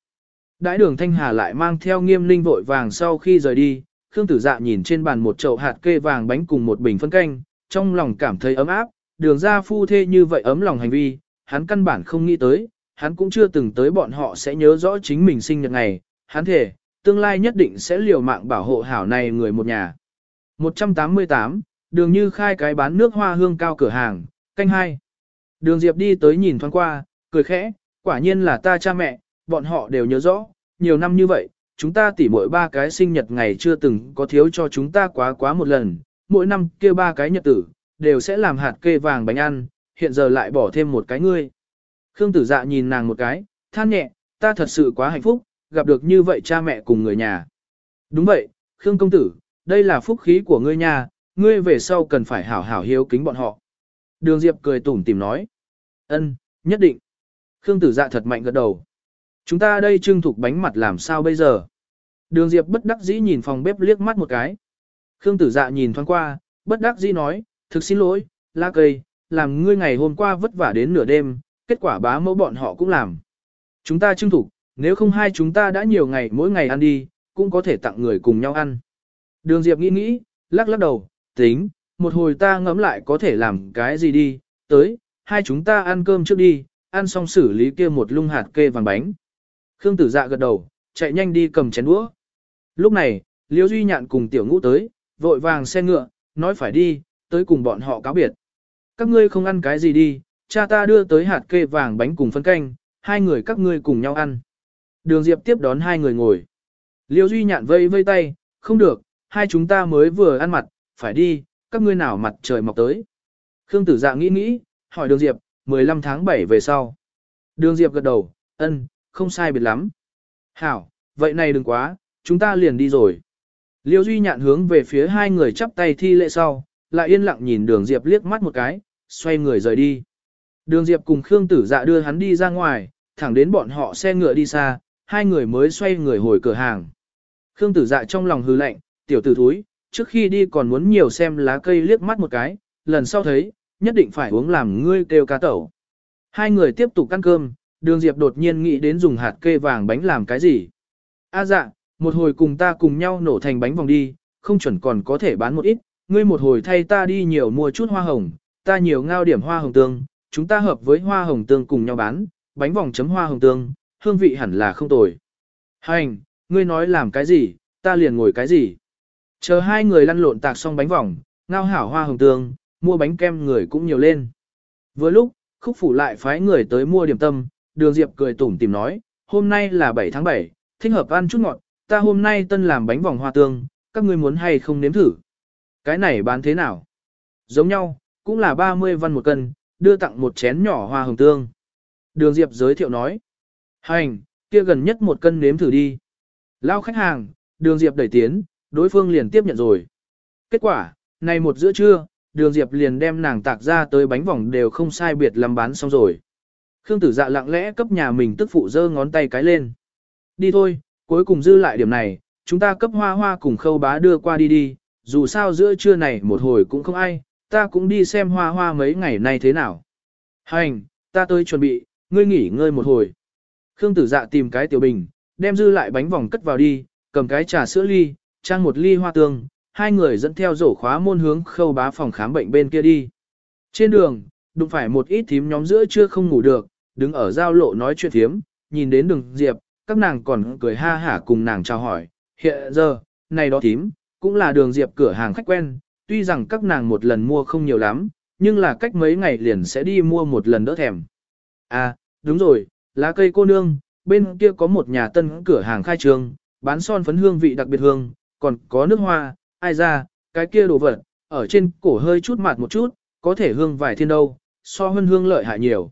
Đãi đường Thanh Hà lại mang theo nghiêm linh vội vàng sau khi rời đi, Khương tử dạ nhìn trên bàn một chậu hạt kê vàng bánh cùng một bình phân canh, trong lòng cảm thấy ấm áp, đường ra phu thê như vậy ấm lòng hành vi, hắn căn bản không nghĩ tới, hắn cũng chưa từng tới bọn họ sẽ nhớ rõ chính mình sinh nhật ngày, hắn thể, tương lai nhất định sẽ liều mạng bảo hộ hảo này người một nhà. 188, đường như khai cái bán nước hoa hương cao cửa hàng, canh hai. Đường Diệp đi tới nhìn thoáng qua, cười khẽ, quả nhiên là ta cha mẹ, bọn họ đều nhớ rõ, nhiều năm như vậy, chúng ta tỉ mỗi ba cái sinh nhật ngày chưa từng có thiếu cho chúng ta quá quá một lần, mỗi năm kia ba cái nhật tử, đều sẽ làm hạt kê vàng bánh ăn, hiện giờ lại bỏ thêm một cái ngươi. Khương tử dạ nhìn nàng một cái, than nhẹ, ta thật sự quá hạnh phúc, gặp được như vậy cha mẹ cùng người nhà. Đúng vậy, Khương công tử, đây là phúc khí của ngươi nhà, ngươi về sau cần phải hảo hảo hiếu kính bọn họ. Đường Diệp cười tủm tìm nói. ân, nhất định. Khương tử dạ thật mạnh gật đầu. Chúng ta đây trưng thục bánh mặt làm sao bây giờ? Đường Diệp bất đắc dĩ nhìn phòng bếp liếc mắt một cái. Khương tử dạ nhìn thoáng qua, bất đắc dĩ nói, thực xin lỗi, lá cây, làm ngươi ngày hôm qua vất vả đến nửa đêm, kết quả bá mẫu bọn họ cũng làm. Chúng ta trưng thục, nếu không hai chúng ta đã nhiều ngày mỗi ngày ăn đi, cũng có thể tặng người cùng nhau ăn. Đường Diệp nghĩ nghĩ, lắc lắc đầu, tính, một hồi ta ngẫm lại có thể làm cái gì đi, tới, hai chúng ta ăn cơm trước đi, ăn xong xử lý kia một lung hạt kê vàng bánh. Khương tử dạ gật đầu, chạy nhanh đi cầm chén đũa. Lúc này, Liễu Duy Nhạn cùng tiểu ngũ tới, vội vàng xe ngựa, nói phải đi, tới cùng bọn họ cáo biệt. Các ngươi không ăn cái gì đi, cha ta đưa tới hạt kê vàng bánh cùng phân canh, hai người các ngươi cùng nhau ăn. Đường Diệp tiếp đón hai người ngồi. Liêu Duy nhạn vây vây tay, không được, hai chúng ta mới vừa ăn mặt, phải đi, các ngươi nào mặt trời mọc tới. Khương tử dạ nghĩ nghĩ, hỏi đường Diệp, 15 tháng 7 về sau. Đường Diệp gật đầu, ân, không sai biệt lắm. Hảo, vậy này đừng quá, chúng ta liền đi rồi. Liêu Duy nhạn hướng về phía hai người chắp tay thi lễ sau, lại yên lặng nhìn đường Diệp liếc mắt một cái, xoay người rời đi. Đường Diệp cùng Khương tử dạ đưa hắn đi ra ngoài, thẳng đến bọn họ xe ngựa đi xa, hai người mới xoay người hồi cửa hàng. Khương tử dạ trong lòng hư lạnh, tiểu tử thúi, trước khi đi còn muốn nhiều xem lá cây liếc mắt một cái, lần sau thấy, nhất định phải uống làm ngươi kêu cá tẩu. Hai người tiếp tục ăn cơm, đường diệp đột nhiên nghĩ đến dùng hạt kê vàng bánh làm cái gì. A dạ, một hồi cùng ta cùng nhau nổ thành bánh vòng đi, không chuẩn còn có thể bán một ít, ngươi một hồi thay ta đi nhiều mua chút hoa hồng, ta nhiều ngao điểm hoa hồng tương, chúng ta hợp với hoa hồng tương cùng nhau bán, bánh vòng chấm hoa hồng tương, hương vị hẳn là không tồi. Hành, ngươi nói làm cái gì, ta liền ngồi cái gì. Chờ hai người lăn lộn tạc xong bánh vòng, ngao hảo hoa hồng tương, mua bánh kem người cũng nhiều lên. Vừa lúc, khúc phủ lại phái người tới mua điểm tâm, đường diệp cười tủm tìm nói, hôm nay là 7 tháng 7, thích hợp ăn chút ngọt, ta hôm nay tân làm bánh vòng hoa tương, các ngươi muốn hay không nếm thử. Cái này bán thế nào? Giống nhau, cũng là 30 văn một cân, đưa tặng một chén nhỏ hoa hồng tương. Đường Diệp giới thiệu nói. Hành, kia gần nhất một cân nếm thử đi. Lao khách hàng, đường Diệp đẩy tiến, đối phương liền tiếp nhận rồi. Kết quả, này một giữa trưa, đường Diệp liền đem nàng tạc ra tới bánh vòng đều không sai biệt làm bán xong rồi. Khương tử dạ lặng lẽ cấp nhà mình tức phụ giơ ngón tay cái lên. Đi thôi, cuối cùng dư lại điểm này, chúng ta cấp hoa hoa cùng khâu bá đưa qua đi đi, dù sao giữa trưa này một hồi cũng không ai, ta cũng đi xem hoa hoa mấy ngày nay thế nào. Hành, ta tới chuẩn bị, ngươi nghỉ ngơi một hồi. Khương tử dạ tìm cái tiểu bình, đem dư lại bánh vòng cất vào đi, cầm cái trà sữa ly, trang một ly hoa tương, hai người dẫn theo rổ khóa môn hướng khâu bá phòng khám bệnh bên kia đi. Trên đường, đụng phải một ít thím nhóm giữa chưa không ngủ được, đứng ở giao lộ nói chuyện thiếm, nhìn đến đường diệp, các nàng còn cười ha hả cùng nàng chào hỏi. Hiện giờ, này đó thím, cũng là đường diệp cửa hàng khách quen, tuy rằng các nàng một lần mua không nhiều lắm, nhưng là cách mấy ngày liền sẽ đi mua một lần đỡ thèm. À, đúng rồi, lá cây cô nương, bên kia có một nhà tân cửa hàng khai trương, bán son phấn hương vị đặc biệt hương, còn có nước hoa, ai ra, cái kia đồ vật, ở trên cổ hơi chút mạt một chút, có thể hương vài thiên đâu, so hơn hương lợi hại nhiều.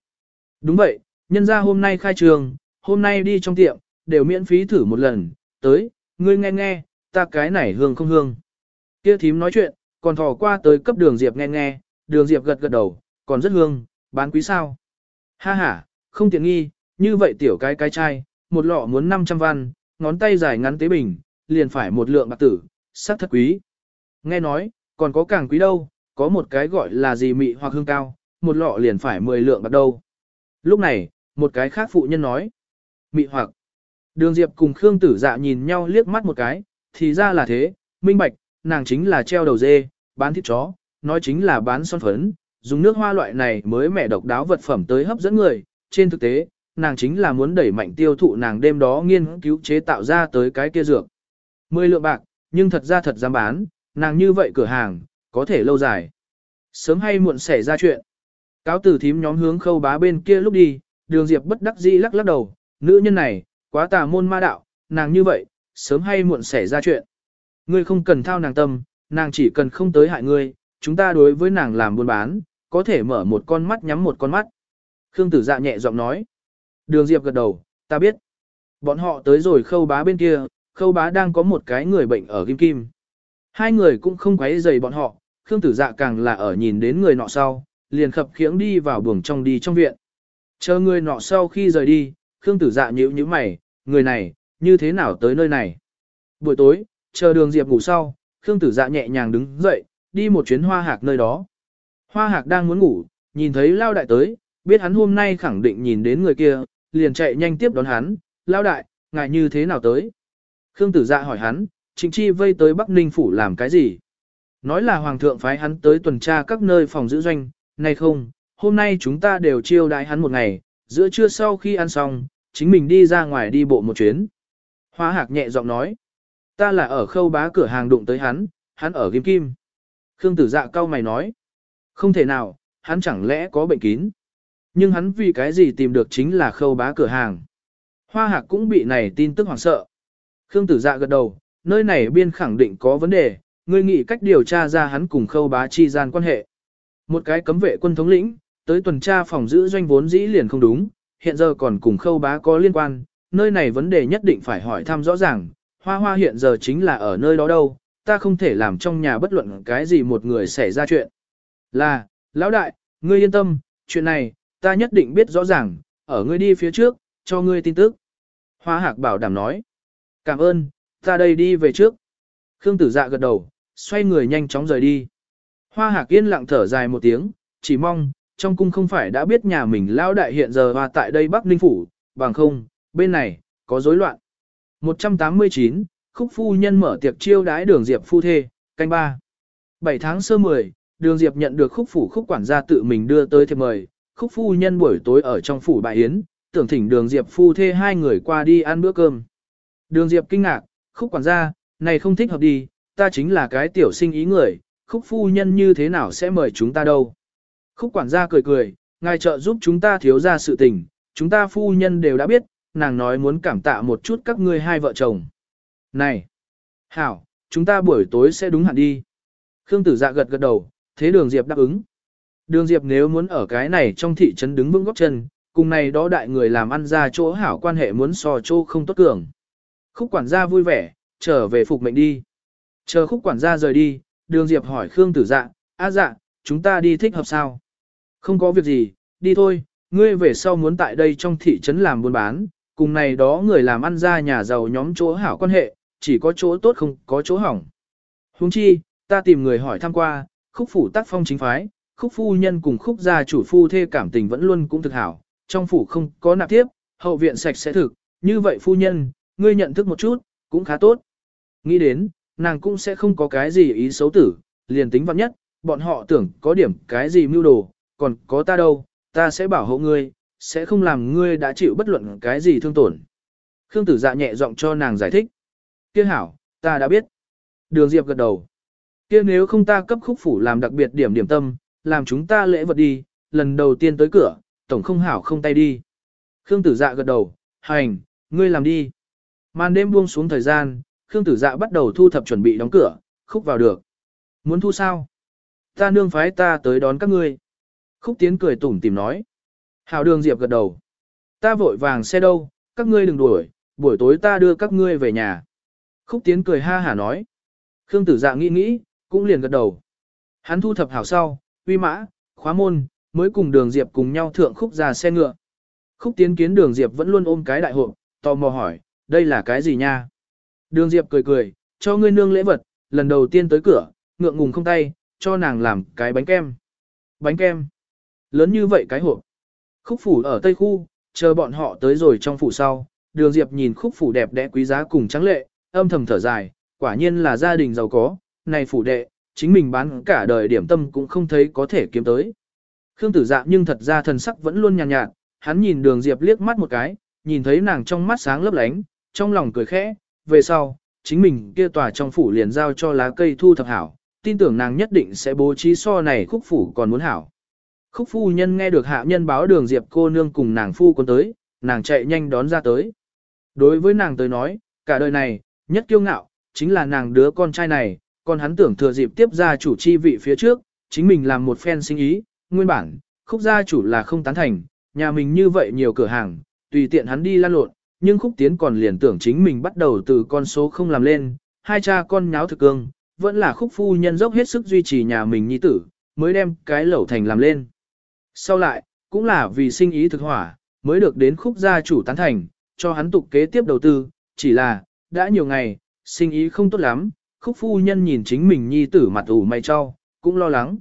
Đúng vậy, nhân ra hôm nay khai trường hôm nay đi trong tiệm, đều miễn phí thử một lần, tới, ngươi nghe nghe, ta cái này hương không hương. Kia thím nói chuyện, còn thò qua tới cấp đường Diệp nghe nghe, đường Diệp gật gật đầu, còn rất hương, bán quý sao. Ha ha, không tiện nghi, như vậy tiểu cái cái chai, một lọ muốn 500 văn, ngón tay dài ngắn tế bình, liền phải một lượng bạc tử, sắc thật quý. Nghe nói, còn có càng quý đâu, có một cái gọi là gì mị hoặc hương cao, một lọ liền phải 10 lượng bạc đâu. Lúc này, một cái khác phụ nhân nói, mị hoặc. Đường Diệp cùng Khương Tử Dạ nhìn nhau liếc mắt một cái, thì ra là thế, minh bạch, nàng chính là treo đầu dê, bán thịt chó, nói chính là bán son phấn, dùng nước hoa loại này mới mẻ độc đáo vật phẩm tới hấp dẫn người, trên thực tế, nàng chính là muốn đẩy mạnh tiêu thụ nàng đêm đó nghiên cứu chế tạo ra tới cái kia dược. Mười lượng bạc, nhưng thật ra thật dám bán, nàng như vậy cửa hàng, có thể lâu dài. Sớm hay muộn xảy ra chuyện. Cáo tử thím nhóm hướng khâu bá bên kia lúc đi, đường diệp bất đắc dĩ lắc lắc đầu, nữ nhân này, quá tà môn ma đạo, nàng như vậy, sớm hay muộn xảy ra chuyện. Ngươi không cần thao nàng tâm, nàng chỉ cần không tới hại ngươi, chúng ta đối với nàng làm buôn bán, có thể mở một con mắt nhắm một con mắt. Khương tử dạ nhẹ giọng nói. Đường Diệp gật đầu, ta biết. Bọn họ tới rồi khâu bá bên kia, khâu bá đang có một cái người bệnh ở Kim Kim. Hai người cũng không quấy rầy bọn họ, Khương tử dạ càng là ở nhìn đến người nọ sau, liền khập khiễng đi vào buồng trong đi trong viện. Chờ người nọ sau khi rời đi, Khương tử dạ nhíu nhíu mày, người này, như thế nào tới nơi này? Buổi tối, chờ đường Diệp ngủ sau, Khương tử dạ nhẹ nhàng đứng dậy, đi một chuyến hoa hạc nơi đó. Hoa hạc đang muốn ngủ, nhìn thấy lao đại tới, biết hắn hôm nay khẳng định nhìn đến người kia, liền chạy nhanh tiếp đón hắn, lao đại, ngài như thế nào tới? Khương tử dạ hỏi hắn, trịnh chi vây tới Bắc Ninh Phủ làm cái gì? Nói là Hoàng thượng phái hắn tới tuần tra các nơi phòng giữ doanh, nay không, hôm nay chúng ta đều chiêu đãi hắn một ngày, giữa trưa sau khi ăn xong, chính mình đi ra ngoài đi bộ một chuyến. Hoa hạc nhẹ giọng nói, ta là ở khâu bá cửa hàng đụng tới hắn, hắn ở kim kim. Khương tử dạ cao mày nói, không thể nào, hắn chẳng lẽ có bệnh kín. Nhưng hắn vì cái gì tìm được chính là khâu bá cửa hàng. Hoa hạc cũng bị này tin tức hoảng sợ. Khương tử dạ gật đầu, nơi này biên khẳng định có vấn đề, ngươi nghĩ cách điều tra ra hắn cùng khâu bá chi gian quan hệ. Một cái cấm vệ quân thống lĩnh, tới tuần tra phòng giữ doanh vốn dĩ liền không đúng, hiện giờ còn cùng khâu bá có liên quan, nơi này vấn đề nhất định phải hỏi thăm rõ ràng, hoa hoa hiện giờ chính là ở nơi đó đâu, ta không thể làm trong nhà bất luận cái gì một người xảy ra chuyện. Là, lão đại, ngươi yên tâm, chuyện này, ta nhất định biết rõ ràng, ở ngươi đi phía trước, cho ngươi tin tức. Hoa hạc bảo đảm nói. Cảm ơn, ta đây đi về trước. Khương tử dạ gật đầu, xoay người nhanh chóng rời đi. Hoa hạc yên lặng thở dài một tiếng, chỉ mong, trong cung không phải đã biết nhà mình lao đại hiện giờ và tại đây Bắc Ninh Phủ, bằng không, bên này, có rối loạn. 189, khúc phu nhân mở tiệc chiêu đái đường diệp phu thê, canh ba. 7 tháng sơ 10, đường diệp nhận được khúc phủ khúc quản gia tự mình đưa tới thiệp mời, khúc phu nhân buổi tối ở trong phủ bại yến, tưởng thỉnh đường diệp phu thê hai người qua đi ăn bữa cơm. Đường diệp kinh ngạc, khúc quản gia, này không thích hợp đi, ta chính là cái tiểu sinh ý người, khúc phu nhân như thế nào sẽ mời chúng ta đâu. Khúc quản gia cười cười, ngài trợ giúp chúng ta thiếu ra sự tình, chúng ta phu nhân đều đã biết, nàng nói muốn cảm tạ một chút các ngươi hai vợ chồng. Này! Hảo, chúng ta buổi tối sẽ đúng hạn đi. Khương tử dạ gật gật đầu, thế đường Diệp đáp ứng. Đường Diệp nếu muốn ở cái này trong thị trấn đứng vững góc chân, cùng này đó đại người làm ăn ra chỗ hảo quan hệ muốn so chỗ không tốt cường. Khúc quản gia vui vẻ, trở về phục mệnh đi. Chờ khúc quản gia rời đi, đường Diệp hỏi Khương tử dạ, a dạ, chúng ta đi thích hợp sao? Không có việc gì, đi thôi, ngươi về sau muốn tại đây trong thị trấn làm buôn bán, cùng này đó người làm ăn ra nhà giàu nhóm chỗ hảo quan hệ, chỉ có chỗ tốt không có chỗ hỏng. Huống chi, ta tìm người hỏi thăm qua, khúc phủ tác phong chính phái, khúc phu nhân cùng khúc gia chủ phu thê cảm tình vẫn luôn cũng thực hảo, trong phủ không có nạp tiếp, hậu viện sạch sẽ thực, như vậy phu nhân, ngươi nhận thức một chút, cũng khá tốt. Nghĩ đến, nàng cũng sẽ không có cái gì ý xấu tử, liền tính vặn nhất, bọn họ tưởng có điểm cái gì mưu đồ, còn có ta đâu, ta sẽ bảo hộ ngươi, sẽ không làm ngươi đã chịu bất luận cái gì thương tổn. Khương tử dạ nhẹ giọng cho nàng giải thích. Kia hảo, ta đã biết. Đường Diệp gật đầu. Kia nếu không ta cấp khúc phủ làm đặc biệt điểm điểm tâm, làm chúng ta lễ vật đi, lần đầu tiên tới cửa, tổng không hảo không tay đi. Khương tử dạ gật đầu, hành, ngươi làm đi. Màn đêm buông xuống thời gian, Khương tử dạ bắt đầu thu thập chuẩn bị đóng cửa, khúc vào được. Muốn thu sao? Ta nương phái ta tới đón các ngươi. Khúc tiến cười tủm tìm nói. Hảo đường Diệp gật đầu. Ta vội vàng xe đâu, các ngươi đừng đuổi, buổi tối ta đưa các ngươi về nhà. Khúc tiến cười ha hả nói. Khương tử dạ nghĩ nghĩ, cũng liền gật đầu. Hắn thu thập hảo sau, uy mã, khóa môn, mới cùng đường Diệp cùng nhau thượng khúc ra xe ngựa. Khúc tiến kiến đường Diệp vẫn luôn ôm cái đại hộp, tò mò hỏi, đây là cái gì nha? Đường Diệp cười cười, cho ngươi nương lễ vật, lần đầu tiên tới cửa, ngượng ngùng không tay, cho nàng làm cái bánh kem. Bánh kem? Lớn như vậy cái hộp. Khúc phủ ở Tây Khu, chờ bọn họ tới rồi trong phủ sau, đường Diệp nhìn khúc phủ đẹp đẽ quý giá cùng trắng lệ, âm thầm thở dài, quả nhiên là gia đình giàu có, này phủ đệ, chính mình bán cả đời điểm tâm cũng không thấy có thể kiếm tới. Khương tử dạ nhưng thật ra thần sắc vẫn luôn nhàn nhạt, nhạt, hắn nhìn đường Diệp liếc mắt một cái, nhìn thấy nàng trong mắt sáng lấp lánh, trong lòng cười khẽ, về sau, chính mình kia tòa trong phủ liền giao cho lá cây thu thập hảo, tin tưởng nàng nhất định sẽ bố trí so này khúc phủ còn muốn hảo. Khúc phu nhân nghe được hạ nhân báo đường Diệp cô nương cùng nàng phu quân tới, nàng chạy nhanh đón ra tới. Đối với nàng tới nói, cả đời này, nhất kiêu ngạo, chính là nàng đứa con trai này, còn hắn tưởng thừa dịp tiếp ra chủ chi vị phía trước, chính mình làm một phen sinh ý, nguyên bản, khúc gia chủ là không tán thành, nhà mình như vậy nhiều cửa hàng, tùy tiện hắn đi lan lộn, nhưng khúc tiến còn liền tưởng chính mình bắt đầu từ con số không làm lên, hai cha con nháo thực cương, vẫn là khúc phu nhân dốc hết sức duy trì nhà mình nhi tử, mới đem cái lẩu thành làm lên. Sau lại, cũng là vì sinh ý thực hỏa, mới được đến khúc gia chủ tán thành, cho hắn tục kế tiếp đầu tư, chỉ là, đã nhiều ngày, sinh ý không tốt lắm, khúc phu nhân nhìn chính mình nhi tử mặt ủ mày cho, cũng lo lắng.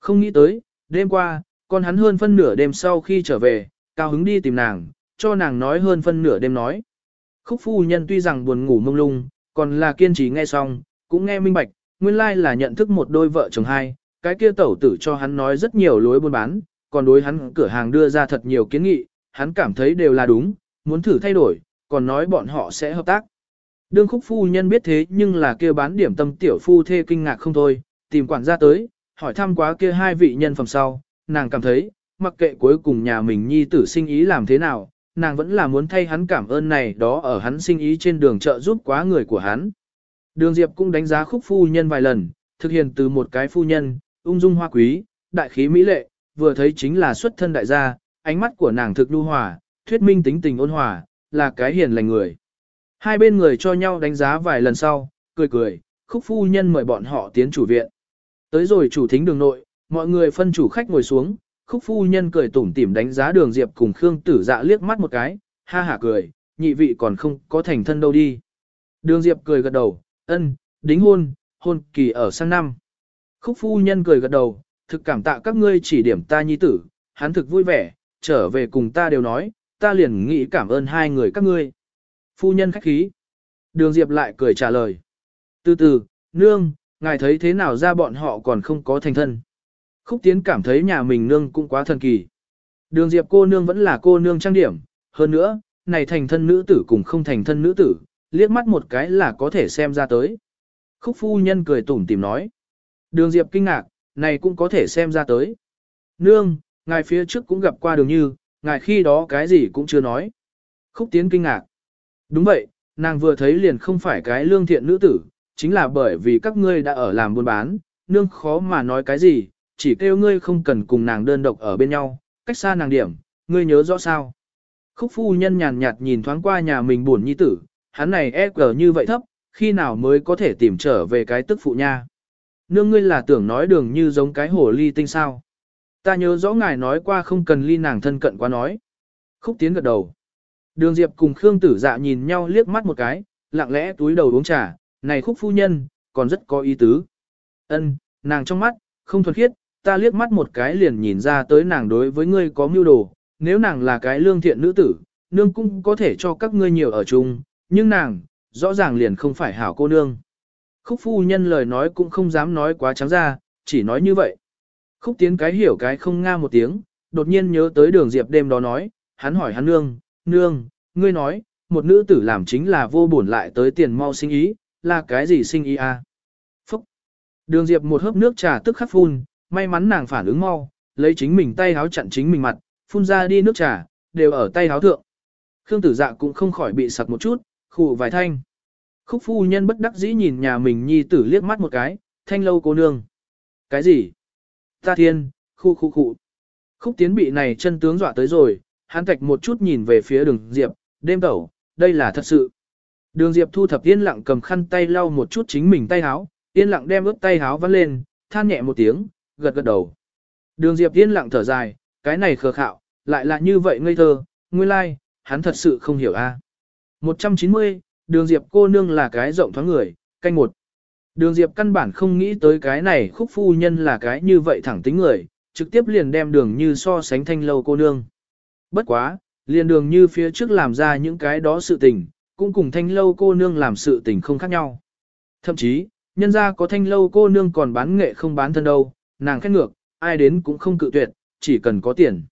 Không nghĩ tới, đêm qua, con hắn hơn phân nửa đêm sau khi trở về, cao hứng đi tìm nàng, cho nàng nói hơn phân nửa đêm nói. Khúc phu nhân tuy rằng buồn ngủ mông lung, còn là kiên trì nghe xong, cũng nghe minh bạch, nguyên lai là nhận thức một đôi vợ chồng hai, cái kia tẩu tử cho hắn nói rất nhiều lối buôn bán, còn đối hắn cửa hàng đưa ra thật nhiều kiến nghị, hắn cảm thấy đều là đúng, muốn thử thay đổi, còn nói bọn họ sẽ hợp tác. Đương khúc phu nhân biết thế nhưng là kia bán điểm tâm tiểu phu thê kinh ngạc không thôi, tìm quản gia tới, hỏi thăm quá kia hai vị nhân phẩm sau, nàng cảm thấy, mặc kệ cuối cùng nhà mình nhi tử sinh ý làm thế nào, nàng vẫn là muốn thay hắn cảm ơn này đó ở hắn sinh ý trên đường trợ giúp quá người của hắn. Đường Diệp cũng đánh giá khúc phu nhân vài lần, thực hiện từ một cái phu nhân, ung dung hoa quý, đại khí mỹ lệ, vừa thấy chính là xuất thân đại gia, ánh mắt của nàng thực nhu hòa, thuyết minh tính tình ôn hòa, là cái hiền lành người. Hai bên người cho nhau đánh giá vài lần sau, cười cười, khúc phu nhân mời bọn họ tiến chủ viện. Tới rồi chủ thính đường nội, mọi người phân chủ khách ngồi xuống, khúc phu nhân cười tủm tỉm đánh giá đường diệp cùng Khương tử dạ liếc mắt một cái, ha hả cười, nhị vị còn không có thành thân đâu đi. Đường diệp cười gật đầu, ân, đính hôn, hôn kỳ ở sang năm. Khúc phu nhân cười gật đầu, thực cảm tạ các ngươi chỉ điểm ta nhi tử, hắn thực vui vẻ, trở về cùng ta đều nói, ta liền nghĩ cảm ơn hai người các ngươi. Phu nhân khách khí. Đường Diệp lại cười trả lời. Từ từ, nương, ngài thấy thế nào ra bọn họ còn không có thành thân. Khúc Tiến cảm thấy nhà mình nương cũng quá thần kỳ. Đường Diệp cô nương vẫn là cô nương trang điểm, hơn nữa, này thành thân nữ tử cùng không thành thân nữ tử, liếc mắt một cái là có thể xem ra tới. Khúc phu nhân cười tủm tìm nói. Đường Diệp kinh ngạc, này cũng có thể xem ra tới. Nương, ngài phía trước cũng gặp qua đường như, ngài khi đó cái gì cũng chưa nói. Khúc Tiến kinh ngạc. Đúng vậy, nàng vừa thấy liền không phải cái lương thiện nữ tử, chính là bởi vì các ngươi đã ở làm buôn bán, nương khó mà nói cái gì, chỉ kêu ngươi không cần cùng nàng đơn độc ở bên nhau, cách xa nàng điểm, ngươi nhớ rõ sao. Khúc phu nhân nhàn nhạt nhìn thoáng qua nhà mình buồn nhi tử, hắn này e cờ như vậy thấp, khi nào mới có thể tìm trở về cái tức phụ nha. Nương ngươi là tưởng nói đường như giống cái hồ ly tinh sao. Ta nhớ rõ ngài nói qua không cần ly nàng thân cận quá nói. Khúc tiến gật đầu. Đường Diệp cùng Khương Tử Dạ nhìn nhau liếc mắt một cái, lặng lẽ túi đầu uống trà, này khúc phu nhân, còn rất có ý tứ. Ân, nàng trong mắt, không thuần khiết, ta liếc mắt một cái liền nhìn ra tới nàng đối với ngươi có mưu đồ, nếu nàng là cái lương thiện nữ tử, nương cũng có thể cho các ngươi nhiều ở chung, nhưng nàng, rõ ràng liền không phải hảo cô nương. Khúc phu nhân lời nói cũng không dám nói quá trắng ra, chỉ nói như vậy. Khúc tiến cái hiểu cái không nga một tiếng, đột nhiên nhớ tới đường diệp đêm đó nói, hắn hỏi hắn nương, nương, ngươi nói, một nữ tử làm chính là vô buồn lại tới tiền mau sinh ý, là cái gì sinh ý à? Phúc! Đường Diệp một hớp nước trà tức khắc phun, may mắn nàng phản ứng mau, lấy chính mình tay háo chặn chính mình mặt, phun ra đi nước trà, đều ở tay háo thượng. Khương tử dạ cũng không khỏi bị sặc một chút, khụ vài thanh. Khúc phu nhân bất đắc dĩ nhìn nhà mình nhi tử liếc mắt một cái, thanh lâu cô nương. Cái gì? Ta thiên, khu khu khu. Khúc tiến bị này chân tướng dọa tới rồi, hắn thạch một chút nhìn về phía đường Diệp, đêm tẩu, đây là thật sự. Đường Diệp thu thập yên lặng cầm khăn tay lau một chút chính mình tay háo, yên lặng đem ướt tay háo vắt lên, than nhẹ một tiếng, gật gật đầu. Đường Diệp yên lặng thở dài, cái này khờ khạo, lại là như vậy ngây thơ, nguyên lai, like, hắn thật sự không hiểu a. À. 190, đường Diệp cô nương là cái rộng thoáng người, canh một. Đường Diệp căn bản không nghĩ tới cái này khúc phu nhân là cái như vậy thẳng tính người, trực tiếp liền đem đường như so sánh thanh lâu cô nương. Bất quá, liền đường như phía trước làm ra những cái đó sự tình, cũng cùng thanh lâu cô nương làm sự tình không khác nhau. Thậm chí, nhân ra có thanh lâu cô nương còn bán nghệ không bán thân đâu, nàng khét ngược, ai đến cũng không cự tuyệt, chỉ cần có tiền.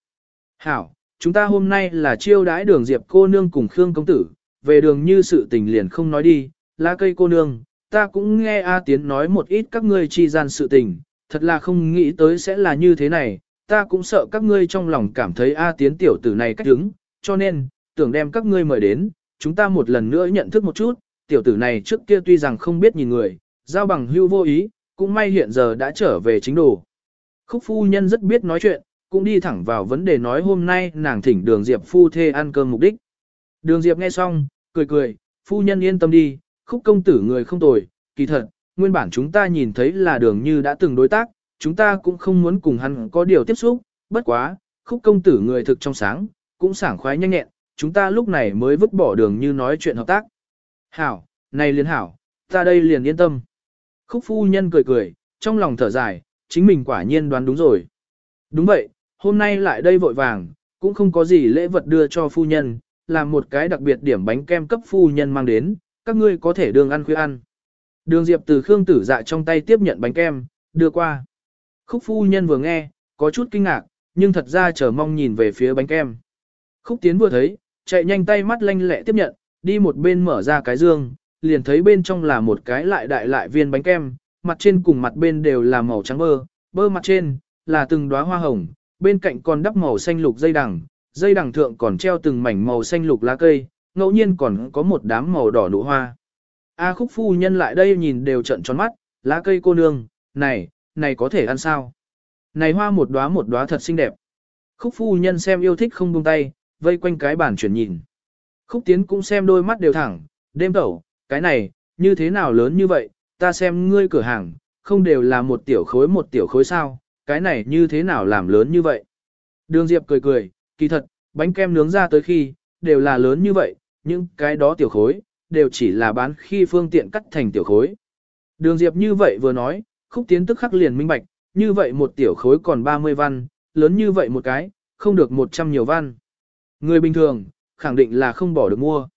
Hảo, chúng ta hôm nay là chiêu đãi đường Diệp cô nương cùng Khương công tử, về đường như sự tình liền không nói đi, lá cây cô nương, ta cũng nghe A Tiến nói một ít các ngươi chi gian sự tình, thật là không nghĩ tới sẽ là như thế này, ta cũng sợ các ngươi trong lòng cảm thấy A Tiến tiểu tử này cách đứng, cho nên, tưởng đem các ngươi mời đến, chúng ta một lần nữa nhận thức một chút, tiểu tử này trước kia tuy rằng không biết nhìn người, giao bằng hưu vô ý, cũng may hiện giờ đã trở về chính đồ. Khúc phu nhân rất biết nói chuyện, cũng đi thẳng vào vấn đề nói hôm nay nàng thỉnh đường Diệp phu thê ăn cơm mục đích. Đường Diệp nghe xong, cười cười, phu nhân yên tâm đi, khúc công tử người không tồi, kỳ thật, nguyên bản chúng ta nhìn thấy là đường như đã từng đối tác, chúng ta cũng không muốn cùng hắn có điều tiếp xúc, bất quá, khúc công tử người thực trong sáng, cũng sảng khoái nhanh nhẹn, chúng ta lúc này mới vứt bỏ đường như nói chuyện hợp tác. Hảo, này liền hảo, ta đây liền yên tâm. Khúc phu nhân cười cười, trong lòng thở dài, chính mình quả nhiên đoán đúng rồi. Đúng vậy, hôm nay lại đây vội vàng, cũng không có gì lễ vật đưa cho phu nhân, làm một cái đặc biệt điểm bánh kem cấp phu nhân mang đến, các ngươi có thể đường ăn khuya ăn. Đường Diệp từ Khương Tử Dạ trong tay tiếp nhận bánh kem, đưa qua. Khúc phu nhân vừa nghe, có chút kinh ngạc, nhưng thật ra chờ mong nhìn về phía bánh kem. Khúc tiến vừa thấy, chạy nhanh tay mắt lanh lẹ tiếp nhận, đi một bên mở ra cái dương, liền thấy bên trong là một cái lại đại lại viên bánh kem, mặt trên cùng mặt bên đều là màu trắng bơ, bơ mặt trên là từng đóa hoa hồng, bên cạnh còn đắp màu xanh lục dây đằng, dây đằng thượng còn treo từng mảnh màu xanh lục lá cây, ngẫu nhiên còn có một đám màu đỏ nụ hoa. A khúc phu nhân lại đây nhìn đều trận tròn mắt, lá cây cô nương, này, này có thể ăn sao? Này hoa một đóa một đóa thật xinh đẹp. Khúc phu nhân xem yêu thích không buông tay, vây quanh cái bàn chuyển nhìn. Khúc tiến cũng xem đôi mắt đều thẳng, đêm tẩu, cái này, như thế nào lớn như vậy, ta xem ngươi cửa hàng, không đều là một tiểu khối một tiểu khối sao, cái này như thế nào làm lớn như vậy. Đường Diệp cười cười, kỳ thật, bánh kem nướng ra tới khi, đều là lớn như vậy, nhưng cái đó tiểu khối, đều chỉ là bán khi phương tiện cắt thành tiểu khối. Đường Diệp như vậy vừa nói, khúc tiến tức khắc liền minh bạch, như vậy một tiểu khối còn 30 văn, lớn như vậy một cái, không được 100 nhiều văn. Người bình thường, khẳng định là không bỏ được mua.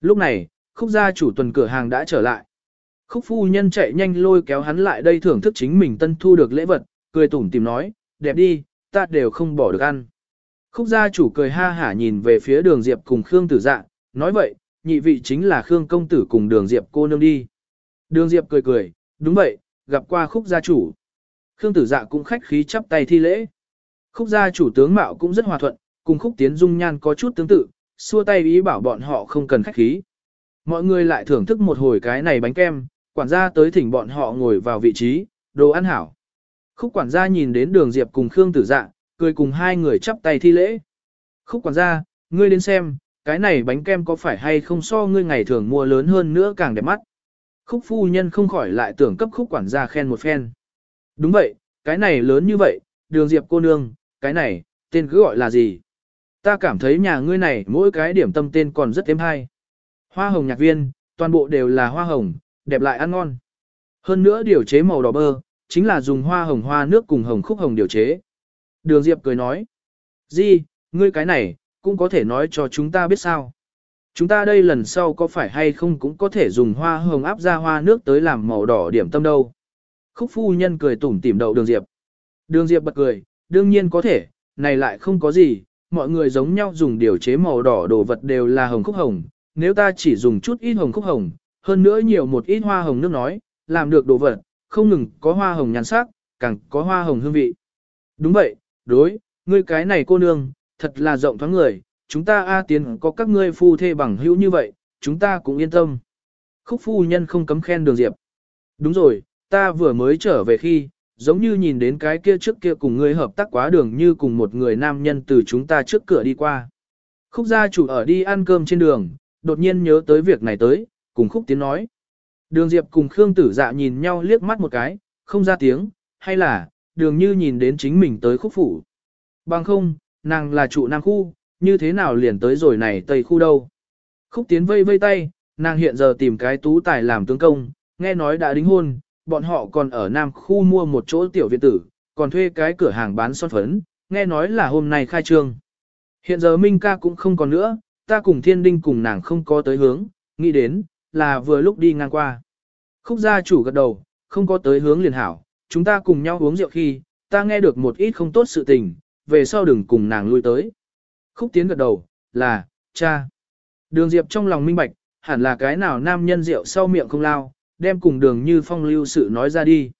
Lúc này, khúc gia chủ tuần cửa hàng đã trở lại. Khúc phu nhân chạy nhanh lôi kéo hắn lại đây thưởng thức chính mình tân thu được lễ vật, cười tủm tìm nói, đẹp đi, ta đều không bỏ được ăn. Khúc gia chủ cười ha hả nhìn về phía đường Diệp cùng Khương tử dạ, nói vậy, nhị vị chính là Khương công tử cùng đường Diệp cô nương đi. Đường Diệp cười cười, đúng vậy, gặp qua khúc gia chủ. Khương tử dạ cũng khách khí chắp tay thi lễ. Khúc gia chủ tướng mạo cũng rất hòa thuận, cùng khúc tiến dung nhan có chút tương tự, xua tay ý bảo bọn họ không cần khách khí. Mọi người lại thưởng thức một hồi cái này bánh kem, quản gia tới thỉnh bọn họ ngồi vào vị trí, đồ ăn hảo. Khúc quản gia nhìn đến đường Diệp cùng Khương tử dạ, cười cùng hai người chắp tay thi lễ. Khúc quản gia, ngươi đến xem, cái này bánh kem có phải hay không so ngươi ngày thường mua lớn hơn nữa càng đẹp mắt. Khúc phu nhân không khỏi lại tưởng cấp khúc quản gia khen một phen. Đúng vậy, cái này lớn như vậy, đường Diệp cô nương, cái này, tên cứ gọi là gì? Ta cảm thấy nhà ngươi này mỗi cái điểm tâm tên còn rất êm hay. Hoa hồng nhạc viên, toàn bộ đều là hoa hồng, đẹp lại ăn ngon. Hơn nữa điều chế màu đỏ bơ, chính là dùng hoa hồng hoa nước cùng hồng khúc hồng điều chế. Đường Diệp cười nói, Di, ngươi cái này, cũng có thể nói cho chúng ta biết sao. Chúng ta đây lần sau có phải hay không cũng có thể dùng hoa hồng áp ra hoa nước tới làm màu đỏ điểm tâm đâu. Khúc phu nhân cười tủm tỉm đậu đường Diệp. Đường Diệp bật cười, đương nhiên có thể, này lại không có gì, mọi người giống nhau dùng điều chế màu đỏ đồ vật đều là hồng khúc hồng, nếu ta chỉ dùng chút ít hồng khúc hồng, hơn nữa nhiều một ít hoa hồng nước nói, làm được đồ vật, không ngừng có hoa hồng nhàn sắc, càng có hoa hồng hương vị. Đúng vậy, đối, ngươi cái này cô nương, thật là rộng thoáng người, chúng ta A tiến có các ngươi phu thê bằng hữu như vậy, chúng ta cũng yên tâm. Khúc phu nhân không cấm khen đường diệp. Đúng rồi, ta vừa mới trở về khi, giống như nhìn đến cái kia trước kia cùng ngươi hợp tác quá đường như cùng một người nam nhân từ chúng ta trước cửa đi qua. Khúc gia chủ ở đi ăn cơm trên đường, đột nhiên nhớ tới việc này tới, cùng khúc tiến nói. Đường Diệp cùng Khương Tử Dạ nhìn nhau liếc mắt một cái, không ra tiếng, hay là, đường như nhìn đến chính mình tới khúc phủ. Bằng không, nàng là trụ nam khu, như thế nào liền tới rồi này tây khu đâu. Khúc tiến vây vây tay, nàng hiện giờ tìm cái tú tài làm tướng công, nghe nói đã đính hôn, bọn họ còn ở nam khu mua một chỗ tiểu viện tử, còn thuê cái cửa hàng bán son phấn, nghe nói là hôm nay khai trương. Hiện giờ Minh ca cũng không còn nữa, ta cùng thiên đinh cùng nàng không có tới hướng, nghĩ đến, là vừa lúc đi ngang qua. Khúc gia chủ gật đầu, không có tới hướng liền hảo, chúng ta cùng nhau uống rượu khi, ta nghe được một ít không tốt sự tình, về sau đừng cùng nàng lui tới. Khúc tiến gật đầu, là, cha. Đường Diệp trong lòng minh bạch, hẳn là cái nào nam nhân rượu sau miệng không lao, đem cùng đường như phong lưu sự nói ra đi.